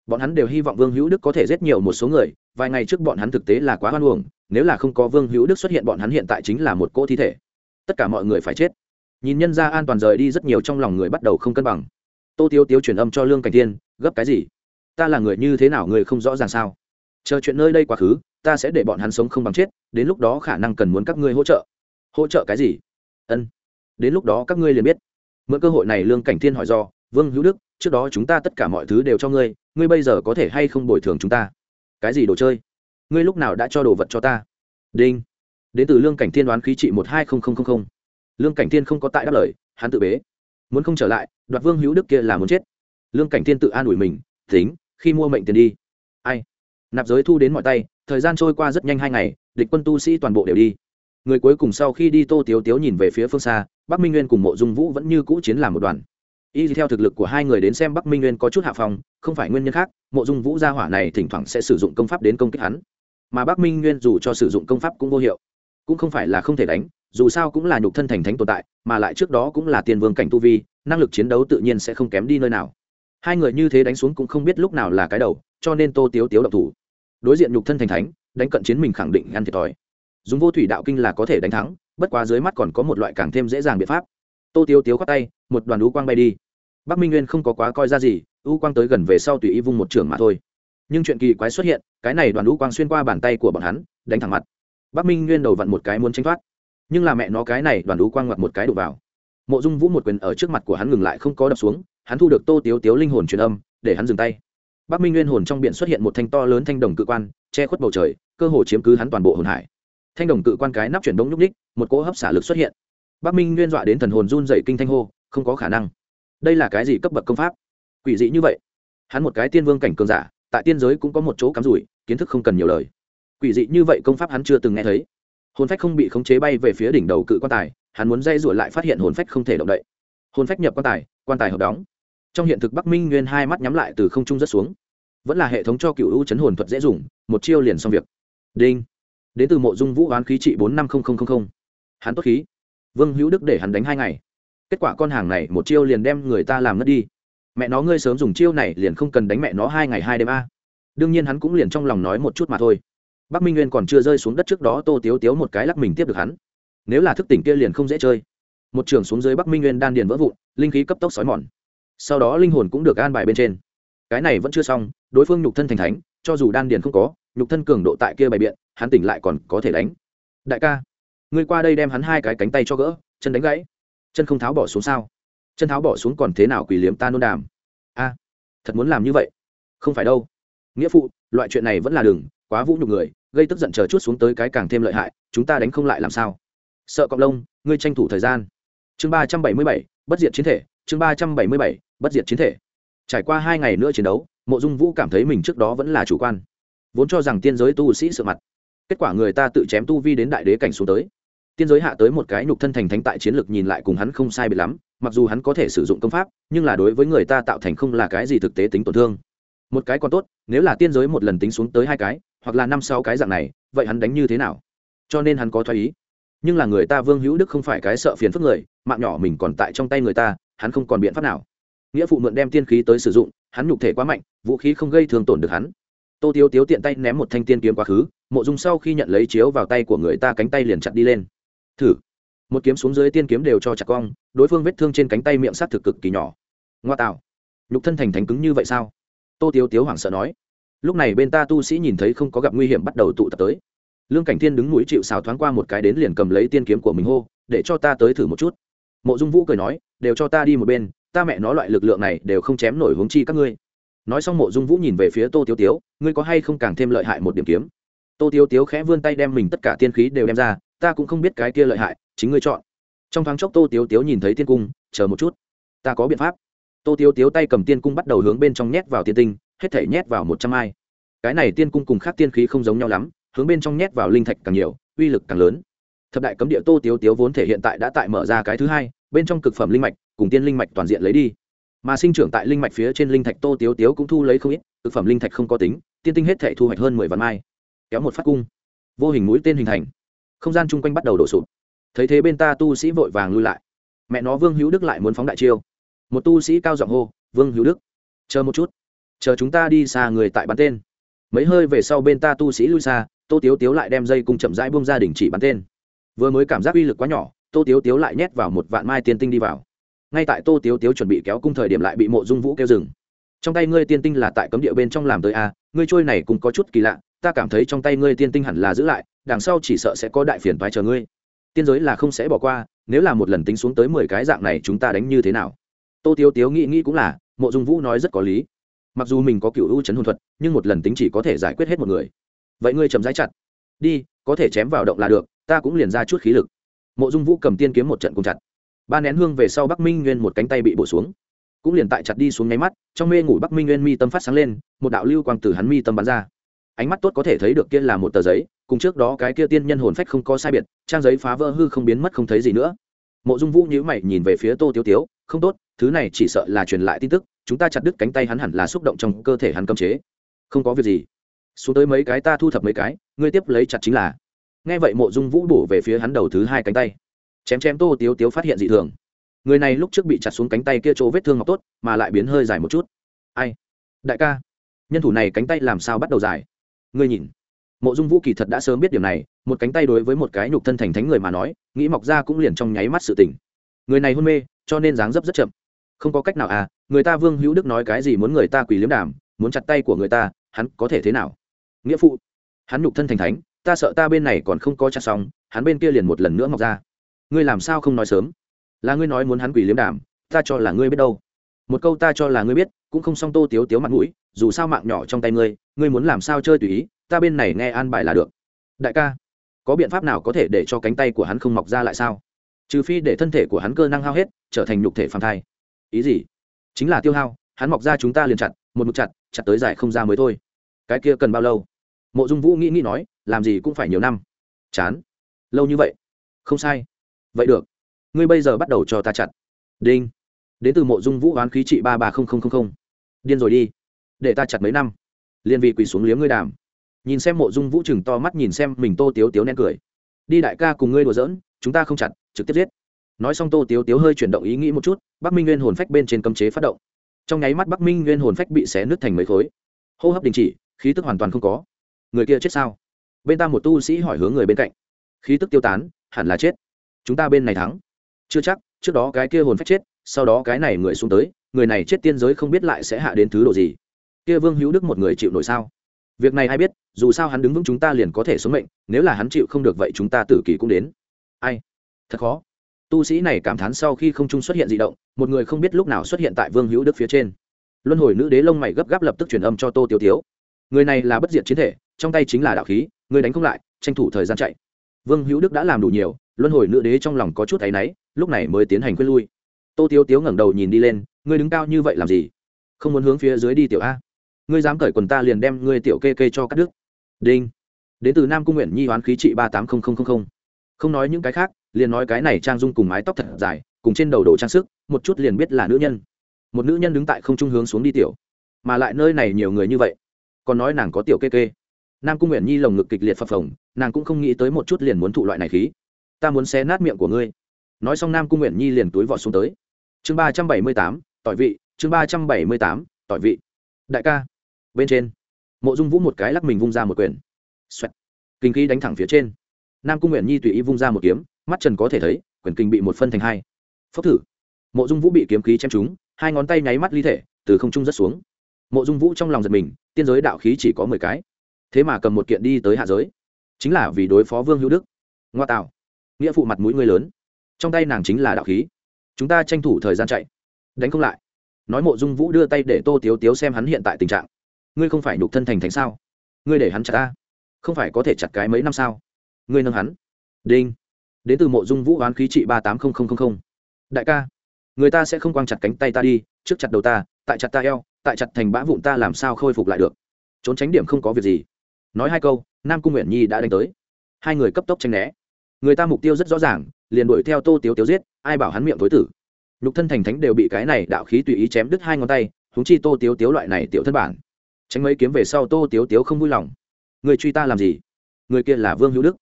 bọn hắn đều hy vọng vương hữu đức có thể giết nhiều một số người, vài ngày trước bọn hắn thực tế là quá hoan hồng nếu là không có vương hữu đức xuất hiện bọn hắn hiện tại chính là một cỗ thi thể. Tất cả mọi người phải chết. Nhìn nhân ra an toàn rời đi rất nhiều trong lòng người bắt đầu không cân bằng. Tô tiêu tiêu truyền âm cho lương cảnh tiên gấp cái gì? Ta là người như thế nào người không rõ ràng sao? Chờ chuyện nơi đây quá khứ, ta sẽ để bọn hắn sống không bằng chết, đến lúc đó khả năng cần muốn các ngươi hỗ trợ. Hỗ trợ cái gì? Ân. Đến lúc đó các ngươi liền biết. Mượn cơ hội này lương cảnh thiên hỏi do, vương hữu đức, trước đó chúng ta tất cả mọi thứ đều cho ngươi ngươi bây giờ có thể hay không bồi thường chúng ta? Cái gì đồ chơi? Ngươi lúc nào đã cho đồ vật cho ta? Đinh. Đến từ lương cảnh thiên đoán khí trị một hai không không không không. Lương cảnh thiên không có tại đáp lời, hắn tự bế. Muốn không trở lại, đoạt vương hữu đức kia là muốn chết. Lương cảnh thiên tự an ủi mình, tính, khi mua mệnh tiền đi. Ai? Nạp giới thu đến mọi tay, thời gian trôi qua rất nhanh hai ngày, địch quân tu sĩ toàn bộ đều đi. Người cuối cùng sau khi đi tô tiếu tiếu nhìn về phía phương xa, bắc minh nguyên cùng mộ dung vũ vẫn như cũ chiến làm một đoàn y theo thực lực của hai người đến xem bắc minh nguyên có chút hạ phòng không phải nguyên nhân khác, mộ dung vũ gia hỏa này thỉnh thoảng sẽ sử dụng công pháp đến công kích hắn. Mà bắc minh nguyên dù cho sử dụng công pháp cũng vô hiệu, cũng không phải là không thể đánh, dù sao cũng là nhục thân thành thánh tồn tại, mà lại trước đó cũng là tiền vương cảnh tu vi, năng lực chiến đấu tự nhiên sẽ không kém đi nơi nào. Hai người như thế đánh xuống cũng không biết lúc nào là cái đầu, cho nên tô tiếu tiếu độc thủ. Đối diện nhục thân thành thánh, đánh cận chiến mình khẳng định ăn thiệt thòi. Dùng vô thủy đạo kinh là có thể đánh thắng, bất quá dưới mắt còn có một loại càng thêm dễ dàng biện pháp. Tô tiếu tiếu khoát tay một đoàn u quang bay đi. Bắc minh nguyên không có quá coi ra gì, u quang tới gần về sau tùy ý vung một trường mà thôi. Nhưng chuyện kỳ quái xuất hiện, cái này đoàn u quang xuyên qua bàn tay của bọn hắn, đánh thẳng mặt. Bắc minh nguyên đầu vặn một cái muốn tranh thoát. Nhưng là mẹ nó cái này đoàn u quang ngoặt một cái đụng vào. Mộ dung vũ một quyền ở trước mặt của hắn ngừng lại không có đập xuống, hắn thu được tô tiếu tiếu linh hồn truyền âm, để hắn dừng tay. Bắc minh nguyên hồn trong biển xuất hiện một thanh to lớn thanh đồng cự quan, che khuất bầu trời, cơ hồ chiếm cứ hắn toàn bộ hồn hải. Thanh đồng cự quan cái nắp chuyển động nhúc ních một cỗ hấp xả lực xuất hiện. Bắc minh nguyên dọa đến thần hồn run rẩy kinh thanh hô không có khả năng. Đây là cái gì cấp bậc công pháp? Quỷ dị như vậy. Hắn một cái tiên vương cảnh cường giả, tại tiên giới cũng có một chỗ cắm rủi, kiến thức không cần nhiều lời. Quỷ dị như vậy công pháp hắn chưa từng nghe thấy. Hồn phách không bị khống chế bay về phía đỉnh đầu cự quan tài, hắn muốn dây rủi lại phát hiện hồn phách không thể động đậy. Hồn phách nhập quan tài quan tài hợp đóng. Trong hiện thực bắc minh nguyên hai mắt nhắm lại từ không trung rất xuống. Vẫn là hệ thống cho cựu u chấn hồn thuật dễ dùng, một chiêu liền xong việc. Đinh. Đến từ mộ dung vũ oán khí trị bốn năm hắn tốt khí. Vương hữu đức để hắn đánh hai ngày kết quả con hàng này một chiêu liền đem người ta làm ngất đi. Mẹ nó ngươi sớm dùng chiêu này liền không cần đánh mẹ nó hai ngày hai đêm a. Đương nhiên hắn cũng liền trong lòng nói một chút mà thôi. Bắc minh nguyên còn chưa rơi xuống đất trước đó tô tiếu tiếu một cái lắc mình tiếp được hắn. Nếu là thức tỉnh kia liền không dễ chơi. Một trường xuống dưới bắc minh nguyên đan điền vỡ vụn, linh khí cấp tốc xói mòn. Sau đó linh hồn cũng được an bài bên trên. Cái này vẫn chưa xong, đối phương nhục thân thành thánh, cho dù đan điền không có, nhục thân cường độ tại kia bày biện, hắn tỉnh lại còn có thể đánh. Đại ca, ngươi qua đây đem hắn hai cái cánh tay cho gỡ, chân đánh gãy chân không tháo bỏ xuống sao? Chân tháo bỏ xuống còn thế nào quỳ liếm ta nôn đàm? A, thật muốn làm như vậy? Không phải đâu. Nghĩa phụ, loại chuyện này vẫn là đừng, quá vũ nhục người, gây tức giận chờ chút xuống tới cái càng thêm lợi hại, chúng ta đánh không lại làm sao? Sợ cộng lông, ngươi tranh thủ thời gian. Chương ba trăm bảy mươi bảy, bất diệt chiến thể, chương ba trăm bảy mươi bảy, bất diệt chiến thể. Trải qua hai ngày nữa chiến đấu, mộ dung vũ cảm thấy mình trước đó vẫn là chủ quan. Vốn cho rằng tiên giới tu sĩ sợ mặt. Kết quả người ta tự chém tu vi đến đại đế cảnh xuống tới tiên giới hạ tới một cái nhục thân thành thánh tại chiến lược nhìn lại cùng hắn không sai bị lắm, mặc dù hắn có thể sử dụng công pháp, nhưng là đối với người ta tạo thành không là cái gì thực tế tính tổn thương. Một cái còn tốt, nếu là tiên giới một lần tính xuống tới hai cái, hoặc là năm sáu cái dạng này, vậy hắn đánh như thế nào? Cho nên hắn có thoái ý. Nhưng là người ta vương hữu đức không phải cái sợ phiền phức người, mạng nhỏ mình còn tại trong tay người ta, hắn không còn biện pháp nào. Nghĩa phụ mượn đem tiên khí tới sử dụng, hắn nhục thể quá mạnh, vũ khí không gây thương tổn được hắn. Tô tiếu tiếu tiện tay ném một thanh tiên kiếm quá khứ, mộ dung sau khi nhận lấy chiếu vào tay của người ta cánh tay liền chặt đi lên thử. Một kiếm xuống dưới tiên kiếm đều cho chặt cong, đối phương vết thương trên cánh tay miệng sát thực cực kỳ nhỏ. Ngoa tạo. Nhục thân thành thánh cứng như vậy sao? Tô tiếu tiếu hoảng sợ nói. Lúc này bên ta tu sĩ nhìn thấy không có gặp nguy hiểm bắt đầu tụ tập tới. Lương cảnh thiên đứng mũi chịu xào thoáng qua một cái đến liền cầm lấy tiên kiếm của mình hô, để cho ta tới thử một chút. Mộ dung vũ cười nói, đều cho ta đi một bên, ta mẹ nó loại lực lượng này đều không chém nổi hướng chi các ngươi. Nói xong mộ dung vũ nhìn về phía tô tiếu tiếu, ngươi có hay không càng thêm lợi hại một điểm kiếm? Tô tiếu tiếu khẽ vươn tay đem mình tất cả tiên khí đều đem ra ta cũng không biết cái kia lợi hại, chính ngươi chọn. Trong thoáng chốc tô tiếu tiếu nhìn thấy tiên cung, chờ một chút. Ta có biện pháp. Tô tiếu tiếu tay cầm tiên cung bắt đầu hướng bên trong nhét vào tiên tinh, hết thể nhét vào một trăm ai. Cái này tiên cung cùng khác tiên khí không giống nhau lắm, hướng bên trong nhét vào linh thạch càng nhiều, uy lực càng lớn. Thập đại cấm địa tô tiếu tiếu vốn thể hiện tại đã tại mở ra cái thứ hai, bên trong cực phẩm linh mạch, cùng tiên linh mạch toàn diện lấy đi. Mà sinh trưởng tại linh mạch phía trên linh thạch tô tiếu tiếu cũng thu lấy không ít, cực phẩm linh thạch không có tính, tiên tinh hết thể thu hoạch hơn mười vạn mai. Kéo một phát cung. Vô hình mũi tên hình thành không gian chung quanh bắt đầu đổ sụp. Thấy thế bên ta tu sĩ vội vàng lui lại. Mẹ nó vương hữu đức lại muốn phóng đại chiêu. Một tu sĩ cao giọng hô, vương hữu đức, chờ một chút. Chờ chúng ta đi xa người tại bắn tên. Mấy hơi về sau bên ta tu sĩ lui xa, tô tiếu tiếu lại đem dây cung chậm rãi buông ra đình chỉ bắn tên. Vừa mới cảm giác uy lực quá nhỏ, tô tiếu tiếu lại nhét vào một vạn mai tiên tinh đi vào. Ngay tại tô tiếu tiếu chuẩn bị kéo cung thời điểm lại bị mộ dung vũ kêu dừng. Trong tay ngươi tiên tinh là tại cấm địa bên trong làm tới a, ngươi trôi này cũng có chút kỳ lạ, ta cảm thấy trong tay ngươi tiên tinh hẳn là giữ lại đằng sau chỉ sợ sẽ có đại phiền toái chờ ngươi. Tiên giới là không sẽ bỏ qua, nếu là một lần tính xuống tới mười cái dạng này chúng ta đánh như thế nào? Tô tiếu tiếu nghĩ nghĩ cũng là, mộ dung vũ nói rất có lý. Mặc dù mình có cựu ưu chấn hồn thuật, nhưng một lần tính chỉ có thể giải quyết hết một người. Vậy ngươi chậm rãi chặt. Đi, có thể chém vào động là được, ta cũng liền ra chút khí lực. Mộ dung vũ cầm tiên kiếm một trận cùng chặt. Ba nén hương về sau bắc minh nguyên một cánh tay bị bổ xuống. Cũng liền tại chặt đi xuống nháy mắt, trong mê ngủ bắc minh nguyên mi tâm phát sáng lên, một đạo lưu quang từ hắn mi tâm bắn ra ánh mắt tốt có thể thấy được kia là một tờ giấy, cùng trước đó cái kia tiên nhân hồn phách không có sai biệt, trang giấy phá vỡ hư không biến mất không thấy gì nữa. Mộ dung vũ nhíu mày nhìn về phía tô tiêu tiếu, không tốt, thứ này chỉ sợ là truyền lại tin tức, chúng ta chặt đứt cánh tay hắn hẳn là xúc động trong cơ thể hắn cấm chế. Không có việc gì. Xuống tới mấy cái ta thu thập mấy cái, ngươi tiếp lấy chặt chính là. Nghe vậy mộ dung vũ bổ về phía hắn đầu thứ hai cánh tay. Chém chém tô tiếu tiếu phát hiện dị thường. Người này lúc trước bị chặt xuống cánh tay kia chỗ vết thương ngọc tốt, mà lại biến hơi dài một chút. Ai? Đại ca. Nhân thủ này cánh tay làm sao bắt đầu dài? Ngươi nhìn. Mộ dung vũ kỳ thật đã sớm biết điểm này, một cánh tay đối với một cái nhục thân thành thánh người mà nói, nghĩ mọc ra cũng liền trong nháy mắt sự tỉnh người này hôn mê, cho nên dáng dấp rất chậm. Không có cách nào à người ta vương hữu đức nói cái gì muốn người ta quỳ liếm đàm, muốn chặt tay của người ta, hắn có thể thế nào? Nghĩa phụ, hắn nhục thân thành thánh, ta sợ ta bên này còn không có chặt xong, hắn bên kia liền một lần nữa mọc ra. Ngươi làm sao không nói sớm? Là ngươi nói muốn hắn quỳ liếm đàm, ta cho là ngươi biết đâu. Một câu ta cho là ngươi biết, cũng không xong tô tiếu tiếu mặt mũi dù sao mạng nhỏ trong tay ngươi ngươi muốn làm sao chơi tùy ý, ta bên này nghe an bài là được. Đại ca, có biện pháp nào có thể để cho cánh tay của hắn không mọc ra lại sao? Trừ phi để thân thể của hắn cơ năng hao hết, trở thành nhục thể phàm thai. Ý gì? Chính là tiêu hao, hắn mọc ra chúng ta liền chặt, một mực chặt chặt tới giải không ra mới thôi. Cái kia cần bao lâu? Mộ dung vũ nghĩ nghĩ nói, làm gì cũng phải nhiều năm. Chán. Lâu như vậy? Không sai. Vậy được. Ngươi bây giờ bắt đầu cho ta chặt. Đinh. Đến từ mộ dung vũ oán khí trị ba ba điên rồi đi để ta chặt mấy năm. Liên Vi quỳ xuống liếm ngươi đàm. Nhìn xem mộ dung vũ chừng to mắt nhìn xem mình tô tiếu tiếu nén cười. Đi đại ca cùng ngươi đùa giỡn, chúng ta không chặt, trực tiếp giết. Nói xong tô tiếu tiếu hơi chuyển động ý nghĩ một chút, bắc minh nguyên hồn phách bên trên cấm chế phát động. Trong nháy mắt bắc minh nguyên hồn phách bị xé nứt thành mấy khối. Hô hấp đình chỉ, khí tức hoàn toàn không có. Người kia chết sao? Bên ta một tu sĩ hỏi hướng người bên cạnh. Khí tức tiêu tán, hẳn là chết. Chúng ta bên này thắng. Chưa chắc, trước đó cái kia hồn phách chết, sau đó cái này người xuống tới, người này chết tiên giới không biết lại sẽ hạ đến thứ độ gì kia vương hữu đức một người chịu nổi sao? Việc này ai biết, dù sao hắn đứng vững chúng ta liền có thể sống mệnh, nếu là hắn chịu không được vậy chúng ta tử kỳ cũng đến. Ai? Thật khó. Tu sĩ này cảm thán sau khi không trung xuất hiện d ị động, một người không biết lúc nào xuất hiện tại vương hữu đức phía trên. Luân hồi nữ đế lông mày gấp gáp lập tức truyền âm cho tô tiêu tiếu. Người này là bất diệt chiến thể, trong tay chính là đạo khí, người đánh không lại, tranh thủ thời gian chạy. Vương hữu đức đã làm đủ nhiều, luân hồi nữ đế trong lòng có chút áy náy, lúc này mới tiến hành quyết lui. Tô tiêu tiếu ngẩng đầu nhìn đi lên người đứng cao như vậy làm gì? Không muốn hướng phía dưới đi tiểu a ngươi dám cởi quần ta liền đem ngươi tiểu kê kê cho cắt đứt. Đinh. Đến từ nam cung nguyện nhi hoán khí trị ba tám nghìn không nói những cái khác, liền nói cái này trang dung cùng mái tóc thật dài, cùng trên đầu đồ trang sức, một chút liền biết là nữ nhân. Một nữ nhân đứng tại không trung hướng xuống đi tiểu. Mà lại nơi này nhiều người như vậy. Còn nói nàng có tiểu kê kê. Nam cung nguyện nhi lồng ngực kịch liệt phập phồng, nàng cũng không nghĩ tới một chút liền muốn thụ loại này khí. Ta muốn xé nát miệng của ngươi. Nói xong nam cung nguyện nhi liền túi vọt xuống tới. Chương ba trăm bảy mươi tám, tỏi vị, chương ba trăm bảy mươi tám, tỏi vị. Đại ca bên trên. Mộ dung vũ một cái lắc mình vung ra một quyền. Xoẹt. Kinh khí đánh thẳng phía trên. Nam cung nguyện nhi tùy ý vung ra một kiếm, mắt trần có thể thấy, quyền kinh bị một phân thành hai. Phốc thử. Mộ dung vũ bị kiếm khí chém trúng, hai ngón tay nháy mắt ly thể, từ không trung rất xuống. Mộ dung vũ trong lòng giật mình, tiên giới đạo khí chỉ có mười cái. Thế mà cầm một kiện đi tới hạ giới. Chính là vì đối phó vương hữu đức. Ngoa tạo. Nghĩa phụ mặt mũi ngươi lớn. Trong tay nàng chính là đạo khí. Chúng ta tranh thủ thời gian chạy. Đánh không lại. Nói mộ dung vũ đưa tay để tô tiếu tiếu xem hắn hiện tại tình trạng ngươi không phải nhục thân thành thành sao? Ngươi để hắn chặt ta, không phải có thể chặt cái mấy năm sao? Ngươi nâng hắn. Đinh. Đến từ mộ dung vũ oán khí trị ba tám nghìn đại ca, người ta sẽ không quăng chặt cánh tay ta đi, trước chặt đầu ta, tại chặt ta eo, tại chặt thành bã vụn ta làm sao khôi phục lại được? Trốn tránh điểm không có việc gì. Nói hai câu, nam cung nguyện nhi đã đánh tới. Hai người cấp tốc tranh né. Người ta mục tiêu rất rõ ràng, liền đuổi theo tô tiếu tiếu giết, ai bảo hắn miệng tối tử. Nhục thân thành thánh đều bị cái này đạo khí tùy ý chém đứt hai ngón tay húng chi tô tiếu tiếu loại này tiểu thân bản tránh mấy kiếm về sau tô tiếu tiếu không vui lòng. Người truy ta làm gì? Người kia là vương hữu đức.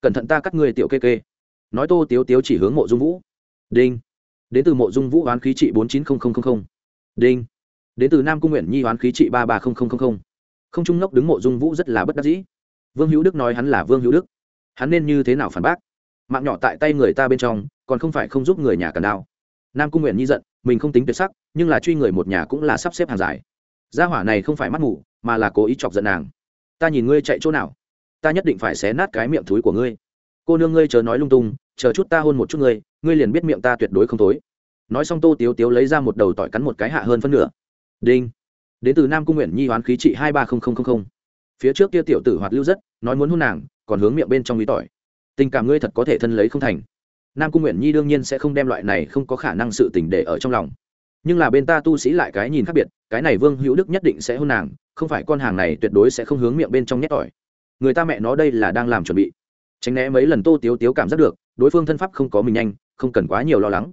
Cẩn thận ta cắt người tiểu kê kê. Nói tô tiếu tiếu chỉ hướng mộ dung vũ. Đinh. Đến từ mộ dung vũ oán khí trị bốn chín nghìn đinh. Đến từ nam cung nguyện nhi oán khí trị ba ba không không không không. Không trung ngốc đứng mộ dung vũ rất là bất đắc dĩ. Vương hữu đức nói hắn là vương hữu đức. Hắn nên như thế nào phản bác? Mạng nhỏ tại tay người ta bên trong, còn không phải không giúp người nhà cản đao. Nam cung nguyện nhi giận, mình không tính tuyệt sắc, nhưng là truy người một nhà cũng là sắp xếp hàng dài gia hỏa này không phải mắt ngủ mà là cố ý chọc giận nàng. Ta nhìn ngươi chạy chỗ nào? Ta nhất định phải xé nát cái miệng thúi của ngươi. Cô nương ngươi chớ nói lung tung, chờ chút ta hôn một chút ngươi ngươi liền biết miệng ta tuyệt đối không thối. nói xong tô tiếu tiếu lấy ra một đầu tỏi cắn một cái hạ hơn phân nửa. Đinh. Đến từ nam cung nguyện nhi hoán khí trị hai ba phía trước kia tiểu tử hoạt lưu rất, nói muốn hôn nàng, còn hướng miệng bên trong lý tỏi. Tình cảm ngươi thật có thể thân lấy không thành. Nam cung nguyện nhi đương nhiên sẽ không đem loại này không có khả năng sự tình để ở trong lòng nhưng là bên ta tu sĩ lại cái nhìn khác biệt, cái này vương hữu đức nhất định sẽ hôn nàng, không phải con hàng này tuyệt đối sẽ không hướng miệng bên trong nhét tỏi. Người ta mẹ nó đây là đang làm chuẩn bị. Tránh né mấy lần tô tiếu tiếu cảm giác được, đối phương thân pháp không có mình nhanh, không cần quá nhiều lo lắng.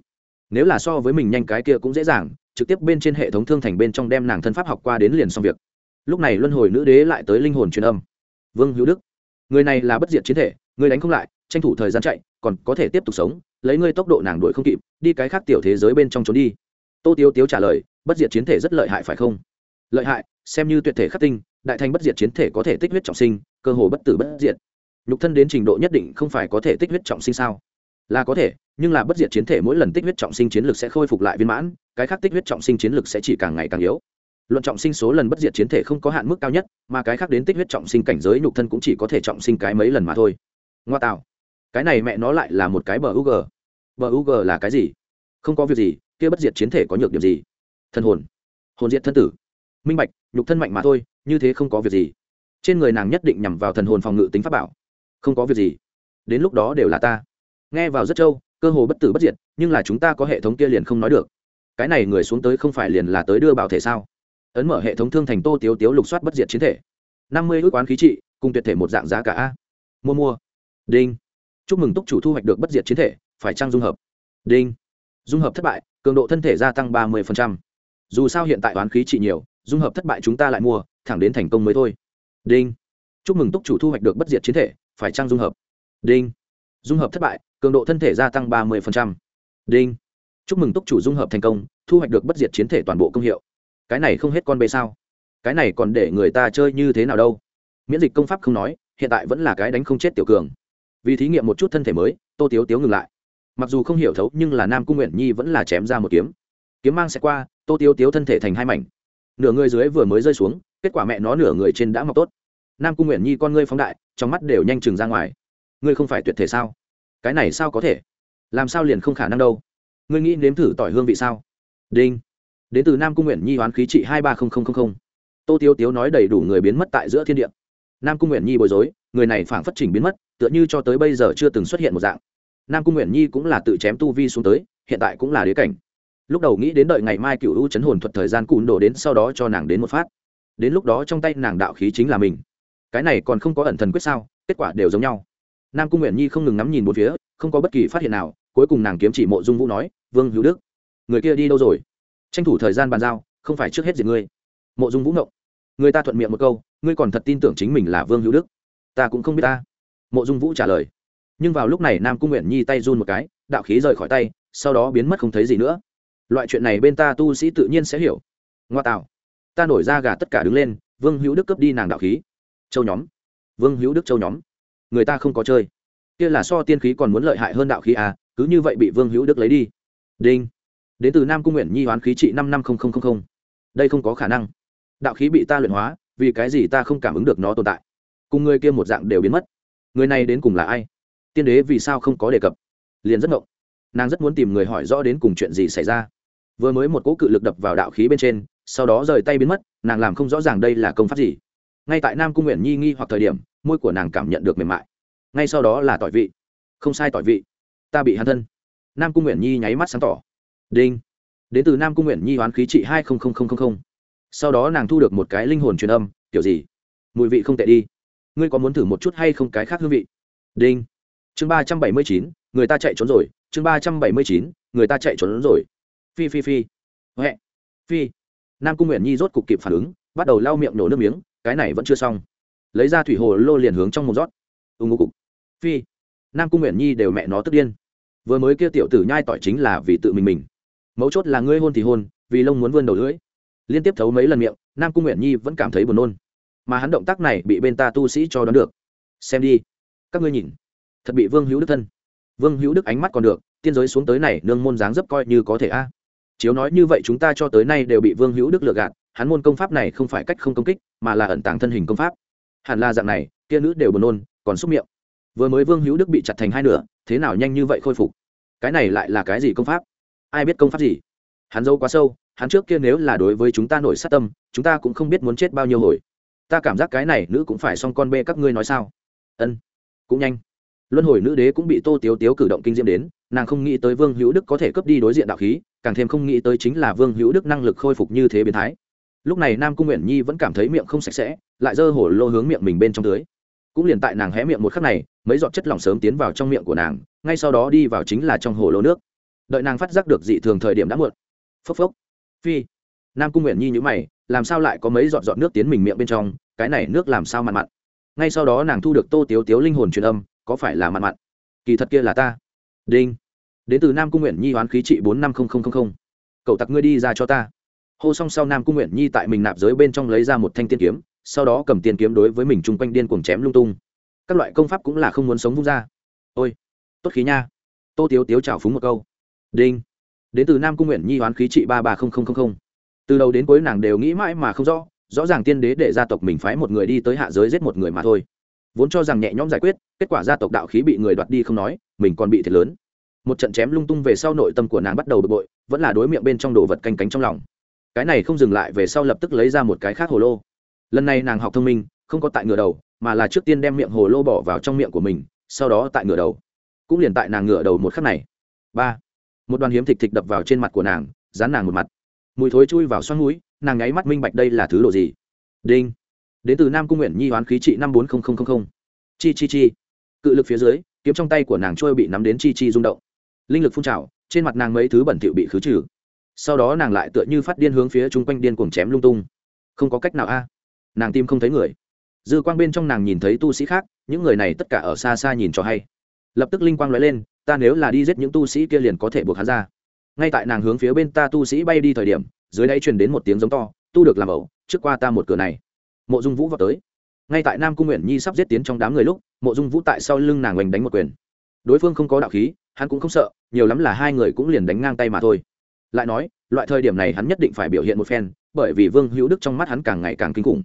Nếu là so với mình nhanh cái kia cũng dễ dàng, trực tiếp bên trên hệ thống thương thành bên trong đem nàng thân pháp học qua đến liền xong việc. Lúc này luân hồi nữ đế lại tới linh hồn truyền âm. Vương hữu đức, người này là bất diệt chiến thể, người đánh không lại, tranh thủ thời gian chạy, còn có thể tiếp tục sống, lấy ngươi tốc độ nàng đuổi không kịp, đi cái khác tiểu thế giới bên trong trốn đi tô tiếu tiếu trả lời, bất diệt chiến thể rất lợi hại, phải không? Lợi hại, xem như tuyệt thể khắc tinh, đại thành bất diệt chiến thể có thể tích huyết trọng sinh, cơ hồ bất tử bất diệt. Nhục thân đến trình độ nhất định không phải có thể tích huyết trọng sinh sao? Là có thể, nhưng là bất diệt chiến thể mỗi lần tích huyết trọng sinh chiến lược sẽ khôi phục lại viên mãn, cái khác tích huyết trọng sinh chiến lược sẽ chỉ càng ngày càng yếu. Luận trọng sinh số lần bất diệt chiến thể không có hạn mức cao nhất, mà cái khác đến tích huyết trọng sinh cảnh giới nhục thân cũng chỉ có thể trọng sinh cái mấy lần mà thôi. Ngoa tạo, cái này mẹ nó lại là một cái bờ u g bờ u g là cái gì? Không có việc gì kia bất diệt chiến thể có nhược điểm gì? Thân hồn. Hồn diệt thân tử. Minh bạch, nhục thân mạnh mà thôi, như thế không có việc gì. Trên người nàng nhất định nhằm vào thần hồn phòng ngự tính pháp bảo. Không có việc gì. Đến lúc đó đều là ta. Nghe vào rất trâu, cơ hồ bất tử bất diệt, nhưng là chúng ta có hệ thống kia liền không nói được. Cái này người xuống tới không phải liền là tới đưa bảo thể sao? Ấn mở hệ thống thương thành tô tiếu tiếu lục soát bất diệt chiến thể. Năm mươi ước oán khí trị, cùng tuyệt thể một dạng giá cả a. Mua mua. Đinh. Chúc mừng túc chủ thu hoạch được bất diệt chiến thể, phải trang dung hợp? Đinh. Dung hợp thất bại cường độ thân thể gia tăng ba mươi dù sao hiện tại oán khí trị nhiều, dung hợp thất bại chúng ta lại mua, thẳng đến thành công mới thôi. Đinh. Chúc mừng túc chủ thu hoạch được bất diệt chiến thể, phải trăng dung hợp? Đinh. Dung hợp thất bại, cường độ thân thể gia tăng ba mươi đinh. Chúc mừng túc chủ dung hợp thành công, thu hoạch được bất diệt chiến thể toàn bộ công hiệu. Cái này không hết con bê sao? Cái này còn để người ta chơi như thế nào đâu? Miễn dịch công pháp không nói, hiện tại vẫn là cái đánh không chết tiểu cường. Vì thí nghiệm một chút thân thể mới, tô tiếu tiếu ngừng lại mặc dù không hiểu thấu, nhưng là nam cung nguyện nhi vẫn là chém ra một kiếm. Kiếm mang sẽ qua, tô tiêu tiếu thân thể thành hai mảnh. Nửa người dưới vừa mới rơi xuống, kết quả mẹ nó nửa người trên đã mọc tốt. Nam cung nguyện nhi con ngươi phóng đại, trong mắt đều nhanh chừng ra ngoài. Ngươi không phải tuyệt thể sao? Cái này sao có thể? Làm sao liền không khả năng đâu? Ngươi nghĩ nếm thử tỏi hương vị sao? Đinh. Đến từ nam cung nguyện nhi hoán khí trị hai ba tô tiêu tiếu nói đầy đủ người biến mất tại giữa thiên địa. Nam cung nguyện nhi bối rối, người này phảng phất trình biến mất, tựa như cho tới bây giờ chưa từng xuất hiện một dạng nam cung nguyện nhi cũng là tự chém tu vi xuống tới, hiện tại cũng là đế cảnh. Lúc đầu nghĩ đến đợi ngày mai cựu u chấn hồn thuật thời gian cùn đổ đến sau đó cho nàng đến một phát. Đến lúc đó trong tay nàng đạo khí chính là mình. Cái này còn không có ẩn thần quyết sao, kết quả đều giống nhau. Nam cung nguyện nhi không ngừng ngắm nhìn một phía, không có bất kỳ phát hiện nào, cuối cùng nàng kiếm chỉ mộ dung vũ nói, vương hữu đức, người kia đi đâu rồi? Tranh thủ thời gian bàn giao, không phải trước hết diệt ngươi. Mộ dung vũ ngộng. Người ta thuận miệng một câu, ngươi còn thật tin tưởng chính mình là vương hữu đức? Ta cũng không biết ta. Mộ dung vũ trả lời nhưng vào lúc này nam cung nguyện nhi tay run một cái, đạo khí rời khỏi tay, sau đó biến mất không thấy gì nữa. Loại chuyện này bên ta tu sĩ tự nhiên sẽ hiểu. Ngoa tạo. Ta nổi ra gà tất cả đứng lên, vương hữu đức cướp đi nàng đạo khí. Châu nhóm. Vương hữu đức châu nhóm. Người ta không có chơi. Kia là so tiên khí còn muốn lợi hại hơn đạo khí à cứ như vậy bị vương hữu đức lấy đi. Đinh. Đến từ nam cung nguyện nhi hoán khí trị năm năm đây không có khả năng. Đạo khí bị ta luyện hóa, vì cái gì ta không cảm ứng được nó tồn tại? Cùng người kia một dạng đều biến mất. Người này đến cùng là ai? Tiên đế vì sao không có đề cập? Liền rất ngộng. Nàng rất muốn tìm người hỏi rõ đến cùng chuyện gì xảy ra. Vừa mới một cỗ cự lực đập vào đạo khí bên trên, sau đó rời tay biến mất, nàng làm không rõ ràng đây là công pháp gì. Ngay tại nam cung nguyện nhi nghi hoặc thời điểm, môi của nàng cảm nhận được mềm mại. Ngay sau đó là tỏi vị. Không sai tỏi vị. Ta bị hắn thân. Nam cung nguyện nhi nháy mắt sáng tỏ. Đinh. Đến từ nam cung nguyện nhi hoán khí trị hai sau đó nàng thu được một cái linh hồn truyền âm kiểu gì? Mùi vị không tệ đi. Ngươi có muốn thử một chút hay không cái khác hương vị? Đinh chương ba trăm bảy mươi chín, người ta chạy trốn rồi. Chương ba trăm bảy mươi chín, người ta chạy trốn rồi. Phi phi phi. Huệ. Phi. Nam cung nguyện nhi rốt cục kịp phản ứng, bắt đầu lau miệng nổ nước miếng, cái này vẫn chưa xong. Lấy ra thủy hồ lô liền hướng trong một rót. Ưng ngô cục. Phi. Nam cung nguyện nhi đều mẹ nó tức điên. Vừa mới kia tiểu tử nhai tỏi chính là vì tự mình mình. Mấu chốt là ngươi hôn thì hôn, vì lông muốn vươn đầu lưỡi. Liên tiếp thấu mấy lần miệng, nam cung nguyện nhi vẫn cảm thấy buồn nôn. Mà hắn động tác này bị bên ta tu sĩ cho đón được. Xem đi. Các ngươi nhìn thật bị vương hữu đức thân vương hữu đức ánh mắt còn được tiên giới xuống tới này nương môn dáng dấp coi như có thể a chiếu nói như vậy chúng ta cho tới nay đều bị vương hữu đức lừa gạt hắn môn công pháp này không phải cách không công kích mà là ẩn tàng thân hình công pháp hẳn là dạng này kia nữ đều buồn nôn còn xúc miệng vừa mới vương hữu đức bị chặt thành hai nửa thế nào nhanh như vậy khôi phục cái này lại là cái gì công pháp ai biết công pháp gì hắn dâu quá sâu hắn trước kia nếu là đối với chúng ta nổi sát tâm chúng ta cũng không biết muốn chết bao nhiêu hồi ta cảm giác cái này nữ cũng phải xong con bê các ngươi nói sao ân cũng nhanh luân hồi nữ đế cũng bị tô tiếu tiếu cử động kinh diễm đến, nàng không nghĩ tới vương hữu đức có thể cướp đi đối diện đạo khí, càng thêm không nghĩ tới chính là vương hữu đức năng lực khôi phục như thế biến thái. Lúc này nam cung nguyện nhi vẫn cảm thấy miệng không sạch sẽ, lại giơ hổ lô hướng miệng mình bên trong tưới. Cũng liền tại nàng hé miệng một khắc này, mấy giọt chất lỏng sớm tiến vào trong miệng của nàng, ngay sau đó đi vào chính là trong hồ lô nước. Đợi nàng phát giác được dị thường thời điểm đã muộn. Phốc phốc. Phi. Nam cung nguyện nhi nhữ mày, làm sao lại có mấy giọt giọt nước tiến mình miệng bên trong, cái này nước làm sao mặn mặn. Ngay sau đó nàng thu được tô tiếu tiếu linh hồn truyền âm có phải là mặn mặn kỳ thật kia là ta. Đinh. Đến từ nam cung nguyện nhi oán khí trị bốn năm nghìn cậu tặc ngươi đi ra cho ta. Hô xong sau nam cung nguyện nhi tại mình nạp giới bên trong lấy ra một thanh tiên kiếm, sau đó cầm tiền kiếm đối với mình chung quanh điên cuồng chém lung tung. Các loại công pháp cũng là không muốn sống vung ra. Ôi, tốt khí nha. Tô tiếu tiếu chào phúng một câu. Đinh. Đến từ nam cung nguyện nhi oán khí trị ba ba từ đầu đến cuối nàng đều nghĩ mãi mà không rõ rõ ràng tiên đế để gia tộc mình phái một người đi tới hạ giới giết một người mà thôi vốn cho rằng nhẹ nhõm giải quyết, kết quả gia tộc đạo khí bị người đoạt đi không nói, mình còn bị thiệt lớn. Một trận chém lung tung về sau nội tâm của nàng bắt đầu bực bội, vẫn là đối miệng bên trong đồ vật canh cánh trong lòng. Cái này không dừng lại về sau lập tức lấy ra một cái khác hồ lô. Lần này nàng học thông minh, không có tại ngửa đầu, mà là trước tiên đem miệng hồ lô bỏ vào trong miệng của mình, sau đó tại ngửa đầu. Cũng liền tại nàng ngửa đầu một khắc này. Ba. Một đoàn hiếm thịt thịt đập vào trên mặt của nàng, dán nàng một mặt. Mùi thối chui vào xoăn mũi, nàng nháy mắt minh bạch đây là thứ đồ gì. Đinh đến từ nam cung nguyện nhi hoán khí trị năm bốn nghìn chi chi chi. Cự lực phía dưới, kiếm trong tay của nàng trôi bị nắm đến chi chi rung động. Linh lực phun trào, trên mặt nàng mấy thứ bẩn thỉu bị khứ trừ. Sau đó nàng lại tựa như phát điên hướng phía chung quanh điên cuồng chém lung tung. Không có cách nào a. À. Nàng tim không thấy người. Dư quang bên trong nàng nhìn thấy tu sĩ khác, những người này tất cả ở xa xa nhìn cho hay. Lập tức linh quang nói lên, ta nếu là đi giết những tu sĩ kia liền có thể buộc hắn ra. Ngay tại nàng hướng phía bên ta tu sĩ bay đi thời điểm, dưới đáy truyền đến một tiếng giống to, tu được làm ẩu, trước qua ta một cửa này mộ dung vũ vào tới ngay tại nam cung nguyện nhi sắp giết tiến trong đám người lúc mộ dung vũ tại sau lưng nàng oanh đánh một quyền đối phương không có đạo khí hắn cũng không sợ nhiều lắm là hai người cũng liền đánh ngang tay mà thôi lại nói loại thời điểm này hắn nhất định phải biểu hiện một phen bởi vì vương hữu đức trong mắt hắn càng ngày càng kinh khủng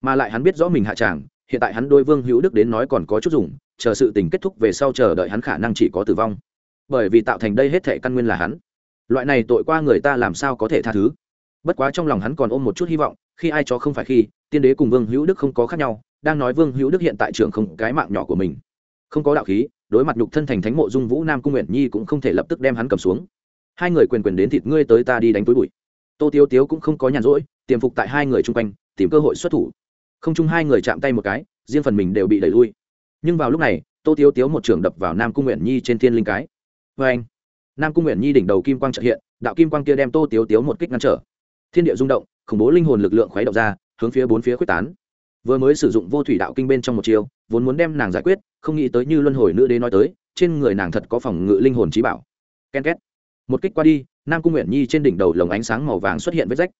mà lại hắn biết rõ mình hạ tràng hiện tại hắn đôi vương hữu đức đến nói còn có chút dùng chờ sự tình kết thúc về sau chờ đợi hắn khả năng chỉ có tử vong bởi vì tạo thành đây hết thể căn nguyên là hắn loại này tội qua người ta làm sao có thể tha thứ bất quá trong lòng hắn còn ôm một chút hy vọng khi ai cho không phải khi, tiên đế cùng vương hữu đức không có khác nhau, đang nói vương hữu đức hiện tại trường không cái mạng nhỏ của mình. Không có đạo khí, đối mặt nhục thân thành thánh mộ dung vũ nam cung nguyện nhi cũng không thể lập tức đem hắn cầm xuống. Hai người quyền quyền đến thịt ngươi tới ta đi đánh túi bụi. Tô tiếu tiếu cũng không có nhàn rỗi, tiềm phục tại hai người chung quanh, tìm cơ hội xuất thủ. Không chung hai người chạm tay một cái, riêng phần mình đều bị đẩy lui. Nhưng vào lúc này, tô tiếu tiếu một trường đập vào nam cung nguyện nhi trên thiên linh cái. Vê anh, nam cung nguyện nhi đỉnh đầu kim quang trợ hiện, đạo kim quang kia đem tô tiếu tiếu một kích ngăn trở. Thiên địa rung động khủng bố linh hồn lực lượng khuấy động ra, hướng phía bốn phía quyết tán. Vừa mới sử dụng vô thủy đạo kinh bên trong một chiều vốn muốn đem nàng giải quyết, không nghĩ tới như luân hồi nữ đế nói tới, trên người nàng thật có phòng ngự linh hồn trí bảo. Ken két. Một kích qua đi, nam cung nguyện nhi trên đỉnh đầu lồng ánh sáng màu vàng xuất hiện vết rách.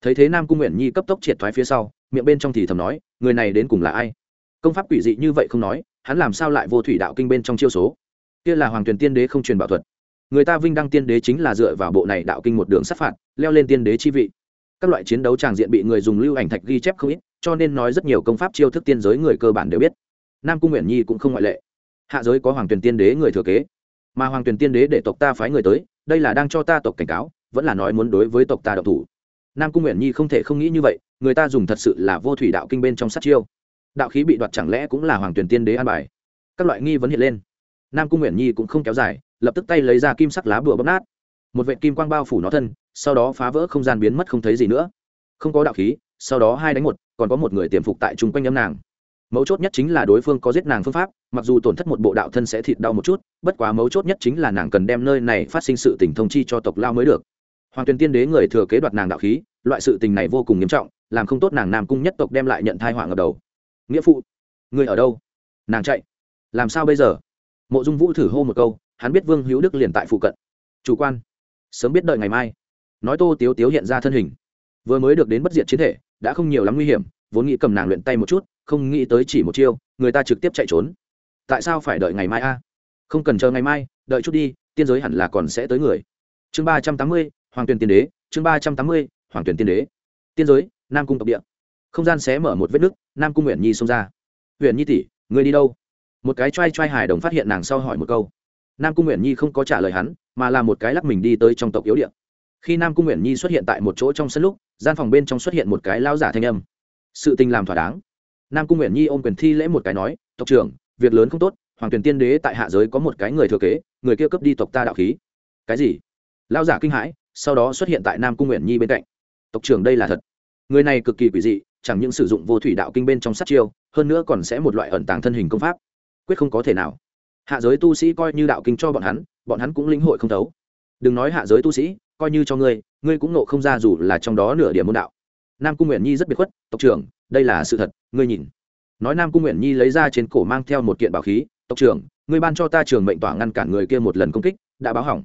Thấy thế nam cung nguyện nhi cấp tốc triệt thoái phía sau, miệng bên trong thì thầm nói, người này đến cùng là ai? Công pháp quỷ dị như vậy không nói, hắn làm sao lại vô thủy đạo kinh bên trong chiêu số? Kia là hoàng tuyền tiên đế không truyền bảo thuật. Người ta vinh đăng tiên đế chính là dựa vào bộ này đạo kinh một đường sát phạt, leo lên tiên đế chi vị các loại chiến đấu tràng diện bị người dùng lưu ảnh thạch ghi chép không ít, cho nên nói rất nhiều công pháp chiêu thức tiên giới người cơ bản đều biết. Nam cung nguyện nhi cũng không ngoại lệ. Hạ giới có hoàng tuyển tiên đế người thừa kế. Mà hoàng tuyển tiên đế để tộc ta phái người tới, đây là đang cho ta tộc cảnh cáo, vẫn là nói muốn đối với tộc ta độc thủ. Nam cung nguyện nhi không thể không nghĩ như vậy, người ta dùng thật sự là vô thủy đạo kinh bên trong sát chiêu. Đạo khí bị đoạt chẳng lẽ cũng là hoàng tuyển tiên đế an bài? Các loại nghi vấn hiện lên. Nam cung nguyện nhi cũng không kéo dài, lập tức tay lấy ra kim sắc lá bùa bóp nát một vệ kim quang bao phủ nó thân, sau đó phá vỡ không gian biến mất không thấy gì nữa. Không có đạo khí, sau đó hai đánh một, còn có một người tiềm phục tại chung quanh âm nàng. Mấu chốt nhất chính là đối phương có giết nàng phương pháp, mặc dù tổn thất một bộ đạo thân sẽ thịt đau một chút, bất quá mấu chốt nhất chính là nàng cần đem nơi này phát sinh sự tình thông chi cho tộc lao mới được. Hoàng tuyền tiên đế người thừa kế đoạt nàng đạo khí, loại sự tình này vô cùng nghiêm trọng, làm không tốt nàng nam cung nhất tộc đem lại nhận thai họa ở đầu. Nghĩa phụ, người ở đâu? Nàng chạy. Làm sao bây giờ? Mộ dung vũ thử hô một câu, hắn biết vương hữu đức liền tại phụ cận. Chủ quan sớm biết đợi ngày mai. Nói tô tiếu tiếu hiện ra thân hình. Vừa mới được đến bất diệt chiến thể, đã không nhiều lắm nguy hiểm, vốn nghĩ cầm nàng luyện tay một chút, không nghĩ tới chỉ một chiêu, người ta trực tiếp chạy trốn. Tại sao phải đợi ngày mai a? Không cần chờ ngày mai, đợi chút đi, tiên giới hẳn là còn sẽ tới người. Chương ba trăm tám mươi, hoàng tuyền tiên đế, chương ba trăm tám mươi, hoàng tuyền tiên đế. Tiên giới, nam cung tộc địa. Không gian xé mở một vết nứt, nam cung nguyện nhi xông ra. Huyện nhi tỷ người đi đâu? Một cái t r a i t r a i hài đồng phát hiện nàng sau hỏi một câu nam cung nguyện nhi không có trả lời hắn, mà là một cái lắc mình đi tới trong tộc yếu điện khi nam cung nguyện nhi xuất hiện tại một chỗ trong sân lúc, gian phòng bên trong xuất hiện một cái lao giả thanh âm. Sự tình làm thỏa đáng. Nam cung nguyện nhi ôm quyền thi lễ một cái nói, tộc trưởng, việc lớn không tốt, hoàng tuyển tiên đế tại hạ giới có một cái người thừa kế, người kia cướp đi tộc ta đạo khí. Cái gì? Lao giả kinh hãi, sau đó xuất hiện tại nam cung nguyện nhi bên cạnh. Tộc trưởng đây là thật. Người này cực kỳ quỷ dị, chẳng những sử dụng vô thủy đạo kinh bên trong sát chiêu, hơn nữa còn sẽ một loại ẩn tàng thân hình công pháp. Quyết không có thể nào hạ giới tu sĩ coi như đạo kinh cho bọn hắn bọn hắn cũng lĩnh hội không thấu. Đừng nói hạ giới tu sĩ, coi như cho ngươi ngươi cũng nộ không ra dù là trong đó nửa điểm môn đạo. Nam cung nguyện nhi rất biệt khuất, tộc trưởng, đây là sự thật, ngươi nhìn. Nói nam cung nguyện nhi lấy ra trên cổ mang theo một kiện bảo khí, tộc trưởng, ngươi ban cho ta trường mệnh tỏa ngăn cản người kia một lần công kích, đã báo hỏng.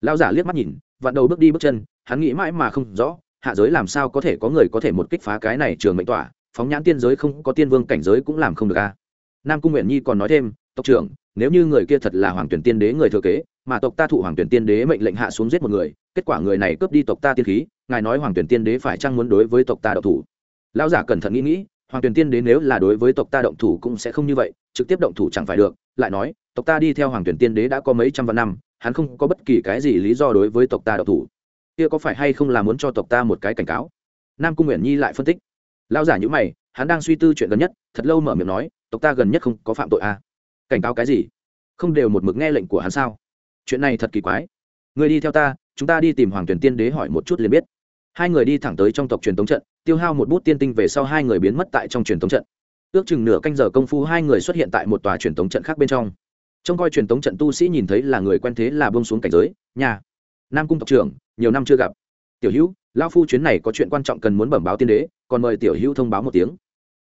Lão giả liếc mắt nhìn, vặn đầu bước đi bước chân, hắn nghĩ mãi mà không rõ, hạ giới làm sao có thể có người có thể một kích phá cái này trường mệnh tỏa, phóng nhãn tiên giới không có tiên vương cảnh giới cũng làm không được a. Nam cung nguyện nhi còn nói thêm, tộc trưởng nếu như người kia thật là hoàng tuyển tiên đế người thừa kế, mà tộc ta thụ hoàng tuyển tiên đế mệnh lệnh hạ xuống giết một người, kết quả người này cướp đi tộc ta tiên khí, ngài nói hoàng tuyển tiên đế phải chăng muốn đối với tộc ta động thủ? Lão giả cẩn thận nghĩ nghĩ, hoàng tuyển tiên đế nếu là đối với tộc ta động thủ cũng sẽ không như vậy, trực tiếp động thủ chẳng phải được, lại nói, tộc ta đi theo hoàng tuyển tiên đế đã có mấy trăm vạn năm, hắn không có bất kỳ cái gì lý do đối với tộc ta động thủ. Kia có phải hay không là muốn cho tộc ta một cái cảnh cáo? Nam cung nguyện nhi lại phân tích. Lão giả nhữ mày, hắn đang suy tư chuyện gần nhất, thật lâu mở miệng nói, tộc ta gần nhất không có phạm tội à cảnh cáo cái gì? Không đều một mực nghe lệnh của hắn sao? Chuyện này thật kỳ quái. Người đi theo ta, chúng ta đi tìm hoàng tuyển tiên đế hỏi một chút liền biết. Hai người đi thẳng tới trong tộc truyền thống trận, tiêu hao một bút tiên tinh về sau hai người biến mất tại trong truyền thống trận. Ước chừng nửa canh giờ công phu hai người xuất hiện tại một tòa truyền thống trận khác bên trong. Trông coi truyền thống trận tu sĩ nhìn thấy là người quen thế là bông xuống cảnh giới, nhà. Nam cung tộc trưởng, nhiều năm chưa gặp. Tiểu hữu lao phu chuyến này có chuyện quan trọng cần muốn bẩm báo tiên đế, còn mời tiểu hữu thông báo một tiếng.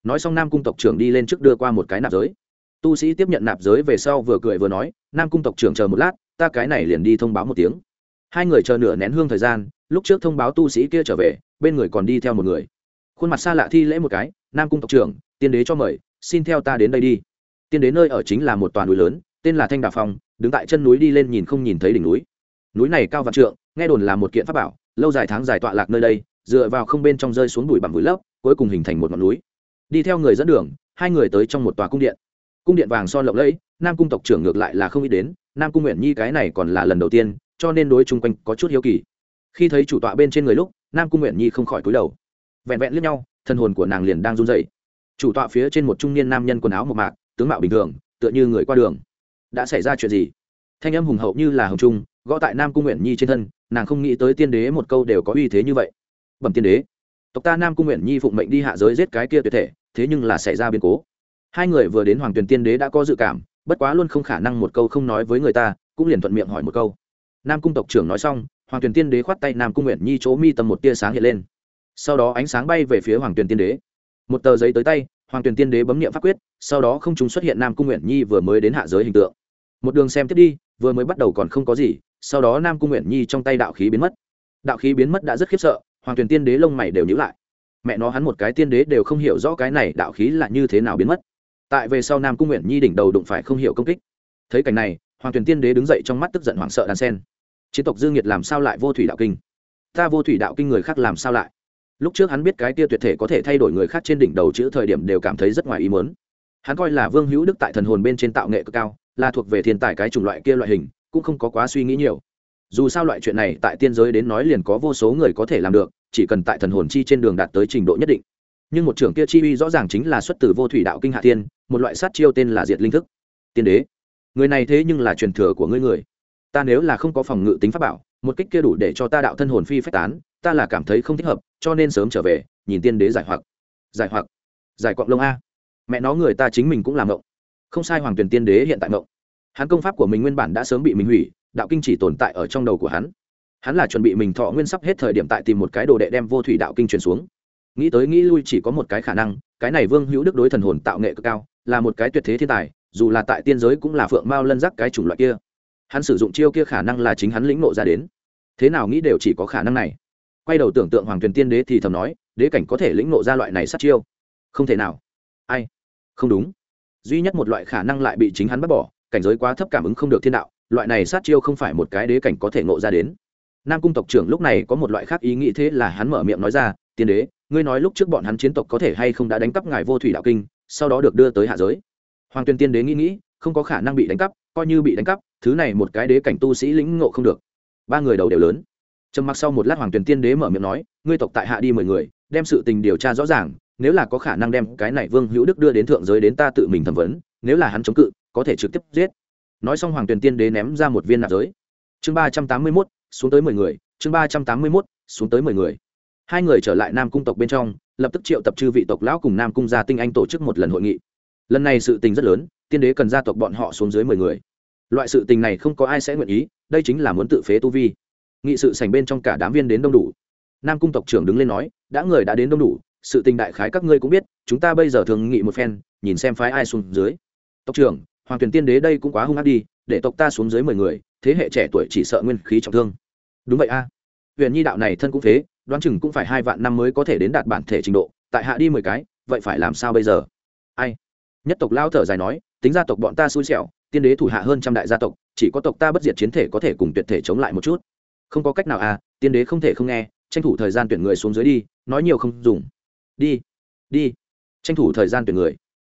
Nói xong nam cung tộc trưởng đi lên trước đưa qua một cái nạp giới tu sĩ tiếp nhận nạp giới về sau vừa cười vừa nói, nam cung tộc trưởng chờ một lát, ta cái này liền đi thông báo một tiếng. Hai người chờ nửa nén hương thời gian, lúc trước thông báo tu sĩ kia trở về, bên người còn đi theo một người. Khuôn mặt xa lạ thi lễ một cái, nam cung tộc trưởng, tiên đế cho mời, xin theo ta đến đây đi. Tiên đế nơi ở chính là một toàn núi lớn, tên là thanh đà phong, đứng tại chân núi đi lên nhìn không nhìn thấy đỉnh núi. Núi này cao vạn trượng, nghe đồn là một kiện pháp bảo, lâu dài tháng dài tọa lạc nơi đây, dựa vào không bên trong rơi xuống bụi bằng vùi lấp, cuối cùng hình thành một ngọn núi. Đi theo người dẫn đường, hai người tới trong một tòa cung điện cung điện vàng son lộng lẫy, nam cung tộc trưởng ngược lại là không ít đến, nam cung nguyện nhi cái này còn là lần đầu tiên, cho nên đối chung quanh có chút hiếu kỳ. Khi thấy chủ tọa bên trên người lúc, nam cung nguyện nhi không khỏi cúi đầu. Vẹn vẹn lướt nhau thân hồn của nàng liền đang run dậy chủ tọa phía trên một trung niên nam nhân quần áo một mạc, tướng mạo bình thường, tựa như người qua đường. Đã xảy ra chuyện gì? Thanh âm hùng hậu như là hồng trung, gõ tại nam cung nguyện nhi trên thân, nàng không nghĩ tới tiên đế một câu đều có uy thế như vậy. Bẩm tiên đế, tộc ta nam cung nguyện nhi phụng mệnh đi hạ giới giết cái kia tuyệt thể, thế nhưng là xảy ra biến cố hai người vừa đến hoàng tuyền tiên đế đã có dự cảm, bất quá luôn không khả năng một câu không nói với người ta, cũng liền thuận miệng hỏi một câu. Nam cung tộc trưởng nói xong, hoàng tuyền tiên đế khoát tay nam cung nguyện nhi chỗ mi tầm một tia sáng hiện lên. Sau đó ánh sáng bay về phía hoàng tuyền tiên đế. Một tờ giấy tới tay, hoàng tuyền tiên đế bấm nghiệm pháp quyết, sau đó không chúng xuất hiện nam cung nguyện nhi vừa mới đến hạ giới hình tượng. Một đường xem tiếp đi, vừa mới bắt đầu còn không có gì, sau đó nam cung nguyện nhi trong tay đạo khí biến mất. Đạo khí biến mất đã rất khiếp sợ, hoàng tuyền tiên đế lông mày đều nhữ lại. Mẹ nó hắn một cái tiên đế đều không hiểu rõ cái này đạo khí là như thế nào biến mất tại về sau nam cung nguyện nhi đỉnh đầu đụng phải không hiểu công kích. Thấy cảnh này, hoàng tuyền tiên đế đứng dậy trong mắt tức giận hoảng sợ đan sen. Chiến tộc dương nhiệt làm sao lại vô thủy đạo kinh? Ta vô thủy đạo kinh người khác làm sao lại? Lúc trước hắn biết cái tia tuyệt thể có thể thay đổi người khác trên đỉnh đầu chữ thời điểm đều cảm thấy rất ngoài ý mớn hắn coi là vương hữu đức tại thần hồn bên trên tạo nghệ cực cao, là thuộc về thiên tài cái chủng loại kia loại hình, cũng không có quá suy nghĩ nhiều. Dù sao loại chuyện này tại tiên giới đến nói liền có vô số người có thể làm được, chỉ cần tại thần hồn chi trên đường đạt tới trình độ nhất định. Nhưng một trưởng kia chi uy rõ ràng chính là xuất từ vô thủy đạo kinh hạ thiên một loại sát chiêu tên là diệt linh thức. Tiên đế, người này thế nhưng là truyền thừa của ngươi người. Ta nếu là không có phòng ngự tính pháp bảo, một kích kia đủ để cho ta đạo thân hồn phi phách tán, ta là cảm thấy không thích hợp, cho nên sớm trở về, nhìn tiên đế giải hoặc. Giải hoặc. Giải quạng lông a. Mẹ nó người ta chính mình cũng làm ngộng. Không sai hoàng tuyển tiên đế hiện tại ngộng. Hắn công pháp của mình nguyên bản đã sớm bị mình hủy, đạo kinh chỉ tồn tại ở trong đầu của hắn. Hắn là chuẩn bị mình thọ nguyên sắp hết thời điểm tại tìm một cái đồ đệ đem vô thủy đạo kinh truyền xuống. Nghĩ tới nghĩ lui chỉ có một cái khả năng, cái này vương hữu đức đối thần hồn tạo nghệ cực cao là một cái tuyệt thế thiên tài, dù là tại tiên giới cũng là phượng mao lân giác cái chủng loại kia. Hắn sử dụng chiêu kia khả năng là chính hắn lĩnh nộ ra đến. Thế nào nghĩ đều chỉ có khả năng này. Quay đầu tưởng tượng hoàng tuyền tiên đế thì thầm nói, đế cảnh có thể lĩnh nộ ra loại này sát chiêu? Không thể nào. Ai? Không đúng. Duy nhất một loại khả năng lại bị chính hắn bắt bỏ, cảnh giới quá thấp cảm ứng không được thiên đạo, loại này sát chiêu không phải một cái đế cảnh có thể ngộ ra đến. Nam cung tộc trưởng lúc này có một loại khác ý nghĩ thế là hắn mở miệng nói ra, tiên đế, ngươi nói lúc trước bọn hắn chiến tộc có thể hay không đã đánh cắp ngài vô thủy đạo kinh sau đó được đưa tới hạ giới. Hoàng tuyên tiên đế nghĩ nghĩ, không có khả năng bị đánh cắp, coi như bị đánh cắp, thứ này một cái đế cảnh tu sĩ lĩnh ngộ không được. Ba người đầu đều lớn. Trầm mặc sau một lát hoàng tuyên tiên đế mở miệng nói, ngươi tộc tại hạ đi mười người, đem sự tình điều tra rõ ràng, nếu là có khả năng đem cái này vương hữu đức đưa đến thượng giới đến ta tự mình thẩm vấn, nếu là hắn chống cự, có thể trực tiếp giết. Nói xong hoàng tuyền tiên đế ném ra một viên nạp giới. Chương ba trăm tám mươi mốt, xuống tới mười người, chương ba trăm tám mươi mốt, xuống tới mười người hai người trở lại nam cung tộc bên trong, lập tức triệu tập chư vị tộc lão cùng nam cung gia tinh anh tổ chức một lần hội nghị. Lần này sự tình rất lớn, tiên đế cần gia tộc bọn họ xuống dưới mười người. Loại sự tình này không có ai sẽ nguyện ý, đây chính là muốn tự phế tu vi. Nghị sự sành bên trong cả đám viên đến đông đủ. Nam cung tộc trưởng đứng lên nói, đã người đã đến đông đủ, sự tình đại khái các ngươi cũng biết, chúng ta bây giờ thường nghị một phen, nhìn xem phái ai xuống dưới. Tộc trưởng, hoàng tuyển tiên đế đây cũng quá hung ác đi, để tộc ta xuống dưới mười người, thế hệ trẻ tuổi chỉ sợ nguyên khí trọng thương. Đúng vậy a. À. huyền nhi đạo này thân cũng phế đoán chừng cũng phải hai vạn năm mới có thể đến đạt bản thể trình độ, tại hạ đi mười cái, vậy phải làm sao bây giờ? Ai? Nhất tộc lao thở dài nói, tính gia tộc bọn ta xui xẻo, tiên đế thủ hạ hơn trăm đại gia tộc, chỉ có tộc ta bất diệt chiến thể có thể cùng tuyệt thể chống lại một chút. Không có cách nào à tiên đế không thể không nghe, tranh thủ thời gian tuyển người xuống dưới đi, nói nhiều không dùng. Đi đi, tranh thủ thời gian tuyển người.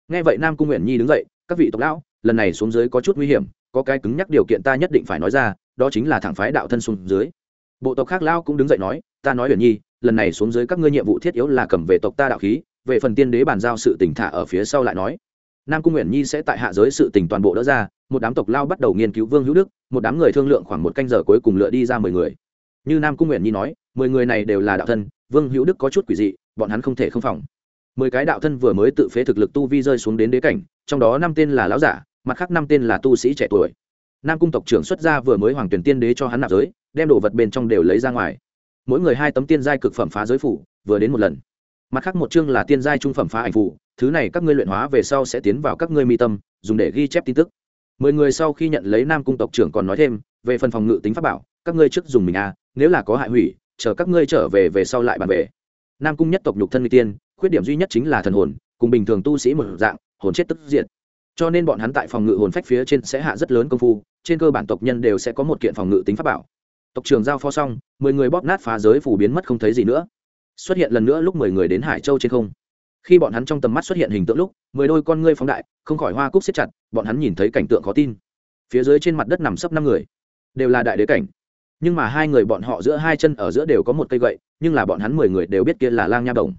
Nghe vậy nam cung nguyện nhi đứng dậy, các vị tộc lão, lần này xuống dưới có chút nguy hiểm, có cái cứng nhắc điều kiện ta nhất định phải nói ra, đó chính là thẳng phái đạo thân xuống dưới bộ tộc khác lao cũng đứng dậy nói, ta nói huyền nhi, lần này xuống dưới các ngươi nhiệm vụ thiết yếu là cầm về tộc ta đạo khí, về phần tiên đế bàn giao sự tỉnh thả ở phía sau lại nói. Nam cung nguyện nhi sẽ tại hạ giới sự tỉnh toàn bộ đỡ ra, một đám tộc lao bắt đầu nghiên cứu vương hữu đức, một đám người thương lượng khoảng một canh giờ cuối cùng lựa đi ra mười người. Như nam cung nguyện nhi nói, mười người này đều là đạo thân, vương hữu đức có chút quỷ dị, bọn hắn không thể không phòng. Mười cái đạo thân vừa mới tự phế thực lực tu vi rơi xuống đến đế cảnh, trong đó năm tên là lão giả, mặt khác năm tên là tu sĩ trẻ tuổi nam cung tộc trưởng xuất ra vừa mới hoàng tuyển tiên đế cho hắn nạp giới đem đồ vật bên trong đều lấy ra ngoài. Mỗi người hai tấm tiên giai cực phẩm phá giới phủ vừa đến một lần. Mặt khác một chương là tiên giai trung phẩm phá ảnh phủ thứ này các ngươi luyện hóa về sau sẽ tiến vào các ngươi mi tâm dùng để ghi chép tin tức. Mười người sau khi nhận lấy nam cung tộc trưởng còn nói thêm về phần phòng ngự tính pháp bảo các ngươi trước dùng mình a à, nếu là có hại hủy chờ các ngươi trở về về sau lại bàn về. Nam cung nhất tộc nhục thân n tiên khuyết điểm duy nhất chính là thần hồn cùng bình thường tu sĩ một dạng hồn chết tức diệt cho nên bọn hắn tại phòng ngự hồn phách phía trên sẽ hạ rất lớn công phu, trên cơ bản tộc nhân đều sẽ có một kiện phòng ngự tính pháp bảo. Tộc trường giao pho xong, mười người bóp nát phá giới phủ biến mất không thấy gì nữa. Xuất hiện lần nữa lúc mười người đến hải châu trên không. Khi bọn hắn trong tầm mắt xuất hiện hình tượng lúc, mười đôi con ngươi phóng đại, không khỏi hoa cúc xếp chặt, bọn hắn nhìn thấy cảnh tượng khó tin. Phía dưới trên mặt đất nằm sấp năm người, đều là đại đế cảnh. Nhưng mà hai người bọn họ giữa hai chân ở giữa đều có một cây gậy, nhưng là bọn hắn mười người đều biết kia là lang nha bổng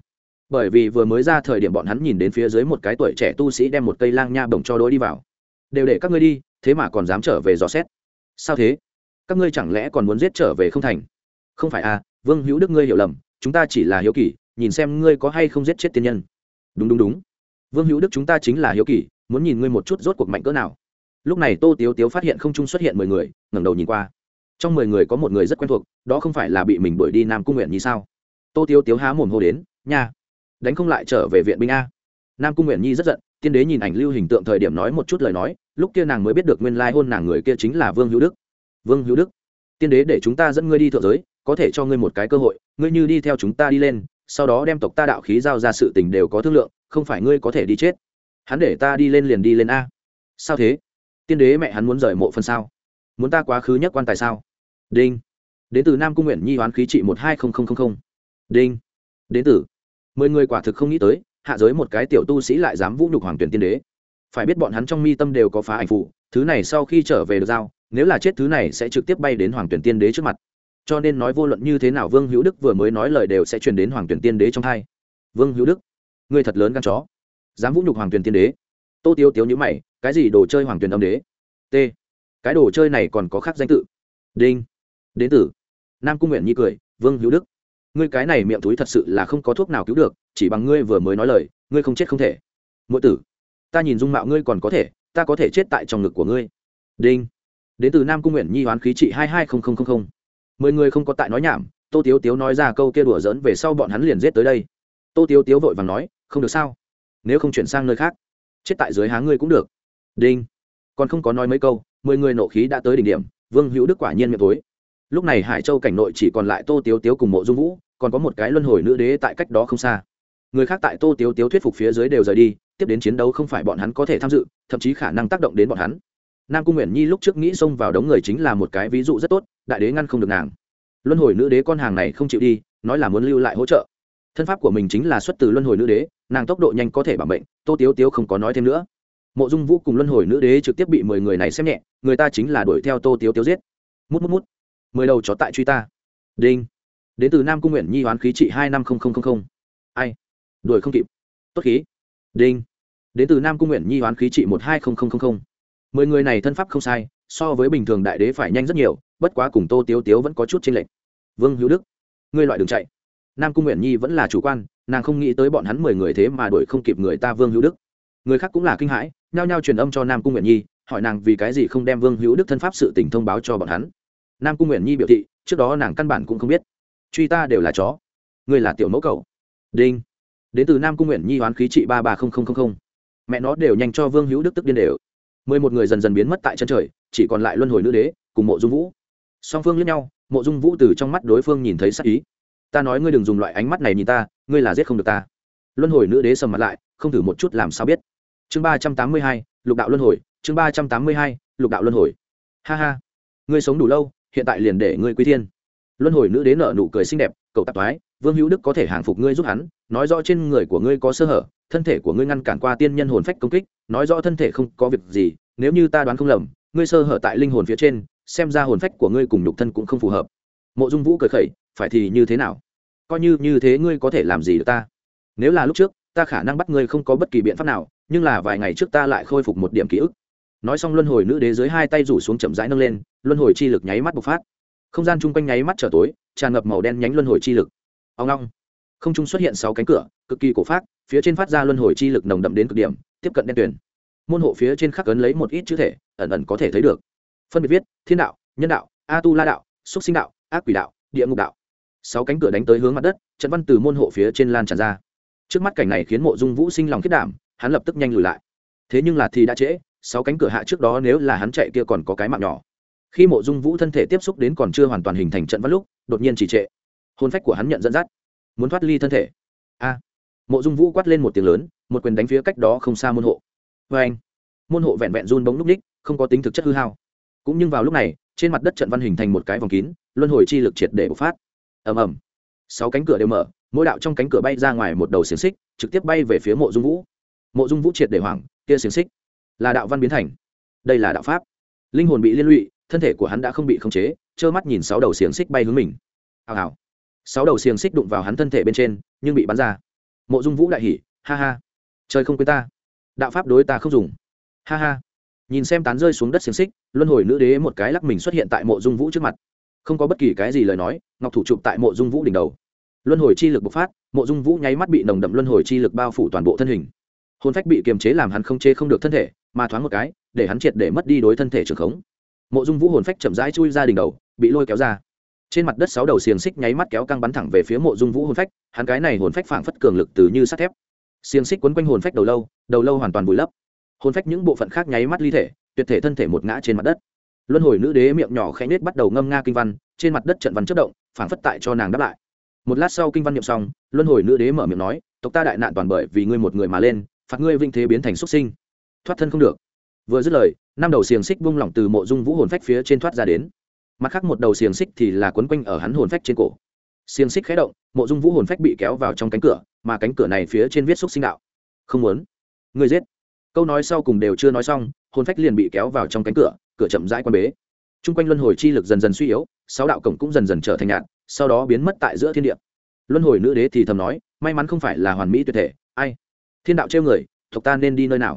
bởi vì vừa mới ra thời điểm bọn hắn nhìn đến phía dưới một cái tuổi trẻ tu sĩ đem một cây lang nha bổng cho đối đi vào. Đều để các ngươi đi, thế mà còn dám trở về dò xét. Sao thế? Các ngươi chẳng lẽ còn muốn giết trở về không thành? Không phải à vương hữu đức ngươi hiểu lầm, chúng ta chỉ là hiếu kỳ, nhìn xem ngươi có hay không giết chết tiên nhân. Đúng đúng đúng. Vương hữu đức chúng ta chính là hiếu kỳ, muốn nhìn ngươi một chút rốt cuộc mạnh cỡ nào. Lúc này tô tiếu tiếu phát hiện không trung xuất hiện mười người, ngẩng đầu nhìn qua. Trong mười người có một người rất quen thuộc, đó không phải là bị mình đuổi đi nam cung nguyện như sao? Tô tiếu tiếu há mồm hô đến, nha đánh không lại trở về viện binh a. Nam cung nguyện nhi rất giận, tiên đế nhìn ảnh lưu hình tượng thời điểm nói một chút lời nói, lúc kia nàng mới biết được nguyên lai hôn nàng người kia chính là vương hữu đức. Vương hữu đức, tiên đế để chúng ta dẫn ngươi đi thượng giới, có thể cho ngươi một cái cơ hội, ngươi như đi theo chúng ta đi lên, sau đó đem tộc ta đạo khí giao ra sự tình đều có thương lượng, không phải ngươi có thể đi chết. Hắn để ta đi lên liền đi lên a. Sao thế? Tiên đế mẹ hắn muốn rời mộ phần sao? Muốn ta quá khứ nhất quan tài sao? Đinh. Đến từ nam cung nguyện nhi hoán khí trị một hai nghìn đinh. Đến từ mười người quả thực không nghĩ tới, hạ giới một cái tiểu tu sĩ lại dám vũ nhục hoàng tuyển tiên đế. Phải biết bọn hắn trong mi tâm đều có phá ảnh phụ thứ này sau khi trở về được giao, nếu là chết thứ này sẽ trực tiếp bay đến hoàng tuyển tiên đế trước mặt. Cho nên nói vô luận như thế nào vương hữu đức vừa mới nói lời đều sẽ truyền đến hoàng tuyển tiên đế trong hai vương hữu đức người thật lớn gan chó. Dám vũ nhục hoàng tuyển tiên đế. Tô tiêu tiếu nhữ mày, cái gì đồ chơi hoàng tuyển âm đế? T. Cái đồ chơi này còn có khác danh tự. Đinh. Đến tử nam cung nguyện nhi cười, vương hữu đức ngươi cái này miệng túi thật sự là không có thuốc nào cứu được, chỉ bằng ngươi vừa mới nói lời, ngươi không chết không thể. Mỗi tử, ta nhìn dung mạo ngươi còn có thể, ta có thể chết tại trong ngực của ngươi. Đinh. Đến từ nam cung nguyện nhi hoán khí trị hai hai nghìn mười người không có tại nói nhảm, tô tiếu tiếu nói ra câu kia đùa dỡn về sau bọn hắn liền giết tới đây. Tô tiếu tiếu vội vàng nói, không được sao? Nếu không chuyển sang nơi khác, chết tại dưới háng ngươi cũng được. Đinh. Còn không có nói mấy câu, mười người nộ khí đã tới đỉnh điểm, vương hữu đức quả nhiên miệng tối lúc này hải châu cảnh nội chỉ còn lại tô tiếu tiếu cùng mộ dung vũ, còn có một cái luân hồi nữ đế tại cách đó không xa. Người khác tại tô tiếu tiếu thuyết phục phía dưới đều rời đi, tiếp đến chiến đấu không phải bọn hắn có thể tham dự, thậm chí khả năng tác động đến bọn hắn. Nam cung nguyện nhi lúc trước nghĩ xông vào đống người chính là một cái ví dụ rất tốt, đại đế ngăn không được nàng. Luân hồi nữ đế con hàng này không chịu đi, nói là muốn lưu lại hỗ trợ. Thân pháp của mình chính là xuất từ luân hồi nữ đế, nàng tốc độ nhanh có thể bảo mệnh, tô tiếu tiếu không có nói thêm nữa. Mộ dung vũ cùng luân hồi nữ đế trực tiếp bị mười người này xem nhẹ, người ta chính là đuổi theo tô tiếu tiếu giết. Mút mút mút mười đầu chó tại truy ta. Đinh. Đến từ nam cung nguyện nhi hoán khí trị hai năm nghìn ai? Đuổi không kịp. Tốt khí. Đinh. Đến từ nam cung nguyện nhi hoán khí trị một hai nghìn mười người này thân pháp không sai, so với bình thường đại đế phải nhanh rất nhiều, bất quá cùng tô tiếu tiếu vẫn có chút chênh lệch. Vương hữu đức, ngươi loại đường chạy. Nam cung nguyện nhi vẫn là chủ quan, nàng không nghĩ tới bọn hắn mười người thế mà đuổi không kịp người ta vương hữu đức. Người khác cũng là kinh hãi, nhao nhao truyền âm cho nam cung nguyện nhi, hỏi nàng vì cái gì không đem vương hữu đức thân pháp sự tình thông báo cho bọn hắn nam cung nguyện nhi biểu thị, trước đó nàng căn bản cũng không biết. Truy ta đều là chó. Ngươi là tiểu mẫu cầu đinh. Đến từ nam cung nguyện nhi hoán khí trị ba ba mẹ nó đều nhanh cho vương hữu đức tức điên đều. Mười một người dần dần biến mất tại chân trời, chỉ còn lại luân hồi nữ đế cùng mộ dung vũ. Song phương lẫn nhau, mộ dung vũ từ trong mắt đối phương nhìn thấy sắc ý. Ta nói ngươi đừng dùng loại ánh mắt này nhìn ta, ngươi là giết không được ta. Luân hồi nữ đế sầm mặt lại, không thử một chút làm sao biết. Chương ba trăm tám mươi hai, lục đạo luân hồi, chương ba trăm tám mươi hai, lục đạo luân hồi. Ha ha. Ngươi sống đủ lâu hiện tại liền để ngươi quy thiên. Luân hồi nữ đế nợ nụ cười xinh đẹp, cậu tạp thoái, vương hữu đức có thể hàng phục ngươi giúp hắn, nói rõ trên người của ngươi có sơ hở, thân thể của ngươi ngăn cản qua tiên nhân hồn phách công kích, nói rõ thân thể không có việc gì, nếu như ta đoán không lầm, ngươi sơ hở tại linh hồn phía trên, xem ra hồn phách của ngươi cùng nhục thân cũng không phù hợp. Mộ dung vũ cười khẩy, phải thì như thế nào? Coi như như thế ngươi có thể làm gì được ta? Nếu là lúc trước, ta khả năng bắt ngươi không có bất kỳ biện pháp nào, nhưng là vài ngày trước ta lại khôi phục một điểm ký ức nói xong luân hồi nữ đế dưới hai tay rủ xuống chậm rãi nâng lên, luân hồi chi lực nháy mắt bộc phát. Không gian chung quanh nháy mắt trở tối, tràn ngập màu đen nhánh luân hồi chi lực. Ông long không trung xuất hiện sáu cánh cửa, cực kỳ cổ phát phía trên phát ra luân hồi chi lực nồng đậm đến cực điểm, tiếp cận đen tuyển môn hộ phía trên khắc ấn lấy một ít chữ thể, ẩn ẩn có thể thấy được. Phân biệt viết, thiên đạo, nhân đạo, a tu la đạo xúc sinh đạo, ác quỷ đạo, địa ngục đạo. Sáu cánh cửa đánh tới hướng mặt đất, trận văn từ môn hộ phía trên lan tràn ra. Trước mắt cảnh này khiến mộ dung vũ sinh lòng khiết đảm, hắn lập tức nhanh lùi lại. Thế nhưng là thì đã trễ sáu cánh cửa hạ trước đó nếu là hắn chạy kia còn có cái mạng nhỏ. Khi mộ dung vũ thân thể tiếp xúc đến còn chưa hoàn toàn hình thành trận văn lúc, đột nhiên chỉ trệ. Hôn phách của hắn nhận dẫn dắt. Muốn thoát ly thân thể. A. Mộ dung vũ quát lên một tiếng lớn, một quyền đánh phía cách đó không xa môn hộ. Vê anh. Môn hộ vẹn vẹn run bóng lúc ních không có tính thực chất hư hao. Cũng nhưng vào lúc này, trên mặt đất trận văn hình thành một cái vòng kín, luân hồi chi lực triệt để bộc phát. Ầm ầm. Sáu cánh cửa đều mở, mỗi đạo trong cánh cửa bay ra ngoài một đầu xiềng xích, trực tiếp bay về phía mộ dung vũ. Mộ dung vũ triệt để hoảng, kia xiềng xích là đạo văn biến thành. Đây là đạo pháp. Linh hồn bị liên lụy, thân thể của hắn đã không bị khống chế, trơ mắt nhìn sáu đầu xiềng xích bay hướng mình. Hào hào. Sáu đầu xiềng xích đụng vào hắn thân thể bên trên, nhưng bị bắn ra. Mộ dung vũ đại hỉ, ha ha. Trời không quên ta. Đạo pháp đối ta không dùng. Ha ha. Nhìn xem tán rơi xuống đất xiềng xích, luân hồi nữ đế một cái lắc mình xuất hiện tại mộ dung vũ trước mặt. Không có bất kỳ cái gì lời nói, ngọc thủ chụp tại mộ dung vũ đỉnh đầu. Luân hồi chi lực bộc phát, mộ dung vũ nháy mắt bị nồng đậm luân hồi chi lực bao phủ toàn bộ thân hình. Hồn phách bị kiềm chế làm hắn không chế không được thân thể mà thoáng một cái, để hắn triệt để mất đi đối thân thể trường khống. Mộ dung vũ hồn phách chậm rãi chui ra đỉnh đầu, bị lôi kéo ra. Trên mặt đất sáu đầu xiềng xích nháy mắt kéo căng bắn thẳng về phía mộ dung vũ hồn phách, hắn cái này hồn phách phảng phất cường lực từ như sắt thép. Xiềng xích quấn quanh hồn phách đầu lâu đầu lâu hoàn toàn vùi lấp. Hồn phách những bộ phận khác nháy mắt ly thể, tuyệt thể thân thể một ngã trên mặt đất. Luân hồi nữ đế miệng nhỏ khẽ nết bắt đầu ngâm nga kinh văn, trên mặt đất trận văn chất động, phảng phất tại cho nàng đáp lại. Một lát sau kinh văn niệm xong, luân hồi nữ đế mở miệng nói, tộc ta đại nạn toàn bởi vì ngươi một người mà lên, phạt ngươi vinh thế biến thành xuất sinh thoát thân không được. Vừa dứt lời, năm đầu xiềng xích bung lỏng từ mộ dung vũ hồn phách phía trên thoát ra đến. Mặt khác một đầu xiềng xích thì là quấn quanh ở hắn hồn phách trên cổ. Xiềng xích khé động, mộ dung vũ hồn phách bị kéo vào trong cánh cửa, mà cánh cửa này phía trên viết xúc sinh đạo. Không muốn. Người giết. Câu nói sau cùng đều chưa nói xong, hồn phách liền bị kéo vào trong cánh cửa cửa chậm rãi quan bế. T r u n g quanh luân hồi chi lực dần dần suy yếu, sáu đạo cổng cũng dần dần trở thành nhạt, sau đó biến mất tại giữa thiên địa. Luân hồi nữ đế thì thầm nói, may mắn không phải là hoàn mỹ tuyệt thể, ai? Thiên đạo trêu người thuộc ta nên đi nơi nào?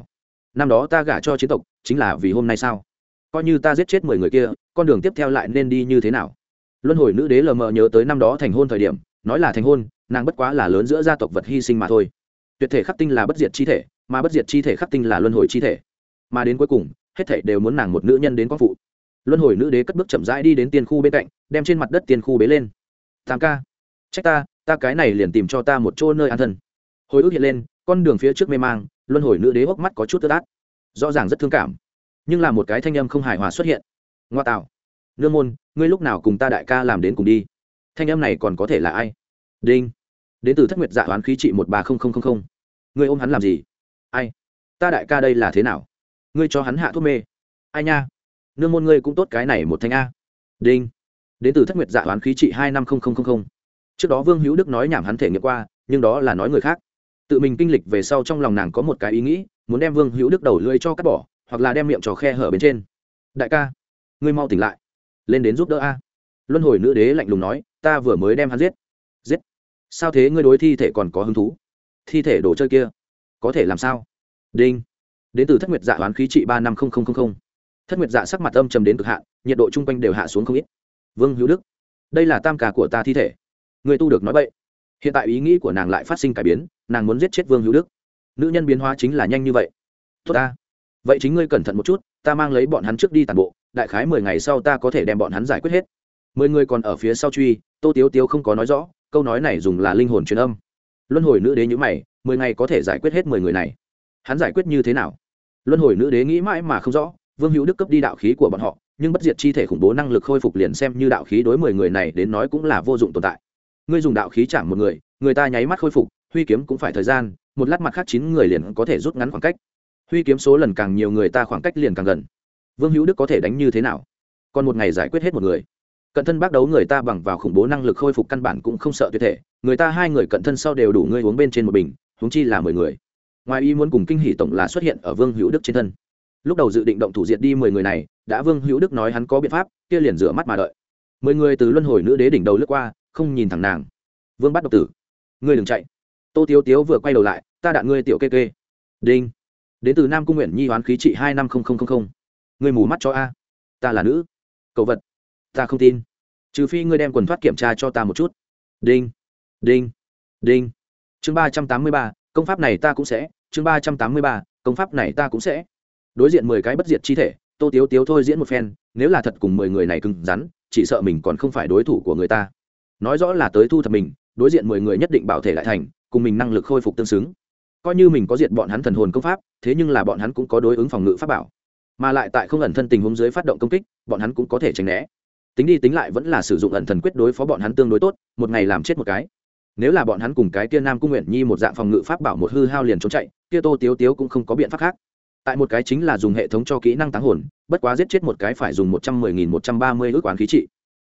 Năm đó ta gả cho chiến tộc, chính là vì hôm nay sao? Coi như ta giết chết mười người kia, con đường tiếp theo lại nên đi như thế nào? Luân hồi nữ đế lờ mờ nhớ tới năm đó thành hôn thời điểm, nói là thành hôn, nàng bất quá là lớn giữa gia tộc vật hy sinh mà thôi. Tuyệt thể khắc tinh là bất diệt chi thể, mà bất diệt chi thể khắc tinh là luân hồi chi thể. Mà đến cuối cùng, hết thể đều muốn nàng một nữ nhân đến quang phụ. Luân hồi nữ đế cất bước chậm rãi đi đến tiên khu bên cạnh, đem trên mặt đất tiên khu bế lên. Tam ca, trách ta ta cái này liền tìm cho ta một chỗ nơi an thân. Hồi ức hiện lên, con đường phía trước mê mang luân hồi nữ đế hốc mắt có chút tơ tát rõ ràng rất thương cảm, nhưng là một cái thanh âm không hài hòa xuất hiện. Ngoa tạo, nương môn, ngươi lúc nào cùng ta đại ca làm đến cùng đi? Thanh em này còn có thể là ai? Đinh, đến từ thất nguyệt dạ oán khí trị một ba không không không không. Ngươi ôm hắn làm gì? Ai? Ta đại ca đây là thế nào? Ngươi cho hắn hạ thuốc mê. Ai nha? Nương môn ngươi cũng tốt cái này một thanh a. Đinh, đến từ thất nguyệt dạ oán khí trị hai năm không không không không. Trước đó vương hữu đức nói nhảm hắn thể nghiệm qua, nhưng đó là nói người khác tự mình kinh lịch về sau trong lòng nàng có một cái ý nghĩ, muốn đem vương hữu đức đầu lưỡi cho cắt bỏ, hoặc là đem miệng trò khe hở bên trên. Đại ca, ngươi mau tỉnh lại, lên đến giúp đỡ a. Luân hồi nữ đế lạnh lùng nói, ta vừa mới đem hắn giết. Giết? Sao thế ngươi đối thi thể còn có hứng thú? Thi thể đồ chơi kia, có thể làm sao? Đinh. Đến từ thất nguyệt dạ oán khí trị ba năm thất nguyệt dạ sắc mặt âm trầm đến cực hạn, nhiệt độ chung quanh đều hạ xuống không ít. Vương hữu đức, đây là tam cả của ta thi thể. Người tu được nói vậy hiện tại ý nghĩ của nàng lại phát sinh cải biến nàng muốn giết chết vương hữu đức nữ nhân biến hóa chính là nhanh như vậy tốt ta vậy chính ngươi cẩn thận một chút ta mang lấy bọn hắn trước đi tàn bộ đại khái mười ngày sau ta có thể đem bọn hắn giải quyết hết mười người còn ở phía sau truy tô tiếu tiếu không có nói rõ câu nói này dùng là linh hồn truyền âm luân hồi nữ đế nhữ mày mười ngày có thể giải quyết hết mười người này hắn giải quyết như thế nào luân hồi nữ đế nghĩ mãi mà không rõ vương hữu đức cấp đi đạo khí của bọn họ nhưng bất diệt chi thể khủng bố năng lực khôi phục liền xem như đạo khí đối mười người này đến nói cũng là vô dụng tồn tại ngươi dùng đạo khí chạm một người người ta nháy mắt khôi phục huy kiếm cũng phải thời gian, một lát mặt khác chín người liền có thể rút ngắn khoảng cách. Huy kiếm số lần càng nhiều người ta khoảng cách liền càng gần. Vương hữu đức có thể đánh như thế nào? Còn một ngày giải quyết hết một người. Cận thân bác đấu người ta bằng vào khủng bố năng lực khôi phục căn bản cũng không sợ tuyệt thể. Người ta hai người cận thân sau đều đủ ngươi uống bên trên một bình, huống chi là mười người. Ngoài ý muốn cùng kinh hỷ tổng là xuất hiện ở vương hữu đức trên thân. Lúc đầu dự định động thủ diệt đi mười người này, đã vương hữu đức nói hắn có biện pháp, kia liền rửa mắt mà đợi. Mười người từ luân hồi nữ đế đỉnh đầu lướt qua, không nhìn thẳng nàng. Vương bắt độc tử, ngươi đừng chạy tô tiếu tiếu vừa quay đầu lại, ta đạn ngươi tiểu kê kê. Đinh. Đến từ nam cung nguyện nhi hoán khí trị hai năm nghìn ngươi mù mắt cho a. Ta là nữ. Cậu vật. Ta không tin. Trừ phi ngươi đem quần thoát kiểm tra cho ta một chút. Đinh. Đinh. Đinh. Chương ba trăm tám mươi ba, công pháp này ta cũng sẽ. Chương ba trăm tám mươi ba, công pháp này ta cũng sẽ. Đối diện mười cái bất diệt chi thể, tô tiếu tiếu thôi diễn một phen, nếu là thật cùng mười người này cứng rắn, chỉ sợ mình còn không phải đối thủ của người ta. Nói rõ là tới thu thập mình, đối diện mười người nhất định bảo thể lại thành cùng mình năng lực khôi phục tương xứng. Coi như mình có diệt bọn hắn thần hồn công pháp, thế nhưng là bọn hắn cũng có đối ứng phòng ngự pháp bảo. Mà lại tại không ẩn thân tình huống dưới phát động công kích, bọn hắn cũng có thể tránh né. Tính đi tính lại vẫn là sử dụng ẩn thần quyết đối phó bọn hắn tương đối tốt, một ngày làm chết một cái. Nếu là bọn hắn cùng cái kia nam cung nguyện nhi một dạng phòng ngự pháp bảo một hư hao liền trốn chạy, kia tô tiếu tiếu cũng không có biện pháp khác. Tại một cái chính là dùng hệ thống cho kỹ năng táng hồn, bất quá giết chết một cái phải dùng một trăm mười nghìn một trăm ba mươi ước oán khí trị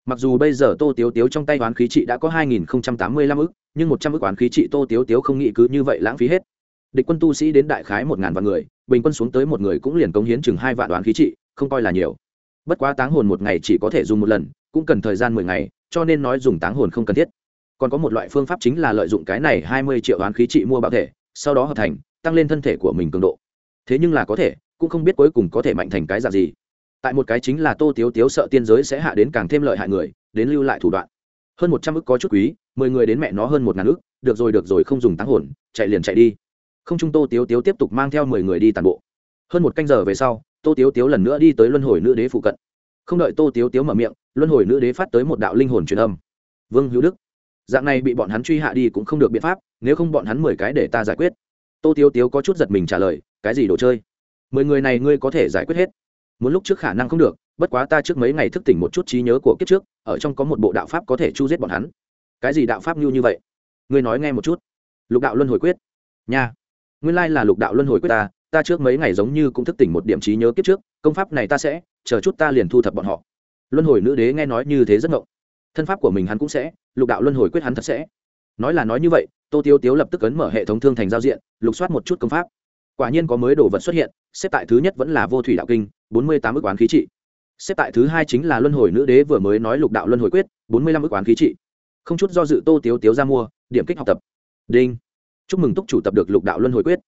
mặc dù bây giờ tô tiếu tiếu trong tay oán khí trị đã có hai nghìn tám mươi lăm ức, nhưng một trăm ức oán khí trị tô tiếu tiếu không nghĩ cứ như vậy lãng phí hết. Địch quân tu sĩ đến đại khái một ngàn vạn người, bình quân xuống tới một người cũng liền cống hiến chừng hai vạn oán khí trị, không coi là nhiều. Bất quá táng hồn một ngày chỉ có thể dùng một lần, cũng cần thời gian mười ngày, cho nên nói dùng táng hồn không cần thiết. Còn có một loại phương pháp chính là lợi dụng cái này hai mươi triệu oán khí trị mua bảo thể, sau đó hợp thành, tăng lên thân thể của mình cường độ. Thế nhưng là có thể, cũng không biết cuối cùng có thể mạnh thành cái dạng gì tại một cái chính là tô tiếu tiếu sợ tiên giới sẽ hạ đến càng thêm lợi hại người, đến lưu lại thủ đoạn. Hơn một trăm ức có chút quý, mười người đến mẹ nó hơn một ngàn ức, được rồi được rồi, không dùng táng hồn, chạy liền chạy đi. Không trung tô tiếu tiếu tiếp tục mang theo mười người đi tàn bộ. Hơn một canh giờ về sau, tô tiếu tiếu lần nữa đi tới luân hồi nữ đế phụ cận. Không đợi tô tiếu tiếu mở miệng, luân hồi nữ đế phát tới một đạo linh hồn truyền âm. Vương hữu đức. Dạng này bị bọn hắn truy hạ đi cũng không được biện pháp, nếu không bọn hắn mười cái để ta giải quyết. Tô tiếu tiếu có chút giật mình trả lời, cái gì đồ chơi? Mười người này ngươi có thể giải quyết hết muốn lúc trước khả năng không được, bất quá ta trước mấy ngày thức tỉnh một chút trí nhớ của kiếp trước, ở trong có một bộ đạo pháp có thể chu giết bọn hắn. Cái gì đạo pháp như như vậy? Ngươi nói nghe một chút. Lục đạo luân hồi quyết. Nha. Nguyên lai là lục đạo luân hồi quyết ta ta trước mấy ngày giống như cũng thức tỉnh một điểm trí nhớ kiếp trước, công pháp này ta sẽ, chờ chút ta liền thu thập bọn họ. Luân hồi nữ đế nghe nói như thế rất ngộng. Thân pháp của mình hắn cũng sẽ, lục đạo luân hồi quyết hắn thật sẽ. Nói là nói như vậy, tô tiêu tiếu lập tức ấn mở hệ thống thương thành giao diện, lục soát một chút công pháp. Quả nhiên có mới đồ vật xuất hiện, xếp tại thứ nhất vẫn là vô thủy đạo kinh bốn mươi tám ước oán khí trị. Xếp tại thứ hai chính là luân hồi nữ đế vừa mới nói lục đạo luân hồi quyết, bốn mươi lăm ước oán khí trị. Không chút do dự tô tiếu tiếu ra mua, điểm kích học tập. Đinh. Chúc mừng túc chủ tập được lục đạo luân hồi quyết.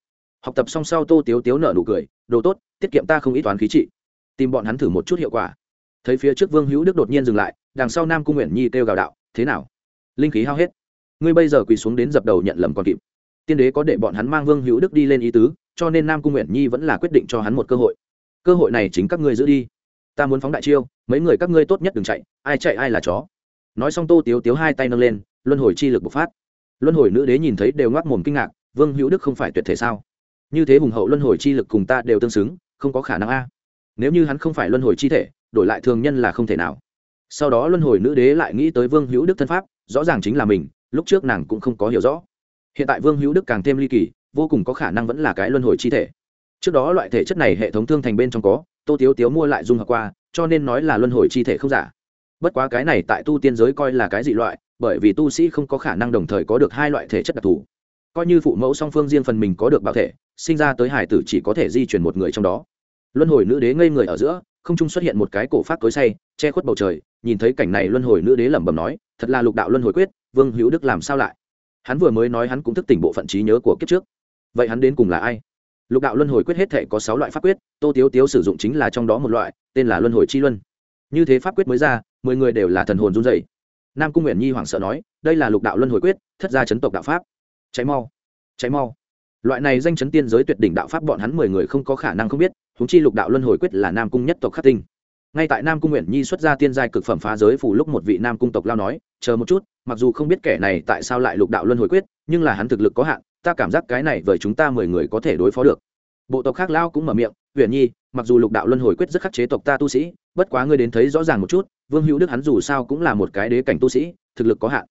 Học tập xong sau tô tiếu tiếu nở nụ cười, đồ tốt, tiết kiệm ta không ít toán khí trị. Tìm bọn hắn thử một chút hiệu quả. Thấy phía trước vương hữu đức đột nhiên dừng lại, đằng sau nam cung nguyện nhi kêu gào đạo, thế nào? Linh khí hao hết. Ngươi bây giờ quỳ xuống đến dập đầu nhận lầm còn kịp. Tiên đế có để bọn hắn mang vương hữu đức đi lên ý tứ, cho nên nam cung nguyện nhi vẫn là quyết định cho hắn một cơ hội cơ hội này chính các ngươi giữ đi. Ta muốn phóng đại chiêu, mấy người các ngươi tốt nhất đừng chạy, ai chạy ai là chó. Nói xong tô tiếu tiếu hai tay nâng lên, luân hồi chi lực bộc phát. Luân hồi nữ đế nhìn thấy đều ngoác mồm kinh ngạc, vương hữu đức không phải tuyệt thể sao? Như thế hùng hậu luân hồi chi lực cùng ta đều tương xứng, không có khả năng a. Nếu như hắn không phải luân hồi chi thể, đổi lại thường nhân là không thể nào. Sau đó luân hồi nữ đế lại nghĩ tới vương hữu đức thân pháp, rõ ràng chính là mình, lúc trước nàng cũng không có hiểu rõ. Hiện tại vương hữu đức càng thêm ly kỳ, vô cùng có khả năng vẫn là cái luân hồi chi thể trước đó loại thể chất này hệ thống thương thành bên trong có, tô tiếu tiếu mua lại dung hợp qua, cho nên nói là luân hồi chi thể không giả. Bất quá cái này tại tu tiên giới coi là cái dị loại, bởi vì tu sĩ không có khả năng đồng thời có được hai loại thể chất đặc thù. Coi như phụ mẫu song phương riêng phần mình có được bảo thể, sinh ra tới hải tử chỉ có thể di chuyển một người trong đó. Luân hồi nữ đế ngây người ở giữa, không trung xuất hiện một cái cổ phát tối say che khuất bầu trời, nhìn thấy cảnh này luân hồi nữ đế lẩm bẩm nói, thật là lục đạo luân hồi quyết, vương hữu đức làm sao lại? Hắn vừa mới nói hắn cũng thức tỉnh bộ phận trí nhớ của kiếp trước. Vậy hắn đến cùng là ai? Lục đạo luân hồi quyết hết thể có sáu loại pháp quyết, tô tiếu tiếu sử dụng chính là trong đó một loại, tên là luân hồi chi luân. Như thế pháp quyết mới ra, mười người đều là thần hồn run dày nam cung nguyện nhi hoảng sợ nói, đây là lục đạo luân hồi quyết, thất gia chấn tộc đạo pháp. Cháy mau cháy mau. Loại này danh chấn tiên giới tuyệt đỉnh đạo pháp bọn hắn mười người không có khả năng không biết húng chi lục đạo luân hồi quyết là nam cung nhất tộc khắc tinh. Ngay tại nam cung nguyện nhi xuất ra tiên giai cực phẩm phá giới phủ lúc một vị nam cung tộc lao nói, chờ một chút, mặc dù không biết kẻ này tại sao lại lục đạo luân hồi quyết, nhưng là hắn thực lực có hạn ta cảm giác cái này với chúng ta mười người có thể đối phó được. Bộ tộc khác lao cũng mở miệng, huyền nhi, mặc dù lục đạo luân hồi quyết rất khắc chế tộc ta tu sĩ, bất quá ngươi đến thấy rõ ràng một chút, vương hữu đức hắn dù sao cũng là một cái đế cảnh tu sĩ, thực lực có hạn.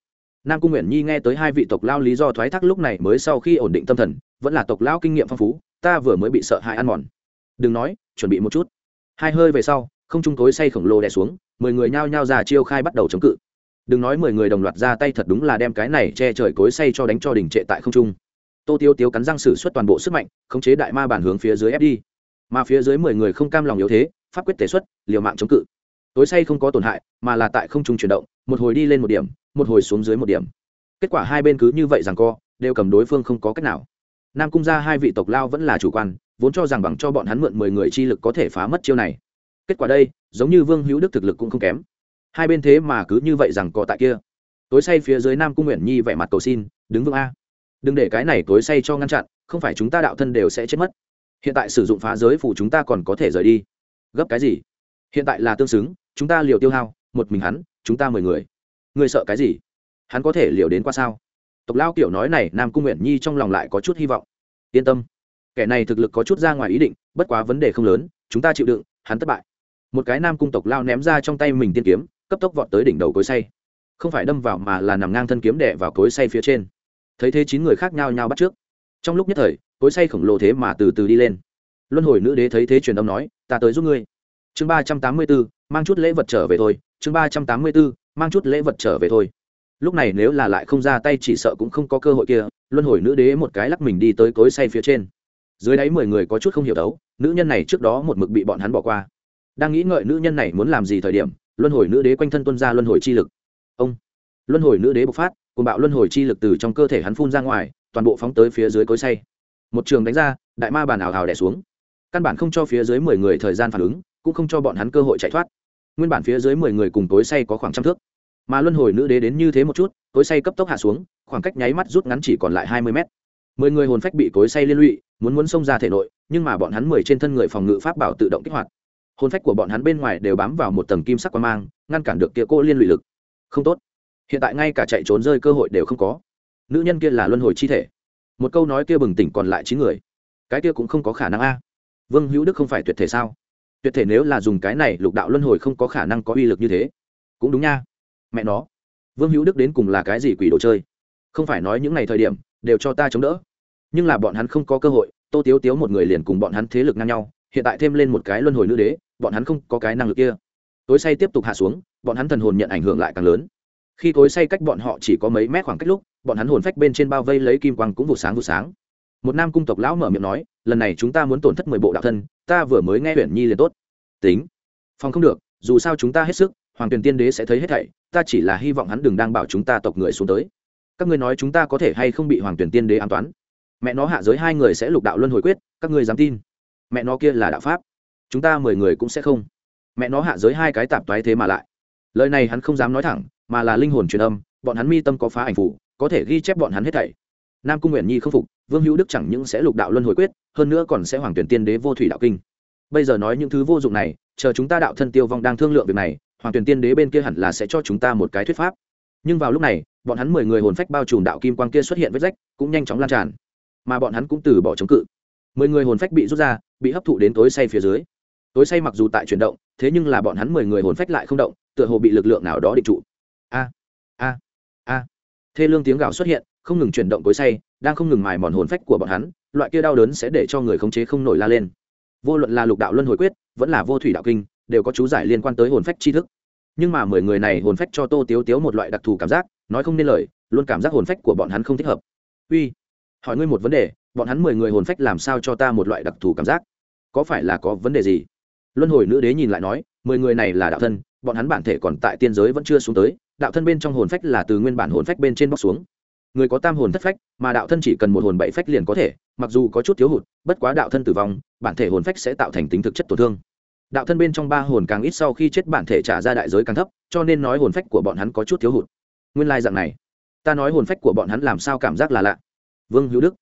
Nam cung nguyện nhi nghe tới hai vị tộc lao lý do thoái thác lúc này mới sau khi ổn định tâm thần, vẫn là tộc lao kinh nghiệm phong phú, ta vừa mới bị sợ hãi ăn mòn. Đừng nói, chuẩn bị một chút. Hai hơi về sau, không trung tối say khổng lồ đè xuống, mười người nhao nhao ra chiêu khai bắt đầu chống cự. Đừng nói mười người đồng loạt ra tay thật đúng là đem cái này che trời cối say cho đánh cho đỉnh trệ tại không trung tô tiêu tiêu cắn răng sử xuất toàn bộ sức mạnh, khống chế đại ma bản hướng phía dưới ép đi. Mà phía dưới mười người không cam lòng yếu thế, pháp quyết thể xuất, liều mạng chống cự. Tối say không có tổn hại, mà là tại không trung chuyển động, một hồi đi lên một điểm, một hồi xuống dưới một điểm. Kết quả hai bên cứ như vậy rằng co, đều cầm đối phương không có cách nào. Nam cung ra hai vị tộc lao vẫn là chủ quan, vốn cho rằng bằng cho bọn hắn mượn mười người chi lực có thể phá mất chiêu này. Kết quả đây, giống như vương hữu đức thực lực cũng không kém. Hai bên thế mà cứ như vậy rằng co tại kia. Tối say phía dưới nam cung nguyện nhi vẻ mặt cầu xin, đứng vững a đừng để cái này tối say cho ngăn chặn, không phải chúng ta đạo thân đều sẽ chết mất. Hiện tại sử dụng phá giới phủ chúng ta còn có thể rời đi. Gấp cái gì? Hiện tại là tương xứng, chúng ta liều tiêu hao, một mình hắn, chúng ta mười người. Người sợ cái gì? Hắn có thể liều đến qua sao? Tộc lao kiểu nói này, nam cung nguyện nhi trong lòng lại có chút hy vọng. Yên tâm. Kẻ này thực lực có chút ra ngoài ý định, bất quá vấn đề không lớn, chúng ta chịu đựng, hắn thất bại. Một cái nam cung tộc lao ném ra trong tay mình tiên kiếm, cấp tốc vọt tới đỉnh đầu cối say. Không phải đâm vào mà là nằm ngang thân kiếm đẻ vào cối say phía trên thấy thế chín người khác nhau nhau bắt trước. Trong lúc nhất thời cối say khổng lồ thế mà từ từ đi lên. Luân hồi nữ đế thấy thế truyền âm nói, ta tới giúp ngươi. Chương ba trăm tám mươi bốn mang chút lễ vật trở về thôi. Chương ba trăm tám mươi bốn mang chút lễ vật trở về thôi. Lúc này nếu là lại không ra tay chỉ sợ cũng không có cơ hội kia, luân hồi nữ đế một cái lắc mình đi tới cối say phía trên. Dưới đáy mười người có chút không hiểu đấu, nữ nhân này trước đó một mực bị bọn hắn bỏ qua. Đang nghĩ ngợi nữ nhân này muốn làm gì thời điểm, luân hồi nữ đế quanh thân tuân ra luân hồi chi lực. Ông, luân hồi nữ đế bộc phát cùng bạo luân hồi chi lực từ trong cơ thể hắn phun ra ngoài, toàn bộ phóng tới phía dưới cối say một trường đánh ra, đại ma bàn ảo hào đẻ xuống. Căn bản không cho phía dưới mười người thời gian phản ứng, cũng không cho bọn hắn cơ hội chạy thoát. Nguyên bản phía dưới mười người cùng tối say có khoảng trăm thước. Mà luân hồi nữ đế đến như thế một chút tối say cấp tốc hạ xuống, khoảng cách nháy mắt rút ngắn chỉ còn lại hai mươi mét. Mười người hồn phách bị cối say liên lụy, muốn muốn xông ra thể nội, nhưng mà bọn hắn mười trên thân người phòng ngự pháp bảo tự động kích hoạt. Hồn phách của bọn hắn bên ngoài đều bám vào một tầng kim sắc quan mang, ngăn cản được kia cô liên lụy lực. Không tốt hiện tại ngay cả chạy trốn rơi cơ hội đều không có. Nữ nhân kia là luân hồi chi thể. Một câu nói kia bừng tỉnh còn lại chín người. Cái kia cũng không có khả năng a. Vương hữu đức không phải tuyệt thể sao? Tuyệt thể nếu là dùng cái này lục đạo luân hồi không có khả năng có uy lực như thế. Cũng đúng nha. Mẹ nó. Vương hữu đức đến cùng là cái gì quỷ đồ chơi? Không phải nói những ngày thời điểm, đều cho ta chống đỡ. Nhưng là bọn hắn không có cơ hội, tô tiếu tiếu một người liền cùng bọn hắn thế lực ngang nhau, hiện tại thêm lên một cái luân hồi nữ đế, bọn hắn không có cái năng lực kia. Tối say tiếp tục hạ xuống, bọn hắn thần hồn nhận ảnh hưởng lại càng lớn khi tối say cách bọn họ chỉ có mấy mét khoảng cách lúc, bọn hắn hồn phách bên trên bao vây lấy kim quang cũng vụ sáng vụ sáng. Một nam cung tộc lão mở miệng nói, lần này chúng ta muốn tổn thất mười bộ đạo thân, ta vừa mới nghe Huyền nhi liền tốt. Tính. Phòng không được, dù sao chúng ta hết sức, hoàng tuyền tiên đế sẽ thấy hết thảy, ta chỉ là hy vọng hắn đừng đang bảo chúng ta tộc người xuống tới. Các ngươi nói chúng ta có thể hay không bị hoàng Tuyền tiên đế an toán? Mẹ nó hạ giới hai người sẽ lục đạo luân hồi quyết, các ngươi dám tin? Mẹ nó kia là đạo pháp, chúng ta mười người cũng sẽ không. Mẹ nó hạ giới hai cái tạp toái thế mà lại. Lời này hắn không dám nói thẳng mà là linh hồn truyền âm, bọn hắn mi tâm có phá ảnh phủ, có thể ghi chép bọn hắn hết thảy. Nam cung nguyện nhi không phục, vương hữu đức chẳng những sẽ lục đạo luân hồi quyết, hơn nữa còn sẽ hoàng tuyển tiên đế vô thủy đạo kinh. Bây giờ nói những thứ vô dụng này, chờ chúng ta đạo thân tiêu vong đang thương lượng việc này, hoàng tuyển tiên đế bên kia hẳn là sẽ cho chúng ta một cái thuyết pháp. Nhưng vào lúc này, bọn hắn mười người hồn phách bao trùm đạo kim quang kia xuất hiện vết rách, cũng nhanh chóng lan tràn. Mà bọn hắn cũng từ bỏ chống cự. Mười người hồn phách bị rút ra, bị hấp thụ đến tối say phía dưới. Tối say mặc dù tại chuyển động, thế nhưng là bọn hắn mười người hồn phách lại không động, tựa hồ bị lực lượng nào đó định trụ a. Thê lương tiếng gào xuất hiện, không ngừng chuyển động cối say, đang không ngừng mài mòn hồn phách của bọn hắn, loại kia đau đớn sẽ để cho người khống chế không nổi la lên. Vô luận là lục đạo luân hồi quyết, vẫn là vô thủy đạo kinh, đều có chú giải liên quan tới hồn phách tri thức. Nhưng mà mười người này hồn phách cho tô tiếu tiếu một loại đặc thù cảm giác, nói không nên lời, luôn cảm giác hồn phách của bọn hắn không thích hợp. Uy, hỏi ngươi một vấn đề, bọn hắn mười người hồn phách làm sao cho ta một loại đặc thù cảm giác? Có phải là có vấn đề gì? Luân hồi nữ đế nhìn lại nói, mười người này là đạo thân, bọn hắn bản thể còn tại tiên giới vẫn chưa xuống tới đạo thân bên trong hồn phách là từ nguyên bản hồn phách bên trên bóc xuống. Người có tam hồn thất phách, mà đạo thân chỉ cần một hồn bảy phách liền có thể, mặc dù có chút thiếu hụt, bất quá đạo thân tử vong, bản thể hồn phách sẽ tạo thành tính thực chất tổn thương. Đạo thân bên trong ba hồn càng ít sau khi chết bản thể trả ra đại giới càng thấp, cho nên nói hồn phách của bọn hắn có chút thiếu hụt. Nguyên lai dạng này. Ta nói hồn phách của bọn hắn làm sao cảm giác là lạ. Vương hữu đức,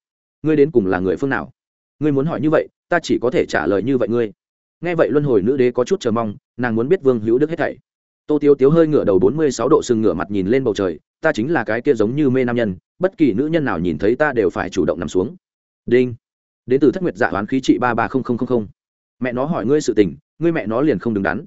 ngươi đến cùng là người phương nào? Ngươi muốn hỏi như vậy, ta chỉ có thể trả lời như vậy ngươi. Nghe vậy luân hồi nữ đế có chút chờ mong, nàng muốn biết vương hữu đức hết thảy tô tiếu tiếu hơi ngửa đầu bốn mươi sáu độ sừng ngửa mặt nhìn lên bầu trời, ta chính là cái kia giống như mê nam nhân, bất kỳ nữ nhân nào nhìn thấy ta đều phải chủ động nằm xuống. Đinh. Đến từ thất nguyệt dạ hoán khí trị ba ba mẹ nó hỏi ngươi sự tình, ngươi mẹ nó liền không đứng đắn.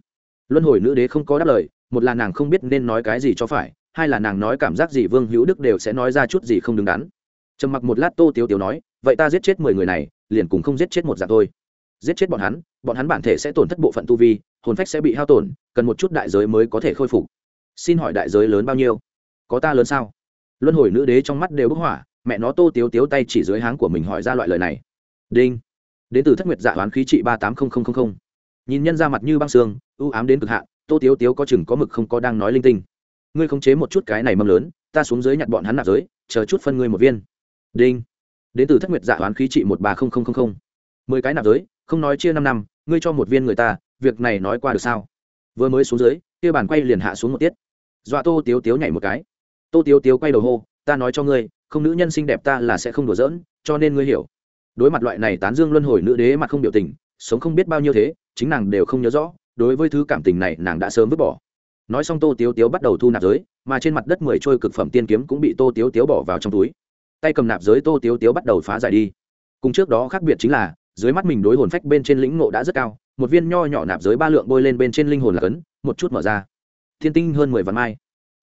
Luân hồi nữ đế không có đáp lời, một là nàng không biết nên nói cái gì cho phải, hai là nàng nói cảm giác gì vương hữu đức đều sẽ nói ra chút gì không đứng đắn. Trầm mặc một lát tô tiếu tiếu nói, vậy ta giết chết mười người này, liền cùng không giết chết một dạng thôi. Giết chết bọn hắn bọn hắn bản thể sẽ tổn thất bộ phận tu vi hồn phách sẽ bị hao tổn, cần một chút đại giới mới có thể khôi phục. Xin hỏi đại giới lớn bao nhiêu? Có ta lớn sao? Luân hồi nữ đế trong mắt đều bức hỏa, mẹ nó tô tiếu tiếu tay chỉ dưới háng của mình hỏi ra loại lời này. Đinh. Đến từ thất nguyệt dạ hoán khí trị ba tám nghìn nhìn nhân ra mặt như băng xương ưu ám đến cực hạn, tô tiếu tiếu có chừng có mực không có đang nói linh tinh. Ngươi khống chế một chút cái này mâm lớn, ta xuống dưới nhặt bọn hắn nạp giới, chờ chút phân ngươi một viên. Đinh. Đến từ thất nguyệt dạ hoán khí trị một ba nghìn mười cái nạp giới, không nói chia năm năm, ngươi cho một viên người ta việc này nói qua được sao? Vừa mới xuống dưới, kia bàn quay liền hạ xuống một tiết. Dọa tô tiếu tiếu nhảy một cái. Tô tiếu tiếu quay đầu hô, ta nói cho ngươi, không nữ nhân xinh đẹp ta là sẽ không đùa giỡn, cho nên ngươi hiểu. Đối mặt loại này tán dương luân hồi nữ đế mặt không biểu tình, sống không biết bao nhiêu thế, chính nàng đều không nhớ rõ, đối với thứ cảm tình này nàng đã sớm vứt bỏ. Nói xong tô tiếu tiếu bắt đầu thu nạp giới, mà trên mặt đất mười trôi cực phẩm tiên kiếm cũng bị tô tiếu tiếu bỏ vào trong túi. Tay cầm nạp giới tô tiếu tiếu bắt đầu phá giải đi. Cùng trước đó khác biệt chính là, dưới mắt mình đối hồn phách bên trên lĩnh ngộ đã rất cao một viên nho nhỏ nạp giới ba lượng bôi lên bên trên linh hồn là cấn, một chút mở ra. Thiên tinh hơn mười vạn mai.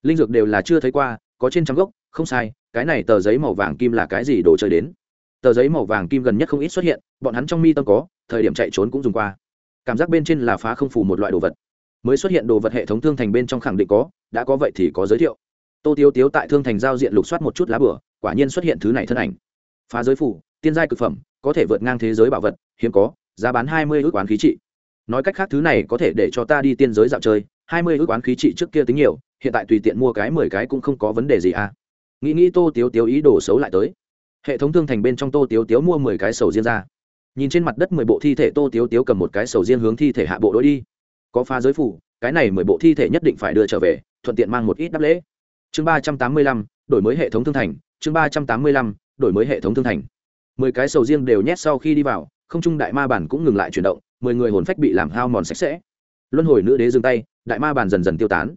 Linh dược đều là chưa thấy qua, có trên trăm gốc, không sai, cái này tờ giấy màu vàng kim là cái gì đồ chơi đến? Tờ giấy màu vàng kim gần nhất không ít xuất hiện, bọn hắn trong mi tâm có, thời điểm chạy trốn cũng dùng qua. Cảm giác bên trên là phá không phủ một loại đồ vật. Mới xuất hiện đồ vật hệ thống thương thành bên trong khẳng định có, đã có vậy thì có giới thiệu. Tô tiêu tiếu tại thương thành giao diện lục soát một chút lá bửa, quả nhiên xuất hiện thứ này thân ảnh. Phá giới phủ tiên giai cực phẩm, có thể vượt ngang thế giới bảo vật, hiếm có, giá bán hai mươi ước quán khí trị nói cách khác thứ này có thể để cho ta đi tiên giới dạo chơi, hai mươi ước quán khí trị trước kia tính nhiều, hiện tại tùy tiện mua cái mười cái cũng không có vấn đề gì à. Nghĩ nghĩ tô tiếu tiếu ý đồ xấu lại tới. Hệ thống thương thành bên trong tô tiếu tiếu mua mười cái sầu riêng ra. Nhìn trên mặt đất mười bộ thi thể tô tiếu tiếu cầm một cái sầu riêng hướng thi thể hạ bộ đ đi. Có pha giới phủ, cái này mười bộ thi thể nhất định phải đưa trở về, thuận tiện mang một ít đáp lễ. Chương ba trăm tám mươi lăm, đổi mới hệ thống thương thành. Chương ba trăm tám mươi lăm, đổi mới hệ thống thương thành. Mười cái sầu riêng đều nhét sau khi đi vào, không trung đại ma bản cũng ngừng lại chuyển động mười người hồn phách bị làm hao mòn sạch sẽ. Luân hồi nữ đế dừng tay, đại ma bàn dần dần tiêu tán.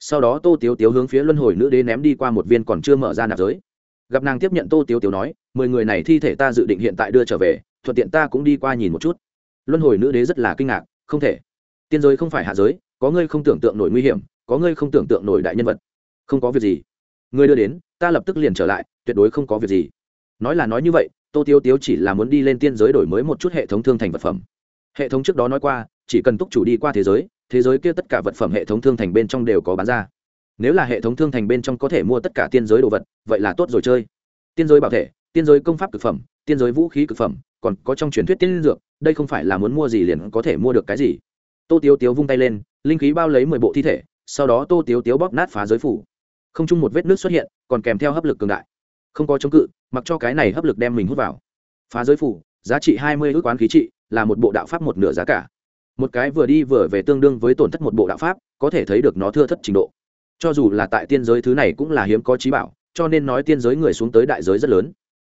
Sau đó tô tiếu tiếu hướng phía luân hồi nữ đế ném đi qua một viên còn chưa mở ra nạp giới. Gặp nàng tiếp nhận tô tiếu tiếu nói, mười người này thi thể ta dự định hiện tại đưa trở về, thuận tiện ta cũng đi qua nhìn một chút. Luân hồi nữ đế rất là kinh ngạc, không thể. Tiên giới không phải hạ giới, có ngươi không tưởng tượng nổi nguy hiểm, có ngươi không tưởng tượng nổi đại nhân vật. Không có việc gì. Ngươi đưa đến, ta lập tức liền trở lại, tuyệt đối không có việc gì. Nói là nói như vậy, tô tiêu tiếu chỉ là muốn đi lên tiên giới đổi mới một chút hệ thống thương thành vật phẩm hệ thống trước đó nói qua, chỉ cần túc chủ đi qua thế giới thế giới kia tất cả vật phẩm hệ thống thương thành bên trong đều có bán ra. Nếu là hệ thống thương thành bên trong có thể mua tất cả tiên giới đồ vật, vậy là tốt rồi chơi. Tiên giới bảo thể, tiên giới công pháp cực phẩm, tiên giới vũ khí cực phẩm, còn có trong truyền thuyết tiên dược, đây không phải là muốn mua gì liền có thể mua được cái gì. Tô tiếu tiếu vung tay lên, linh khí bao lấy mười bộ thi thể, sau đó tô tiếu tiếu bóp nát phá giới phủ. Không chung một vết nước xuất hiện, còn kèm theo hấp lực cường đại. Không có chống cự, mặc cho cái này hấp lực đem mình hút vào. Phá giới phủ, giá trị hai mươi ước quán khí trị là một bộ đạo pháp một nửa giá cả. Một cái vừa đi vừa về tương đương với tổn thất một bộ đạo pháp, có thể thấy được nó thưa thất trình độ. Cho dù là tại tiên giới thứ này cũng là hiếm có trí bảo, cho nên nói tiên giới người xuống tới đại giới rất lớn.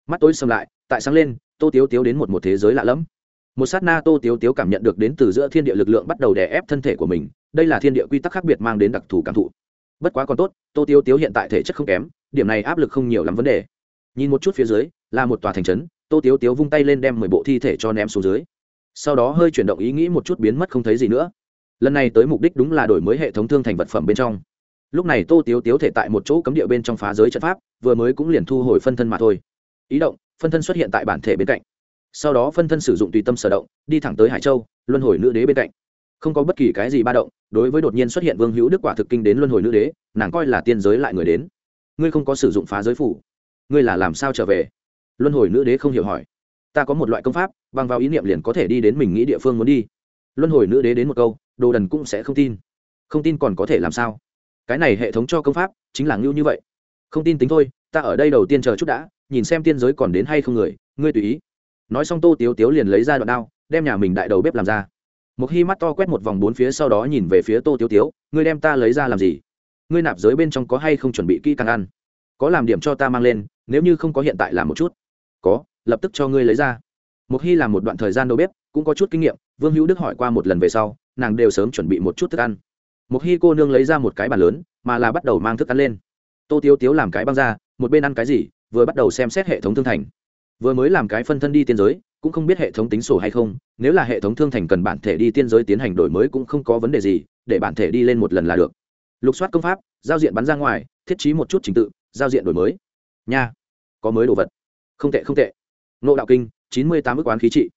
Mắt tối xâm lại, tại sáng lên, tô tiếu tiếu đến một một thế giới lạ lẫm. Một sát na tô tiếu tiếu cảm nhận được đến từ giữa thiên địa lực lượng bắt đầu đè ép thân thể của mình, đây là thiên địa quy tắc khác biệt mang đến đặc thù cảm thụ. Bất quá còn tốt, tô tiếu tiếu hiện tại thể chất không kém, điểm này áp lực không nhiều lắm vấn đề. Nhìn một chút phía dưới, là một tòa thành trấn, tô tiếu tiếu vung tay lên đem mười bộ thi thể cho ném xuống dưới sau đó hơi chuyển động ý nghĩ một chút biến mất không thấy gì nữa. Lần này tới mục đích đúng là đổi mới hệ thống thương thành vật phẩm bên trong. Lúc này tô tiếu tiếu thể tại một chỗ cấm địa bên trong phá giới trận pháp, vừa mới cũng liền thu hồi phân thân mà thôi. Ý động, phân thân xuất hiện tại bản thể bên cạnh. Sau đó phân thân sử dụng tùy tâm sở động, đi thẳng tới hải châu, luân hồi nữ đế bên cạnh. Không có bất kỳ cái gì ba động, đối với đột nhiên xuất hiện vương hữu đức quả thực kinh đến luân hồi nữ đế, nàng coi là tiên giới lại người đến. Ngươi không có sử dụng phá giới phủ. Ngươi là làm sao trở về? Luân hồi nữ đế không hiểu hỏi ta có một loại công pháp, bằng vào ý niệm liền có thể đi đến mình nghĩ địa phương muốn đi. Luân hồi nữ đế đến một câu, đồ đần cũng sẽ không tin. Không tin còn có thể làm sao? Cái này hệ thống cho công pháp, chính là ngưu như vậy. Không tin tính thôi, ta ở đây đầu tiên chờ chút đã, nhìn xem tiên giới còn đến hay không người, ngươi tùy ý. Nói xong tô tiếu tiếu liền lấy ra đoạn đao, đem nhà mình đại đầu bếp làm ra. Một khi mắt to quét một vòng bốn phía sau đó nhìn về phía tô tiếu tiếu, ngươi đem ta lấy ra làm gì? Ngươi nạp giới bên trong có hay không chuẩn bị kỹ càng ăn? Có làm điểm cho ta mang lên, nếu như không có hiện tại làm một chút. Có lập tức cho ngươi lấy ra. Một khi làm một đoạn thời gian đầu bếp, cũng có chút kinh nghiệm, vương hữu đức hỏi qua một lần về sau, nàng đều sớm chuẩn bị một chút thức ăn. Một khi cô nương lấy ra một cái bàn lớn, mà là bắt đầu mang thức ăn lên. Tô tiếu tiếu làm cái băng ra, một bên ăn cái gì, vừa bắt đầu xem xét hệ thống thương thành. Vừa mới làm cái phân thân đi tiên giới, cũng không biết hệ thống tính sổ hay không, nếu là hệ thống thương thành cần bản thể đi tiên giới tiến hành đổi mới cũng không có vấn đề gì, để bản thể đi lên một lần là được. Lục soát công pháp, giao diện bắn ra ngoài, thiết trí một chút trình tự, giao diện đổi mới. Nha, có mới đồ vật. Không tệ không tệ nộ đạo kinh, chín mươi tám ước quán khí trị.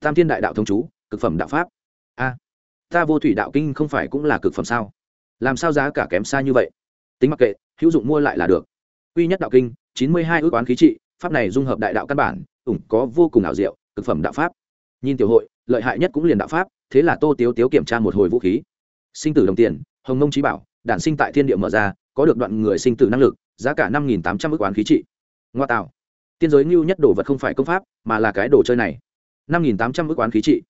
Tam thiên đại đạo thông chú, cực phẩm đạo pháp. A, ta vô thủy đạo kinh không phải cũng là cực phẩm sao? Làm sao giá cả kém xa như vậy? Tính mặc kệ, hữu dụng mua lại là được. Quy nhất đạo kinh, chín mươi hai ước quán khí trị, pháp này dung hợp đại đạo căn bản, ủng có vô cùng ảo diệu, cực phẩm đạo pháp. Nhìn tiểu hội, lợi hại nhất cũng liền đạo pháp, thế là tô tiếu tiếu kiểm tra một hồi vũ khí. Sinh tử đồng tiền, hồng nông trí bảo, đản sinh tại thiên địa mở ra, có được đoạn người sinh tử năng lực, giá cả năm nghìn tám trăm ước quán khí trị. Ngoa tạo tiên giới ngưu nhất đồ vật không phải công pháp, mà là cái đồ chơi này. năm nghìn tám trăm ước quán khí trị.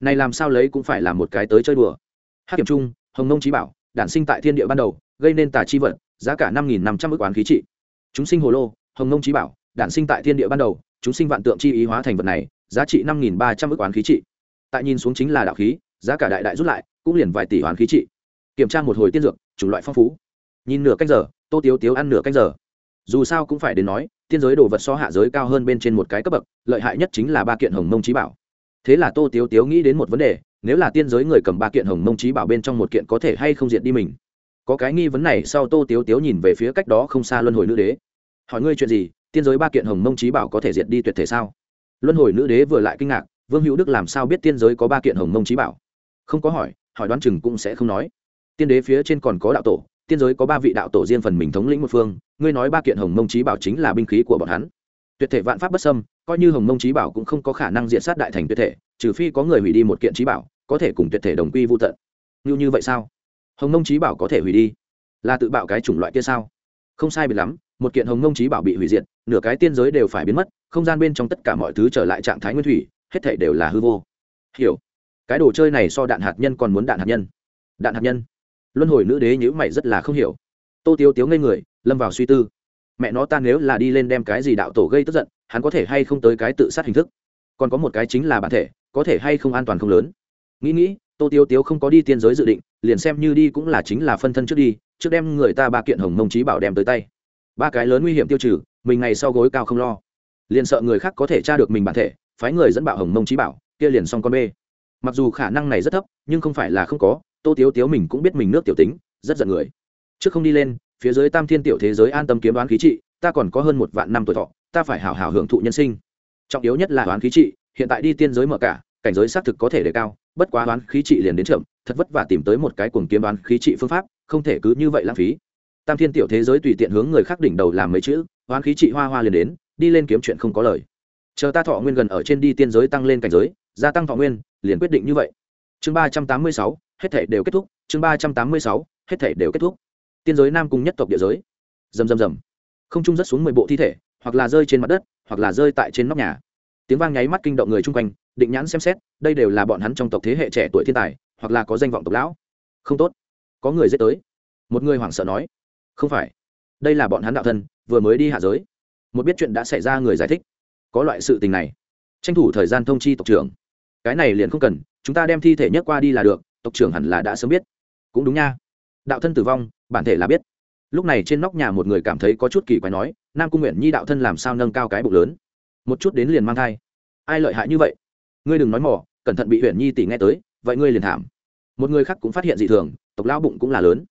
Này làm sao lấy cũng phải là một cái tới chơi đùa. Hát kiểm trung, hồng nông trí bảo, đản sinh tại thiên địa ban đầu, gây nên tà chi vật, giá cả năm nghìn năm trăm ước quán khí trị. Chúng sinh hồ lô, hồng nông trí bảo, đản sinh tại thiên địa ban đầu, chúng sinh vạn tượng chi ý hóa thành vật này, giá trị năm nghìn ba trăm ước quán khí trị. Tại nhìn xuống chính là đạo khí, giá cả đại đại rút lại, cũng liền vài tỷ hoán khí trị. Kiểm tra một hồi tiên dược, chủng loại phong phú. Nhìn nửa canh giờ, tô tiếu tiếu ăn nửa canh giờ. Dù sao cũng phải đến nói tiên giới đồ vật so hạ giới cao hơn bên trên một cái cấp bậc, lợi hại nhất chính là ba kiện hồng mông trí bảo. Thế là tô tiếu tiếu nghĩ đến một vấn đề, nếu là tiên giới người cầm ba kiện hồng mông trí bảo bên trong một kiện có thể hay không diệt đi mình? Có cái nghi vấn này sau tô tiếu tiếu nhìn về phía cách đó không xa luân hồi nữ đế. Hỏi ngươi chuyện gì, tiên giới ba kiện hồng mông trí bảo có thể diệt đi tuyệt thể sao? Luân hồi nữ đế vừa lại kinh ngạc, vương hữu đức làm sao biết tiên giới có ba kiện hồng mông trí bảo? Không có hỏi hỏi đoán chừng cũng sẽ không nói. Tiên đế phía trên còn có đạo tổ, tiên giới có ba vị đạo tổ riêng phần mình thống lĩnh một phương ngươi nói ba kiện hồng mông trí bảo chính là binh khí của bọn hắn. Tuyệt thể vạn pháp bất xâm, coi như hồng mông trí bảo cũng không có khả năng diện sát đại thành tuyệt thể, trừ phi có người hủy đi một kiện trí bảo, có thể cùng tuyệt thể đồng quy vô tận. Như như vậy sao? Hồng mông trí bảo có thể hủy đi? Là tự bạo cái chủng loại kia sao? Không sai biệt lắm, một kiện hồng mông trí bảo bị hủy diệt, nửa cái tiên giới đều phải biến mất, không gian bên trong tất cả mọi thứ trở lại trạng thái nguyên thủy, hết thể đều là hư vô. Hiểu. Cái đồ chơi này so đạn hạt nhân còn muốn đạn hạt nhân. Đạn hạt nhân. Luân hồi nữ đế nhữ mày rất là không hiểu. Tô tiếu tiếu ngây người lâm vào suy tư. Mẹ nó ta nếu là đi lên đem cái gì đạo tổ gây tức giận, hắn có thể hay không tới cái tự sát hình thức? Còn có một cái chính là bản thể, có thể hay không an toàn không lớn? Nghĩ nghĩ, tô tiêu tiếu không có đi tiên giới dự định, liền xem như đi cũng là chính là phân thân trước đi, trước đem người ta ba kiện hồng mông trí bảo đem tới tay. Ba cái lớn nguy hiểm tiêu trừ, mình ngày sau gối cao không lo. Liền sợ người khác có thể tra được mình bản thể, phái người dẫn bảo hồng mông trí bảo, kia liền xong con bê. Mặc dù khả năng này rất thấp, nhưng không phải là không có, tô tiếu tiếu mình cũng biết mình nước tiểu tính, rất giận người. Trước không đi lên phía dưới tam thiên tiểu thế giới an tâm kiếm đoán khí trị, ta còn có hơn một vạn năm tuổi thọ, ta phải hảo hảo hưởng thụ nhân sinh. Trọng yếu nhất là đoán khí trị, hiện tại đi tiên giới mở cả, cảnh giới xác thực có thể đề cao, bất quá đoán khí trị liền đến chậm, thật vất vả tìm tới một cái cuồng kiếm đoán khí trị phương pháp, không thể cứ như vậy lãng phí. Tam thiên tiểu thế giới tùy tiện hướng người khác đỉnh đầu làm mấy chữ, đoán khí trị hoa hoa liền đến, đi lên kiếm chuyện không có lời. Chờ ta thọ nguyên gần ở trên đi tiên giới tăng lên cảnh giới, gia tăng thọ nguyên, liền quyết định như vậy. Chương ba trăm tám mươi sáu, hết thể đều kết thúc, chương ba trăm tám mươi sáu, hết thể đều kết thúc tiên giới nam cung nhất tộc địa giới. Rầm rầm rầm. Không trung rất xuống mười bộ thi thể, hoặc là rơi trên mặt đất, hoặc là rơi tại trên nóc nhà. Tiếng vang nháy mắt kinh động người chung quanh, định nhãn xem xét, đây đều là bọn hắn trong tộc thế hệ trẻ tuổi thiên tài, hoặc là có danh vọng tộc lão. Không tốt. Có người giết tới. Một người hoảng sợ nói. Không phải. Đây là bọn hắn đạo thân vừa mới đi hạ giới. Một biết chuyện đã xảy ra người giải thích. Có loại sự tình này. Tranh thủ thời gian thông chi tộc trưởng. Cái này liền không cần, chúng ta đem thi thể nhất qua đi là được, tộc trưởng hẳn là đã sớm biết. Cũng đúng nha. Đạo thân tử vong bản thể là biết. Lúc này trên nóc nhà một người cảm thấy có chút kỳ quái nói, nam cung nguyện nhi đạo thân làm sao nâng cao cái bụng lớn? Một chút đến liền mang thai. Ai lợi hại như vậy? Ngươi đừng nói mỏ cẩn thận bị huyện nhi tỷ nghe tới, vậy ngươi liền thảm. Một người khác cũng phát hiện dị thường, tộc lão bụng cũng là lớn.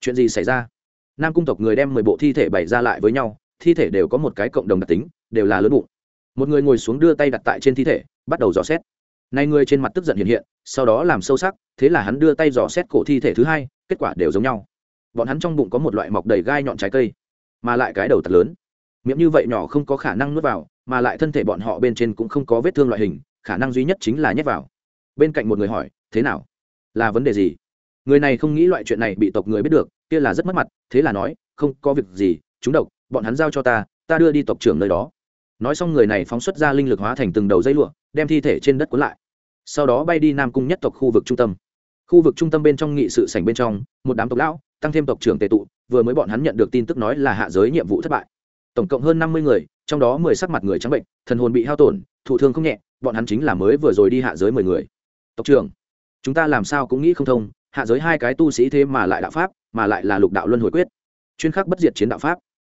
Chuyện gì xảy ra? Nam cung tộc người đem mười bộ thi thể bày ra lại với nhau, thi thể đều có một cái cộng đồng đặc tính, đều là lớn bụng. Một người ngồi xuống đưa tay đặt tại trên thi thể, bắt đầu dò xét. Nay người trên mặt tức giận hiện hiện, sau đó làm sâu sắc, thế là hắn đưa tay dò xét cổ thi thể thứ hai, kết quả đều giống nhau bọn hắn trong bụng có một loại mọc đầy gai nhọn trái cây, mà lại cái đầu thật lớn. Miệng như vậy nhỏ không có khả năng nuốt vào, mà lại thân thể bọn họ bên trên cũng không có vết thương loại hình, khả năng duy nhất chính là nhét vào. Bên cạnh một người hỏi, thế nào? Là vấn đề gì? Người này không nghĩ loại chuyện này bị tộc người biết được, kia là rất mất mặt, thế là nói, không có việc gì, chúng độc, bọn hắn giao cho ta ta đưa đi tộc trưởng nơi đó. Nói xong người này phóng xuất ra linh lực hóa thành từng đầu dây lụa, đem thi thể trên đất cuốn lại. Sau đó bay đi nam cung nhất tộc khu vực trung tâm. Khu vực trung tâm bên trong nghị sự sảnh bên trong, một đám tộc lão tăng thêm tộc trưởng tề tụ, vừa mới bọn hắn nhận được tin tức nói là hạ giới nhiệm vụ thất bại. Tổng cộng hơn năm mươi người, trong đó mười sắc mặt người trắng bệnh, thần hồn bị hao tổn, thụ thương không nhẹ, bọn hắn chính là mới vừa rồi đi hạ giới mười người. Tộc trưởng, chúng ta làm sao cũng nghĩ không thông, hạ giới hai cái tu sĩ thế mà lại đạo pháp, mà lại là lục đạo luân hồi quyết. Chuyên khắc bất diệt chiến đạo pháp.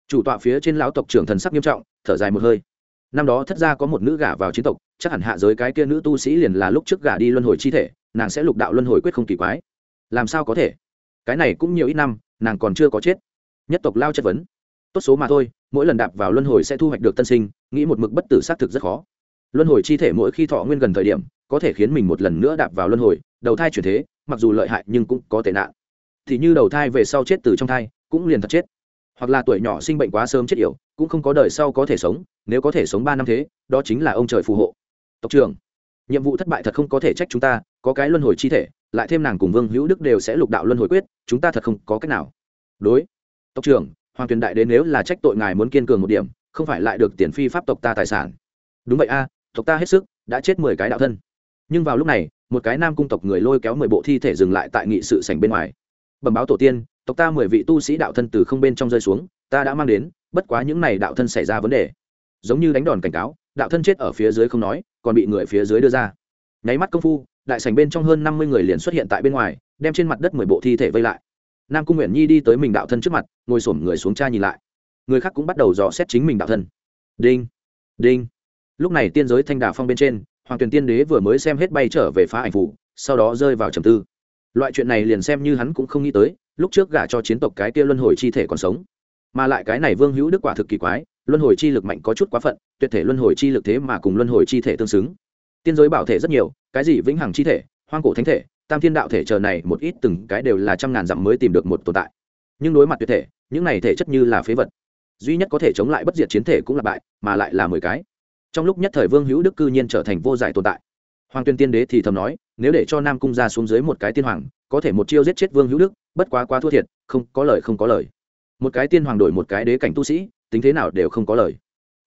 Chủ tọa phía trên lão tộc trưởng thần sắc nghiêm trọng, thở dài một hơi. Năm đó thất ra có một nữ gả vào chiến tộc, chắc hẳn hạ giới cái kia nữ tu sĩ liền là lúc trước gả đi luân hồi chi thể, nàng sẽ lục đạo luân hồi quyết không kỳ quái. Làm sao có thể? Cái này cũng nhiều ít năm, nàng còn chưa có chết. Nhất tộc lao chất vấn. Tốt số mà thôi, mỗi lần đạp vào luân hồi sẽ thu hoạch được tân sinh, nghĩ một mực bất tử xác thực rất khó. Luân hồi chi thể mỗi khi thọ nguyên gần thời điểm, có thể khiến mình một lần nữa đạp vào luân hồi, đầu thai chuyển thế, mặc dù lợi hại nhưng cũng có tệ nạn. Thì như đầu thai về sau chết từ trong thai, cũng liền thật chết. Hoặc là tuổi nhỏ sinh bệnh quá sớm chết yểu, cũng không có đời sau có thể sống, nếu có thể sống ba năm thế, đó chính là ông trời phù hộ. Tộc trưởng, nhiệm vụ thất bại thật không có thể trách chúng ta, có cái luân hồi chi thể lại thêm nàng cùng vương hữu đức đều sẽ lục đạo luân hồi quyết, chúng ta thật không có cách nào. Đối, tộc trưởng, hoàng tuyền đại đến nếu là trách tội ngài muốn kiên cường một điểm, không phải lại được tiền phi pháp tộc ta tài sản. Đúng vậy a, tộc ta hết sức, đã chết mười cái đạo thân. Nhưng vào lúc này, một cái nam cung tộc người lôi kéo mười bộ thi thể dừng lại tại nghị sự sảnh bên ngoài. Bẩm báo tổ tiên, tộc ta mười vị tu sĩ đạo thân từ không bên trong rơi xuống, ta đã mang đến, bất quá những này đạo thân xảy ra vấn đề. Giống như đánh đòn cảnh cáo, đạo thân chết ở phía dưới không nói, còn bị người phía dưới đưa ra. Nháy mắt công phu đại sảnh bên trong hơn năm mươi người liền xuất hiện tại bên ngoài, đem trên mặt đất mười bộ thi thể vây lại. Nam cung nguyện nhi đi tới mình đạo thân trước mặt, ngồi xổm người xuống cha nhìn lại. Người khác cũng bắt đầu dò xét chính mình đạo thân. Đinh đinh. Lúc này tiên giới thanh đà phong bên trên, hoàng tuyền tiên đế vừa mới xem hết bay trở về phá ảnh phủ, sau đó rơi vào trầm tư. Loại chuyện này liền xem như hắn cũng không nghĩ tới, lúc trước gả cho chiến tộc cái kia luân hồi chi thể còn sống. Mà lại cái này vương hữu đức quả thực kỳ quái, luân hồi chi lực mạnh có chút quá phận, tuyệt thể luân hồi chi lực thế mà cùng luân hồi chi thể tương xứng. Tiên giới bảo thể rất nhiều cái gì vĩnh hằng chi thể, hoang cổ thánh thể, tam thiên đạo thể chờ này một ít từng cái đều là trăm ngàn dặm mới tìm được một tồn tại. Nhưng đối mặt tuyệt thể, những này thể chất như là phế vật, duy nhất có thể chống lại bất diệt chiến thể cũng là bại, mà lại là mười cái. Trong lúc nhất thời vương hữu đức cư nhiên trở thành vô giải tồn tại. Hoàng tuyên tiên đế thì thầm nói, nếu để cho nam cung ra xuống dưới một cái tiên hoàng, có thể một chiêu giết chết vương hữu đức, bất quá quá thua thiệt, không có lời không có lời. Một cái tiên hoàng đổi một cái đế cảnh tu sĩ, tính thế nào đều không có lời.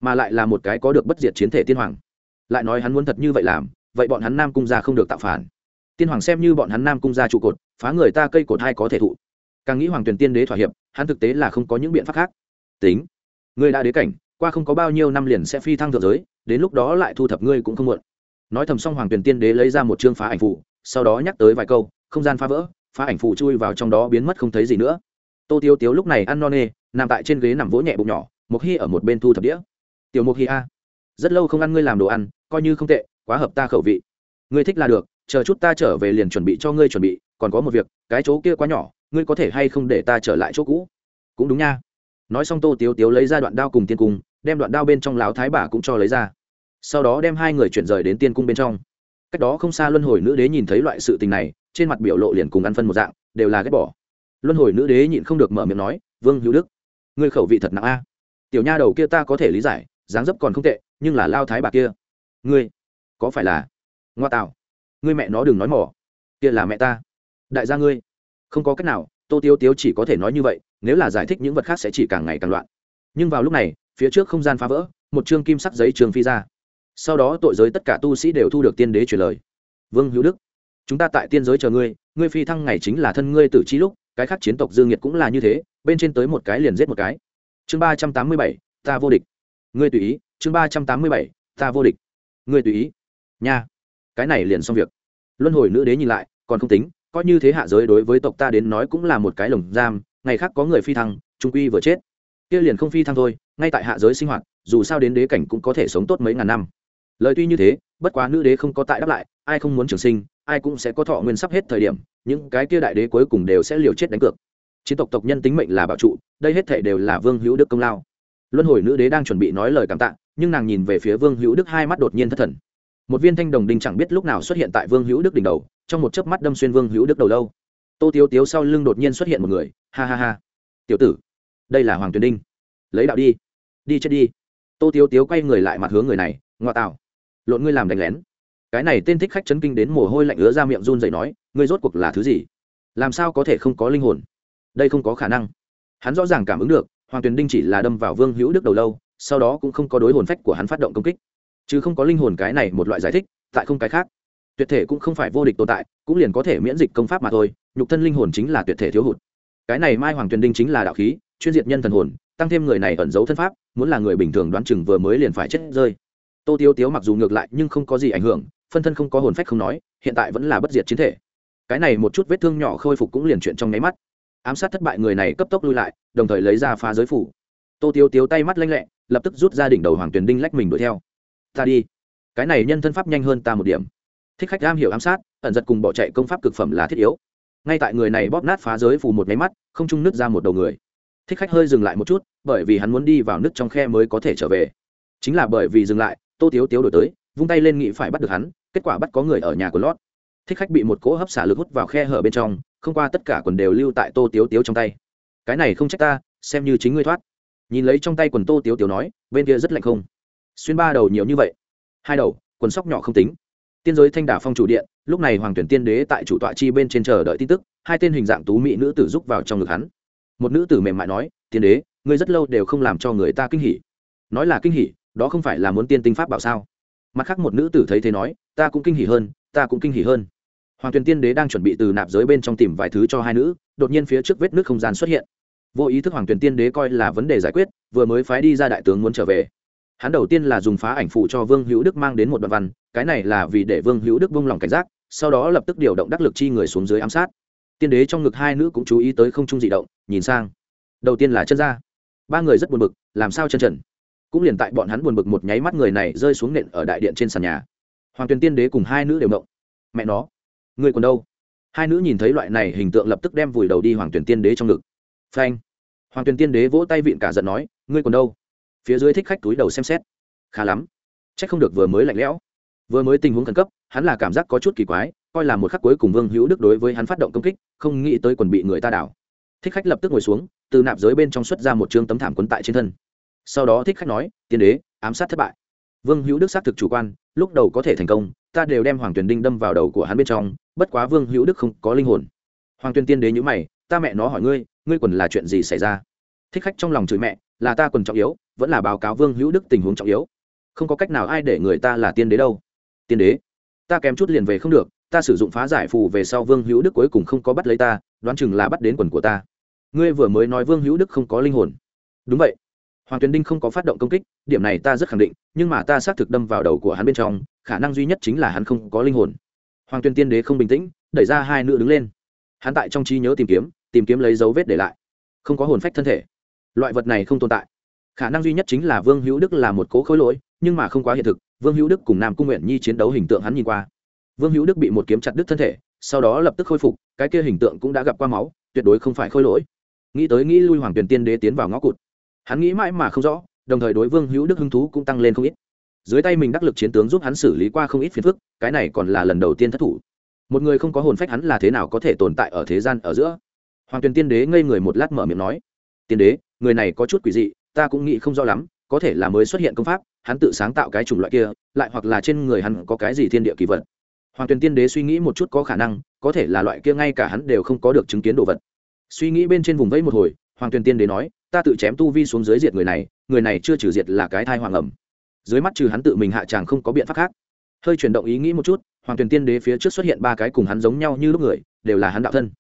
Mà lại là một cái có được bất diệt chiến thể tiên hoàng. Lại nói hắn muốn thật như vậy làm vậy bọn hắn nam cung gia không được tạo phản. Tiên hoàng xem như bọn hắn nam cung gia trụ cột, phá người ta cây cột hai có thể thụ. Càng nghĩ hoàng tuyền tiên đế thỏa hiệp, hắn thực tế là không có những biện pháp khác. Tính người đã đế cảnh, qua không có bao nhiêu năm liền sẽ phi thăng thượng giới, đến lúc đó lại thu thập ngươi cũng không muộn. Nói thầm xong hoàng tuyền tiên đế lấy ra một chương phá ảnh phụ sau đó nhắc tới vài câu, không gian phá vỡ, phá ảnh phụ chui vào trong đó biến mất không thấy gì nữa. Tô tiêu tiếu lúc này ăn no nê, nằm tại trên ghế nằm vỗ nhẹ bụng nhỏ, mộc hy ở một bên thu thập đĩa. Tiểu mộc hy a, rất lâu không ăn ngươi làm đồ ăn, coi như không tệ quá hợp ta khẩu vị. Ngươi thích là được, chờ chút ta trở về liền chuẩn bị cho ngươi chuẩn bị, còn có một việc, cái chỗ kia quá nhỏ, ngươi có thể hay không để ta trở lại chỗ cũ? Cũng đúng nha. Nói xong tô tiếu tiếu lấy ra đoạn đao cùng tiên cung, đem đoạn đao bên trong láo thái bà cũng cho lấy ra. Sau đó đem hai người chuyển rời đến tiên cung bên trong. Cách đó không xa luân hồi nữ đế nhìn thấy loại sự tình này, trên mặt biểu lộ liền cùng ăn phân một dạng, đều là ghét bỏ. Luân hồi nữ đế nhịn không được mở miệng nói, vương hữu đức, ngươi khẩu vị thật nặng a. Tiểu nha đầu kia ta có thể lý giải, dáng dấp còn không tệ, nhưng là lao thái bà kia. Ngươi có phải là ngoa tạo? Ngươi mẹ nó đừng nói mỏ. Kia là mẹ ta. Đại gia ngươi, không có cách nào, tô tiêu tiếu chỉ có thể nói như vậy, nếu là giải thích những vật khác sẽ chỉ càng ngày càng loạn. Nhưng vào lúc này, phía trước không gian phá vỡ, một chương kim sắc giấy trường phi ra. Sau đó tội giới tất cả tu sĩ đều thu được tiên đế truyền lời. Vương hữu đức, chúng ta tại tiên giới chờ ngươi ngươi phi thăng ngày chính là thân ngươi tử trí lúc, cái khác chiến tộc dương nhiệt cũng là như thế, bên trên tới một cái liền giết một cái. Chương ba trăm tám mươi bảy, ta vô địch. Ngươi tùy ý, chương ba trăm tám mươi bảy, ta vô địch. Ngươi tùy ý nha, cái này liền xong việc. Luân hồi nữ đế nhìn lại, còn không tính, coi như thế hạ giới đối với tộc ta đến nói cũng là một cái lồng giam, ngày khác có người phi thăng, trung quy vừa chết. Kia liền không phi thăng thôi, ngay tại hạ giới sinh hoạt, dù sao đến đế cảnh cũng có thể sống tốt mấy ngàn năm. Lời tuy như thế, bất quá nữ đế không có tại đáp lại, ai không muốn trường sinh, ai cũng sẽ có thọ nguyên sắp hết thời điểm, những cái kia đại đế cuối cùng đều sẽ liều chết đánh cược. Chiến tộc tộc nhân tính mệnh là bảo trụ, đây hết thể đều là vương hữu đức công lao. Luân hồi nữ đế đang chuẩn bị nói lời cảm tạ, nhưng nàng nhìn về phía vương hữu đức hai mắt đột nhiên thất thần một viên thanh đồng đinh chẳng biết lúc nào xuất hiện tại vương hữu đức đỉnh đầu, trong một chớp mắt đâm xuyên vương hữu đức đầu lâu. Tô tiếu tiếu sau lưng đột nhiên xuất hiện một người, ha ha ha. Tiểu tử, đây là hoàng tuyền đinh. Lấy đạo đi đi chết đi. Tô tiếu tiếu quay người lại mặt hướng người này, ngoa tạo, lộn ngươi làm đánh lén. Cái này tên thích khách chấn kinh đến mồ hôi lạnh ứa ra miệng run dậy nói, ngươi rốt cuộc là thứ gì? Làm sao có thể không có linh hồn? Đây không có khả năng. Hắn rõ ràng cảm ứng được, hoàng tuyền đinh chỉ là đâm vào vương hữu đức đầu lâu, sau đó cũng không có đối hồn phách của hắn phát động công kích chứ không có linh hồn cái này một loại giải thích, tại không cái khác. Tuyệt thể cũng không phải vô địch tồn tại, cũng liền có thể miễn dịch công pháp mà thôi, nhục thân linh hồn chính là tuyệt thể thiếu hụt. Cái này mai hoàng tuyền đinh chính là đạo khí, chuyên diệt nhân thần hồn, tăng thêm người này ẩn giấu thân pháp, muốn là người bình thường đoán chừng vừa mới liền phải chết rơi. Tô tiêu tiếu mặc dù ngược lại nhưng không có gì ảnh hưởng, phân thân không có hồn phách không nói, hiện tại vẫn là bất diệt chiến thể. Cái này một chút vết thương nhỏ khôi phục cũng liền chuyện trong nháy mắt. Ám sát thất bại người này cấp tốc lui lại, đồng thời lấy ra phá giới phủ. Tô tiêu tiếu tay mắt lanh lẹ, lập tức rút ra đỉnh đầu hoàng tuyền đinh lách mình đuổi theo ta đi. Cái này nhân thân pháp nhanh hơn ta một điểm. Thích khách am hiểu ám sát, ẩn giật cùng bỏ chạy công pháp cực phẩm là thiết yếu. Ngay tại người này bóp nát phá giới phù một máy mắt, không trung nứt ra một đầu người. Thích khách hơi dừng lại một chút, bởi vì hắn muốn đi vào nước trong khe mới có thể trở về. Chính là bởi vì dừng lại, tô tiếu tiếu đổi tới, vung tay lên nghĩ phải bắt được hắn, kết quả bắt có người ở nhà của lót. Thích khách bị một cỗ hấp xả lực hút vào khe hở bên trong, không qua tất cả quần đều lưu tại tô tiếu tiếu trong tay. Cái này không trách ta, xem như chính ngươi thoát. Nhìn lấy trong tay quần tô tiếu tiếu nói, bên kia rất lạnh không? Xuyên ba đầu nhiều như vậy. Hai đầu, quần sóc nhỏ không tính. Tiên giới thanh đà phong chủ điện, lúc này hoàng tuyển tiên đế tại chủ tọa chi bên trên chờ đợi tin tức, hai tên hình dạng tú mỹ nữ tử giúp vào trong ngực hắn. Một nữ tử mềm mại nói, tiên đế, ngươi rất lâu đều không làm cho người ta kinh hỉ. Nói là kinh hỉ, đó không phải là muốn tiên tinh pháp bảo sao? Mặt khác một nữ tử thấy thế nói, ta cũng kinh hỉ hơn, ta cũng kinh hỉ hơn. Hoàng tuyền tiên đế đang chuẩn bị từ nạp giới bên trong tìm vài thứ cho hai nữ, đột nhiên phía trước vết nước không gian xuất hiện. Vô ý thức hoàng tuyền tiên đế coi là vấn đề giải quyết, vừa mới phái đi ra đại tướng muốn trở về hắn đầu tiên là dùng phá ảnh phụ cho vương hữu đức mang đến một đoạn văn, cái này là vì để vương hữu đức vung lòng cảnh giác, sau đó lập tức điều động đắc lực chi người xuống dưới ám sát. Tiên đế trong ngực hai nữ cũng chú ý tới không trung dị động, nhìn sang. Đầu tiên là chân ra ba người rất buồn bực, làm sao chân trần? Cũng liền tại bọn hắn buồn bực một nháy mắt người này rơi xuống nện ở đại điện trên sàn nhà. Hoàng tuyền tiên đế cùng hai nữ đều động. Mẹ nó, người còn đâu? Hai nữ nhìn thấy loại này hình tượng lập tức đem vùi đầu đi hoàng tuyền tiên đế trong ngực. Phanh. Hoàng tuyền tiên đế vỗ tay vịn cả giận nói ngươi còn đâu? Phía dưới thích khách túi đầu xem xét. Khá lắm. C h ắ c không được vừa mới lạnh lẽo. Vừa mới tình huống khẩn cấp, hắn là cảm giác có chút kỳ quái, coi là một khắc cuối cùng vương hữu đức đối với hắn phát động công kích, không nghĩ tới quần bị người ta đảo. Thích khách lập tức ngồi xuống, từ nạp giới bên trong xuất ra một chương tấm thảm quấn tại trên thân. Sau đó thích khách nói, tiên đế, ám sát thất bại. Vương hữu đức xác thực chủ quan, lúc đầu có thể thành công, ta đều đem hoàng tuyền đinh đâm vào đầu của hắn bên trong, bất quá vương hữu đức không có linh hồn. Hoàng tuyền tiên đế nhữ mày, ta mẹ nó hỏi ngươi ngươi quần là chuyện gì xảy ra? Thích khách trong lòng chửi mẹ, là ta quần trọng yếu vẫn là báo cáo vương hữu đức tình huống trọng yếu. Không có cách nào ai để người ta là tiên đế đâu. Tiên đế? Ta kém chút liền về không được, ta sử dụng phá giải phù về sau vương hữu đức cuối cùng không có bắt lấy ta, đoán chừng là bắt đến quần của ta. Ngươi vừa mới nói vương hữu đức không có linh hồn. Đúng vậy. Hoàng tuyền đinh không có phát động công kích, điểm này ta rất khẳng định, nhưng mà ta xác thực đâm vào đầu của hắn bên trong, khả năng duy nhất chính là hắn không có linh hồn. Hoàng tuyền tiên đế không bình tĩnh, đẩy ra hai nữ đứng lên. Hắn tại trong trí nhớ tìm kiếm tìm kiếm lấy dấu vết để lại. Không có hồn phách thân thể. Loại vật này không tồn tại khả năng duy nhất chính là vương hữu đức là một cố khối lỗi, nhưng mà không quá hiện thực, vương hữu đức cùng nam cung nguyện nhi chiến đấu hình tượng hắn nhìn qua. Vương hữu đức bị một kiếm chặt đứt thân thể, sau đó lập tức khôi phục, cái kia hình tượng cũng đã gặp qua máu, tuyệt đối không phải khôi lỗi. Nghĩ tới nghĩ lui hoàng tuyền tiên đế tiến vào ngõ cụt. Hắn nghĩ mãi mà không rõ, đồng thời đối vương hữu đức hứng thú cũng tăng lên không ít. Dưới tay mình đắc lực chiến tướng giúp hắn xử lý qua không ít phiền phức, cái này còn là lần đầu tiên thất thủ. Một người không có hồn phách hắn là thế nào có thể tồn tại ở thế gian ở giữa? Hoàng tuyền tiên đế ngây người một lát mở miệng nói, tiên đế, người này có chút quỷ dị ta cũng nghĩ không rõ lắm, có thể là mới xuất hiện công pháp, hắn tự sáng tạo cái chủng loại kia, lại hoặc là trên người hắn có cái gì thiên địa kỳ vật. Hoàng tuyền tiên đế suy nghĩ một chút có khả năng, có thể là loại kia ngay cả hắn đều không có được chứng kiến đồ vật. Suy nghĩ bên trên vùng vẫy một hồi, hoàng tuyền tiên đế nói, ta tự chém tu vi xuống dưới diệt người này người này chưa trừ diệt là cái thai hoàng ẩm. Dưới mắt trừ hắn tự mình hạ tràng không có biện pháp khác. Hơi chuyển động ý nghĩ một chút, hoàng tuyền tiên đế phía trước xuất hiện ba cái cùng hắn giống nhau như lúc người, đều là hắn đạo thân.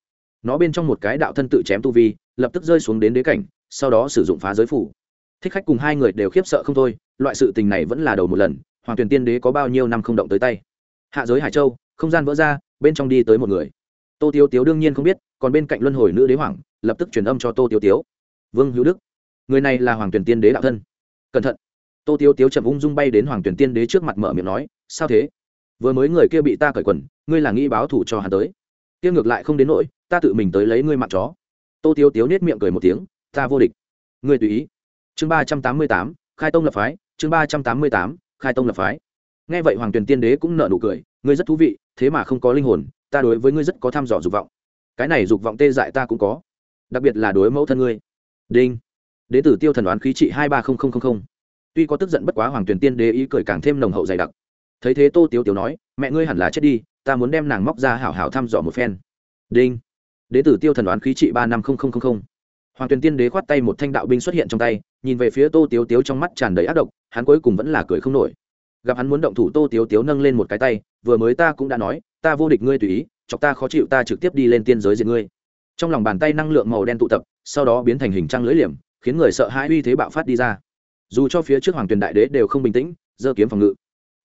Nó bên trong một cái đạo thân tự chém tu vi, lập tức rơi xuống đến đế cảnh, sau đó sử dụng phá giới phủ thích khách cùng hai người đều khiếp sợ không thôi, loại sự tình này vẫn là đầu một lần, hoàng tuyền tiên đế có bao nhiêu năm không động tới tay. Hạ giới hải châu, không gian vỡ ra, bên trong đi tới một người. Tô tiếu tiếu đương nhiên không biết, còn bên cạnh luân hồi nữ đế hoàng, lập tức truyền âm cho tô tiếu tiếu. Vương hữu đức, người này là hoàng tuyền tiên đế đạo thân. Cẩn thận. Tô tiếu tiếu chậm ung dung bay đến hoàng tuyền tiên đế trước mặt mở miệng nói, sao thế? Vừa mới người kia bị ta cởi quần, ngươi là nghĩ báo thủ cho hắn tới. Kia ngược lại không đến nỗi, ta tự mình tới lấy ngươi mạng chó. Tô tiếu tiếu nết miệng cười một tiếng, ta vô địch. Ngươi tùy ý chương ba trăm tám mươi tám, khai tông lập phái. Chương ba trăm tám mươi tám, khai tông lập phái. Nghe vậy hoàng tuyền tiên đế cũng nợ nụ cười, ngươi rất thú vị, thế mà không có linh hồn, ta đối với ngươi rất có thăm dò dục vọng. Cái này dục vọng tê dại ta cũng có, đặc biệt là đối mẫu thân ngươi. Đinh. Đế tử tiêu thần đoán khí trị hai ba không không không tuy có tức giận bất quá hoàng tuyền tiên đế ý cười càng thêm nồng hậu dày đặc. Thấy thế tô tiếu tiếu nói, mẹ ngươi hẳn là chết đi, ta muốn đem nàng móc ra hảo hảo thăm dò một phen. Đinh. Đế tử tiêu thần đoán khí trị ba năm không không không. Hoàng tuyền tiên đế khoát tay một thanh đạo binh xuất hiện trong tay nhìn về phía tô tiếu tiếu trong mắt tràn đầy ác độc, hắn cuối cùng vẫn là cười không nổi. Gặp hắn muốn động thủ, tô tiếu tiếu nâng lên một cái tay, vừa mới ta cũng đã nói, ta vô địch ngươi tùy ý, chọc ta khó chịu, ta trực tiếp đi lên tiên giới diệt ngươi. Trong lòng bàn tay năng lượng màu đen tụ tập, sau đó biến thành hình trăng lưỡi liềm, khiến người sợ hãi uy thế bạo phát đi ra. Dù cho phía trước hoàng tuyền đại đế đều không bình tĩnh, giơ kiếm phòng ngự.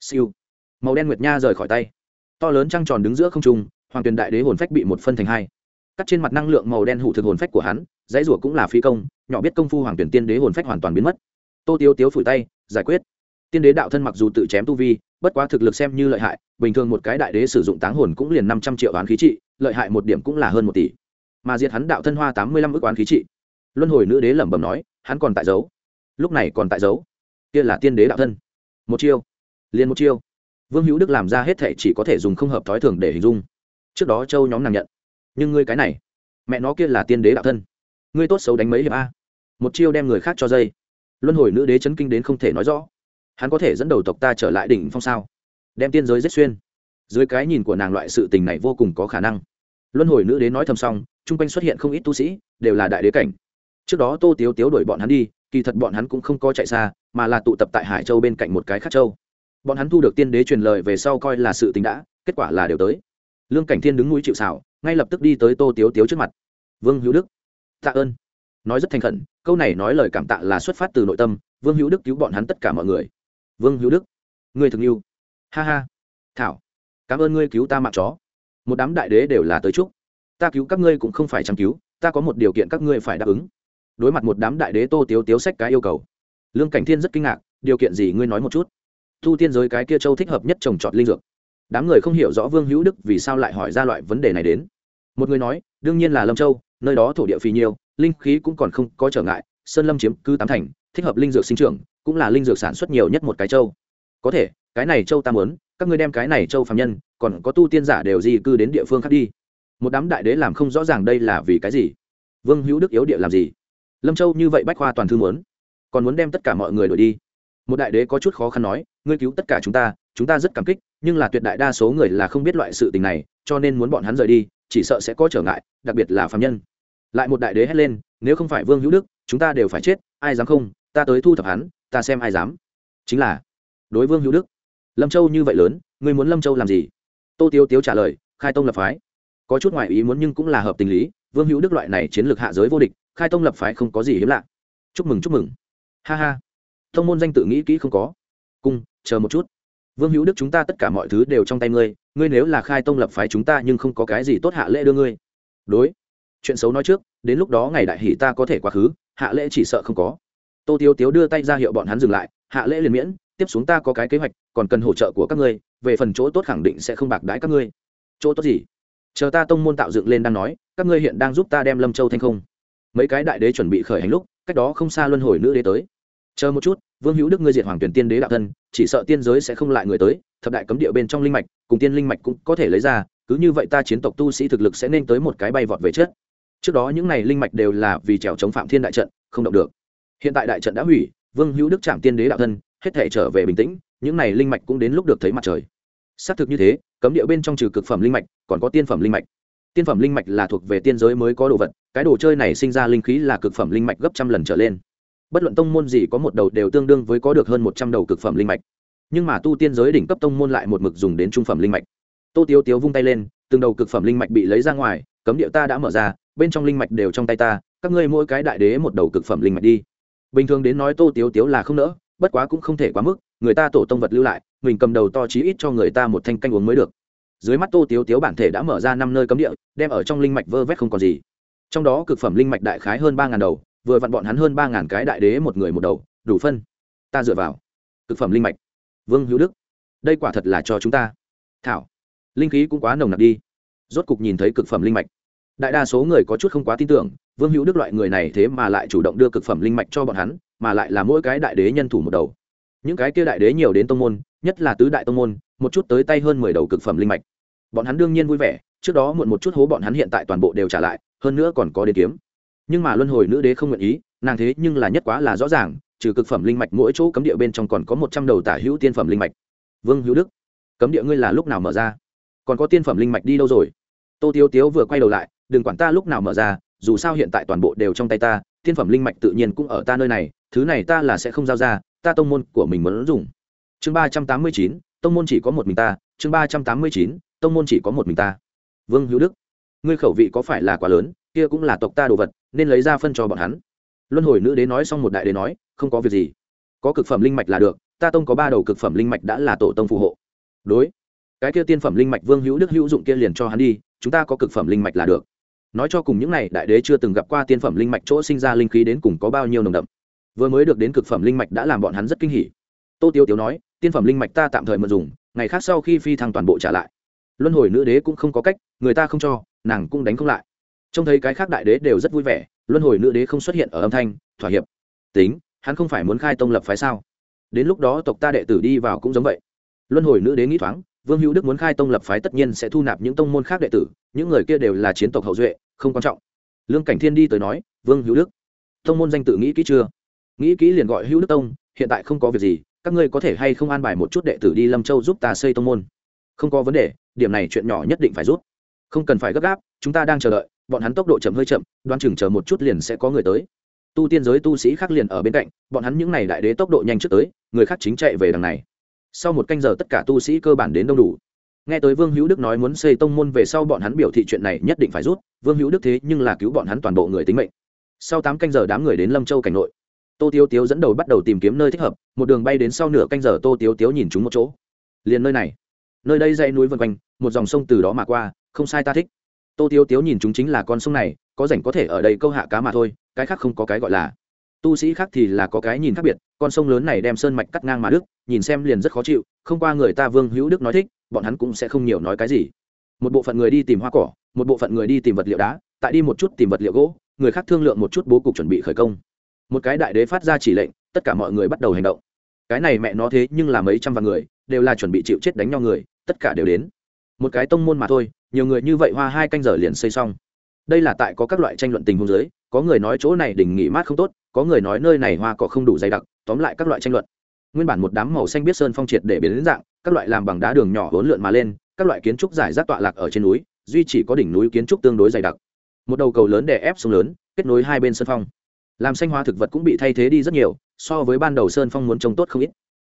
Siêu. Màu đen nguyệt nha rời khỏi tay. To lớn trăng tròn đứng giữa không trung, hoàng tuyền đại đế hồn phách bị một phân thành hai. Cắt trên mặt năng lượng màu đen hủ thực hồn phách của hắn dãy rủa cũng là phi công, nhỏ biết công phu hoàng tuyển tiên đế hồn phách hoàn toàn biến mất. Tô tiếu tiếu phủi tay, giải quyết. Tiên đế đạo thân mặc dù tự chém tu vi, bất quá thực lực xem như lợi hại, bình thường một cái đại đế sử dụng táng hồn cũng liền năm trăm triệu oán khí trị, lợi hại một điểm cũng là hơn một tỷ. Mà diệt hắn đạo thân hoa tám mươi lăm ước oán khí trị. Luân hồi nữ đế lẩm bẩm nói, hắn còn tại dấu lúc này còn tại dấu kia là tiên đế đạo thân. Một chiêu. Liền một chiêu. Vương hữu đức làm ra hết thể chỉ có thể dùng không hợp thói thường để hình dung. Trước đó châu nhóm nàng nhận. Nhưng ngươi cái này. Mẹ nó kia là tiên đế đạo thân ngươi tốt xấu đánh mấy hiệp a. Một chiêu đem người khác cho dây. Luân hồi nữ đế chấn kinh đến không thể nói rõ. Hắn có thể dẫn đầu tộc ta trở lại đỉnh phong sao? Đem tiên giới giết xuyên. Dưới cái nhìn của nàng loại sự tình này vô cùng có khả năng. Luân hồi nữ đế nói thầm xong, chung quanh xuất hiện không ít tu sĩ, đều là đại đế cảnh. Trước đó tô tiếu tiếu đuổi bọn hắn đi, kỳ thật bọn hắn cũng không có chạy xa, mà là tụ tập tại hải châu bên cạnh một cái khác châu. Bọn hắn thu được tiên đế truyền lời về sau coi là sự tình đã, kết quả là đều tới. Lương cảnh thiên đứng núi chịu xảo ngay lập tức đi tới tô tiếu tiếu trước mặt. Vương hữu đức tạ ơn. Nói rất thành khẩn, câu này nói lời cảm tạ là xuất phát từ nội tâm, vương hữu đức cứu bọn hắn tất cả mọi người. Vương hữu đức người thực yêu. Ha ha. Thảo, cảm ơn ngươi cứu ta mạng chó. Một đám đại đế đều là tới chúc. Ta cứu các ngươi cũng không phải chăm cứu, ta có một điều kiện các ngươi phải đáp ứng. Đối mặt một đám đại đế tô tiếu tiếu sách cái yêu cầu. Lương cảnh thiên rất kinh ngạc, điều kiện gì ngươi nói một chút? Thu tiên giới cái kia châu thích hợp nhất trồng trọt linh dược. Đám người không hiểu rõ vương hữu đức vì sao lại hỏi ra loại vấn đề này đến. Một người nói, đương nhiên là lâm châu nơi đó thổ địa phì nhiêu, linh khí cũng còn không có trở ngại sơn lâm chiếm cứ tám thành thích hợp linh dược sinh trưởng cũng là linh dược sản xuất nhiều nhất một cái châu. Có thể cái này châu ta muốn các ngươi đem cái này châu phạm nhân còn có tu tiên giả đều di cư đến địa phương khác đi. Một đám đại đế làm không rõ ràng đây là vì cái gì. Vương hữu đức yếu địa làm gì? Lâm châu như vậy bách khoa toàn thư muốn còn muốn đem tất cả mọi người đổi đi. Một đại đế có chút khó khăn nói ngươi cứu tất cả chúng ta chúng ta rất cảm kích nhưng là tuyệt đại đa số người là không biết loại sự tình này cho nên muốn bọn hắn rời đi chỉ sợ sẽ có trở ngại đặc biệt là phạm nhân lại một đại đế hét lên, nếu không phải vương hữu đức, chúng ta đều phải chết, ai dám không? Ta tới thu thập hắn, ta xem ai dám. Chính là, đối vương hữu đức, lâm châu như vậy lớn, ngươi muốn lâm châu làm gì? Tô tiêu tiếu trả lời, khai tông lập phái. Có chút ngoại ý muốn nhưng cũng là hợp tình lý, vương hữu đức loại này chiến lược hạ giới vô địch, khai tông lập phái không có gì hiếm lạ. Chúc mừng chúc mừng. Ha ha. Thông môn danh tự nghĩ kỹ không có. Cung chờ một chút. Vương hữu đức chúng ta tất cả mọi thứ đều trong tay ngươi ngươi nếu là khai tông lập phái chúng ta nhưng không có cái gì tốt hạ lễ đưa ngươi. Đối chuyện xấu nói trước, đến lúc đó ngày đại hỷ ta có thể quá khứ, hạ lễ chỉ sợ không có. Tô tiếu tiếu đưa tay ra hiệu bọn hắn dừng lại, hạ lễ liền miễn, tiếp xuống ta có cái kế hoạch, còn cần hỗ trợ của các ngươi, về phần chỗ tốt khẳng định sẽ không bạc đãi các ngươi. Chỗ tốt gì? Chờ ta tông môn tạo dựng lên đang nói, các ngươi hiện đang giúp ta đem lâm châu thành không. Mấy cái đại đế chuẩn bị khởi hành lúc, cách đó không xa luân hồi nữ đế tới. Chờ một chút, vương hữu đức ngươi diệt hoàng tuyển tiên đế đạo thân, chỉ sợ tiên giới sẽ không lại người tới, thập đại cấm địa bên trong linh mạch, cùng tiên linh mạch cũng có thể lấy ra, cứ như vậy ta chiến tộc tu sĩ thực lực sẽ nên tới một cái bay vọt về chết trước đó những này linh mạch đều là vì trèo chống phạm thiên đại trận, không động được. Hiện tại đại trận đã hủy, vương hữu đức chạm tiên đế đạo thân, hết thể trở về bình tĩnh, những này linh mạch cũng đến lúc được thấy mặt trời. Xác thực như thế, cấm địa bên trong trừ cực phẩm linh mạch, còn có tiên phẩm linh mạch. Tiên phẩm linh mạch là thuộc về tiên giới mới có đồ vật, cái đồ chơi này sinh ra linh khí là cực phẩm linh mạch gấp trăm lần trở lên. Bất luận tông môn gì có một đầu đều tương đương với có được hơn một trăm đầu cực phẩm linh mạch. Nhưng mà tu tiên giới đỉnh cấp tông môn lại một mực dùng đến trung phẩm linh mạch. Tô tiếu tiếu vung tay lên, từng đầu cực phẩm linh mạch bị lấy ra ngoài, cấm địa ta đã mở ra bên trong linh mạch đều trong tay ta, các ngươi mỗi cái đại đế một đầu cực phẩm linh mạch đi. Bình thường đến nói tô tiếu tiếu là không nỡ, bất quá cũng không thể quá mức, người ta tổ tông vật lưu lại, mình cầm đầu to chí ít cho người ta một thanh canh uống mới được. Dưới mắt tô tiếu tiếu bản thể đã mở ra năm nơi cấm địa, đem ở trong linh mạch vơ vét không còn gì. Trong đó cực phẩm linh mạch đại khái hơn ba ngàn đầu, vừa vặn bọn hắn hơn ba ngàn cái đại đế một người một đầu, đủ phân. Ta dựa vào cực phẩm linh mạch. Vương hữu đức, đây quả thật là cho chúng ta. Thảo, linh khí cũng quá nồng nặc đi. Rốt cục nhìn thấy cực phẩm linh mạch đại đa số người có chút không quá tin tưởng, vương hữu đức loại người này thế mà lại chủ động đưa cực phẩm linh mạch cho bọn hắn, mà lại là mỗi cái đại đế nhân thủ một đầu. Những cái kia đại đế nhiều đến tông môn, nhất là tứ đại tông môn, một chút tới tay hơn mười đầu cực phẩm linh mạch. Bọn hắn đương nhiên vui vẻ, trước đó muộn một chút hố bọn hắn hiện tại toàn bộ đều trả lại, hơn nữa còn có đến kiếm. Nhưng mà luân hồi nữ đế không nguyện ý, nàng thế nhưng là nhất quá là rõ ràng, trừ cực phẩm linh mạch mỗi chỗ cấm địa bên trong còn có một trăm đầu tả hữu tiên phẩm linh mạch. Vương hữu đức, cấm địa ngươi là lúc nào mở ra? Còn có tiên phẩm linh mạch đi đâu rồi? Tô tiếu tiếu vừa quay đầu lại đừng quản ta lúc nào mở ra, dù sao hiện tại toàn bộ đều trong tay ta tiên phẩm linh mạch tự nhiên cũng ở ta nơi này, thứ này ta là sẽ không giao ra, ta tông môn của mình muốn dùng. Chương ba trăm tám mươi chín, tông môn chỉ có một mình ta, chương ba trăm tám mươi chín, tông môn chỉ có một mình ta. Vương hữu đức, ngươi khẩu vị có phải là quá lớn, kia cũng là tộc ta đồ vật, nên lấy ra phân cho bọn hắn. Luân hồi nữ đế nói xong một đại đế nói, không có việc gì. Có cực phẩm linh mạch là được, ta tông có ba đầu cực phẩm linh mạch đã là tổ tông phù hộ. Đối, cái kia tiên phẩm linh mạch vương hữu đức hữu dụng kia liền cho hắn đi, chúng ta có cực phẩm linh mạch là được nói cho cùng những này, đại đế chưa từng gặp qua tiên phẩm linh mạch chỗ sinh ra linh khí đến cùng có bao nhiêu nồng đậm. Vừa mới được đến cực phẩm linh mạch đã làm bọn hắn rất kinh hỉ. Tô tiêu tiếu nói, tiên phẩm linh mạch ta tạm thời mượn dùng, ngày khác sau khi phi thăng toàn bộ trả lại. Luân hồi nữ đế cũng không có cách, người ta không cho, nàng cũng đánh không lại. Trông thấy cái khác đại đế đều rất vui vẻ, luân hồi nữ đế không xuất hiện ở âm thanh, thỏa hiệp. Tính, hắn không phải muốn khai tông lập phái sao? Đến lúc đó tộc ta đệ tử đi vào cũng giống vậy. Luân hồi nữ đế nghĩ thoáng vương hữu đức muốn khai tông lập phái tất nhiên sẽ thu nạp những tông môn khác đệ tử, những người kia đều là chiến tộc hậu duệ, không quan trọng. Lương cảnh thiên đi tới nói, vương hữu đức, tông môn danh tự nghĩ kỹ chưa? Nghĩ kỹ liền gọi hữu đức tông, hiện tại không có việc gì, các ngươi có thể hay không an bài một chút đệ tử đi lâm châu giúp ta xây tông môn? Không có vấn đề, điểm này chuyện nhỏ nhất định phải rút. Không cần phải gấp gáp, chúng ta đang chờ đợi, bọn hắn tốc độ chậm hơi chậm đoan chừng chờ một chút liền sẽ có người tới. Tu tiên giới tu sĩ khác liền ở bên cạnh, bọn hắn những n à y đại đế tốc độ nhanh trước tới, người khác chính chạy về đằng này sau một canh giờ tất cả tu sĩ cơ bản đến đông đủ. Nghe tới vương hữu đức nói muốn xây tông môn về sau bọn hắn biểu thị chuyện này nhất định phải rút, vương hữu đức thế nhưng là cứu bọn hắn toàn bộ người tính mệnh. Sau tám canh giờ đám người đến lâm châu cảnh nội, tô tiêu tiếu dẫn đầu bắt đầu tìm kiếm nơi thích hợp, một đường bay đến sau nửa canh giờ tô tiêu tiếu nhìn chúng một chỗ. Liền nơi này, nơi đây dãy núi vân quanh, một dòng sông từ đó mà qua, không sai ta thích. Tô tiêu tiếu nhìn chúng chính là con sông này, có rảnh có thể ở đây câu hạ cá mà thôi, cái khác không có cái gọi là tu sĩ khác thì là có cái nhìn khác biệt, con sông lớn này đem sơn mạch cắt ngang mà đức nhìn xem liền rất khó chịu, không qua người ta vương hữu đức nói thích, bọn hắn cũng sẽ không nhiều nói cái gì. Một bộ phận người đi tìm hoa cỏ, một bộ phận người đi tìm vật liệu đá, tại đi một chút tìm vật liệu gỗ, người khác thương lượng một chút bố cục chuẩn bị khởi công. Một cái đại đế phát ra chỉ lệnh, tất cả mọi người bắt đầu hành động. Cái này mẹ nó thế nhưng là mấy trăm vạn người, đều là chuẩn bị chịu chết đánh nhau người, tất cả đều đến. Một cái tông môn mà thôi, nhiều người như vậy hoa hai canh giờ liền xây xong. Đây là tại có các loại tranh luận tình huống giới có người nói chỗ này đỉnh nghỉ mát không tốt có người nói nơi này hoa cỏ không đủ dày đặc, tóm lại các loại tranh luận. Nguyên bản một đám màu xanh biết sơn phong triệt để biến đến dạng, các loại làm bằng đá đường nhỏ hỗn lượn mà lên, các loại kiến trúc giải rác tọa lạc ở trên núi, duy chỉ có đỉnh núi kiến trúc tương đối dày đặc. Một đầu cầu lớn đè ép sông lớn, kết nối hai bên sơn phong. Làm xanh hóa thực vật cũng bị thay thế đi rất nhiều, so với ban đầu sơn phong muốn trông tốt không ít.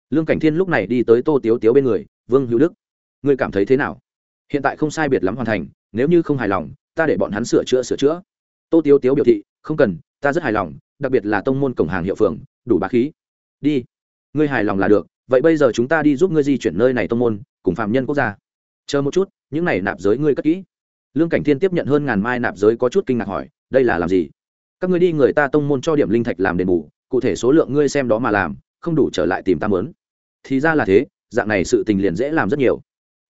Lương cảnh thiên lúc này đi tới tô tiếu tiếu bên người, vương hữu đức, ngươi cảm thấy thế nào? Hiện tại không sai biệt lắm hoàn thành, nếu như không hài lòng, ta để bọn hắn sửa chữa sửa chữa. Tô tiếu tiếu biểu thị, không cần, ta rất hài lòng đặc biệt là tông môn cổng hàng hiệu phường, đủ bá khí. Đi. Ngươi hài lòng là được, vậy bây giờ chúng ta đi giúp ngươi di chuyển nơi này tông môn, cùng phạm nhân quốc gia. Chờ một chút, những này nạp giới ngươi cất kỹ. Lương cảnh thiên tiếp nhận hơn ngàn mai nạp giới có chút kinh ngạc hỏi, đây là làm gì? Các ngươi đi người ta tông môn cho điểm linh thạch làm đền bù, cụ thể số lượng ngươi xem đó mà làm, không đủ trở lại tìm ta mớn. Thì ra là thế, dạng này sự tình liền dễ làm rất nhiều.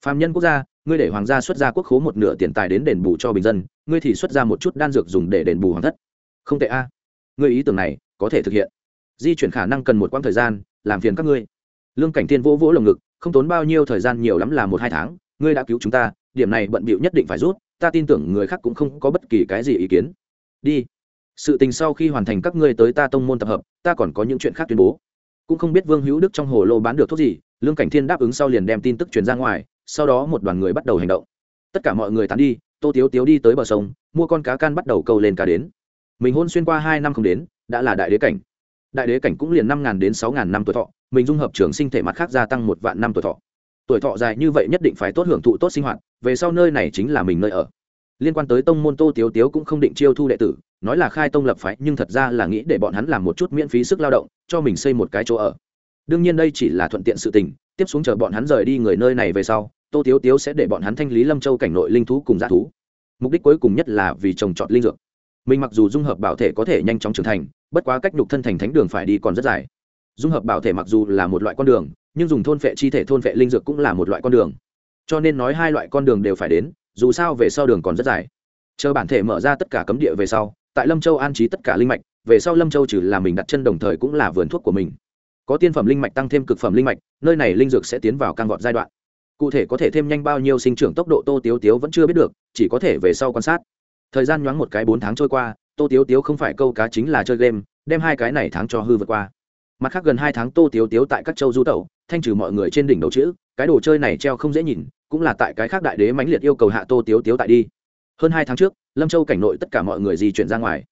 Phạm nhân quốc gia, ngươi để hoàng gia xuất ra quốc khố một nửa tiền tài đến đền bù cho bình dân, ngươi thì xuất ra một chút đan dược dùng để đền bù hoàng thất. Không tệ a ngươi ý tưởng này có thể thực hiện. Di chuyển khả năng cần một quãng thời gian, làm phiền các ngươi. Lương cảnh thiên vỗ vỗ lồng ngực, không tốn bao nhiêu thời gian nhiều lắm là một hai tháng, ngươi đã cứu chúng ta, điểm này bận bịu nhất định phải rút, ta tin tưởng người khác cũng không có bất kỳ cái gì ý kiến. Đi. Sự tình sau khi hoàn thành các ngươi tới ta tông môn tập hợp, ta còn có những chuyện khác tuyên bố. Cũng không biết vương hữu đức trong hồ lô bán được thuốc gì, lương cảnh thiên đáp ứng sau liền đem tin tức truyền ra ngoài, sau đó một đoàn người bắt đầu hành động. Tất cả mọi người tán đi, tô tiếu tiếu đi tới bờ sông, mua con cá can bắt đầu câu lên cá đến mình hôn xuyên qua hai năm không đến, đã là đại đế cảnh. Đại đế cảnh cũng liền năm ngàn đến sáu ngàn năm tuổi thọ, mình dung hợp trường sinh thể mặt khác gia tăng một vạn năm tuổi thọ. Tuổi thọ dài như vậy nhất định phải tốt hưởng thụ tốt sinh hoạt, về sau nơi này chính là mình nơi ở. Liên quan tới tông môn tô tiếu tiếu cũng không định chiêu thu đệ tử, nói là khai tông lập phái, nhưng thật ra là nghĩ để bọn hắn làm một chút miễn phí sức lao động, cho mình xây một cái chỗ ở. Đương nhiên đây chỉ là thuận tiện sự tình, tiếp xuống chờ bọn hắn rời đi người nơi này về sau, tô tiếu tiếu sẽ để bọn hắn thanh lý lâm châu cảnh nội linh thú cùng g thú. Mục đích cuối cùng nhất là vì trồng trọt linh dược mình mặc dù dung hợp bảo thể có thể nhanh chóng trưởng thành, bất quá cách nhục thân thành thánh đường phải đi còn rất dài. Dung hợp bảo thể mặc dù là một loại con đường, nhưng dùng thôn phệ chi thể, thôn phệ linh dược cũng là một loại con đường. Cho nên nói hai loại con đường đều phải đến, dù sao về sau đường còn rất dài. Chờ bản thể mở ra tất cả cấm địa về sau, tại lâm châu an trí tất cả linh mạch, về sau lâm châu trừ là mình đặt chân đồng thời cũng là vườn thuốc của mình. Có tiên phẩm linh mạch tăng thêm cực phẩm linh mạch, nơi này linh dược sẽ tiến vào căng vọt giai đoạn. Cụ thể có thể thêm nhanh bao nhiêu sinh trưởng tốc độ tô tiếu tiếu vẫn chưa biết được, chỉ có thể về sau quan sát thời gian nhoáng một cái bốn tháng trôi qua, tô tiếu tiếu không phải câu cá chính là chơi game, đem hai cái này tháng cho hư vượt qua. Mặt khác gần hai tháng tô tiếu tiếu tại các châu du tẩu, thanh trừ mọi người trên đỉnh đầu chữ, cái đồ chơi này treo không dễ nhìn, cũng là tại cái khác đại đế mãnh liệt yêu cầu hạ tô tiếu tiếu tại đi. Hơn hai tháng trước, lâm châu cảnh nội tất cả mọi người di chuyển ra ngoài.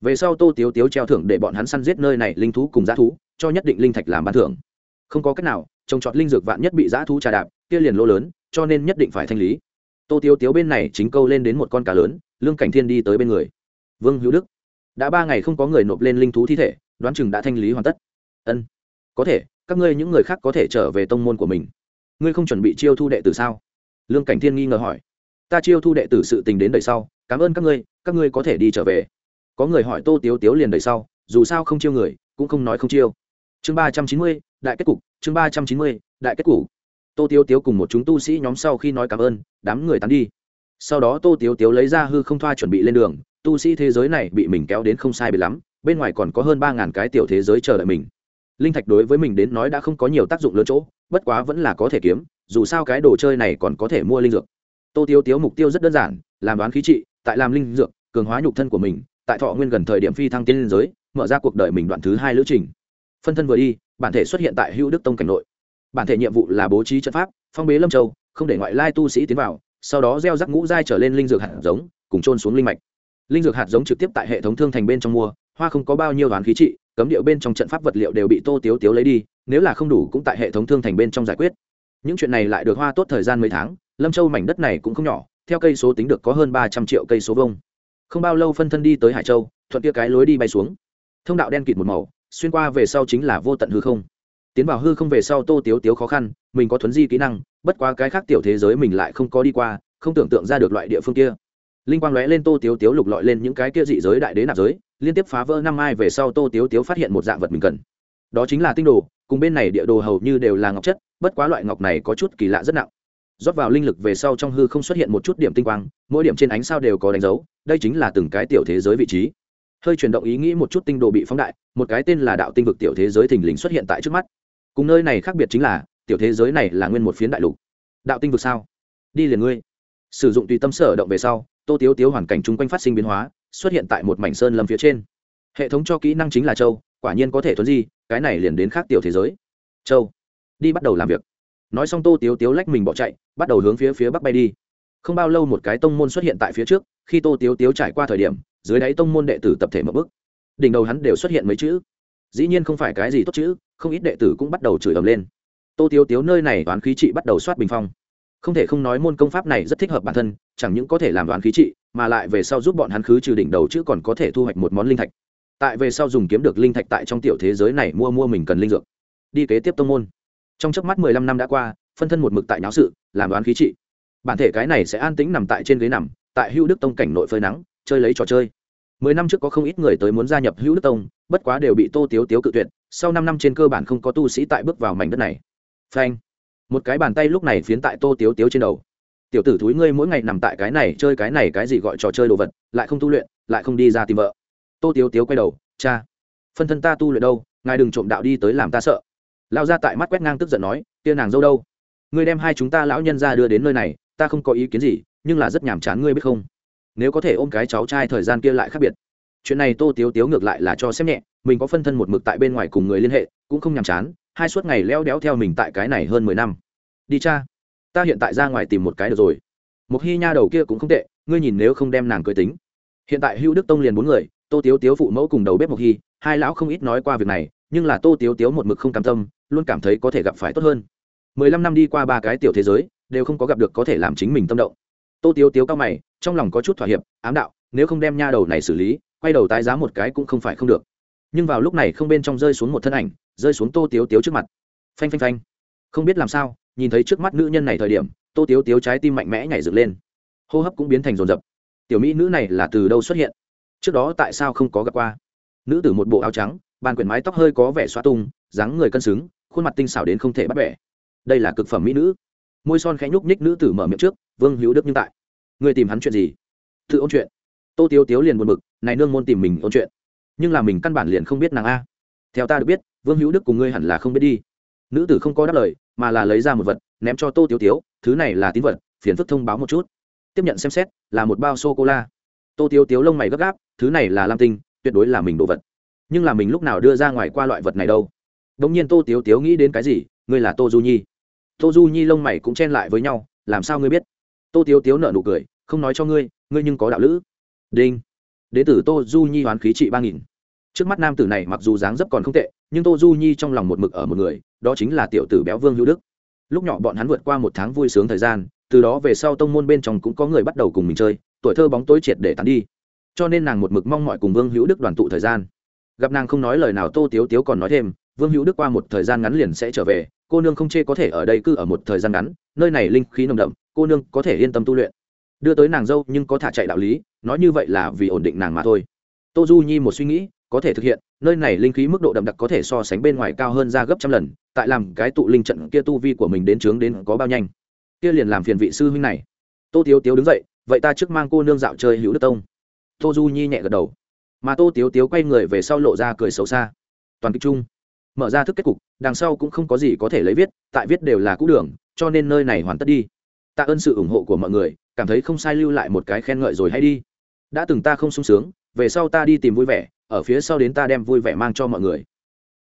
Về sau tô tiếu tiếu treo thưởng để bọn hắn săn giết nơi này linh thú cùng g thú, cho nhất định linh thạch làm ban thưởng. Không có cách nào, trồng trọt linh dược vạn nhất bị g thú trà đạp, kia liền lỗ lớn, cho nên nhất định phải thanh lý tô tiếu tiếu bên này chính câu lên đến một con cá lớn, lương cảnh thiên đi tới bên người. Vương hữu đức, đã ba ngày không có người nộp lên linh thú thi thể, đoán chừng đã thanh lý hoàn tất. Ân, có thể, các ngươi những người khác có thể trở về tông môn của mình. Ngươi không chuẩn bị chiêu thu đệ tử sao? Lương cảnh thiên nghi ngờ hỏi. Ta chiêu thu đệ tử sự tình đến đời sau, cảm ơn các ngươi các ngươi có thể đi trở về. Có người hỏi tô tiếu tiếu liền đời sau, dù sao không chiêu người, cũng không nói không chiêu. Chương ba trăm chín mươi, đại kết cục, chương ba trăm chín mươi, đại kết cục tô tiếu tiếu cùng một chúng tu sĩ nhóm sau khi nói cảm ơn, đám người tán đi. Sau đó tô tiếu tiếu lấy ra hư không thoa chuẩn bị lên đường, tu sĩ thế giới này bị mình kéo đến không sai bị lắm, bên ngoài còn có hơn ba ngàn cái tiểu thế giới chờ đợi mình. Linh thạch đối với mình đến nói đã không có nhiều tác dụng lớn chỗ, bất quá vẫn là có thể kiếm, dù sao cái đồ chơi này còn có thể mua linh dược. Tô tiếu tiếu mục tiêu rất đơn giản, làm đoán khí trị, tại làm linh dược, cường hóa nhục thân của mình, tại thọ nguyên gần thời điểm phi thăng tiên liên giới, mở ra cuộc đời mình đoạn thứ hai lữ trình. Phân thân vừa đi, bản thể xuất hiện tại hữu đức tông cảnh nội bản thể nhiệm vụ là bố trí trận pháp, phong bế lâm châu, không để ngoại lai tu sĩ tiến vào, sau đó gieo rắc ngũ giai trở lên linh dược hạt giống, cùng trôn xuống linh mạch. Linh dược hạt giống trực tiếp tại hệ thống thương thành bên trong mua, hoa không có bao nhiêu đoán khí trị, cấm điệu bên trong trận pháp vật liệu đều bị tô tiếu tiếu lấy đi, nếu là không đủ cũng tại hệ thống thương thành bên trong giải quyết. Những chuyện này lại được hoa tốt thời gian mấy tháng, lâm châu mảnh đất này cũng không nhỏ, theo cây số tính được có hơn ba trăm triệu cây số vông không bao lâu phân thân đi tới hải châu, thuận kia cái lối đi bay xuống. Thông đạo đen kịt một màu, xuyên qua về sau chính là vô tận hư không tiến vào hư không về sau tô tiếu tiếu khó khăn, mình có thuấn di kỹ năng, bất quá cái khác tiểu thế giới mình lại không có đi qua, không tưởng tượng ra được loại địa phương kia. Linh quang lóe lên tô tiếu tiếu lục lọi lên những cái kia dị giới đại đế nạp giới, liên tiếp phá vỡ năm ai về sau tô tiếu tiếu phát hiện một dạng vật mình cần. Đó chính là tinh đồ, cùng bên này địa đồ hầu như đều là ngọc chất, bất quá loại ngọc này có chút kỳ lạ rất nặng. Rót vào linh lực về sau trong hư không xuất hiện một chút điểm tinh quang, mỗi điểm trên ánh sao đều có đánh dấu, đây chính là từng cái tiểu thế giới vị trí. Hơi chuyển động ý nghĩ một chút tinh đồ bị phóng đại, một cái tên là đạo tinh vực tiểu thế giới thình lình xuất hiện tại trước mắt cùng nơi này khác biệt chính là, tiểu thế giới này là nguyên một phiến đại lục. Đạo tinh vực sao? Đi liền ngươi. Sử dụng tùy tâm sở động về sau, tô tiếu tiếu hoàn cảnh chung quanh phát sinh biến hóa, xuất hiện tại một mảnh sơn lâm phía trên. Hệ thống cho kỹ năng chính là châu, quả nhiên có thể thuấn di, cái này liền đến khác tiểu thế giới. Châu. Đi bắt đầu làm việc. Nói xong tô tiếu tiếu lách mình bỏ chạy, bắt đầu hướng phía phía bắc bay đi. Không bao lâu một cái tông môn xuất hiện tại phía trước, khi tô tiếu tiếu trải qua thời điểm, dưới đáy tông môn đệ tử tập thể một bức. Đỉnh đầu hắn đều xuất hiện mấy chữ. Dĩ nhiên không phải cái gì tốt chữ không ít đệ tử cũng bắt đầu chửi ầm lên. Tô tiếu tiếu nơi này đoán khí trị bắt đầu soát bình phong. Không thể không nói môn công pháp này rất thích hợp bản thân, chẳng những có thể làm đoán khí trị, mà lại về sau giúp bọn hắn khứ trừ đỉnh đầu chứ còn có thể thu hoạch một món linh thạch. Tại về sau dùng kiếm được linh thạch tại trong tiểu thế giới này mua mua mình cần linh dược. Đi kế tiếp tông môn. Trong chớp mắt mười lăm năm đã qua, phân thân một mực tại nháo sự, làm đoán khí trị. Bản thể cái này sẽ an tĩnh nằm tại trên ghế nằm, tại hữu đức tông cảnh nội phơi nắng, chơi lấy trò chơi. Mười năm trước có không ít người tới muốn gia nhập hữu đức tông, bất quá đều bị tô tiếu tiếu cự tuyệt sau năm năm trên cơ bản không có tu sĩ tại bước vào mảnh đất này. Phanh. Một cái bàn tay lúc này phiến tại tô tiếu tiếu trên đầu. Tiểu tử thúi ngươi mỗi ngày nằm tại cái này chơi cái này cái gì gọi trò chơi đồ vật, lại không tu luyện, lại không đi ra tìm vợ. Tô tiếu tiếu quay đầu, cha, phân thân ta tu luyện đâu, ngài đừng trộm đạo đi tới làm ta sợ. Lao ra tại mắt quét ngang tức giận nói tia nàng dâu đâu? Ngươi đem hai chúng ta lão nhân ra đưa đến nơi này, ta không có ý kiến gì, nhưng là rất nhàm chán ngươi biết không? Nếu có thể ôm cái cháu trai thời gian kia lại khác biệt. Chuyện này tô tiếu tiếu ngược lại là cho xem nhẹ mình có phân thân một mực tại bên ngoài cùng người liên hệ, cũng không nhàm chán, hai suốt ngày leo đéo theo mình tại cái này hơn mười năm. Đi cha, ta hiện tại ra ngoài tìm một cái được rồi. Một hy nha đầu kia cũng không tệ, ngươi nhìn nếu không đem nàng cưới tính. Hiện tại hữu đức tông liền bốn người, tô tiếu tiếu phụ mẫu cùng đầu bếp một hy, hai lão không ít nói qua việc này, nhưng là tô tiếu tiếu một mực không cam tâm, luôn cảm thấy có thể gặp phải tốt hơn. Mười lăm năm đi qua ba cái tiểu thế giới, đều không có gặp được có thể làm chính mình tâm động. Tô tiếu tiếu cao mày, trong lòng có chút thỏa hiệp, ám đạo, nếu không đem nha đầu này xử lý, quay đầu tái giá một cái cũng không phải không được nhưng vào lúc này không bên trong rơi xuống một thân ảnh, rơi xuống tô tiếu tiếu trước mặt. Phanh phanh phanh. Không biết làm sao, nhìn thấy trước mắt nữ nhân này thời điểm, tô tiếu tiếu trái tim mạnh mẽ nhảy dựng lên. Hô hấp cũng biến thành rồn rập tiểu mỹ nữ này là từ đâu xuất hiện? Trước đó tại sao không có gặp qua? Nữ tử một bộ áo trắng, bàn quyển mái tóc hơi có vẻ xoa tung, dáng người cân xứng, khuôn mặt tinh xảo đến không thể bắt bẻ. Đây là cực phẩm mỹ nữ. Môi son khẽ nhúc nhích nữ tử mở miệng trước, vương hữu đức như tại. Người tìm hắn chuyện gì? Tự ôn chuyện. Tô tiếu tiếu liền buồn bực, này nương môn tìm mình ôn chuyện nhưng là mình căn bản liền không biết nàng a. Theo ta được biết, vương hữu đức cùng ngươi hẳn là không biết đi. Nữ tử không có đáp lời, mà là lấy ra một vật, ném cho tô tiếu tiếu, thứ này là tín vật, phiền phức thông báo một chút. Tiếp nhận xem xét, là một bao sô cô la tô tiếu tiếu lông mày gấp gáp, thứ này là lam tinh, tuyệt đối là mình đồ vật. Nhưng là mình lúc nào đưa ra ngoài qua loại vật này đâu? Đ ỗ n g nhiên tô tiếu tiếu nghĩ đến cái gì, ngươi là tô du nhi. Tô du nhi lông mày cũng chen lại với nhau, làm sao ngươi biết? Tô tiếu tiếu nợ nụ cười, không nói cho ngươi ngươi nhưng có đạo lữ. Đinh đến từ tử tô du nhi hoán khí trị ba nghìn. Trước mắt nam tử này mặc dù dáng dấp còn không tệ, nhưng tô du nhi trong lòng một mực ở một người, đó chính là tiểu tử béo vương hữu đức. Lúc nhỏ bọn hắn vượt qua một tháng vui sướng thời gian, từ đó về sau tông môn bên trong cũng có người bắt đầu cùng mình chơi, tuổi thơ bóng tối triệt để tán đi. Cho nên nàng một mực mong mọi cùng vương hữu đức đoàn tụ thời gian. Gặp nàng không nói lời nào tô tiếu tiếu còn nói thêm, vương hữu đức qua một thời gian ngắn liền sẽ trở về, cô nương không chê có thể ở đây cứ ở một thời gian ngắn, nơi này linh khí nồng đậm, cô nương có thể yên tâm tu luyện. Đưa tới nàng dâu nhưng có thả chạy đạo lý nói như vậy là vì ổn định nàng mà thôi. Tô du nhi một suy nghĩ, có thể thực hiện, nơi này linh khí mức độ đậm đặc có thể so sánh bên ngoài cao hơn ra gấp trăm lần, tại làm cái tụ linh trận kia tu vi của mình đến trướng đến có bao nhanh. Kia liền làm phiền vị sư huynh này. Tô tiếu tiếu đứng dậy, vậy ta trước mang cô nương dạo chơi hữu đức tông. Tô du nhi nhẹ gật đầu. Mà tô tiếu tiếu quay người về sau lộ ra cười xấu xa. Toàn kịch chung, mở ra thức kết cục, đằng sau cũng không có gì có thể lấy viết, tại viết đều là cũ đường, cho nên nơi này hoàn tất đi. Tạ ơn sự ủng hộ của mọi người, cảm thấy không sai lưu lại một cái khen ngợi rồi hay đi đã từng ta không sung sướng, về sau ta đi tìm vui vẻ, ở phía sau đến ta đem vui vẻ mang cho mọi người.